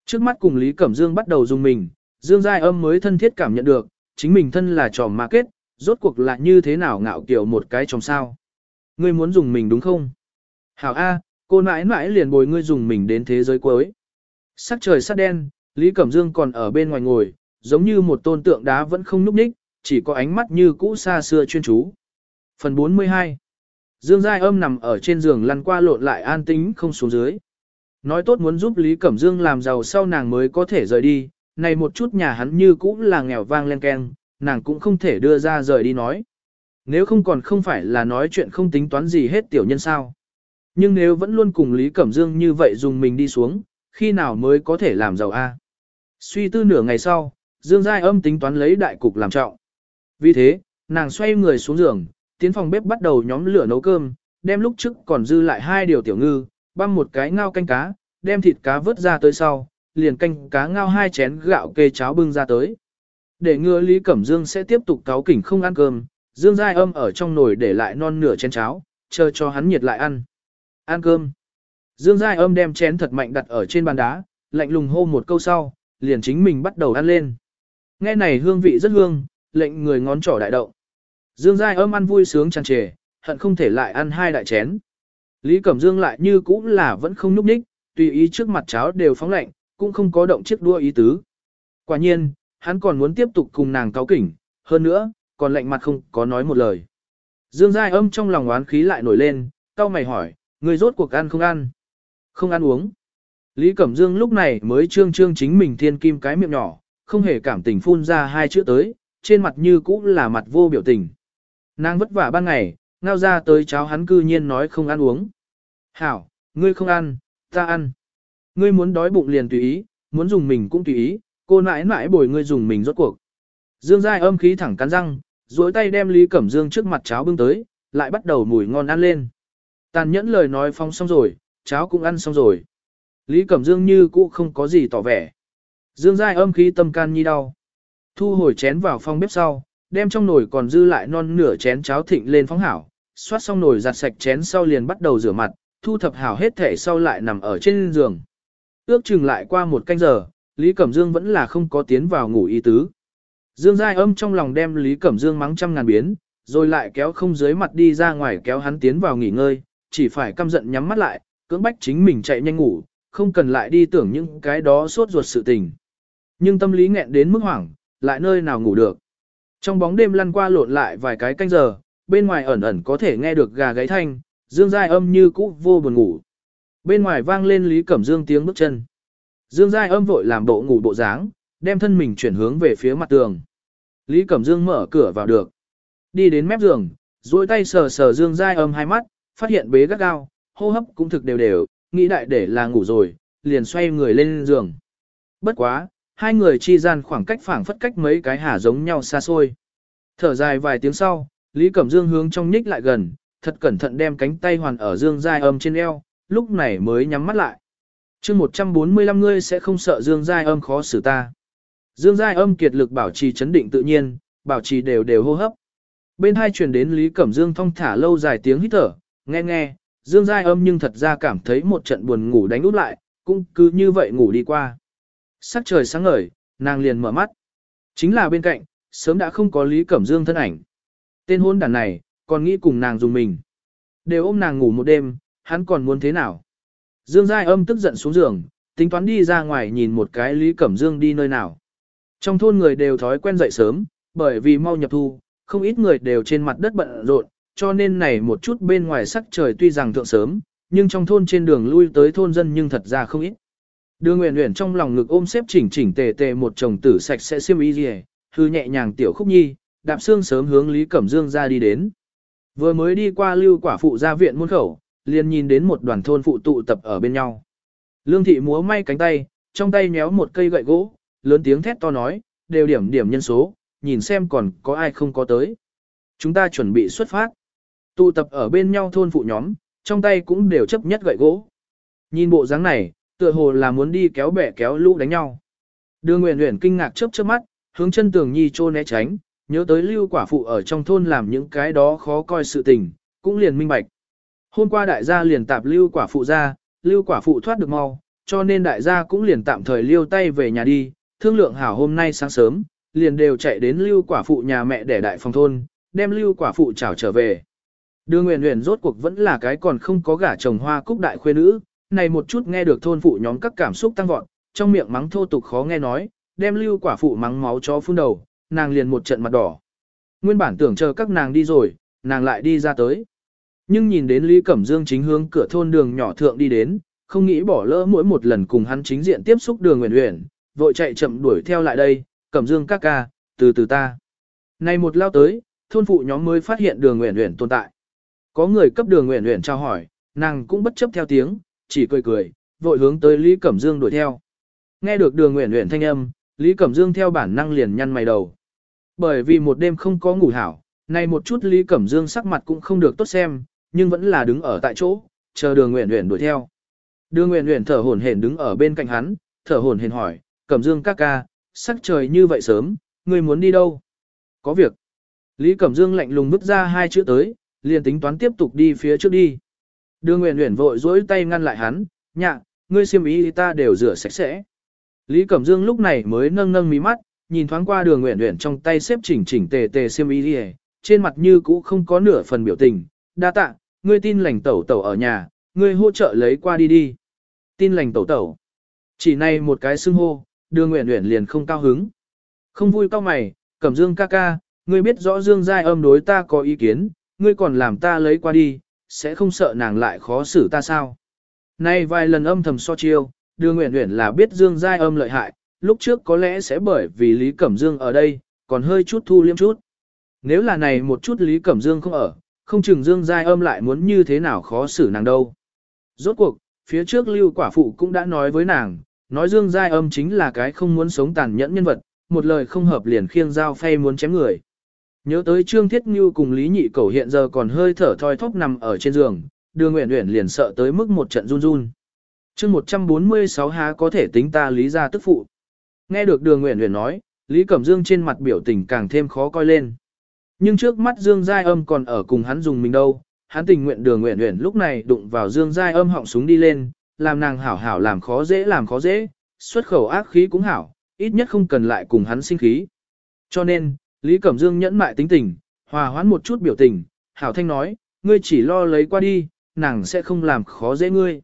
Trước mắt cùng Lý Cẩm Dương bắt đầu dùng mình, Dương Giai âm mới thân thiết cảm nhận được, chính mình thân là tròm kết, rốt cuộc là như thế nào ngạo kiểu một cái tròm sao. Ngươi muốn dùng mình đúng không? Hảo A, cô nãi nãi liền bồi ngươi dùng mình đến thế giới cuối. Sắc trời sắc đen, Lý Cẩm Dương còn ở bên ngoài ngồi, giống như một tôn tượng đá vẫn không núp ních, chỉ có ánh mắt như cũ xa xưa chuyên chú. Phần 42 Dương Giai âm nằm ở trên giường lăn qua lộn lại an tĩnh không xuống dưới. Nói tốt muốn giúp Lý Cẩm Dương làm giàu sau nàng mới có thể rời đi, này một chút nhà hắn như cũ là nghèo vang len keng, nàng cũng không thể đưa ra rời đi nói. Nếu không còn không phải là nói chuyện không tính toán gì hết tiểu nhân sao. Nhưng nếu vẫn luôn cùng Lý Cẩm Dương như vậy dùng mình đi xuống, khi nào mới có thể làm giàu a? Suy tư nửa ngày sau, Dương Giai âm tính toán lấy đại cục làm trọng. Vì thế, nàng xoay người xuống giường, tiến phòng bếp bắt đầu nhóm lửa nấu cơm, đem lúc trước còn dư lại hai điều tiểu ngư, băm một cái ngao canh cá, đem thịt cá vớt ra tới sau, liền canh cá ngao hai chén gạo kê cháo bưng ra tới. Để ngừa Lý Cẩm Dương sẽ tiếp tục cáo kỉnh không ăn cơm, Dương Giai âm ở trong nồi để lại non nửa chén cháo, chờ cho hắn nhiệt lại ăn. Ăn cơm. Dương Giai âm đem chén thật mạnh đặt ở trên bàn đá, lạnh lùng hô một câu sau, liền chính mình bắt đầu ăn lên. Nghe này hương vị rất hương, lệnh người ngón trỏ đại động. Dương Giai âm ăn vui sướng tràn trề, hận không thể lại ăn hai đại chén. Lý Cẩm Dương lại như cũ là vẫn không núp đích, tùy ý trước mặt cháo đều phóng lạnh, cũng không có động chiếc đua ý tứ. Quả nhiên, hắn còn muốn tiếp tục cùng nàng cáo kỉnh, hơn nữa, còn lạnh mặt không có nói một lời. Dương Giai âm trong lòng oán khí lại nổi lên, cao mày hỏi, người rốt cuộc ăn không ăn? Không ăn uống. Lý Cẩm Dương lúc này mới trương trương chính mình thiên kim cái miệng nhỏ, không hề cảm tình phun ra hai chữ tới, trên mặt như cũ là mặt vô biểu tình. Nàng vất vả ban ngày, ngao ra tới cháo hắn cư nhiên nói không ăn uống. Hảo, ngươi không ăn, ta ăn. Ngươi muốn đói bụng liền tùy ý, muốn dùng mình cũng tùy ý, cô nãi nãi bồi ngươi dùng mình rốt cuộc. Dương Giai âm khí thẳng cắn răng, duỗi tay đem Lý Cẩm Dương trước mặt cháo bưng tới, lại bắt đầu mùi ngon ăn lên. Tàn nhẫn lời nói phong xong rồi, cháo cũng ăn xong rồi. Lý Cẩm Dương như cũ không có gì tỏ vẻ. Dương Giai âm khí tâm can nhi đau. Thu hồi chén vào phòng bếp sau, đem trong nồi còn dư lại non nửa chén cháo thịnh lên phóng hảo, xoát xong nồi giặt sạch chén sau liền bắt đầu rửa mặt, thu thập hảo hết thể sau lại nằm ở trên giường. Ước chừng lại qua một canh giờ, Lý Cẩm Dương vẫn là không có tiến vào ngủ y tứ. Dương Giai âm trong lòng đem Lý Cẩm Dương mắng trăm ngàn biến, rồi lại kéo không dưới mặt đi ra ngoài kéo hắn tiến vào nghỉ ngơi, chỉ phải căm giận nhắm mắt lại, cưỡng bách chính mình chạy nhanh ngủ, không cần lại đi tưởng những cái đó suốt ruột sự tình. Nhưng tâm lý nghẹn đến mức hoảng, lại nơi nào ngủ được. Trong bóng đêm lăn qua lộn lại vài cái canh giờ, bên ngoài ẩn ẩn có thể nghe được gà gáy thanh, Dương Giai âm như cũ vô buồn ngủ. Bên ngoài vang lên Lý Cẩm Dương tiếng bước chân. Dương Giai âm vội làm bộ ngủ bộ dáng, đem thân mình chuyển hướng về phía mặt tường. Lý Cẩm Dương mở cửa vào được. Đi đến mép giường, duỗi tay sờ sờ Dương Giai âm hai mắt, phát hiện bế gắt gao, hô hấp cũng thực đều đều, nghĩ đại để là ngủ rồi, liền xoay người lên giường. Bất quá, hai người chi gian khoảng cách phảng phất cách mấy cái hả giống nhau xa xôi. Thở dài vài tiếng sau, Lý Cẩm Dương hướng trong nhích lại gần, thật cẩn thận đem cánh tay hoàn ở Dương Giai âm trên eo, lúc này mới nhắm mắt lại. chương 145 ngươi sẽ không sợ Dương Giai âm khó xử ta. Dương Giai âm kiệt lực bảo trì chấn định tự nhiên, bảo trì đều đều hô hấp. Bên hai truyền đến Lý Cẩm Dương thong thả lâu dài tiếng hít thở, nghe nghe, Dương Giai âm nhưng thật ra cảm thấy một trận buồn ngủ đánh út lại, cũng cứ như vậy ngủ đi qua. Sắc trời sáng ngời, nàng liền mở mắt. Chính là bên cạnh, sớm đã không có Lý Cẩm Dương thân ảnh. Tên hôn đàn này, còn nghĩ cùng nàng dùng mình. Đều ôm nàng ngủ một đêm, hắn còn muốn thế nào? Dương Giai âm tức giận xuống giường, tính toán đi ra ngoài nhìn một cái Lý Cẩm Dương đi nơi nào. Trong thôn người đều thói quen dậy sớm, bởi vì mau nhập thu, không ít người đều trên mặt đất bận rộn, cho nên này một chút bên ngoài sắc trời tuy rằng thượng sớm, nhưng trong thôn trên đường lui tới thôn dân nhưng thật ra không ít. Đưa Nguyễn Nguyễn trong lòng ngực ôm xếp chỉnh chỉnh tề tề một chồng tử sạch sẽ xiêm y rìa, hư nhẹ nhàng tiểu khúc nhi, đạp xương sớm hướng Lý Cẩm Dương ra đi đến. Vừa mới đi qua lưu quả phụ ra viện muôn khẩu, liền nhìn đến một đoàn thôn phụ tụ tập ở bên nhau. Lương thị múa may cánh tay, trong tay nhéo một cây gậy gỗ, lớn tiếng thét to nói, đều điểm điểm nhân số, nhìn xem còn có ai không có tới. Chúng ta chuẩn bị xuất phát. Tụ tập ở bên nhau thôn phụ nhóm, trong tay cũng đều chấp nhất gậy gỗ. Nhìn bộ dáng này, tựa hồ là muốn đi kéo bẻ kéo lũ đánh nhau. Đưa Nguyễn Uyển kinh ngạc chớp chớp mắt, hướng chân tường nhi trô né tránh, nhớ tới lưu quả phụ ở trong thôn làm những cái đó khó coi sự tình, cũng liền minh bạch. Hôm qua đại gia liền tạp lưu quả phụ ra, lưu quả phụ thoát được mau, cho nên đại gia cũng liền tạm thời lưu tay về nhà đi, thương lượng hảo hôm nay sáng sớm, liền đều chạy đến lưu quả phụ nhà mẹ để đại phòng thôn, đem lưu quả phụ chào trở về. Đưa Nguyễn Nguyễn rốt cuộc vẫn là cái còn không có gả chồng hoa cúc đại khuê nữ, này một chút nghe được thôn phụ nhóm các cảm xúc tăng vọt, trong miệng mắng thô tục khó nghe nói, đem lưu quả phụ mắng máu cho phun đầu, nàng liền một trận mặt đỏ. Nguyên bản tưởng chờ các nàng đi rồi, nàng lại đi ra tới. Nhưng nhìn đến Lý Cẩm Dương chính hướng cửa thôn đường nhỏ thượng đi đến, không nghĩ bỏ lỡ mỗi một lần cùng hắn chính diện tiếp xúc đường Nguyễn Uyển, vội chạy chậm đuổi theo lại đây, Cẩm Dương ca ca, từ từ ta. Này một lao tới, thôn phụ nhóm mới phát hiện đường Nguyễn Uyển tồn tại. Có người cấp đường nguyện nguyện trao hỏi, nàng cũng bất chấp theo tiếng, chỉ cười cười, vội hướng tới Lý Cẩm Dương đuổi theo. Nghe được đường nguyện nguyện thanh âm, Lý Cẩm Dương theo bản năng liền nhăn mày đầu. Bởi vì một đêm không có ngủ hảo, này một chút Lý Cẩm Dương sắc mặt cũng không được tốt xem, nhưng vẫn là đứng ở tại chỗ, chờ đường nguyện nguyện đuổi theo. Đường nguyện nguyện thở hổn hển đứng ở bên cạnh hắn, thở hổn hển hỏi, Cẩm Dương ca ca, sắc trời như vậy sớm, ngươi muốn đi đâu? Có việc. Lý Cẩm Dương lạnh lùng bước ra hai chữ tới, liền tính toán tiếp tục đi phía trước đi. Đường Nguyễn Uyển vội dỗi tay ngăn lại hắn, nhạ, ngươi xiêm ý ta đều rửa sạch sẽ. Lý Cẩm Dương lúc này mới nâng nâng mí mắt, nhìn thoáng qua đường Nguyễn Uyển trong tay xếp chỉnh chỉnh tề tề xiêm ý trên mặt như cũ không có nửa phần biểu tình, đa tạ, ngươi tin lành tẩu tẩu ở nhà, ngươi hỗ trợ lấy qua đi đi. Tin lành tẩu tẩu. Chỉ này một cái xưng hô, đường Nguyễn Uyển liền không cao hứng. Không vui cao mày, Cẩm Dương ca ca, ngươi biết rõ Dương Giai âm đối ta có ý kiến, ngươi còn làm ta lấy qua đi, sẽ không sợ nàng lại khó xử ta sao. Nay vài lần âm thầm so chiêu, đường Nguyễn Uyển là biết Dương Giai âm lợi hại, lúc trước có lẽ sẽ bởi vì Lý Cẩm Dương ở đây, còn hơi chút thu liêm chút. Nếu là này một chút Lý Cẩm Dương không ở, không chừng Dương Giai âm lại muốn như thế nào khó xử nàng đâu. Rốt cuộc, phía trước Lưu Quả Phụ cũng đã nói với nàng, nói Dương Giai âm chính là cái không muốn sống tàn nhẫn nhân vật, một lời không hợp liền khiêng dao phay muốn chém người. Nhớ tới Trương Thiết Như cùng Lý Nhị Cẩu hiện giờ còn hơi thở thoi thóp nằm ở trên giường, đưa Nguyện Uyển liền sợ tới mức một trận run run. chương 146 há có thể tính ta lý ra tức phụ. Nghe được đường Nguyện Uyển nói, Lý Cẩm Dương trên mặt biểu tình càng thêm khó coi lên. Nhưng trước mắt Dương Giai Âm còn ở cùng hắn dùng mình đâu, hắn tình nguyện đường Uyển Uyển lúc này đụng vào Dương Giai Âm họng súng đi lên, làm nàng hảo hảo làm khó dễ làm khó dễ, xuất khẩu ác khí cũng hảo, ít nhất không cần lại cùng hắn sinh khí. Cho nên, Lý Cẩm Dương nhẫn mại tính tình, hòa hoãn một chút biểu tình, hảo thanh nói, ngươi chỉ lo lấy qua đi, nàng sẽ không làm khó dễ ngươi.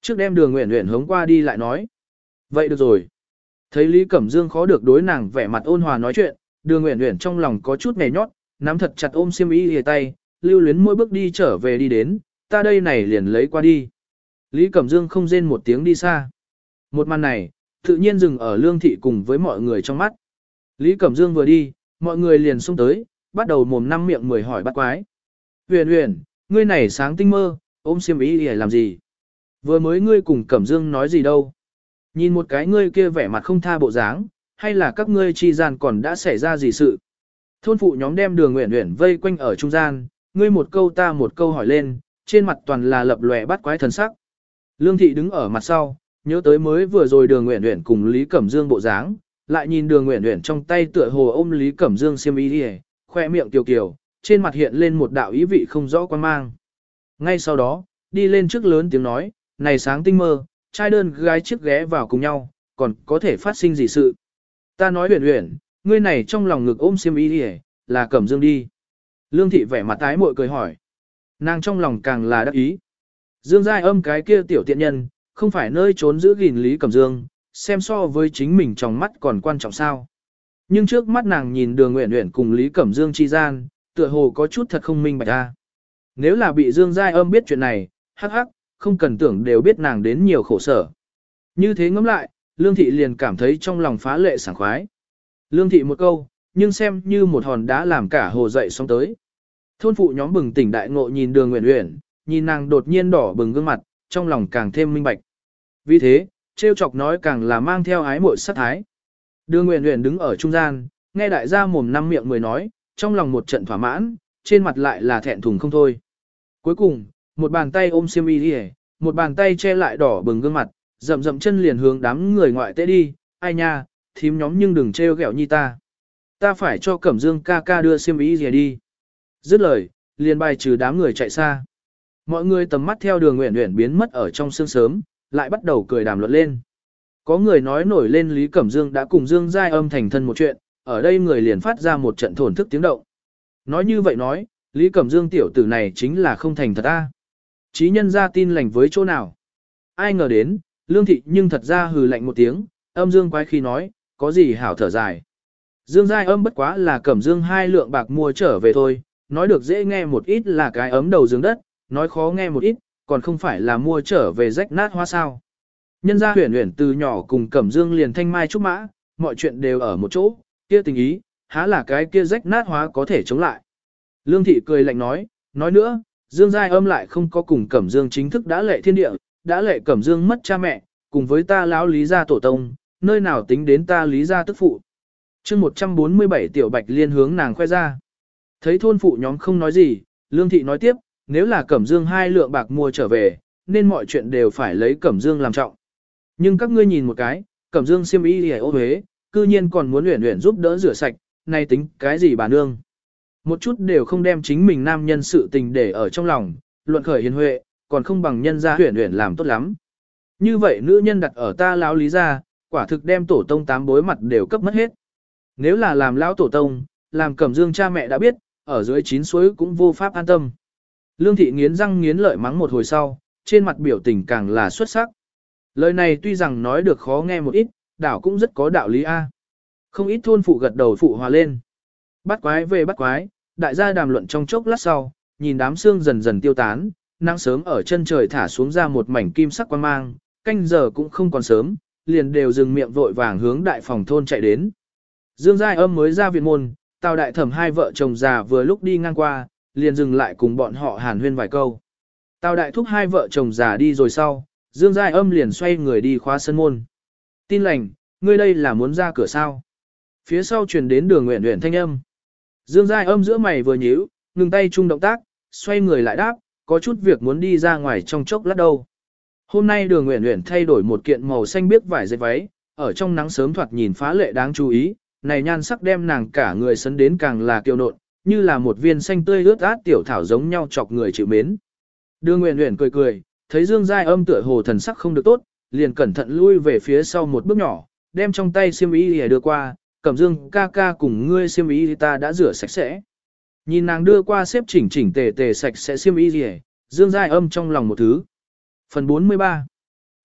Trước đem đường nguyện nguyện hống qua đi lại nói. Vậy được rồi. Thấy Lý Cẩm Dương khó được đối nàng vẻ mặt ôn hòa nói chuyện, đường nguyện nguyện trong lòng có chút nhẹ nhót, nắm thật chặt ôm xiêm y hề tay, lưu luyến mỗi bước đi trở về đi đến, ta đây này liền lấy qua đi. Lý Cẩm Dương không rên một tiếng đi xa. Một màn này, tự nhiên dừng ở lương thị cùng với mọi người trong mắt. Lý Cẩm Dương vừa đi, mọi người liền xông tới, bắt đầu mồm năm miệng mười hỏi bắt quái. Huyền huyền, ngươi này sáng tinh mơ, ôm xiêm ý để làm gì? Vừa mới ngươi cùng Cẩm Dương nói gì đâu? Nhìn một cái ngươi kia vẻ mặt không tha bộ dáng, hay là các ngươi chi gian còn đã xảy ra gì sự? Thôn phụ nhóm đem đường nguyện nguyện vây quanh ở trung gian, ngươi một câu ta một câu hỏi lên, trên mặt toàn là lập lòe bắt quái thần sắc. Lương thị đứng ở mặt sau, nhớ tới mới vừa rồi đường nguyện nguyện cùng Lý Cẩm Dương bộ dáng, lại nhìn đường nguyện nguyện trong tay tựa hồ ôm Lý Cẩm Dương xiêm y đi khoe miệng kiều kiều, trên mặt hiện lên một đạo ý vị không rõ quan mang. Ngay sau đó, đi lên trước lớn tiếng nói, này sáng tinh mơ, trai đơn gái chiếc ghé vào cùng nhau, còn có thể phát sinh gì sự. Ta nói huyền huyền, ngươi này trong lòng ngực ôm xiêm y đi là Cẩm Dương đi. Lương thị vẻ mặt tái mội cười hỏi. Nàng trong lòng càng là đắc ý. Dương Giai âm cái kia tiểu tiện nhân, không phải nơi trốn giữ gìn Lý Cẩm Dương, xem so với chính mình trong mắt còn quan trọng sao. Nhưng trước mắt nàng nhìn đường nguyện nguyện cùng Lý Cẩm Dương chi gian, tựa hồ có chút thật không minh bạch ra. Nếu là bị Dương Giai âm biết chuyện này, hắc hắc, không cần tưởng đều biết nàng đến nhiều khổ sở. Như thế ngẫm lại, Lương Thị liền cảm thấy trong lòng phá lệ sảng khoái. Lương Thị một câu, nhưng xem như một hòn đá làm cả hồ dậy xong tới. Thôn phụ nhóm bừng tỉnh đại ngộ nhìn đường nguyện nguyện, nhìn nàng đột nhiên đỏ bừng gương mặt, trong lòng càng thêm minh bạch. Vì thế, trêu chọc nói càng là mang theo ái muội sát thái. Đường Nguyễn Nguyễn đứng ở trung gian, nghe đại gia mồm năm miệng mười nói, trong lòng một trận thỏa mãn, trên mặt lại là thẹn thùng không thôi. Cuối cùng, một bàn tay ôm xiêm y đi một bàn tay che lại đỏ bừng gương mặt, rậm rậm chân liền hướng đám người ngoại tế đi, ai nha, thím nhóm nhưng đừng trêu ghẹo như ta. Ta phải cho Cẩm Dương ca ca đưa xiêm y gì đi. Dứt lời, liền bài trừ đám người chạy xa. Mọi người tầm mắt theo đường nguyện nguyện biến mất ở trong sương sớm, lại bắt đầu cười đàm luận lên. Có người nói nổi lên Lý Cẩm Dương đã cùng Dương Giai âm thành thân một chuyện, ở đây người liền phát ra một trận thổn thức tiếng động. Nói như vậy nói, Lý Cẩm Dương tiểu tử này chính là không thành thật a. Chí nhân ra tin lành với chỗ nào. Ai ngờ đến, Lương Thị nhưng thật ra hừ lạnh một tiếng, âm Dương quái khi nói, có gì hảo thở dài. Dương Giai âm bất quá là Cẩm Dương hai lượng bạc mua trở về thôi, nói được dễ nghe một ít là cái ấm đầu dương đất, nói khó nghe một ít, còn không phải là mua trở về rách nát hoa sao. Nhân gia huyền huyền từ nhỏ cùng Cẩm Dương liền thanh mai trúc mã, mọi chuyện đều ở một chỗ, kia tình ý, há là cái kia rách nát hóa có thể chống lại. Lương thị cười lạnh nói, nói nữa, Dương Giai âm lại không có cùng Cẩm Dương chính thức đã lệ thiên địa, đã lệ Cẩm Dương mất cha mẹ, cùng với ta lão lý gia tổ tông, nơi nào tính đến ta lý gia tức phụ. chương 147 tiểu bạch liên hướng nàng khoe ra. Thấy thôn phụ nhóm không nói gì, Lương thị nói tiếp, nếu là Cẩm Dương hai lượng bạc mua trở về, nên mọi chuyện đều phải lấy Cẩm Dương làm trọng. Nhưng các ngươi nhìn một cái, Cẩm Dương siêm y hề ô huế, cư nhiên còn muốn luyện luyện giúp đỡ rửa sạch, nay tính cái gì bà nương. Một chút đều không đem chính mình nam nhân sự tình để ở trong lòng, luận khởi hiền huệ, còn không bằng nhân ra huyền huyền làm tốt lắm. Như vậy nữ nhân đặt ở ta lão lý ra, quả thực đem tổ tông tám bối mặt đều cấp mất hết. Nếu là làm lão tổ tông, làm cẩm dương cha mẹ đã biết, ở dưới chín suối cũng vô pháp an tâm. Lương thị nghiến răng nghiến lợi mắng một hồi sau, trên mặt biểu tình càng là xuất sắc. Lời này tuy rằng nói được khó nghe một ít, đảo cũng rất có đạo lý A. Không ít thôn phụ gật đầu phụ hòa lên. Bắt quái về bắt quái, đại gia đàm luận trong chốc lát sau, nhìn đám xương dần dần tiêu tán, nắng sớm ở chân trời thả xuống ra một mảnh kim sắc quan mang, canh giờ cũng không còn sớm, liền đều dừng miệng vội vàng hướng đại phòng thôn chạy đến. Dương Giai âm mới ra viện môn, Tào đại thẩm hai vợ chồng già vừa lúc đi ngang qua, liền dừng lại cùng bọn họ hàn huyên vài câu. Tào đại thúc hai vợ chồng già đi rồi sau, Dương Giai âm liền xoay người đi khóa sân môn. Tin lành, ngươi đây là muốn ra cửa sao? Phía sau truyền đến đường nguyện nguyện thanh âm. Dương Giai âm giữa mày vừa nhíu, ngừng tay chung động tác, xoay người lại đáp, có chút việc muốn đi ra ngoài trong chốc lát đâu. Hôm nay đường nguyện nguyện thay đổi một kiện màu xanh biếc vải dệt váy, ở trong nắng sớm thoạt nhìn phá lệ đáng chú ý, này nhan sắc đem nàng cả người sấn đến càng là kiêu nộn, như là một viên xanh tươi ướt át tiểu thảo giống nhau chọc người chịu mến. Đưa nguyện uyển cười cười, thấy Dương Giai âm tựa hồ thần sắc không được tốt, liền cẩn thận lui về phía sau một bước nhỏ, đem trong tay xiêm y đưa qua, Cẩm Dương ca ca cùng ngươi xiêm y ta đã rửa sạch sẽ. Nhìn nàng đưa qua xếp chỉnh chỉnh tề tề sạch sẽ xiêm y gì Dương Giai âm trong lòng một thứ. Phần 43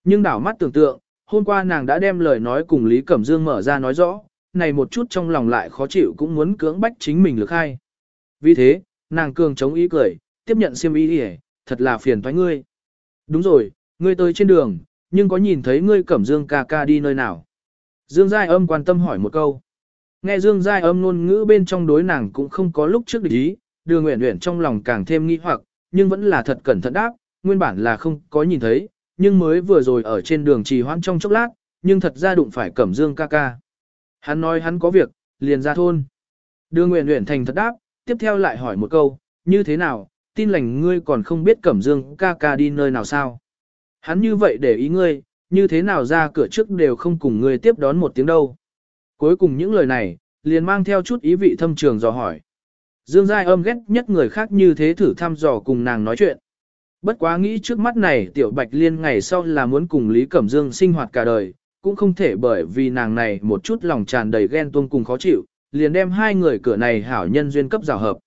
Nhưng đảo mắt tưởng tượng, hôm qua nàng đã đem lời nói cùng Lý Cẩm Dương mở ra nói rõ, này một chút trong lòng lại khó chịu cũng muốn cưỡng bách chính mình lực hay. Vì thế, nàng cường chống ý cười, tiếp nhận xiêm y đi thật là phiền toái ngươi. Đúng rồi, ngươi tới trên đường, nhưng có nhìn thấy ngươi Cẩm Dương ca ca đi nơi nào? Dương Giai âm quan tâm hỏi một câu. Nghe Dương Giai âm ngôn ngữ bên trong đối nàng cũng không có lúc trước địch ý, đường nguyện nguyện trong lòng càng thêm nghi hoặc, nhưng vẫn là thật cẩn thận đáp, nguyên bản là không có nhìn thấy, nhưng mới vừa rồi ở trên đường trì hoãn trong chốc lát, nhưng thật ra đụng phải Cẩm Dương ca ca. Hắn nói hắn có việc, liền ra thôn. Đường nguyện nguyện thành thật đáp, tiếp theo lại hỏi một câu, như thế nào, tin lành ngươi còn không biết Cẩm Dương ca ca đi nơi nào sao? Hắn như vậy để ý ngươi, như thế nào ra cửa trước đều không cùng ngươi tiếp đón một tiếng đâu. Cuối cùng những lời này, liền mang theo chút ý vị thâm trường dò hỏi. Dương Giai âm ghét nhất người khác như thế thử thăm dò cùng nàng nói chuyện. Bất quá nghĩ trước mắt này tiểu bạch liên ngày sau là muốn cùng Lý Cẩm Dương sinh hoạt cả đời, cũng không thể bởi vì nàng này một chút lòng tràn đầy ghen tuông cùng khó chịu, liền đem hai người cửa này hảo nhân duyên cấp rào hợp.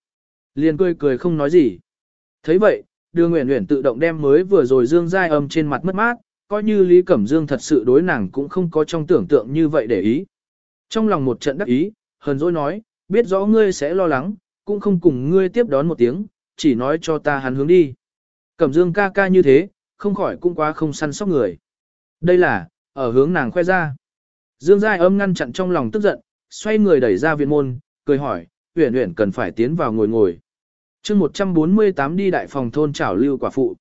Liền cười cười không nói gì. thấy vậy, đưa Nguyễn Nguyễn tự động đem mới vừa rồi Dương Giai âm trên mặt mất mát, coi như Lý Cẩm Dương thật sự đối nàng cũng không có trong tưởng tượng như vậy để ý. Trong lòng một trận đắc ý, hờn dỗi nói, biết rõ ngươi sẽ lo lắng, cũng không cùng ngươi tiếp đón một tiếng, chỉ nói cho ta hắn hướng đi. Cẩm Dương ca ca như thế, không khỏi cũng quá không săn sóc người. Đây là, ở hướng nàng khoe ra. Dương Giai âm ngăn chặn trong lòng tức giận, xoay người đẩy ra viện môn, cười hỏi, Uyển Uyển cần phải tiến vào ngồi ngồi. chương 148 đi đại phòng thôn trảo lưu quả phụ.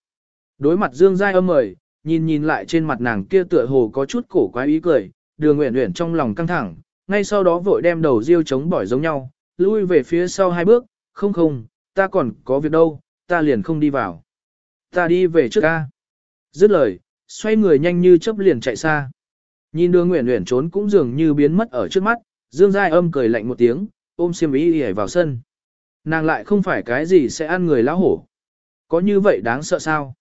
Đối mặt Dương Giai âm mời, nhìn nhìn lại trên mặt nàng kia tựa hồ có chút cổ quái ý cười, đường Uyển Uyển trong lòng căng thẳng, ngay sau đó vội đem đầu riêu chống bỏi giống nhau, lui về phía sau hai bước, không không, ta còn có việc đâu, ta liền không đi vào. Ta đi về trước ca. Dứt lời, xoay người nhanh như chớp liền chạy xa. Nhìn đường Nguyễn uyển trốn cũng dường như biến mất ở trước mắt, Dương Giai âm cười lạnh một tiếng, ôm xiêm ý đi vào sân. Nàng lại không phải cái gì sẽ ăn người lão hổ. Có như vậy đáng sợ sao?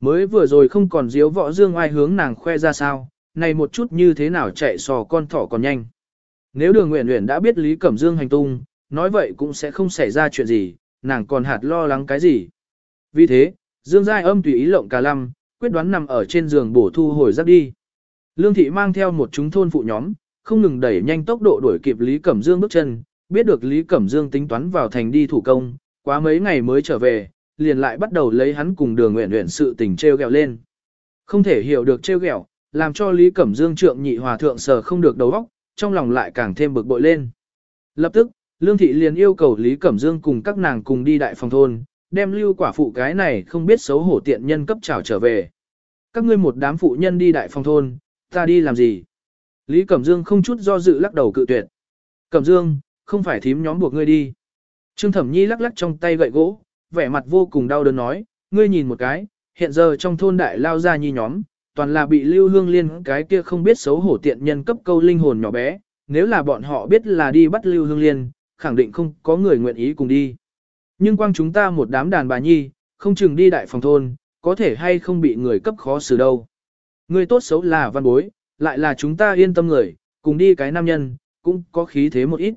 Mới vừa rồi không còn diếu võ Dương ai hướng nàng khoe ra sao, này một chút như thế nào chạy sò con thỏ còn nhanh. Nếu đường Nguyễn Nguyễn đã biết Lý Cẩm Dương hành tung, nói vậy cũng sẽ không xảy ra chuyện gì, nàng còn hạt lo lắng cái gì. Vì thế, Dương Giai âm tùy ý lộng cả lăm, quyết đoán nằm ở trên giường bổ thu hồi giấc đi. Lương thị mang theo một chúng thôn phụ nhóm, không ngừng đẩy nhanh tốc độ đuổi kịp Lý Cẩm Dương bước chân, biết được Lý Cẩm Dương tính toán vào thành đi thủ công, quá mấy ngày mới trở về, liền lại bắt đầu lấy hắn cùng đường nguyện nguyện sự tình treo gẹo lên. Không thể hiểu được treo gẹo, làm cho Lý Cẩm Dương trượng nhị hòa thượng sờ không được đầu óc, trong lòng lại càng thêm bực bội lên. Lập tức, Lương Thị liền yêu cầu Lý Cẩm Dương cùng các nàng cùng đi đại phòng thôn, đem lưu quả phụ cái này không biết xấu hổ tiện nhân cấp trào trở về. Các ngươi một đám phụ nhân đi đại phòng thôn, ta đi làm gì? Lý Cẩm Dương không chút do dự lắc đầu cự tuyệt. Cẩm Dương, không phải thím nhóm buộc ngươi đi. Trương Thẩm Nhi lắc lắc trong tay gậy gỗ, vẻ mặt vô cùng đau đớn nói, ngươi nhìn một cái, hiện giờ trong thôn đại lao ra nhi nhóm, toàn là bị lưu hương liên cái kia không biết xấu hổ tiện nhân cấp câu linh hồn nhỏ bé, nếu là bọn họ biết là đi bắt lưu hương liên, khẳng định không có người nguyện ý cùng đi. Nhưng quang chúng ta một đám đàn bà nhi, không chừng đi đại phòng thôn, có thể hay không bị người cấp khó xử đâu. Người tốt xấu là văn bối, lại là chúng ta yên tâm người, cùng đi cái nam nhân, cũng có khí thế một ít.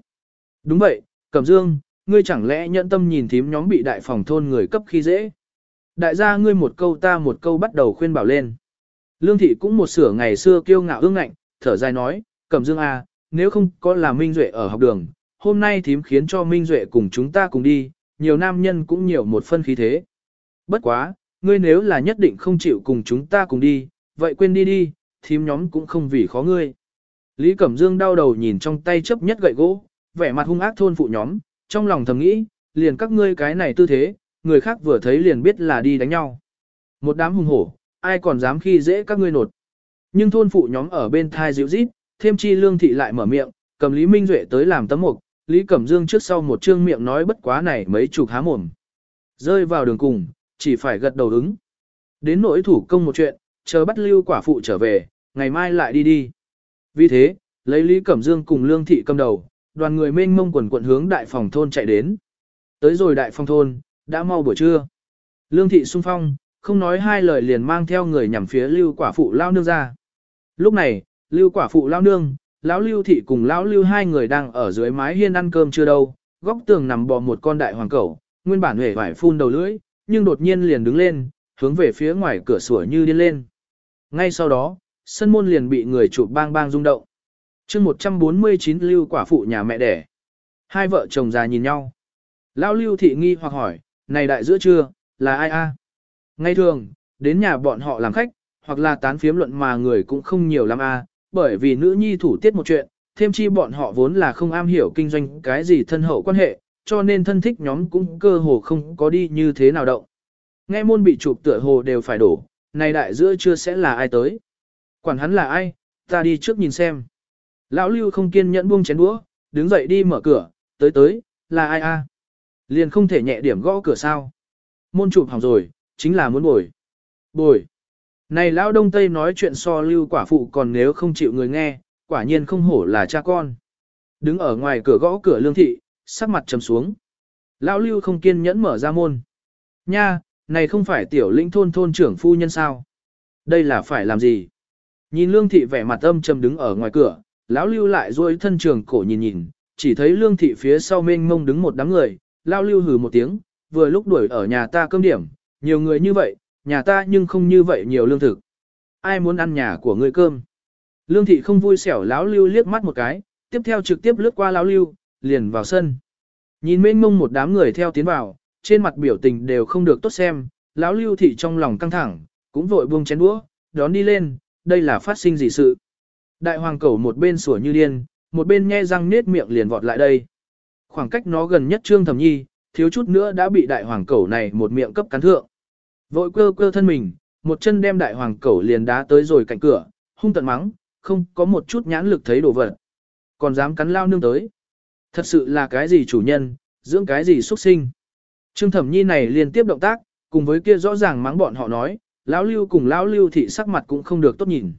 Đúng vậy, Cẩm Dương, ngươi chẳng lẽ nhẫn tâm nhìn thím nhóm bị đại phòng thôn người cấp khi dễ. Đại gia ngươi một câu ta một câu bắt đầu khuyên bảo lên. Lương thị cũng một sửa ngày xưa kiêu ngạo ương ngạnh, thở dài nói, Cẩm Dương à, nếu không có là Minh Duệ ở học đường, hôm nay thím khiến cho Minh Duệ cùng chúng ta cùng đi, nhiều nam nhân cũng nhiều một phân khí thế. Bất quá, ngươi nếu là nhất định không chịu cùng chúng ta cùng đi, vậy quên đi đi, thím nhóm cũng không vì khó ngươi. Lý Cẩm Dương đau đầu nhìn trong tay chấp nhất gậy gỗ, vẻ mặt hung ác thôn phụ nhóm, trong lòng thầm nghĩ, liền các ngươi cái này tư thế, người khác vừa thấy liền biết là đi đánh nhau. Một đám hung hổ, ai còn dám khi dễ các ngươi nột. Nhưng thôn phụ nhóm ở bên thai dịu rít, thêm chi lương thị lại mở miệng, cầm Lý Minh Duệ tới làm tấm mục, Lý Cẩm Dương trước sau một trương miệng nói bất quá này mấy chục há mồm. Rơi vào đường cùng, chỉ phải gật đầu ứng. Đến nỗi thủ công một chuyện, chờ bắt lưu quả phụ trở về, ngày mai lại đi đi. Vì thế, lấy Lý Cẩm Dương cùng Lương Thị cầm đầu, đoàn người mênh mông quần quận hướng đại phòng thôn chạy đến. Tới rồi đại phòng thôn, đã mau buổi trưa. Lương Thị sung phong, không nói hai lời liền mang theo người nhằm phía lưu quả phụ lao nương ra. Lúc này, lưu quả phụ lao nương, lão lưu thị cùng lão lưu hai người đang ở dưới mái hiên ăn cơm chưa đâu, góc tường nằm bò một con đại hoàng cẩu, nguyên bản hề vải phun đầu lưỡi, nhưng đột nhiên liền đứng lên, hướng về phía ngoài cửa sủa như điên lên. Ngay sau đó, sân môn liền bị người chụp bang bang rung động. chương 149 lưu quả phụ nhà mẹ đẻ. Hai vợ chồng già nhìn nhau. Lão lưu thị nghi hoặc hỏi, này đại giữa trưa, là ai a? Ngay thường, đến nhà bọn họ làm khách, hoặc là tán phiếm luận mà người cũng không nhiều lắm a, bởi vì nữ nhi thủ tiết một chuyện, thêm chi bọn họ vốn là không am hiểu kinh doanh cái gì thân hậu quan hệ, cho nên thân thích nhóm cũng cơ hồ không có đi như thế nào động. Nghe môn bị chụp tựa hồ đều phải đổ, này đại giữa chưa sẽ là ai tới. Quản hắn là ai, ta đi trước nhìn xem. Lão Lưu không kiên nhẫn buông chén đũa, đứng dậy đi mở cửa, tới tới, là ai a? À? Liền không thể nhẹ điểm gõ cửa sao. Môn chụp hỏng rồi, chính là muốn bồi. Bồi. Này lão đông tây nói chuyện so lưu quả phụ còn nếu không chịu người nghe, quả nhiên không hổ là cha con. Đứng ở ngoài cửa gõ cửa lương thị, sắc mặt trầm xuống. Lão lưu không kiên nhẫn mở ra môn. Nha, này không phải tiểu lĩnh thôn thôn trưởng phu nhân sao? Đây là phải làm gì? Nhìn lương thị vẻ mặt âm trầm đứng ở ngoài cửa, lão lưu lại duỗi thân trường cổ nhìn nhìn, chỉ thấy lương thị phía sau mênh mông đứng một đám người, lão lưu hừ một tiếng, vừa lúc đuổi ở nhà ta cơm điểm, nhiều người như vậy, nhà ta nhưng không như vậy nhiều lương thực. Ai muốn ăn nhà của ngươi cơm? Lương thị không vui xẻo lão lưu liếc mắt một cái, tiếp theo trực tiếp lướt qua lão lưu, liền vào sân. Nhìn mênh mông một đám người theo tiến vào, trên mặt biểu tình đều không được tốt xem, lão lưu thị trong lòng căng thẳng, cũng vội buông chén đũa, đón đi lên, đây là phát sinh gì sự. Đại hoàng cẩu một bên sủa như điên, một bên nhe răng nết miệng liền vọt lại đây. Khoảng cách nó gần nhất trương thẩm nhi, thiếu chút nữa đã bị đại hoàng cẩu này một miệng cấp cắn thượng. Vội cơ cơ thân mình, một chân đem đại hoàng cẩu liền đá tới rồi cạnh cửa, hung tận mắng, không có một chút nhãn lực thấy đồ vật. Còn dám cắn lao nương tới. Thật sự là cái gì chủ nhân, dưỡng cái gì xuất sinh. Trương Thẩm Nhi này liên tiếp động tác, cùng với kia rõ ràng mắng bọn họ nói, lão Lưu cùng lão Lưu thị sắc mặt cũng không được tốt nhìn.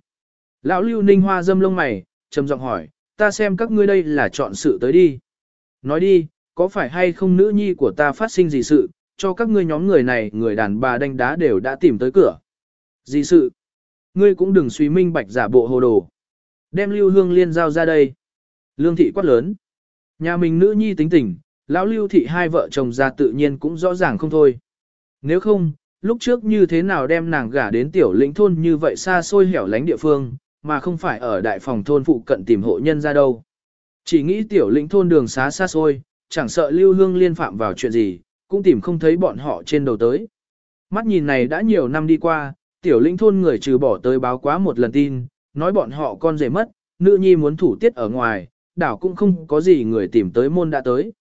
Lão Lưu ninh hoa dâm lông mày, trầm giọng hỏi, ta xem các ngươi đây là chọn sự tới đi. Nói đi, có phải hay không nữ nhi của ta phát sinh gì sự, cho các ngươi nhóm người này, người đàn bà đánh đá đều đã tìm tới cửa. Gì sự? Ngươi cũng đừng suy minh bạch giả bộ hồ đồ. Đem Lưu Hương Liên giao ra đây. Lương thị quát lớn. Nhà mình nữ nhi tính tình, lão Lưu thị hai vợ chồng ra tự nhiên cũng rõ ràng không thôi. Nếu không, lúc trước như thế nào đem nàng gả đến tiểu lĩnh thôn như vậy xa xôi hẻo lánh địa phương, mà không phải ở đại phòng thôn phụ cận tìm hộ nhân ra đâu. Chỉ nghĩ tiểu lĩnh thôn đường xá xa xôi, chẳng sợ Lưu Hương liên phạm vào chuyện gì, cũng tìm không thấy bọn họ trên đầu tới. Mắt nhìn này đã nhiều năm đi qua, tiểu lĩnh thôn người trừ bỏ tới báo quá một lần tin, nói bọn họ con rể mất, nữ nhi muốn thủ tiết ở ngoài, đảo cũng không có gì người tìm tới môn đã tới.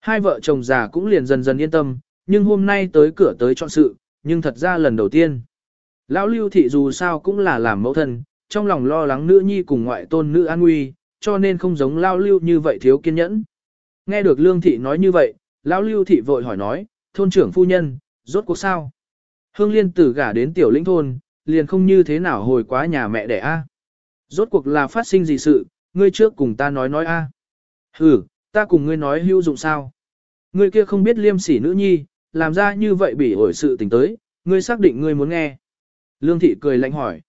Hai vợ chồng già cũng liền dần dần yên tâm, nhưng hôm nay tới cửa tới chọn sự, nhưng thật ra lần đầu tiên. Lão lưu thị dù sao cũng là làm mẫu thân, trong lòng lo lắng nữ nhi cùng ngoại tôn nữ an nguy, cho nên không giống lao lưu như vậy thiếu kiên nhẫn. Nghe được lương thị nói như vậy, lão lưu thị vội hỏi nói, thôn trưởng phu nhân, rốt cuộc sao? Hương liên tử gả đến tiểu lĩnh thôn, liền không như thế nào hồi quá nhà mẹ đẻ a. Rốt cuộc là phát sinh gì sự, ngươi trước cùng ta nói nói a. À. Ừ, ta cùng ngươi nói hữu dụng sao? Ngươi kia không biết liêm sỉ nữ nhi, làm ra như vậy bị ổi sự tình tới, ngươi xác định ngươi muốn nghe. Lương thị cười lạnh hỏi.